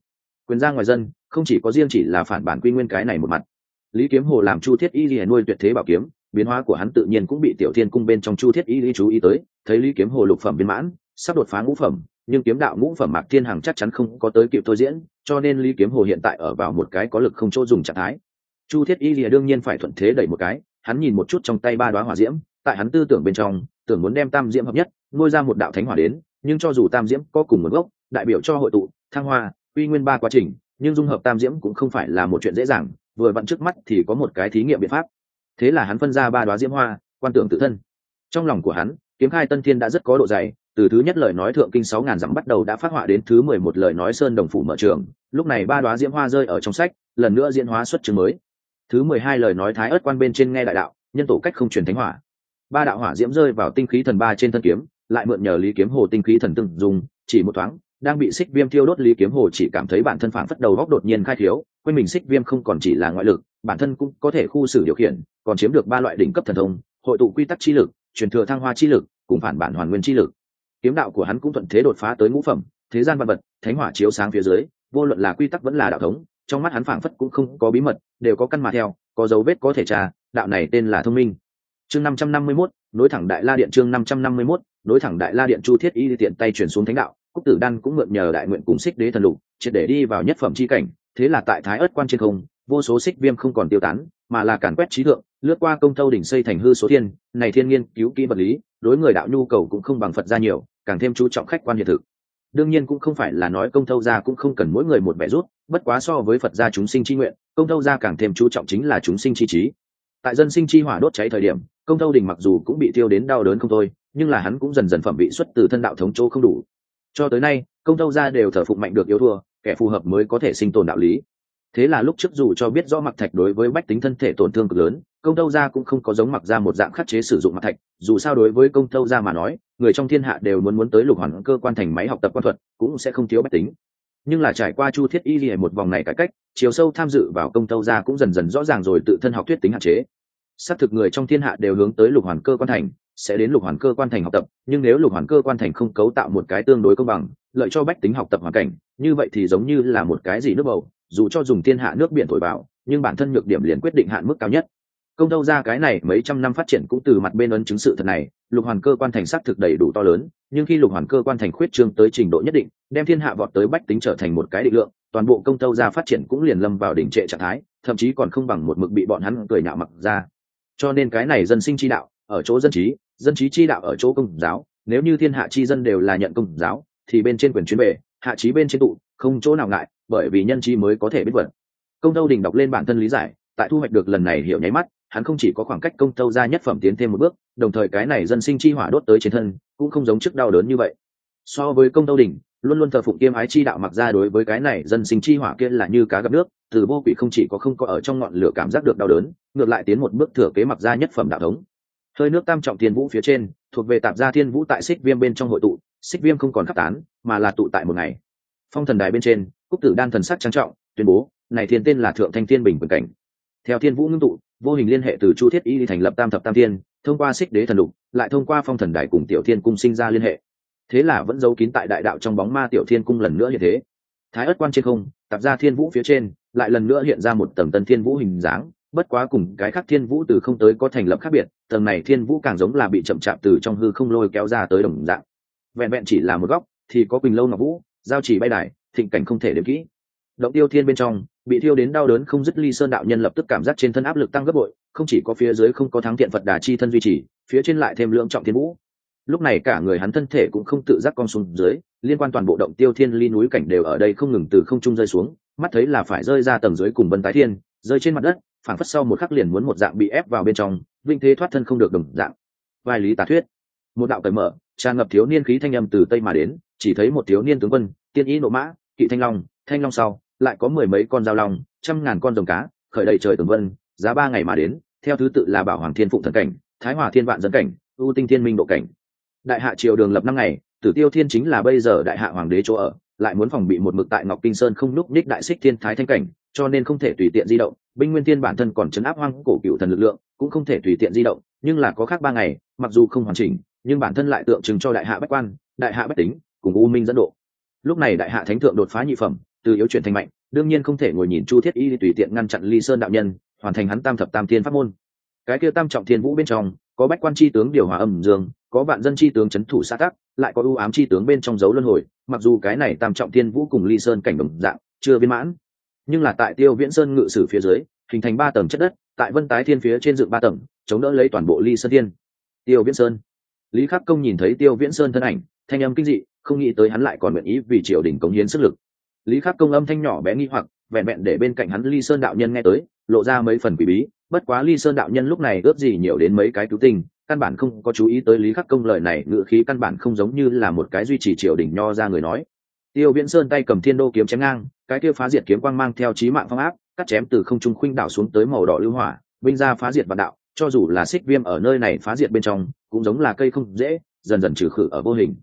Quyền ra ngoài dân, không chỉ có riêng chỉ là phản bản quy nguyên cái này một mặt. Lý kiếm hồ làm chu thiết y lìa nuôi tuyệt thế bảo kiếm, biến hóa của hắn tự nhiên cũng bị tiểu thiên cung bên trong chu thiết y lý chú ý tới, thấy lý kiếm hồ lục phẩm viên mãn, sắp đột phá ngũ phẩm nhưng kiếm đạo ngũ phẩm mạc thiên hằng chắc chắn không có tới kịp thôi diễn, cho nên lý kiếm hồ hiện tại ở vào một cái có lực không chỗ dùng trạng thái. Chu thiết y lìa đương nhiên phải thuận thế đẩy một cái, hắn nhìn một chút trong tay ba đoá hỏa diễm, tại hắn tư tưởng bên trong, tưởng muốn đem tam diễm hợp nhất, nuôi ra một đạo thánh hỏa đến, nhưng cho dù tam diễm có cùng nguồn gốc, đại biểu cho hội tụ, thăng hoa uy nguyên ba quá trình, nhưng dung hợp tam diễm cũng không phải là một chuyện dễ dàng, vừa vặn trước mắt thì có một cái thí nghiệm biện pháp. Thế là hắn phân ra ba đoá diễm hoa, quan tưởng tự thân. Trong lòng của hắn, kiếm khai tân thiên đã rất có độ dày từ thứ nhất lời nói thượng kinh sáu ngàn dặm bắt đầu đã phát họa đến thứ mười một lời nói sơn đồng phủ mở trường, lúc này ba đóa diễm hoa rơi ở trong sách, lần nữa diễn hóa xuất chương mới. Thứ mười hai lời nói thái ớt quan bên trên nghe đại đạo, nhân tổ cách không truyền thánh hỏa. Ba đạo hỏa diễm rơi vào tinh khí thần ba trên thân kiếm, lại mượn nhờ lý kiếm hồ tinh khí thần từng dùng, chỉ một thoáng, đang bị xích viêm thiêu đốt lý kiếm hồ chỉ cảm thấy bản thân phản phất đầu góc đột nhiên khai thiếu quên mình xích viêm không còn chỉ là ngoại lực, bản thân cũng có thể khu xử điều khiển, còn chiếm được ba loại đỉnh cấp thần thông, hội tụ quy tắc chi lực, truyền thừa thăng hoa chi lực, cùng phản bản hoàn nguyên chi lực kiếm đạo của hắn cũng thuận thế đột phá tới ngũ phẩm, thế gian văn vật, thánh hỏa chiếu sáng phía dưới, vô luận là quy tắc vẫn là đạo thống, trong mắt hắn phảng phất cũng không có bí mật, đều có căn mà theo, có dấu vết có thể tra, đạo này tên là thông minh. Chương năm trăm năm mươi mốt, nối thẳng đại la điện chương năm trăm năm mươi mốt, nối thẳng đại la điện chu thiết y tiện tay chuyển xuống thánh đạo, cúc tử đan cũng mượn nhờ đại nguyện cùng xích đế thần lục, triệt để đi vào nhất phẩm chi cảnh, thế là tại thái ớt quan trên không, vô số xích viêm không còn tiêu tán, mà là càn quét trí thượng, lướt qua công thâu đỉnh xây thành hư số thiên, này thiên nghiên cứu kỹ vật lý đối người đạo nhu cầu cũng không bằng phật ra nhiều, càng thêm chú trọng khách quan hiện thực. Đương nhiên cũng không phải là nói công thâu gia cũng không cần mỗi người một vẻ rút, bất quá so với phật gia chúng sinh chi nguyện, công thâu gia càng thêm chú trọng chính là chúng sinh chi trí. Tại dân sinh chi hỏa đốt cháy thời điểm, công thâu đình mặc dù cũng bị tiêu đến đau đớn không thôi, nhưng là hắn cũng dần dần phẩm bị xuất từ thân đạo thống chỗ không đủ. Cho tới nay, công thâu gia đều thờ phụng mạnh được yếu thua, kẻ phù hợp mới có thể sinh tồn đạo lý thế là lúc trước dù cho biết rõ mặc thạch đối với bách tính thân thể tổn thương cực lớn, công tâu gia cũng không có giống mặc ra một dạng khắc chế sử dụng mặc thạch. Dù sao đối với công tâu gia mà nói, người trong thiên hạ đều muốn muốn tới lục hoàn cơ quan thành máy học tập quan thuật, cũng sẽ không thiếu bách tính. Nhưng là trải qua chu thiết y lìa một vòng này cải cách, chiều sâu tham dự vào công tâu gia cũng dần dần rõ ràng rồi tự thân học thuyết tính hạn chế. Xác thực người trong thiên hạ đều hướng tới lục hoàn cơ quan thành, sẽ đến lục hoàn cơ quan thành học tập, nhưng nếu lục hoàn cơ quan thành không cấu tạo một cái tương đối công bằng, lợi cho bách tính học tập hoàn cảnh, như vậy thì giống như là một cái gì nước bầu dù cho dùng thiên hạ nước biển thổi vào, nhưng bản thân nhược điểm liền quyết định hạn mức cao nhất. Công đâu ra cái này mấy trăm năm phát triển cũng từ mặt bên ấn chứng sự thật này, lục hoàn cơ quan thành xác thực đầy đủ to lớn, nhưng khi lục hoàn cơ quan thành khuyết trương tới trình độ nhất định, đem thiên hạ vọt tới bách tính trở thành một cái định lượng, toàn bộ công tâu ra phát triển cũng liền lâm vào đỉnh trệ trạng thái, thậm chí còn không bằng một mực bị bọn hắn cười nhạo mặc ra. Cho nên cái này dân sinh chi đạo, ở chỗ dân trí dân trí chi đạo ở chỗ công giáo, nếu như thiên hạ chi dân đều là nhận công giáo, thì bên trên quyền chuyến về, hạ trí bên trên tụ không chỗ nào ngại, bởi vì nhân chi mới có thể biết vật. Công tâu đình đọc lên bản thân lý giải, tại thu hoạch được lần này hiểu nháy mắt, hắn không chỉ có khoảng cách công tâu ra nhất phẩm tiến thêm một bước, đồng thời cái này dân sinh chi hỏa đốt tới trên thân, cũng không giống trước đau đớn như vậy. So với công tâu đình, luôn luôn thờ phụng kiêm ái chi đạo mặc ra đối với cái này dân sinh chi hỏa kia là như cá gặp nước, từ vô quỷ không chỉ có không có ở trong ngọn lửa cảm giác được đau đớn, ngược lại tiến một bước thừa kế mặc ra nhất phẩm đạo thống. Hơi nước tam trọng thiên vũ phía trên, thuộc về tạp gia thiên vũ tại xích viêm bên trong hội tụ, xích viêm không còn khắc tán, mà là tụ tại một ngày phong thần đài bên trên, cúc tử đan thần sắc trang trọng, tuyên bố, này thiên tên là thượng thanh thiên bình quyền cảnh. Theo thiên vũ ngưng tụ, vô hình liên hệ từ chu thiết y đi thành lập tam thập tam thiên, thông qua xích đế thần lục lại thông qua phong thần đài cùng tiểu thiên cung sinh ra liên hệ. Thế là vẫn giấu kín tại đại đạo trong bóng ma tiểu thiên cung lần nữa như thế. Thái ất quan trên không, tạp ra thiên vũ phía trên, lại lần nữa hiện ra một tầng tân thiên vũ hình dáng, bất quá cùng cái khác thiên vũ từ không tới có thành lập khác biệt, tầng này thiên vũ càng giống là bị chậm chạp từ trong hư không lôi kéo ra tới đồng dạng. Vẹn vẹn chỉ là một góc, thì có quỳnh lâu ngọc vũ giao chỉ bay đài, thịnh cảnh không thể đếm kỹ. Động tiêu thiên bên trong, bị thiêu đến đau đớn không dứt ly sơn đạo nhân lập tức cảm giác trên thân áp lực tăng gấp bội, không chỉ có phía dưới không có thắng thiện phật đà chi thân duy trì, phía trên lại thêm lượng trọng thiên vũ. Lúc này cả người hắn thân thể cũng không tự giác con xuống dưới, liên quan toàn bộ động tiêu thiên ly núi cảnh đều ở đây không ngừng từ không trung rơi xuống, mắt thấy là phải rơi ra tầng dưới cùng vân tái thiên, rơi trên mặt đất, phảng phất sau một khắc liền muốn một dạng bị ép vào bên trong, vinh thế thoát thân không được đồng dạng. Vai lý tà thuyết. Một đạo cởi mở, tràn ngập thiếu niên khí thanh âm từ tây mà đến chỉ thấy một thiếu niên tướng quân, tiên ý nộ mã, kỵ thanh long thanh long sau, lại có mười mấy con dao long, trăm ngàn con rồng cá, khởi đầy trời tường vân, giá ba ngày mà đến, theo thứ tự là bảo hoàng thiên phụng thần cảnh, thái hòa thiên vạn dân cảnh ưu tinh thiên minh độ cảnh. Đại hạ triều đường lập năm ngày, tử tiêu thiên chính là bây giờ đại hạ hoàng đế chỗ ở, lại muốn phòng bị một mực tại ngọc kinh sơn không núp ních đại xích thiên thái thanh cảnh, cho nên không thể tùy tiện di động. Binh nguyên thiên bản thân còn chấn áp hoang cổ cựu thần lực lượng, cũng không thể tùy tiện di động, nhưng là có khác ba ngày, mặc dù không hoàn chỉnh, nhưng bản thân lại tượng trưng cho đại hạ bách quan, đại hạ bách tính cùng u minh dẫn độ. Lúc này đại hạ thánh thượng đột phá nhị phẩm, từ yếu chuyển thành mạnh, đương nhiên không thể ngồi nhìn chu thiết y tùy tiện ngăn chặn ly sơn đạo nhân, hoàn thành hắn tam thập tam thiên pháp môn. Cái kia tam trọng thiên vũ bên trong, có bách quan chi tướng điều hòa âm dương, có vạn dân chi tướng c h ấ n thủ xã tắc lại có ưu ám chi tướng bên trong dấu luân hồi, mặc dù cái này tam trọng thiên vũ cùng ly sơn cảnh đồng dạng, chưa viên mãn. Nhưng là tại tiêu viễn sơn ngự sử phía dưới, hình thành ba tầng chất đất, tại vân tái thiên phía trên dựng ba tầng, chống đỡ lấy toàn bộ ly sơn thiên. Tiêu viễn sơn. Lý khắc công nhìn thấy tiêu viễn sơn thân ảnh, thanh âm kinh dị không nghĩ tới hắn lại còn nguyện ý vì triều đình cống hiến sức lực. Lý khắc công âm thanh nhỏ bé nghi hoặc, vẹn vẹn để bên cạnh hắn ly sơn đạo nhân nghe tới, lộ ra mấy phần quỷ bí, bất quá ly sơn đạo nhân lúc này ướp gì nhiều đến mấy cái cứu tình căn bản không có chú ý tới lý khắc công lời này ngự khí căn bản không giống như là một cái duy trì triều đình nho ra người nói. Tiêu viễn sơn tay cầm thiên đô kiếm chém ngang, cái kia phá diệt kiếm quang mang theo trí mạng phong áp, cắt chém từ không trung khuynh đảo xuống tới màu đỏ lưu hỏa binh ra phá diệt vạn đạo, cho dù là xích viêm ở nơi này phá diệt bên trong, cũng giống là cây không dễ, dần dần trừ khử ở vô hình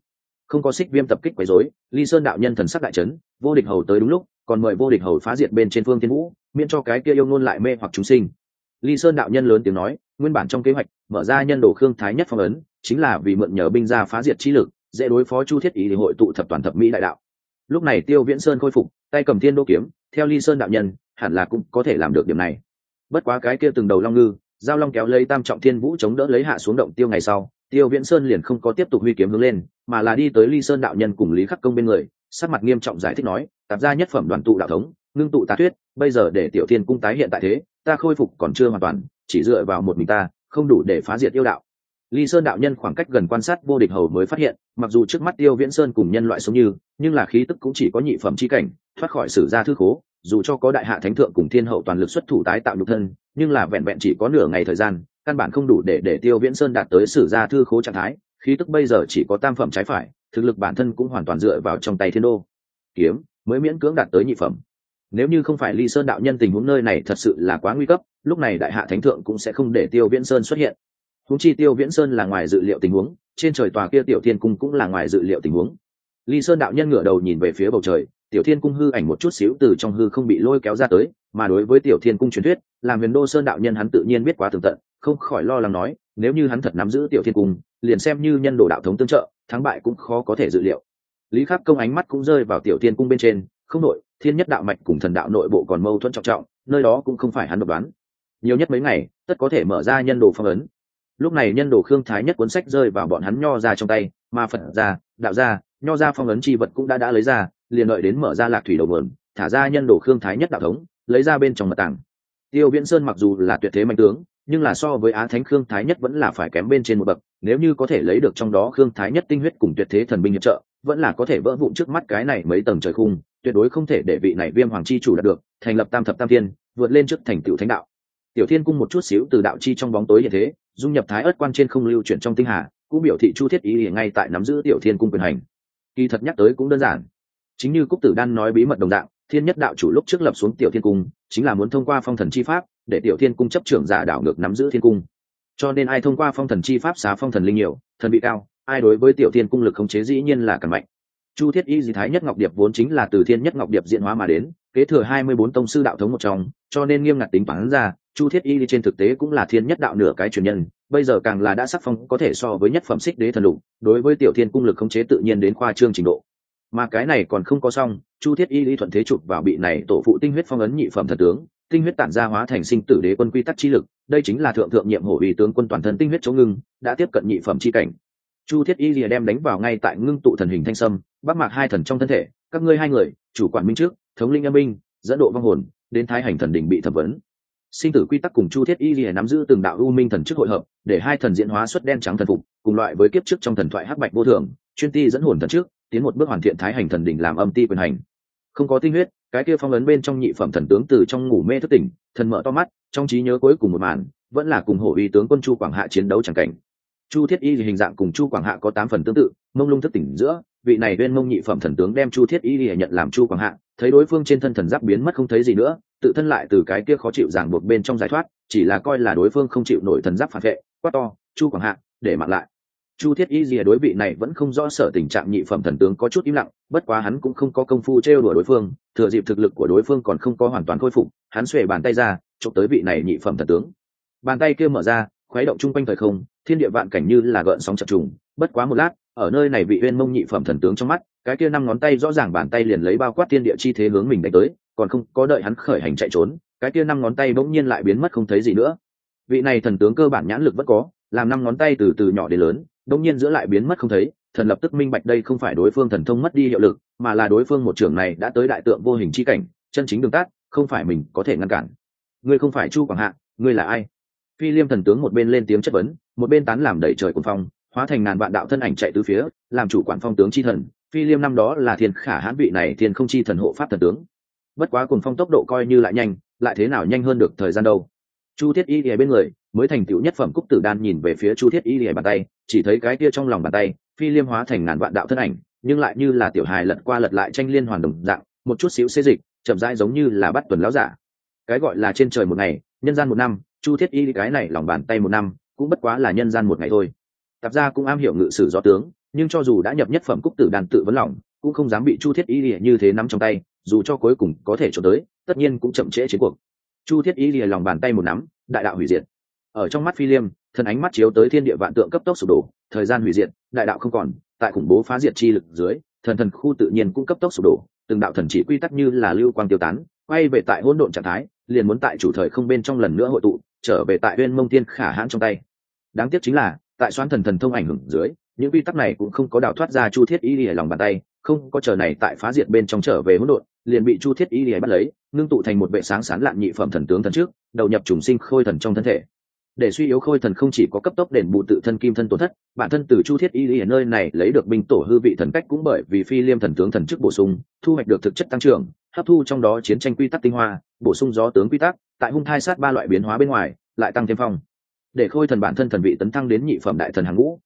không có xích viêm tập kích quấy rối, ly sơn đạo nhân thần sắc đại trấn vô địch hầu tới đúng lúc, còn mời vô địch hầu phá diệt bên trên phương thiên vũ, miễn cho cái kia yêu ngôn lại mê hoặc chúng sinh. Ly sơn đạo nhân lớn tiếng nói, nguyên bản trong kế hoạch, mở ra nhân đồ khương thái nhất phong ấn, chính là vì mượn nhờ binh ra phá diệt chi lực, dễ đối phó chu thiết ý để hội tụ thập toàn thập mỹ đại đạo. Lúc này tiêu viễn sơn khôi phục, tay cầm thiên đô kiếm, theo ly sơn đạo nhân, hẳn là cũng có thể làm được điểm này. Bất quá cái kia từng đầu long ngư, giao long kéo lấy tam trọng thiên vũ chống đỡ lấy hạ xuống động tiêu ngày sau tiêu viễn sơn liền không có tiếp tục huy kiếm hướng lên, mà là đi tới ly sơn đạo nhân cùng lý khắc công bên người, sắc mặt nghiêm trọng giải thích nói, tạp gia nhất phẩm đoàn tụ đạo thống, ngưng tụ tá thuyết, bây giờ để tiểu thiên cung tái hiện tại thế, ta khôi phục còn chưa hoàn toàn, chỉ dựa vào một mình ta, không đủ để phá diệt yêu đạo. Ly sơn đạo nhân khoảng cách gần quan sát vô địch hầu mới phát hiện, mặc dù trước mắt tiêu viễn sơn cùng nhân loại sống như, nhưng là khí tức cũng chỉ có nhị phẩm c h i cảnh, thoát khỏi sử gia thư khố, dù cho có đại hạ thánh thượng cùng thiên hậu toàn lực xuất thủ tái tạo nhục thân, nhưng là vẹn vẹn chỉ có nửa ngày thời gian căn bản không đủ để để tiêu viễn sơn đạt tới sử gia thư khố trạng thái, khí tức bây giờ chỉ có tam phẩm trái phải, thực lực bản thân cũng hoàn toàn dựa vào trong tay thiên đô. Kiếm mới miễn cưỡng đạt tới nhị phẩm. Nếu như không phải ly sơn đạo nhân tình huống nơi này thật sự là quá nguy cấp, lúc này đại hạ thánh thượng cũng sẽ không để tiêu viễn sơn xuất hiện. Húng chi tiêu viễn sơn là ngoài dự liệu tình huống, trên trời tòa kia tiểu thiên cung cũng là ngoài dự liệu tình huống. Ly sơn đạo nhân ngửa đầu nhìn về phía bầu trời, tiểu thiên cung hư ảnh một chút xíu từ trong hư không bị lôi kéo ra tới, mà đối với tiểu thiên cung truyền thuyết, làm huyền đô sơn đạo nhân hắn tự nhiên biết quá tường tận không khỏi lo lắng nói, nếu như hắn thật nắm giữ tiểu thiên cung, liền xem như nhân đồ đạo thống tương trợ, thắng bại cũng khó có thể dự liệu. Lý khắc công ánh mắt cũng rơi vào tiểu thiên cung bên trên, không nội thiên nhất đạo mạch cùng thần đạo nội bộ còn mâu thuẫn trọng trọng, nơi đó cũng không phải hắn độc đoán. Nhiều nhất mấy ngày, tất có thể mở ra nhân đồ phong ấn. Lúc này nhân đồ khương thái nhất cuốn sách rơi vào bọn hắn nho ra trong tay mà phật ra, đạo ra, nho ra phong ấn chi vật cũng đã đã lấy ra, liền đợi đến mở ra lạc thủy đầu vườn thả ra nhân đồ khương thái nhất đạo thống, lấy ra bên trong mật tảng tiêu viễn sơn mặc dù là tuyệt thế mạnh tướng nhưng là so với á thánh khương thái nhất vẫn là phải kém bên trên một bậc, nếu như có thể lấy được trong đó khương thái nhất tinh huyết cùng tuyệt thế thần binh hiệp trợ, vẫn là có thể vỡ vụn trước mắt cái này mấy tầng trời khung, tuyệt đối không thể để vị này viêm hoàng chi chủ đạt được, thành lập tam thập tam thiên, vượt lên trước thành tựu thánh đạo. Tiểu thiên cung một chút xíu từ đạo chi trong bóng tối như thế, dung nhập thái ớt quan trên không lưu chuyển trong tinh hà, cũng biểu thị chu thiết ý ngay tại nắm giữ tiểu thiên cung quyền hành. Kỳ thật nhắc tới cũng đơn giản. Chính như cúc tử đan nói bí mật đồng đạo thiên nhất đạo chủ lúc trước lập xuống tiểu thiên cung chính là muốn thông qua phong thần chi pháp để tiểu thiên cung chấp trưởng giả đảo ngược nắm giữ thiên cung. Cho nên ai thông qua phong thần chi pháp xá phong thần linh nhiều, thần bị cao, ai đối với tiểu thiên cung lực khống chế dĩ nhiên là cần mạnh. Chu thiết y di thái nhất ngọc điệp vốn chính là từ thiên nhất ngọc điệp diễn hóa mà đến, kế thừa hai mươi bốn tông sư đạo thống một trong, cho nên nghiêm ngặt tính toán ra, chu thiết y trên thực tế cũng là thiên nhất đạo nửa cái truyền nhân, bây giờ càng là đã sắc phong có thể so với nhất phẩm xích đế thần lục, đối với tiểu thiên cung lực khống chế tự nhiên đến khoa trương trình độ mà cái này còn không có xong, chu thiết y lý thuận thế chụp vào bị này tổ phụ tinh huyết phong ấn nhị phẩm thần tướng, tinh huyết tản ra hóa thành sinh tử đế quân quy tắc chi lực, đây chính là thượng thượng nhiệm hổ ủy tướng quân toàn thân tinh huyết chống ngưng, đã tiếp cận nhị phẩm chi cảnh. Chu thiết y lìa đem đánh vào ngay tại ngưng tụ thần hình thanh sâm bắc mạc hai thần trong thân thể, các ngươi hai người, chủ quản minh trước, thống linh âm minh dẫn độ vong hồn, đến thái hành thần đỉnh bị thẩm vấn. Sinh tử quy tắc cùng chu thiết y lìa nắm giữ từng đạo u minh thần chức hội hợp, để hai thần diễn hóa xuất đen trắng thần phục, cùng loại với kiếp trước trong thần thoại hắc bạch vô thường, chuyên ti dẫn hồn thần trước tiến một bước hoàn thiện thái hành thần đỉnh làm âm ti quyền hành. Không có tinh huyết, cái kia phong ấn bên trong nhị phẩm thần tướng từ trong ngủ mê thức tỉnh, thần mở to mắt, trong trí nhớ cuối cùng một màn, vẫn là cùng hổ uy tướng quân chu quảng hạ chiến đấu chẳng cảnh. Chu thiết y hình dạng cùng chu quảng hạ có tám phần tương tự, mông lung thức tỉnh giữa, vị này bên mông nhị phẩm thần tướng đem chu thiết y nhận làm chu quảng hạ, thấy đối phương trên thân thần giáp biến mất không thấy gì nữa, tự thân lại từ cái kia khó chịu ràng buộc bên trong giải thoát, chỉ là coi là đối phương không chịu nổi thần giáp phản vệ, quát to, chu quảng hạ, để mặn lại chu thiết y rìa đối vị này vẫn không rõ sở tình trạng nhị phẩm thần tướng có chút im lặng, bất quá hắn cũng không có công phu trêu đùa đối phương, thừa dịp thực lực của đối phương còn không có hoàn toàn khôi phục, hắn xuề bàn tay ra, chụp tới vị này nhị phẩm thần tướng. Bàn tay kia mở ra, khuấy động chung quanh thời không, thiên địa vạn cảnh như là gợn sóng chập trùng, bất quá một lát, ở nơi này vị uyên mông nhị phẩm thần tướng trong mắt, cái kia năm ngón tay rõ ràng bàn tay liền lấy bao quát thiên địa chi thế hướng mình đánh tới, còn không có đợi hắn khởi hành chạy trốn, cái kia năm ngón tay bỗng nhiên lại biến mất không thấy gì nữa. Vị này thần tướng cơ bản nhãn lực vẫn có, làm năm ngón tay từ từ nhỏ đến lớn đông nhiên giữa lại biến mất không thấy, thần lập tức minh bạch đây không phải đối phương thần thông mất đi hiệu lực, mà là đối phương một trưởng này đã tới đại tượng vô hình chi cảnh, chân chính đường tát không phải mình có thể ngăn cản. Ngươi không phải chu quảng hạ, ngươi là ai? Phi liêm thần tướng một bên lên tiếng chất vấn, một bên tán làm đẩy trời cuồng phong, hóa thành ngàn vạn đạo thân ảnh chạy từ phía, làm chủ quản phong tướng chi thần. Phi liêm năm đó là thiên khả hãn vị này thiên không chi thần hộ pháp thần tướng. Bất quá cùng phong tốc độ coi như lại nhanh, lại thế nào nhanh hơn được thời gian đâu? Chu thiết y lìa bên người, mới thành tựu nhất phẩm cúc tử đan nhìn về phía chu thiết y lìa bàn tay, chỉ thấy cái kia trong lòng bàn tay, phi liêm hóa thành ngàn vạn đạo thân ảnh, nhưng lại như là tiểu hài lật qua lật lại tranh liên hoàn đồng dạng, một chút xíu xê dịch, chậm rãi giống như là bắt tuần láo giả. Cái gọi là trên trời một ngày, nhân gian một năm, chu thiết y cái này lòng bàn tay một năm, cũng bất quá là nhân gian một ngày thôi. Tạp gia cũng am hiểu ngự sử do tướng, nhưng cho dù đã nhập nhất phẩm cúc tử đàn tự vấn lòng, cũng không dám bị chu thiết y như thế nắm trong tay, dù cho cuối cùng có thể trốn tới, tất nhiên cũng chậm trễ chiến cuộc chu thiết y lìa lòng bàn tay một nắm, đại đạo hủy diệt. Ở trong mắt phi liêm, thần ánh mắt chiếu tới thiên địa vạn tượng cấp tốc sụp đổ, thời gian hủy diệt, đại đạo không còn, tại khủng bố phá diệt chi lực dưới, thần thần khu tự nhiên cũng cấp tốc sụp đổ, từng đạo thần chỉ quy tắc như là lưu quang tiêu tán, quay về tại hỗn độn trạng thái, liền muốn tại chủ thời không bên trong lần nữa hội tụ, trở về tại uyên mông tiên khả hãn trong tay. Đáng tiếc chính là, tại xoán thần thần thông ảnh hưởng dưới, những quy tắc này cũng không có đào thoát ra chu thiết y lìa lòng bàn tay, không có chờ này tại phá diệt bên trong trở về hỗn độn, liền bị chu thiết y lìa bắt lấy ngưng tụ thành một vệ sáng sán lạn nhị phẩm thần tướng thần trước, đầu nhập trùng sinh khôi thần trong thân thể. Để suy yếu khôi thần không chỉ có cấp tốc đền bù tự thân kim thân tổn thất, bản thân từ chu thiết y ở nơi này lấy được binh tổ hư vị thần cách cũng bởi vì phi liêm thần tướng thần chức bổ sung, thu hoạch được thực chất tăng trưởng, hấp thu trong đó chiến tranh quy tắc tinh hoa, bổ sung gió tướng quy tắc, tại hung thai sát ba loại biến hóa bên ngoài, lại tăng thêm phong. Để khôi thần bản thân thần vị tấn thăng đến nhị phẩm đại thần hàng ngũ.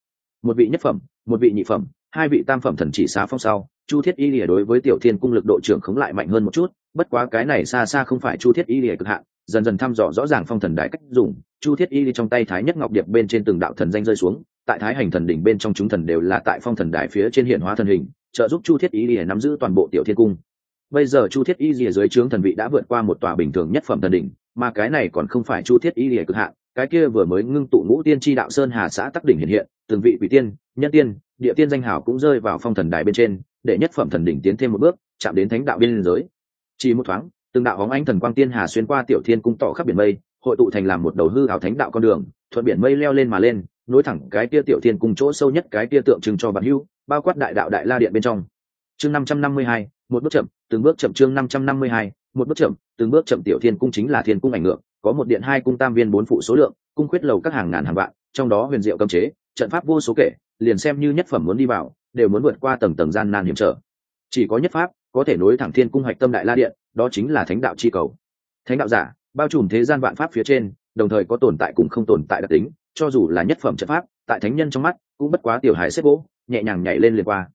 Một vị nhất phẩm, một vị nhị phẩm hai vị tam phẩm thần chỉ xá phong sau, chu thiết y lìa đối với tiểu thiên cung lực độ trưởng khống lại mạnh hơn một chút, bất quá cái này xa xa không phải chu thiết y lìa cực hạn, dần dần thăm dò rõ ràng phong thần đại cách dùng, chu thiết y trong tay thái nhất ngọc điệp bên trên từng đạo thần danh rơi xuống, tại thái hành thần đỉnh bên trong chúng thần đều là tại phong thần đại phía trên hiện hóa thần hình, trợ giúp chu thiết y lìa nắm giữ toàn bộ tiểu thiên cung. Bây giờ chu thiết y lìa dưới trướng thần vị đã vượt qua một tòa bình thường nhất phẩm thần đỉnh mà cái này còn không phải chu thiết y lìa cực hạn, cái kia vừa mới ngưng tụ ngũ tiên tri đạo sơn hà xã tắc đỉnh hiện hiện, từng vị quỷ tiên, nhân tiên, địa tiên danh hảo cũng rơi vào phong thần đài bên trên, để nhất phẩm thần đỉnh tiến thêm một bước, chạm đến thánh đạo biên giới. Chỉ một thoáng, từng đạo hóng ánh thần quang tiên hà xuyên qua tiểu thiên cung tỏ khắp biển mây, hội tụ thành làm một đầu hư ảo thánh đạo con đường, thuận biển mây leo lên mà lên, nối thẳng cái kia tiểu thiên cung chỗ sâu nhất cái kia tượng trưng cho bản hưu bao quát đại đạo đại la điện bên trong. Chương năm trăm năm mươi hai, một bước chậm, từng bước chậm chương năm trăm năm mươi hai một bước chậm, từng bước chậm tiểu thiên cung chính là thiên cung ảnh ngược, có một điện hai cung tam viên bốn phụ số lượng, cung khuyết lầu các hàng ngàn hàng vạn, trong đó huyền diệu cấm chế, trận pháp vô số kể, liền xem như nhất phẩm muốn đi vào, đều muốn vượt qua tầng tầng gian nan hiểm trở. Chỉ có nhất pháp, có thể nối thẳng thiên cung hoạch tâm đại la điện, đó chính là thánh đạo chi cầu. Thánh đạo giả, bao trùm thế gian vạn pháp phía trên, đồng thời có tồn tại cũng không tồn tại đặc tính, cho dù là nhất phẩm trận pháp, tại thánh nhân trong mắt, cũng bất quá tiểu hài xếp gỗ, nhẹ nhàng nhảy lên liền qua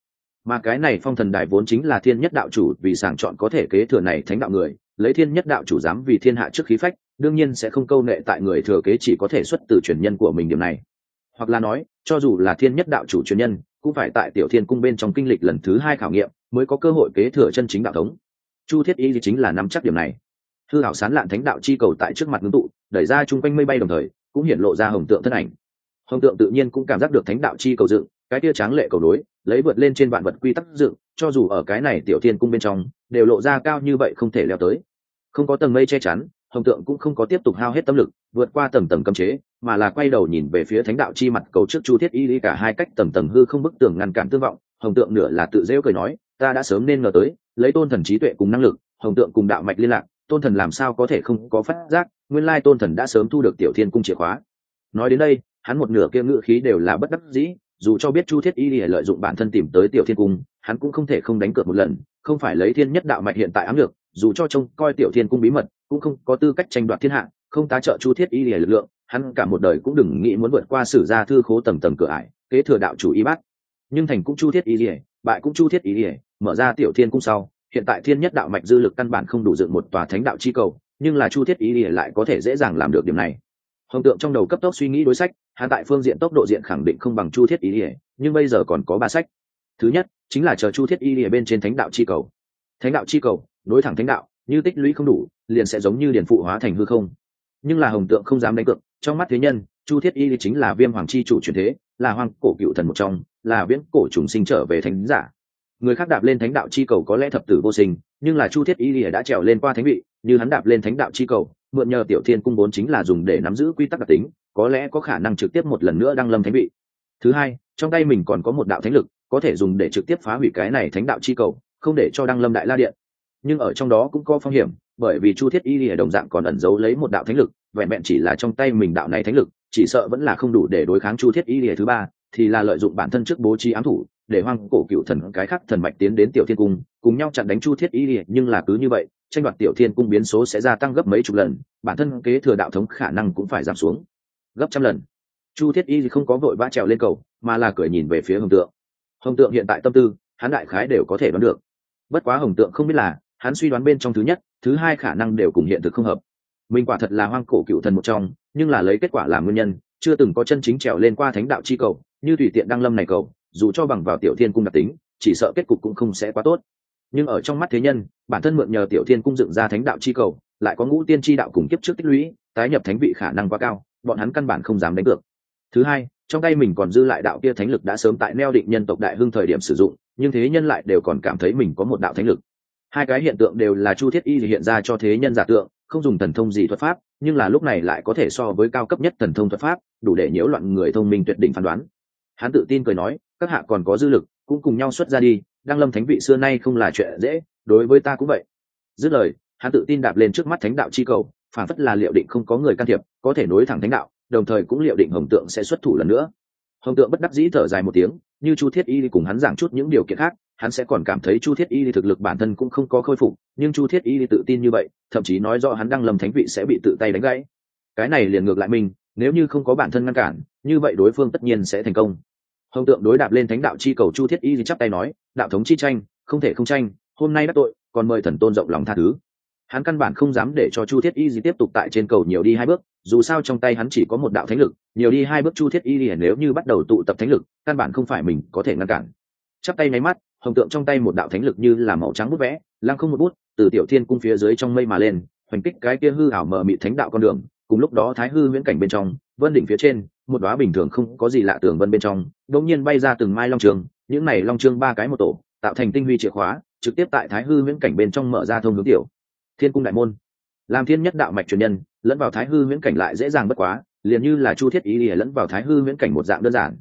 mà cái này phong thần đài vốn chính là thiên nhất đạo chủ vì sàng chọn có thể kế thừa này thánh đạo người, lấy thiên nhất đạo chủ dám vì thiên hạ trước khí phách, đương nhiên sẽ không câu nệ tại người thừa kế chỉ có thể xuất từ truyền nhân của mình điểm này. Hoặc là nói, cho dù là thiên nhất đạo chủ truyền nhân, cũng phải tại tiểu thiên cung bên trong kinh lịch lần thứ hai khảo nghiệm mới có cơ hội kế thừa chân chính đạo thống. Chu thiết y chính là nắm chắc điểm này. Thư hảo sán lạn thánh đạo chi cầu tại trước mặt ngưng tụ, đẩy ra chung quanh mây bay đồng thời, cũng hiện lộ ra hồng tượng thân ảnh. Hồng tượng tự nhiên cũng cảm giác được thánh đạo chi cầu dựng cái tia tráng lệ cầu đối lấy vượt lên trên vạn vật quy tắc dựng cho dù ở cái này tiểu thiên cung bên trong, đều lộ ra cao như vậy không thể leo tới. Không có tầng mây che chắn, hồng tượng cũng không có tiếp tục hao hết tâm lực, vượt qua tầng tầng cấm chế, mà là quay đầu nhìn về phía thánh đạo chi mặt cầu trước chu thiết y lý cả hai cách tầng tầng hư không bức tường ngăn cản tương vọng, hồng tượng nửa là tự rêu cười nói, ta đã sớm nên ngờ tới, lấy tôn thần trí tuệ cùng năng lực, hồng tượng cùng đạo mạch liên lạc, tôn thần làm sao có thể không có phát giác, nguyên lai tôn thần đã sớm thu được tiểu thiên cung chìa khóa. Nói đến đây, hắn một nửa kia ngự khí đều là bất đắc dĩ dù cho biết chu thiết y lìa lợi dụng bản thân tìm tới tiểu thiên cung, hắn cũng không thể không đánh cược một lần, không phải lấy thiên nhất đạo mạch hiện tại ám lược, dù cho trông coi tiểu thiên cung bí mật, cũng không có tư cách tranh đoạt thiên hạ, không tá trợ chu thiết y lìa lực lượng, hắn cả một đời cũng đừng nghĩ muốn vượt qua sử gia thư khố tầng tầng cửa ải, kế thừa đạo chủ y bát. Nhưng thành cũng chu thiết y lìa, bại cũng chu thiết y lìa, mở ra tiểu thiên cung sau, hiện tại thiên nhất đạo mạch dư lực căn bản không đủ dựng một tòa thánh đạo chi cầu, nhưng là chu thiết y lìa lại có thể dễ dàng làm được điểm này hồng tượng trong đầu cấp tốc suy nghĩ đối sách, hắn tại phương diện tốc độ diện khẳng định không bằng chu thiết y lìa, nhưng bây giờ còn có ba sách. Thứ nhất, chính là chờ chu thiết y lìa bên trên thánh đạo chi cầu. Thánh đạo chi cầu đối thẳng thánh đạo, như tích lũy không đủ, liền sẽ giống như điển phụ hóa thành hư không. Nhưng là hồng tượng không dám đánh cược, trong mắt thế nhân, chu thiết y chính là viêm hoàng chi chủ truyền thế, là hoàng cổ cựu thần một trong, là viễn cổ trùng sinh trở về thánh giả. Người khác đạp lên thánh đạo chi cầu có lẽ thập tử vô sinh, nhưng là chu thiết y lìa đã trèo lên qua thánh vị, như hắn đạp lên thánh đạo chi cầu mượn nhờ tiểu thiên cung bốn chính là dùng để nắm giữ quy tắc đặc tính, có lẽ có khả năng trực tiếp một lần nữa đăng lâm thánh vị. Thứ hai, trong tay mình còn có một đạo thánh lực, có thể dùng để trực tiếp phá hủy cái này thánh đạo chi cầu, không để cho đăng lâm đại la điện. Nhưng ở trong đó cũng có phong hiểm, bởi vì chu thiết y lìa đồng dạng còn ẩn giấu lấy một đạo thánh lực, vẹn vẹn chỉ là trong tay mình đạo này thánh lực, chỉ sợ vẫn là không đủ để đối kháng chu thiết y lìa thứ ba, thì là lợi dụng bản thân trước bố trí ám thủ, để hoang cổ cựu thần cái khắc thần mạch tiến đến tiểu thiên cung, cùng nhau chặn đánh chu thiết y lìa, nhưng là cứ như vậy tranh đoạt tiểu thiên cung biến số sẽ gia tăng gấp mấy chục lần, bản thân kế thừa đạo thống khả năng cũng phải giảm xuống. Gấp trăm lần. Chu thiết y không có vội vã trèo lên cầu, mà là cười nhìn về phía hồng tượng. Hồng tượng hiện tại tâm tư, hắn đại khái đều có thể đoán được. Bất quá hồng tượng không biết là, hắn suy đoán bên trong thứ nhất, thứ hai khả năng đều cùng hiện thực không hợp. Mình quả thật là hoang cổ cựu thần một trong, nhưng là lấy kết quả làm nguyên nhân, chưa từng có chân chính trèo lên qua thánh đạo chi cầu, như tùy tiện đăng lâm này cầu, dù cho bằng vào tiểu thiên cung đặc tính, chỉ sợ kết cục cũng không sẽ quá tốt nhưng ở trong mắt thế nhân, bản thân mượn nhờ tiểu thiên cung dựng ra thánh đạo chi cầu, lại có ngũ tiên chi đạo cùng kiếp trước tích lũy, tái nhập thánh vị khả năng quá cao, bọn hắn căn bản không dám đánh cược. Thứ hai, trong tay mình còn dư lại đạo kia thánh lực đã sớm tại neo định nhân tộc đại hưng thời điểm sử dụng, nhưng thế nhân lại đều còn cảm thấy mình có một đạo thánh lực. Hai cái hiện tượng đều là chu thiết y hiện ra cho thế nhân giả tượng, không dùng thần thông gì thuật pháp, nhưng là lúc này lại có thể so với cao cấp nhất thần thông thuật pháp, đủ để nhiễu loạn người thông minh tuyệt đỉnh phán đoán. Hắn tự tin cười nói, các hạ còn có dư lực, cũng cùng nhau xuất ra đi đăng lâm thánh vị xưa nay không là chuyện dễ, đối với ta cũng vậy. Dứt lời, hắn tự tin đạp lên trước mắt thánh đạo chi cầu, phản phất là liệu định không có người can thiệp, có thể nối thẳng thánh đạo, đồng thời cũng liệu định hồng tượng sẽ xuất thủ lần nữa. Hồng tượng bất đắc dĩ thở dài một tiếng, như chu thiết y cùng hắn giảng chút những điều kiện khác, hắn sẽ còn cảm thấy chu thiết y thực lực bản thân cũng không có khôi phục, nhưng chu thiết y tự tin như vậy, thậm chí nói rõ hắn đang lầm thánh vị sẽ bị tự tay đánh gãy. Cái này liền ngược lại mình, nếu như không có bản thân ngăn cản, như vậy đối phương tất nhiên sẽ thành công hồng tượng đối đạp lên thánh đạo chi cầu chu thiết y chắp tay nói, đạo thống chi tranh, không thể không tranh, hôm nay đắc tội, còn mời thần tôn rộng lòng tha thứ. Hắn căn bản không dám để cho chu thiết y gì tiếp tục tại trên cầu nhiều đi hai bước, dù sao trong tay hắn chỉ có một đạo thánh lực, nhiều đi hai bước chu thiết y nếu như bắt đầu tụ tập thánh lực, căn bản không phải mình có thể ngăn cản. Chắp tay máy mắt, hồng tượng trong tay một đạo thánh lực như là màu trắng bút vẽ, lăng không một bút, từ tiểu thiên cung phía dưới trong mây mà lên, hoành kích cái kia hư ảo mờ mị thánh đạo con đường, cùng lúc đó thái hư viễn cảnh bên trong, vân đỉnh phía trên một đóa bình thường không có gì lạ tường vân bên trong, đột nhiên bay ra từng mai long trường, những này long trường ba cái một tổ, tạo thành tinh huy chìa khóa, trực tiếp tại thái hư viễn cảnh bên trong mở ra thông hướng tiểu. Thiên cung đại môn. Làm thiên nhất đạo mạch truyền nhân, lẫn vào thái hư viễn cảnh lại dễ dàng bất quá, liền như là chu thiết ý ỉa lẫn vào thái hư viễn cảnh một dạng đơn giản.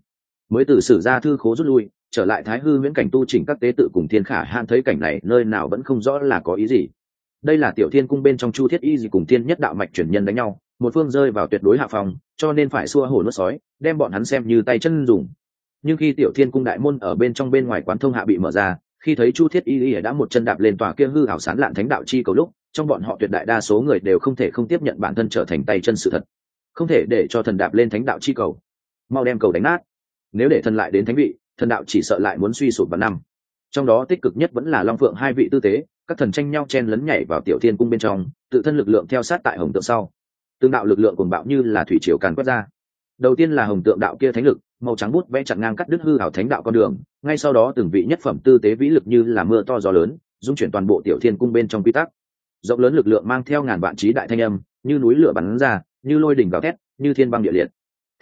Mới từ sử ra thư khố rút lui, trở lại thái hư viễn cảnh tu chỉnh các tế tự cùng thiên khả han thấy cảnh này, nơi nào vẫn không rõ là có ý gì. Đây là tiểu thiên cung bên trong chu thiết y gì cùng thiên nhất đạo mạch truyền nhân đánh nhau, một phương rơi vào tuyệt đối hạ phòng cho nên phải xua hổ nuốt sói, đem bọn hắn xem như tay chân dùng. Nhưng khi tiểu thiên cung đại môn ở bên trong bên ngoài quán thông hạ bị mở ra, khi thấy chu thiết y y đã một chân đạp lên tòa kia hư hảo sán lạn thánh đạo chi cầu lúc, trong bọn họ tuyệt đại đa số người đều không thể không tiếp nhận bản thân trở thành tay chân sự thật. Không thể để cho thần đạp lên thánh đạo chi cầu. Mau đem cầu đánh nát. Nếu để thần lại đến thánh vị, thần đạo chỉ sợ lại muốn suy sụp vào năm trong đó tích cực nhất vẫn là long phượng hai vị tư tế, các thần tranh nhau chen lấn nhảy vào tiểu thiên cung bên trong, tự thân lực lượng theo sát tại hồng tượng sau tương đạo lực lượng cuồng bạo như là thủy triều càn quét ra. Đầu tiên là hồng tượng đạo kia thánh lực, màu trắng bút vẽ chặn ngang cắt đứt hư hảo thánh đạo con đường, ngay sau đó từng vị nhất phẩm tư tế vĩ lực như là mưa to gió lớn, dung chuyển toàn bộ tiểu thiên cung bên trong quy tắc. Rộng lớn lực lượng mang theo ngàn vạn trí đại thanh âm, như núi lửa bắn ra, như lôi đỉnh gào thét, như thiên băng địa liệt.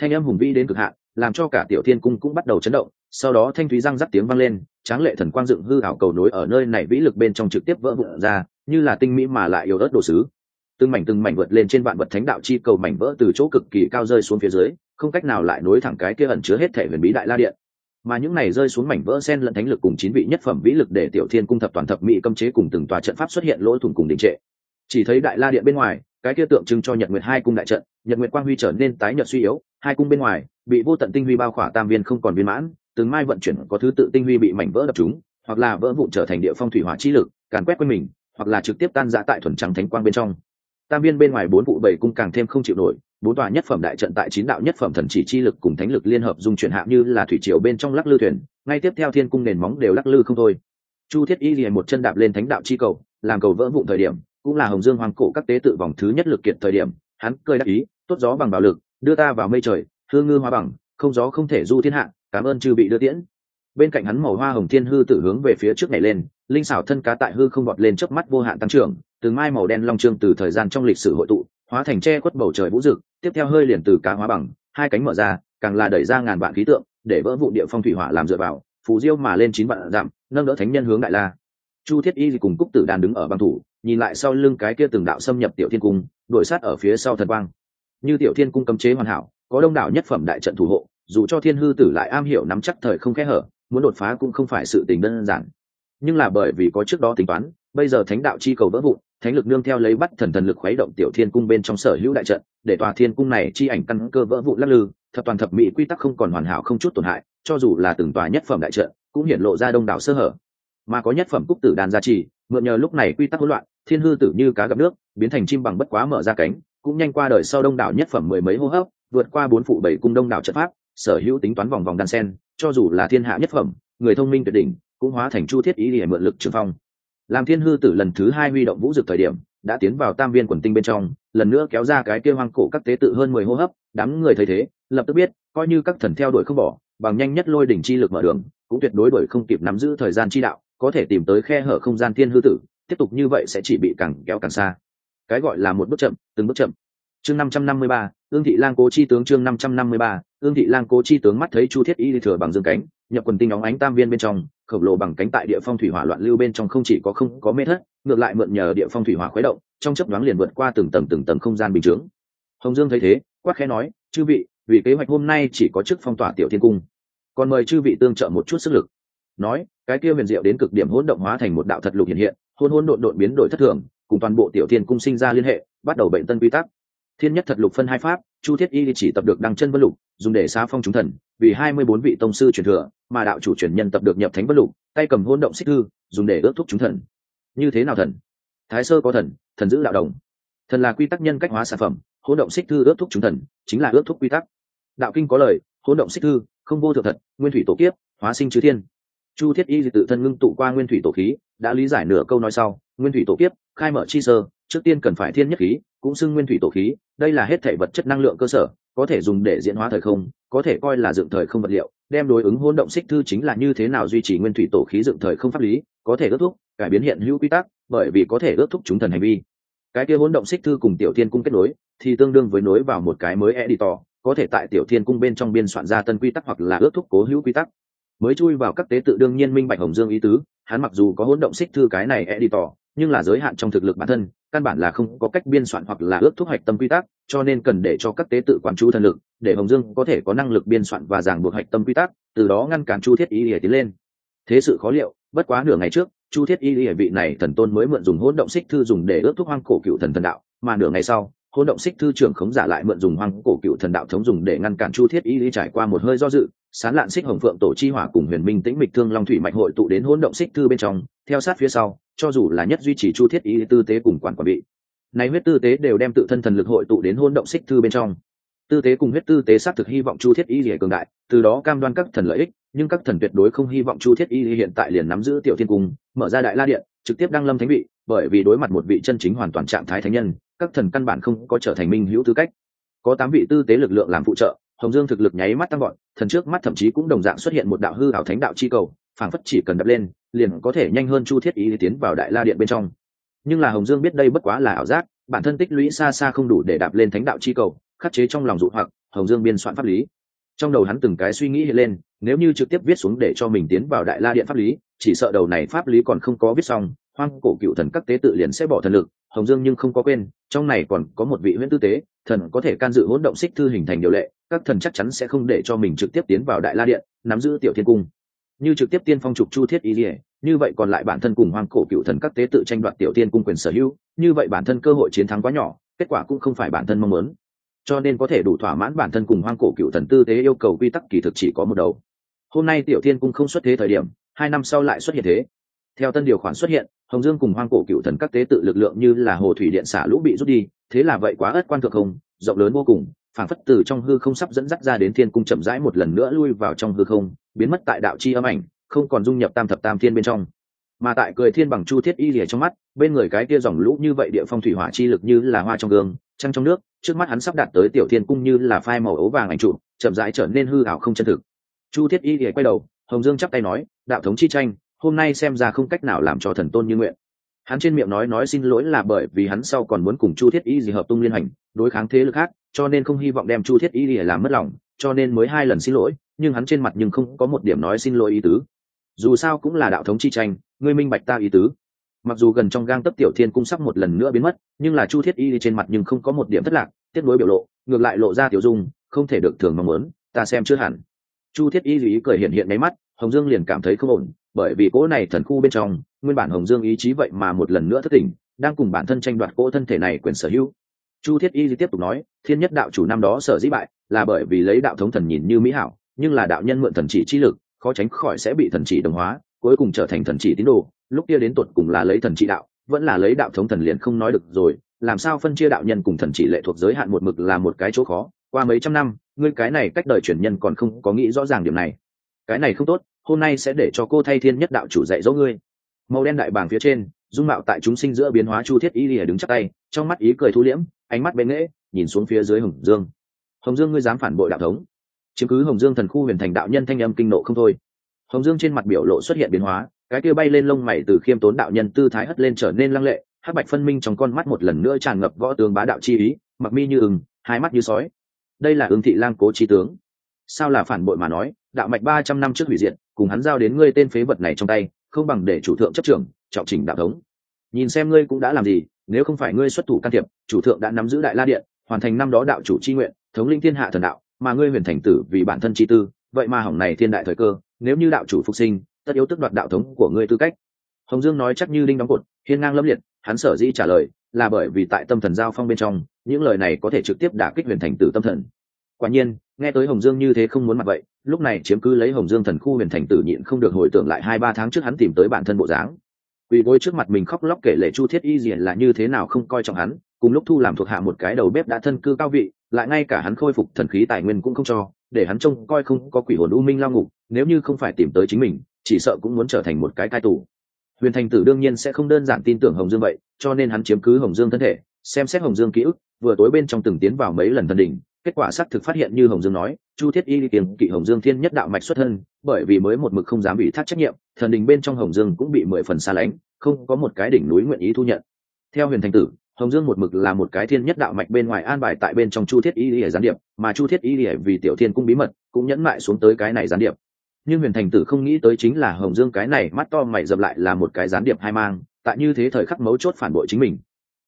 Thanh âm hùng vĩ đến cực hạn, làm cho cả tiểu thiên cung cũng bắt đầu chấn động, sau đó thanh thúy răng rắc tiếng vang lên, tráng lệ thần quang dựng hư ảo cầu nối ở nơi này vĩ lực bên trong trực tiếp vỡ vụn ra, như là tinh mỹ mà lại yếu ớt đồ sứ từng mảnh từng mảnh vượt lên trên vạn vật thánh đạo chi cầu mảnh vỡ từ chỗ cực kỳ cao rơi xuống phía dưới, không cách nào lại nối thẳng cái kia ẩn chứa hết thể huyền bí đại la điện. Mà những này rơi xuống mảnh vỡ sen lẫn thánh lực cùng chín vị nhất phẩm vĩ lực để tiểu thiên cung thập toàn thập mỹ cấm chế cùng từng tòa trận pháp xuất hiện lỗ thủng cùng đình trệ. Chỉ thấy đại la điện bên ngoài, cái kia tượng trưng cho nhật nguyệt hai cung đại trận, nhật nguyệt quang huy trở nên tái nhật suy yếu, hai cung bên ngoài, bị vô tận tinh huy bao khỏa tam viên không còn viên mãn, từng mai vận chuyển có thứ tự tinh huy bị mảnh vỡ đập chúng hoặc là vỡ vụn trở thành địa phong thủy hỏa chi lực, càn quét quanh mình, hoặc là trực tiếp tan rã tại thuần trắng thánh quang bên trong tam viên bên ngoài bốn vụ bảy cung càng thêm không chịu nổi, bốn tòa nhất phẩm đại trận tại chín đạo nhất phẩm thần chỉ chi lực cùng thánh lực liên hợp dung chuyển hạ như là thủy triều bên trong lắc lư thuyền, ngay tiếp theo thiên cung nền móng đều lắc lư không thôi. Chu thiết y liền một chân đạp lên thánh đạo chi cầu, làm cầu vỡ vụn thời điểm, cũng là hồng dương hoàng cổ các tế tự vòng thứ nhất lực kiệt thời điểm, hắn cười đắc ý, tốt gió bằng bạo lực, đưa ta vào mây trời hương ngư hóa bằng, không gió không thể du thiên hạ, cảm ơn chư bị đưa tiễn. Bên cạnh hắn màu hoa hồng thiên hư tử hướng về phía trước này lên linh xảo thân cá tại hư không bọt lên trước mắt vô hạn tăng trưởng từng mai màu đen long trương từ thời gian trong lịch sử hội tụ, hóa thành tre quất bầu trời vũ rực tiếp theo hơi liền từ cá hóa bằng, hai cánh mở ra, càng là đẩy ra ngàn vạn khí tượng, để vỡ vụ địa phong thủy hỏa làm dựa vào, phù diêu mà lên chín vạn dặm, nâng đỡ thánh nhân hướng đại la. Chu thiết y cùng cúc tử đàn đứng ở băng thủ, nhìn lại sau lưng cái kia từng đạo xâm nhập tiểu thiên cung, đuổi sát ở phía sau thần quang. Như tiểu thiên cung cấm chế hoàn hảo, có đông đảo nhất phẩm đại trận thủ hộ, dù cho thiên hư tử lại am hiểu nắm chắc thời không kẽ hở, muốn đột phá cũng không phải sự tình đơn giản nhưng là bởi vì có trước đó tính toán, bây giờ thánh đạo chi cầu vỡ vụn, thánh lực nương theo lấy bắt thần thần lực khuấy động tiểu thiên cung bên trong sở hữu đại trận, để tòa thiên cung này chi ảnh căn cơ vỡ vụn lắc lư, thập toàn thập mỹ quy tắc không còn hoàn hảo không chút tổn hại, cho dù là từng tòa nhất phẩm đại trận, cũng hiện lộ ra đông đảo sơ hở. Mà có nhất phẩm cúc tử đàn gia trì, mượn nhờ lúc này quy tắc hỗn loạn, thiên hư tử như cá gặp nước, biến thành chim bằng bất quá mở ra cánh, cũng nhanh qua đời sau đông đảo nhất phẩm mười mấy hô hấp, vượt qua bốn phụ bảy cung đông đảo trận pháp, sở hữu tính toán vòng vòng đan sen, cho dù là thiên hạ nhất phẩm, người thông minh tuyệt đỉnh cũng hóa thành chu thiết ý để mượn lực trường phong. Làm thiên hư tử lần thứ hai huy động vũ dực thời điểm, đã tiến vào tam viên quần tinh bên trong, lần nữa kéo ra cái kêu hoang cổ các tế tự hơn mười hô hấp, đám người thấy thế, lập tức biết, coi như các thần theo đuổi không bỏ, bằng nhanh nhất lôi đỉnh chi lực mở đường, cũng tuyệt đối đuổi không kịp nắm giữ thời gian chi đạo, có thể tìm tới khe hở không gian thiên hư tử, tiếp tục như vậy sẽ chỉ bị càng kéo càng xa. Cái gọi là một bước chậm, từng bước chậm. Chương năm trăm năm mươi ba, ương thị lang cố chi tướng chương năm trăm năm mươi ba, ương thị lang cố chi tướng mắt thấy chu thiết y thừa bằng dương cánh, nhập quần tinh óng ánh tam viên bên trong khổng lồ bằng cánh tại địa phong thủy hỏa loạn lưu bên trong không chỉ có không có mê thất, ngược lại mượn nhờ địa phong thủy hỏa khuấy động, trong chấp đoán liền vượt qua từng tầng từng tầng không gian bình chướng. Hồng dương thấy thế, quát khẽ nói, chư vị, vì kế hoạch hôm nay chỉ có chức phong tỏa tiểu thiên cung. Còn mời chư vị tương trợ một chút sức lực. Nói, cái kia huyền diệu đến cực điểm hỗn động hóa thành một đạo thật lục hiện hiện, hôn hôn độn độn biến đổi thất thường, cùng toàn bộ tiểu thiên cung sinh ra liên hệ, bắt đầu bệnh tân quy tắc. Thiên nhất thật lục phân hai pháp, chu thiết y chỉ tập được đăng chân vân lục dùng để xá phong chúng thần, vì hai mươi bốn vị tông sư truyền thừa mà đạo chủ truyền nhân tập được nhập thánh bất lục, tay cầm hôn động xích thư, dùng để ước thúc chúng thần. Như thế nào thần? Thái sơ có thần thần giữ đạo đồng. Thần là quy tắc nhân cách hóa sản phẩm, hôn động xích thư ước thúc chúng thần, chính là ước thúc quy tắc. Đạo kinh có lời, hôn động xích thư, không vô thượng thật, nguyên thủy tổ kiếp, hóa sinh chư thiên. Chu thiết y tự thân ngưng tụ qua nguyên thủy tổ khí, đã lý giải nửa câu nói sau, nguyên thủy tổ kiếp, khai mở chi sơ, trước tiên cần phải thiên nhất khí, cũng xưng nguyên thủy tổ khí, đây là hết thể vật chất năng lượng cơ sở có thể dùng để diễn hóa thời không, có thể coi là dựng thời không vật liệu, đem đối ứng hôn động xích thư chính là như thế nào duy trì nguyên thủy tổ khí dựng thời không pháp lý, có thể ước thúc, cải biến hiện hữu quy tắc, bởi vì có thể ước thúc chúng thần hành vi. Cái kia hôn động xích thư cùng tiểu thiên cung kết nối, thì tương đương với nối vào một cái mới editor, có thể tại tiểu thiên cung bên trong biên soạn ra tân quy tắc hoặc là ước thúc cố hữu quy tắc. Mới chui vào các tế tự đương nhiên minh bạch hồng dương ý tứ, hắn mặc dù có hỗn động xích thư cái này editor, nhưng là giới hạn trong thực lực bản thân căn bản là không có cách biên soạn hoặc là ước thúc hoạch tâm quy tắc, cho nên cần để cho các tế tự quản chú thần lực, để hồng dương có thể có năng lực biên soạn và giảng buộc hoạch tâm quy tắc, từ đó ngăn cản chu thiết y lìa tiến lên. Thế sự khó liệu, bất quá nửa ngày trước, chu thiết y lìa vị này thần tôn mới mượn dùng hỗn động xích thư dùng để ước thúc hoang cổ cựu thần thần đạo, mà nửa ngày sau, hỗn động xích thư trưởng khống giả lại mượn dùng hoang cổ cựu thần đạo thống dùng để ngăn cản chu thiết y lý trải qua một hơi do dự, sán lạn xích hồng phượng tổ chi hỏa cùng huyền minh tĩnh mịch thương long thủy mạch hội tụ đến hỗn động xích thư bên trong, theo sát phía sau cho dù là nhất duy trì chu thiết y tư tế cùng quản quản bị này huyết tư tế đều đem tự thân thần lực hội tụ đến hôn động xích thư bên trong. Tư tế cùng huyết tư tế xác thực hy vọng chu thiết y lìa cường đại, từ đó cam đoan các thần lợi ích, nhưng các thần tuyệt đối không hy vọng chu thiết y hiện tại liền nắm giữ tiểu thiên cung, mở ra đại la điện, trực tiếp đăng lâm thánh vị, bởi vì đối mặt một vị chân chính hoàn toàn trạng thái thánh nhân, các thần căn bản không có trở thành minh hữu tư cách. Có tám vị tư tế lực lượng làm phụ trợ, hồng dương thực lực nháy mắt tăng gọn thần trước mắt thậm chí cũng đồng dạng xuất hiện một đạo hư hảo thánh đạo chi cầu, phảng phất chỉ cần đập lên liền có thể nhanh hơn chu thiết y tiến vào đại la điện bên trong. Nhưng là hồng dương biết đây bất quá là ảo giác, bản thân tích lũy xa xa không đủ để đạp lên thánh đạo chi cầu, khắc chế trong lòng dụ hoặc, hồng dương biên soạn pháp lý. Trong đầu hắn từng cái suy nghĩ hiện lên, nếu như trực tiếp viết xuống để cho mình tiến vào đại la điện pháp lý, chỉ sợ đầu này pháp lý còn không có viết xong, hoang cổ cựu thần các tế tự liền sẽ bỏ thần lực, hồng dương nhưng không có quên, trong này còn có một vị huyễn tư tế, thần có thể can dự hỗn động xích thư hình thành điều lệ, các thần chắc chắn sẽ không để cho mình trực tiếp tiến vào đại la điện, nắm giữ tiểu thiên cung như trực tiếp tiên phong trục chu thiết y lìa, như vậy còn lại bản thân cùng hoang cổ cựu thần các tế tự tranh đoạt tiểu tiên cung quyền sở hữu, như vậy bản thân cơ hội chiến thắng quá nhỏ, kết quả cũng không phải bản thân mong muốn. Cho nên có thể đủ thỏa mãn bản thân cùng hoang cổ cựu thần tư tế yêu cầu quy tắc kỳ thực chỉ có một đầu. Hôm nay tiểu thiên cung không xuất thế thời điểm, hai năm sau lại xuất hiện thế. Theo tân điều khoản xuất hiện, hồng dương cùng hoang cổ cựu thần các tế tự lực lượng như là hồ thủy điện xả lũ bị rút đi, thế là vậy quá ớt quan thượng không, rộng lớn vô cùng phản phất từ trong hư không sắp dẫn dắt ra đến thiên cung chậm rãi một lần nữa lui vào trong hư không, biến mất tại đạo chi âm ảnh, không còn dung nhập tam thập tam thiên bên trong. Mà tại cười thiên bằng chu thiết y lìa trong mắt, bên người cái kia dòng lũ như vậy địa phong thủy hỏa chi lực như là hoa trong gương, trăng trong nước, trước mắt hắn sắp đạt tới tiểu thiên cung như là phai màu ấu vàng ảnh trụ, chậm rãi trở nên hư ảo không chân thực. Chu thiết y lìa quay đầu, hồng dương chắp tay nói, đạo thống chi tranh, hôm nay xem ra không cách nào làm cho thần tôn như nguyện. Hắn trên miệng nói nói xin lỗi là bởi vì hắn sau còn muốn cùng chu thiết y gì hợp tung liên hành, đối kháng thế lực khác cho nên không hy vọng đem chu thiết y lìa làm mất lòng, cho nên mới hai lần xin lỗi, nhưng hắn trên mặt nhưng không có một điểm nói xin lỗi ý tứ. Dù sao cũng là đạo thống chi tranh, ngươi minh bạch ta ý tứ. Mặc dù gần trong gang tấc tiểu thiên cung sắp một lần nữa biến mất, nhưng là chu thiết y trên mặt nhưng không có một điểm thất lạc tiếp nối biểu lộ, ngược lại lộ ra tiểu dung, không thể được thường mong muốn, ta xem chưa hẳn. Chu thiết y ý cười hiện hiện máy mắt, hồng dương liền cảm thấy không ổn, bởi vì cỗ này thần khu bên trong, nguyên bản hồng dương ý chí vậy mà một lần nữa thất tỉnh đang cùng bản thân tranh đoạt cỗ thân thể này quyền sở hữu chu thiết y tiếp tục nói, thiên nhất đạo chủ năm đó sở dĩ bại là bởi vì lấy đạo thống thần nhìn như mỹ hảo, nhưng là đạo nhân mượn thần chỉ chi lực, khó tránh khỏi sẽ bị thần chỉ đồng hóa, cuối cùng trở thành thần chỉ tín đồ. Lúc kia đến tột cùng là lấy thần chỉ đạo, vẫn là lấy đạo thống thần liền không nói được rồi, làm sao phân chia đạo nhân cùng thần chỉ lệ thuộc giới hạn một mực là một cái chỗ khó? Qua mấy trăm năm, ngươi cái này cách đời chuyển nhân còn không có nghĩ rõ ràng điểm này. Cái này không tốt, hôm nay sẽ để cho cô thay thiên nhất đạo chủ dạy dỗ ngươi. Màu đen đại bảng phía trên, dung mạo tại chúng sinh giữa biến hóa chu thiết y lìa đứng chắc tay, trong mắt ý cười thu liễm ánh mắt bên nghễ, nhìn xuống phía dưới hồng dương. Hồng dương ngươi dám phản bội đạo thống? Chứng cứ hồng dương thần khu huyền thành đạo nhân thanh âm kinh nộ không thôi. Hồng dương trên mặt biểu lộ xuất hiện biến hóa, cái kia bay lên lông mày từ khiêm tốn đạo nhân tư thái hất lên trở nên lăng lệ, hắc bạch phân minh trong con mắt một lần nữa tràn ngập võ tướng bá đạo chi ý, mặc mi như ừng hai mắt như sói. Đây là ứng thị lang cố chi tướng. Sao là phản bội mà nói, đạo mạch ba trăm năm trước hủy diệt, cùng hắn giao đến ngươi tên phế vật này trong tay, không bằng để chủ thượng chấp trưởng, trọng trình đạo thống. Nhìn xem ngươi cũng đã làm gì nếu không phải ngươi xuất thủ can thiệp, chủ thượng đã nắm giữ đại la điện, hoàn thành năm đó đạo chủ chi nguyện, thống linh thiên hạ thần đạo, mà ngươi huyền thành tử vì bản thân chi tư, vậy mà hỏng này thiên đại thời cơ, nếu như đạo chủ phục sinh, tất yếu tức đoạt đạo thống của ngươi tư cách. Hồng dương nói chắc như đinh đóng cột, hiên ngang lâm liệt, hắn sở dĩ trả lời là bởi vì tại tâm thần giao phong bên trong, những lời này có thể trực tiếp đả kích huyền thành tử tâm thần. Quả nhiên, nghe tới hồng dương như thế không muốn mặt vậy, lúc này chiếm cứ lấy hồng dương thần khu huyền thành tử nhịn không được hồi tưởng lại hai ba tháng trước hắn tìm tới bản thân bộ dáng quỳ gối trước mặt mình khóc lóc kể lệ chu thiết y diện là như thế nào không coi trọng hắn, cùng lúc thu làm thuộc hạ một cái đầu bếp đã thân cư cao vị, lại ngay cả hắn khôi phục thần khí tài nguyên cũng không cho, để hắn trông coi không có quỷ hồn u minh lao ngục, nếu như không phải tìm tới chính mình, chỉ sợ cũng muốn trở thành một cái cai tù. Huyền thành tử đương nhiên sẽ không đơn giản tin tưởng hồng dương vậy, cho nên hắn chiếm cứ hồng dương thân thể, xem xét hồng dương ký ức, vừa tối bên trong từng tiến vào mấy lần thần đỉnh, kết quả xác thực phát hiện như hồng dương nói, chu thiết y tiền kỵ hồng dương thiên nhất đạo mạch xuất thân bởi vì mới một mực không dám bị thác trách nhiệm, thần đình bên trong hồng dương cũng bị mười phần xa lánh, không có một cái đỉnh núi nguyện ý thu nhận. Theo huyền thành tử, hồng dương một mực là một cái thiên nhất đạo mạch bên ngoài an bài tại bên trong chu thiết y lìa gián điệp, mà chu thiết y lìa vì tiểu thiên cung bí mật, cũng nhẫn mại xuống tới cái này gián điệp. Nhưng huyền thành tử không nghĩ tới chính là hồng dương cái này mắt to mày dập lại là một cái gián điệp hai mang, tại như thế thời khắc mấu chốt phản bội chính mình.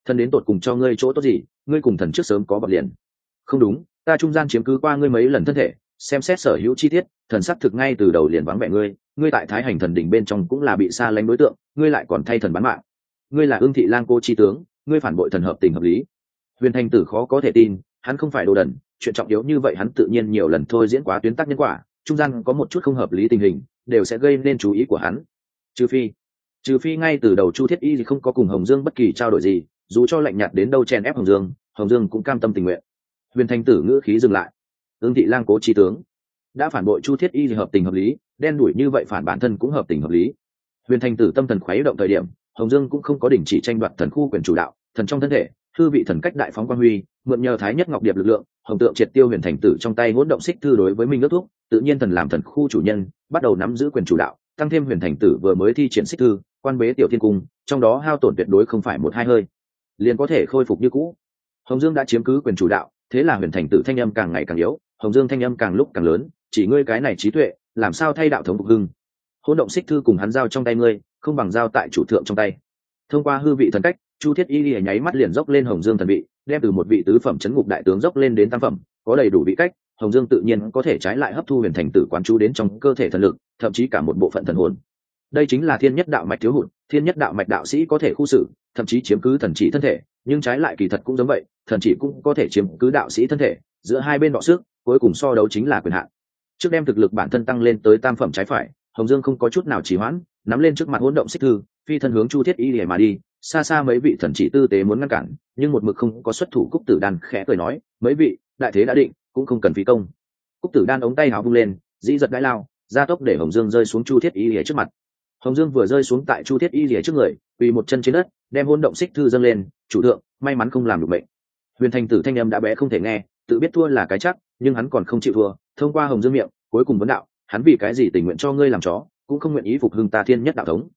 Thân đến tột cùng cho ngươi chỗ tốt gì, ngươi cùng thần trước sớm có bậc liền. Không đúng, ta trung gian chiếm cứ qua ngươi mấy lần thân thể xem xét sở hữu chi tiết, thần sắc thực ngay từ đầu liền vắng vẻ ngươi ngươi tại thái hành thần đỉnh bên trong cũng là bị xa lánh đối tượng, ngươi lại còn thay thần bán mạng. Ngươi là ương thị lang cô chi tướng, ngươi phản bội thần hợp tình hợp lý. Huyền thành tử khó có thể tin, hắn không phải đồ đần, chuyện trọng yếu như vậy hắn tự nhiên nhiều lần thôi diễn quá tuyến tắc nhân quả, trung gian có một chút không hợp lý tình hình, đều sẽ gây nên chú ý của hắn. Trừ phi trừ phi ngay từ đầu chu thiết y thì không có cùng hồng dương bất kỳ trao đổi gì, dù cho lạnh nhạt đến đâu chen ép hồng dương hồng dương cũng cam tâm tình nguyện. Huyền thành tử ngữ khí dừng lại ương thị lang cố trí tướng. Đã phản bội chu thiết y thì hợp tình hợp lý, đen đủi như vậy phản bản thân cũng hợp tình hợp lý. Huyền thành tử tâm thần khuấy động thời điểm, hồng dương cũng không có đình chỉ tranh đoạt thần khu quyền chủ đạo, thần trong thân thể, thư vị thần cách đại phóng quan huy, mượn nhờ thái nhất ngọc điệp lực lượng, hồng tượng triệt tiêu huyền thành tử trong tay hỗn động xích thư đối với minh ước thuốc tự nhiên thần làm thần khu chủ nhân, bắt đầu nắm giữ quyền chủ đạo, tăng thêm huyền thành tử vừa mới thi triển xích thư, quan bế tiểu thiên cung, trong đó hao tổn tuyệt đối không phải một hai hơi. Liền có thể khôi phục như cũ. Hồng dương đã chiếm cứ quyền chủ đạo, thế là huyền thành tử thanh âm càng ngày càng yếu hồng dương thanh âm càng lúc càng lớn, chỉ ngươi cái này trí tuệ, làm sao thay đạo thống phục hưng? Hỗn động xích thư cùng hắn giao trong tay ngươi, không bằng giao tại chủ thượng trong tay. Thông qua hư vị thần cách, chu thiết y lìa nháy mắt liền dốc lên hồng dương thần vị, đem từ một vị tứ phẩm chấn ngục đại tướng dốc lên đến tam phẩm, có đầy đủ vị cách, hồng dương tự nhiên có thể trái lại hấp thu huyền thành tử quán chú đến trong cơ thể thần lực, thậm chí cả một bộ phận thần hồn. Đây chính là thiên nhất đạo mạch thiếu hụt, thiên nhất đạo mạch đạo sĩ có thể khu xử, thậm chí chiếm cứ thần chỉ thân thể, nhưng trái lại kỳ thật cũng giống vậy thần chỉ cũng có thể chiếm cứ đạo sĩ thân thể, giữa hai bên đọ sức, cuối cùng so đấu chính là quyền hạn. Trước đem thực lực bản thân tăng lên tới tam phẩm trái phải, hồng dương không có chút nào trì hoãn, nắm lên trước mặt hỗn động xích thư, phi thân hướng chu thiết y để mà đi, xa xa mấy vị thần chỉ tư tế muốn ngăn cản, nhưng một mực không có xuất thủ cúc tử đan khẽ cười nói, mấy vị, đại thế đã định, cũng không cần phí công. Cúc tử đan ống tay hào vung lên, dĩ giật gãi lao, ra tốc để hồng dương rơi xuống chu thiết y lìa trước mặt. Hồng dương vừa rơi xuống tại chu thiết y lìa trước người, quỳ một chân trên đất, đem hôn động xích thư dâng lên, chủ thượng, may mắn không làm được mệnh huyền thành tử thanh âm đã bé không thể nghe, tự biết thua là cái chắc, nhưng hắn còn không chịu thua, thông qua hồng dương miệng, cuối cùng vấn đạo, hắn vì cái gì tình nguyện cho ngươi làm chó, cũng không nguyện ý phục hưng ta thiên nhất đạo thống.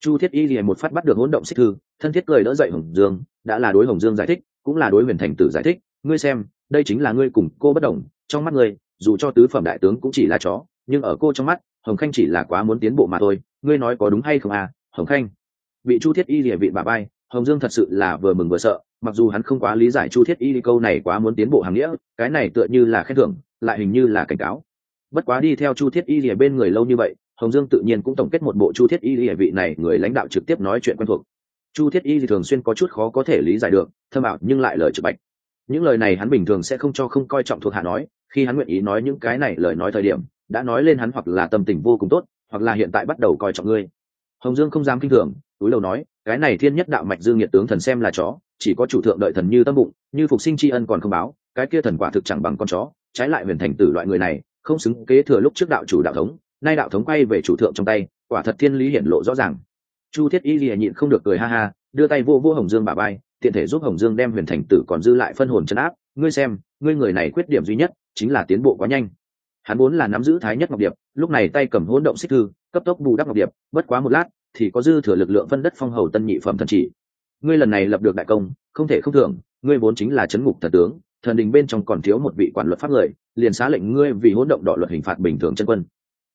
Chu thiết y lìa một phát bắt được hỗn động xích thư, thân thiết cười đỡ dậy hồng dương, đã là đối hồng dương giải thích, cũng là đối huyền thành tử giải thích, ngươi xem, đây chính là ngươi cùng cô bất đồng, trong mắt ngươi, dù cho tứ phẩm đại tướng cũng chỉ là chó, nhưng ở cô trong mắt, hồng khanh chỉ là quá muốn tiến bộ mà thôi, ngươi nói có đúng hay không à hồng khanh? Bị chu thiết y lìa vị bà bay, hồng dương thật sự là vừa mừng vừa sợ mặc dù hắn không quá lý giải chu thiết y câu này quá muốn tiến bộ hàng nghĩa, cái này tựa như là khen thưởng, lại hình như là cảnh cáo. Bất quá đi theo chu thiết y lìa bên người lâu như vậy, hồng dương tự nhiên cũng tổng kết một bộ chu thiết y lìa vị này người lãnh đạo trực tiếp nói chuyện quen thuộc. Chu thiết y thì thường xuyên có chút khó có thể lý giải được, thâm ảo nhưng lại lời trực bạch. Những lời này hắn bình thường sẽ không cho không coi trọng thuộc hạ nói, khi hắn nguyện ý nói những cái này lời nói thời điểm, đã nói lên hắn hoặc là tâm tình vô cùng tốt, hoặc là hiện tại bắt đầu coi trọng ngươi. Hồng dương không dám kinh thường, túi đầu nói, cái này thiên nhất đạo mạch dương nhiệt tướng thần xem là chó chỉ có chủ thượng đợi thần như tâm bụng, như phục sinh tri ân còn không báo, cái kia thần quả thực chẳng bằng con chó, trái lại huyền thành tử loại người này, không xứng kế thừa lúc trước đạo chủ đạo thống, nay đạo thống quay về chủ thượng trong tay, quả thật thiên lý hiển lộ rõ ràng. Chu thiết y lìa nhịn không được cười ha ha, đưa tay vô vô hồng dương bà bay tiện thể giúp hồng dương đem huyền thành tử còn dư lại phân hồn chân áp, ngươi xem, ngươi người này khuyết điểm duy nhất chính là tiến bộ quá nhanh. Hắn vốn là nắm giữ thái nhất ngọc điệp, lúc này tay cầm hỗn động xích thư, cấp tốc bù đắp ngọc điệp, bất quá một lát thì có dư thừa lực lượng phân đất phong hầu tân nhị phẩm thần chỉ ngươi lần này lập được đại công, không thể không thưởng, ngươi vốn chính là chấn ngục thần tướng, thần đình bên trong còn thiếu một vị quản luật pháp người, liền xá lệnh ngươi vì hỗn động đọ luật hình phạt bình thường chân quân.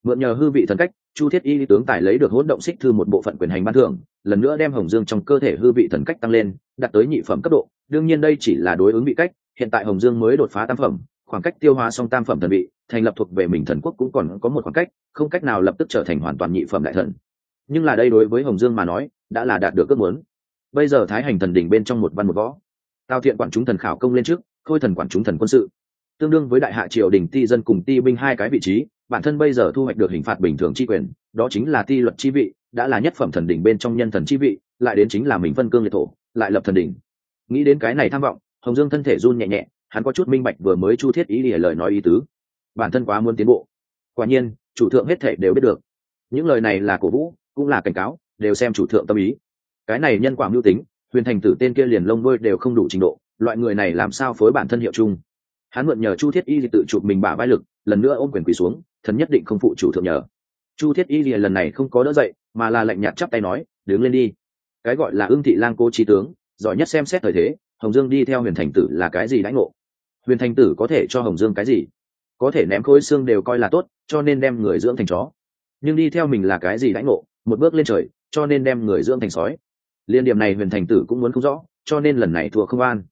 Mượn nhờ hư vị thần cách, chu thiết y tướng tài lấy được hỗn động xích thư một bộ phận quyền hành ban thưởng, lần nữa đem hồng dương trong cơ thể hư vị thần cách tăng lên, đạt tới nhị phẩm cấp độ. Đương nhiên đây chỉ là đối ứng vị cách, hiện tại hồng dương mới đột phá tam phẩm, khoảng cách tiêu hóa xong tam phẩm thần vị, thành lập thuộc về mình thần quốc cũng còn có một khoảng cách, không cách nào lập tức trở thành hoàn toàn nhị phẩm đại thần. Nhưng là đây đối với hồng dương mà nói, đã là đạt được ước muốn bây giờ thái hành thần đỉnh bên trong một văn một võ. Tào thiện quản chúng thần khảo công lên trước, khôi thần quản chúng thần quân sự. Tương đương với đại hạ triều đình ti dân cùng ti binh hai cái vị trí, bản thân bây giờ thu hoạch được hình phạt bình thường chi quyền, đó chính là ti luật chi vị, đã là nhất phẩm thần đỉnh bên trong nhân thần chi vị, lại đến chính là mình phân cương liệt thổ, lại lập thần đỉnh. Nghĩ đến cái này tham vọng, hồng dương thân thể run nhẹ nhẹ, hắn có chút minh bạch vừa mới chu thiết ý lìa lời nói ý tứ. Bản thân quá muốn tiến bộ. Quả nhiên, chủ thượng hết thể đều biết được. Những lời này là cổ vũ, cũng là cảnh cáo, đều xem chủ thượng tâm ý cái này nhân quả mưu tính, huyền thành tử tên kia liền lông đôi đều không đủ trình độ, loại người này làm sao phối bản thân hiệu chung? Hắn mượn nhờ chu thiết y tự chụp mình bả vai lực, lần nữa ôm quyền quỳ xuống, thần nhất định không phụ chủ thượng nhờ. Chu thiết y lần này không có đỡ dậy, mà là lạnh nhạt chắp tay nói, đứng lên đi. Cái gọi là ương thị lang cố trí tướng, giỏi nhất xem xét thời thế, hồng dương đi theo huyền thành tử là cái gì đãi ngộ? Huyền thành tử có thể cho hồng dương cái gì? Có thể ném khối xương đều coi là tốt, cho nên đem người dưỡng thành chó. Nhưng đi theo mình là cái gì đãi ngộ? Một bước lên trời, cho nên đem người dưỡng thành sói liên điểm này huyền thành tử cũng muốn không rõ, cho nên lần này thua không an.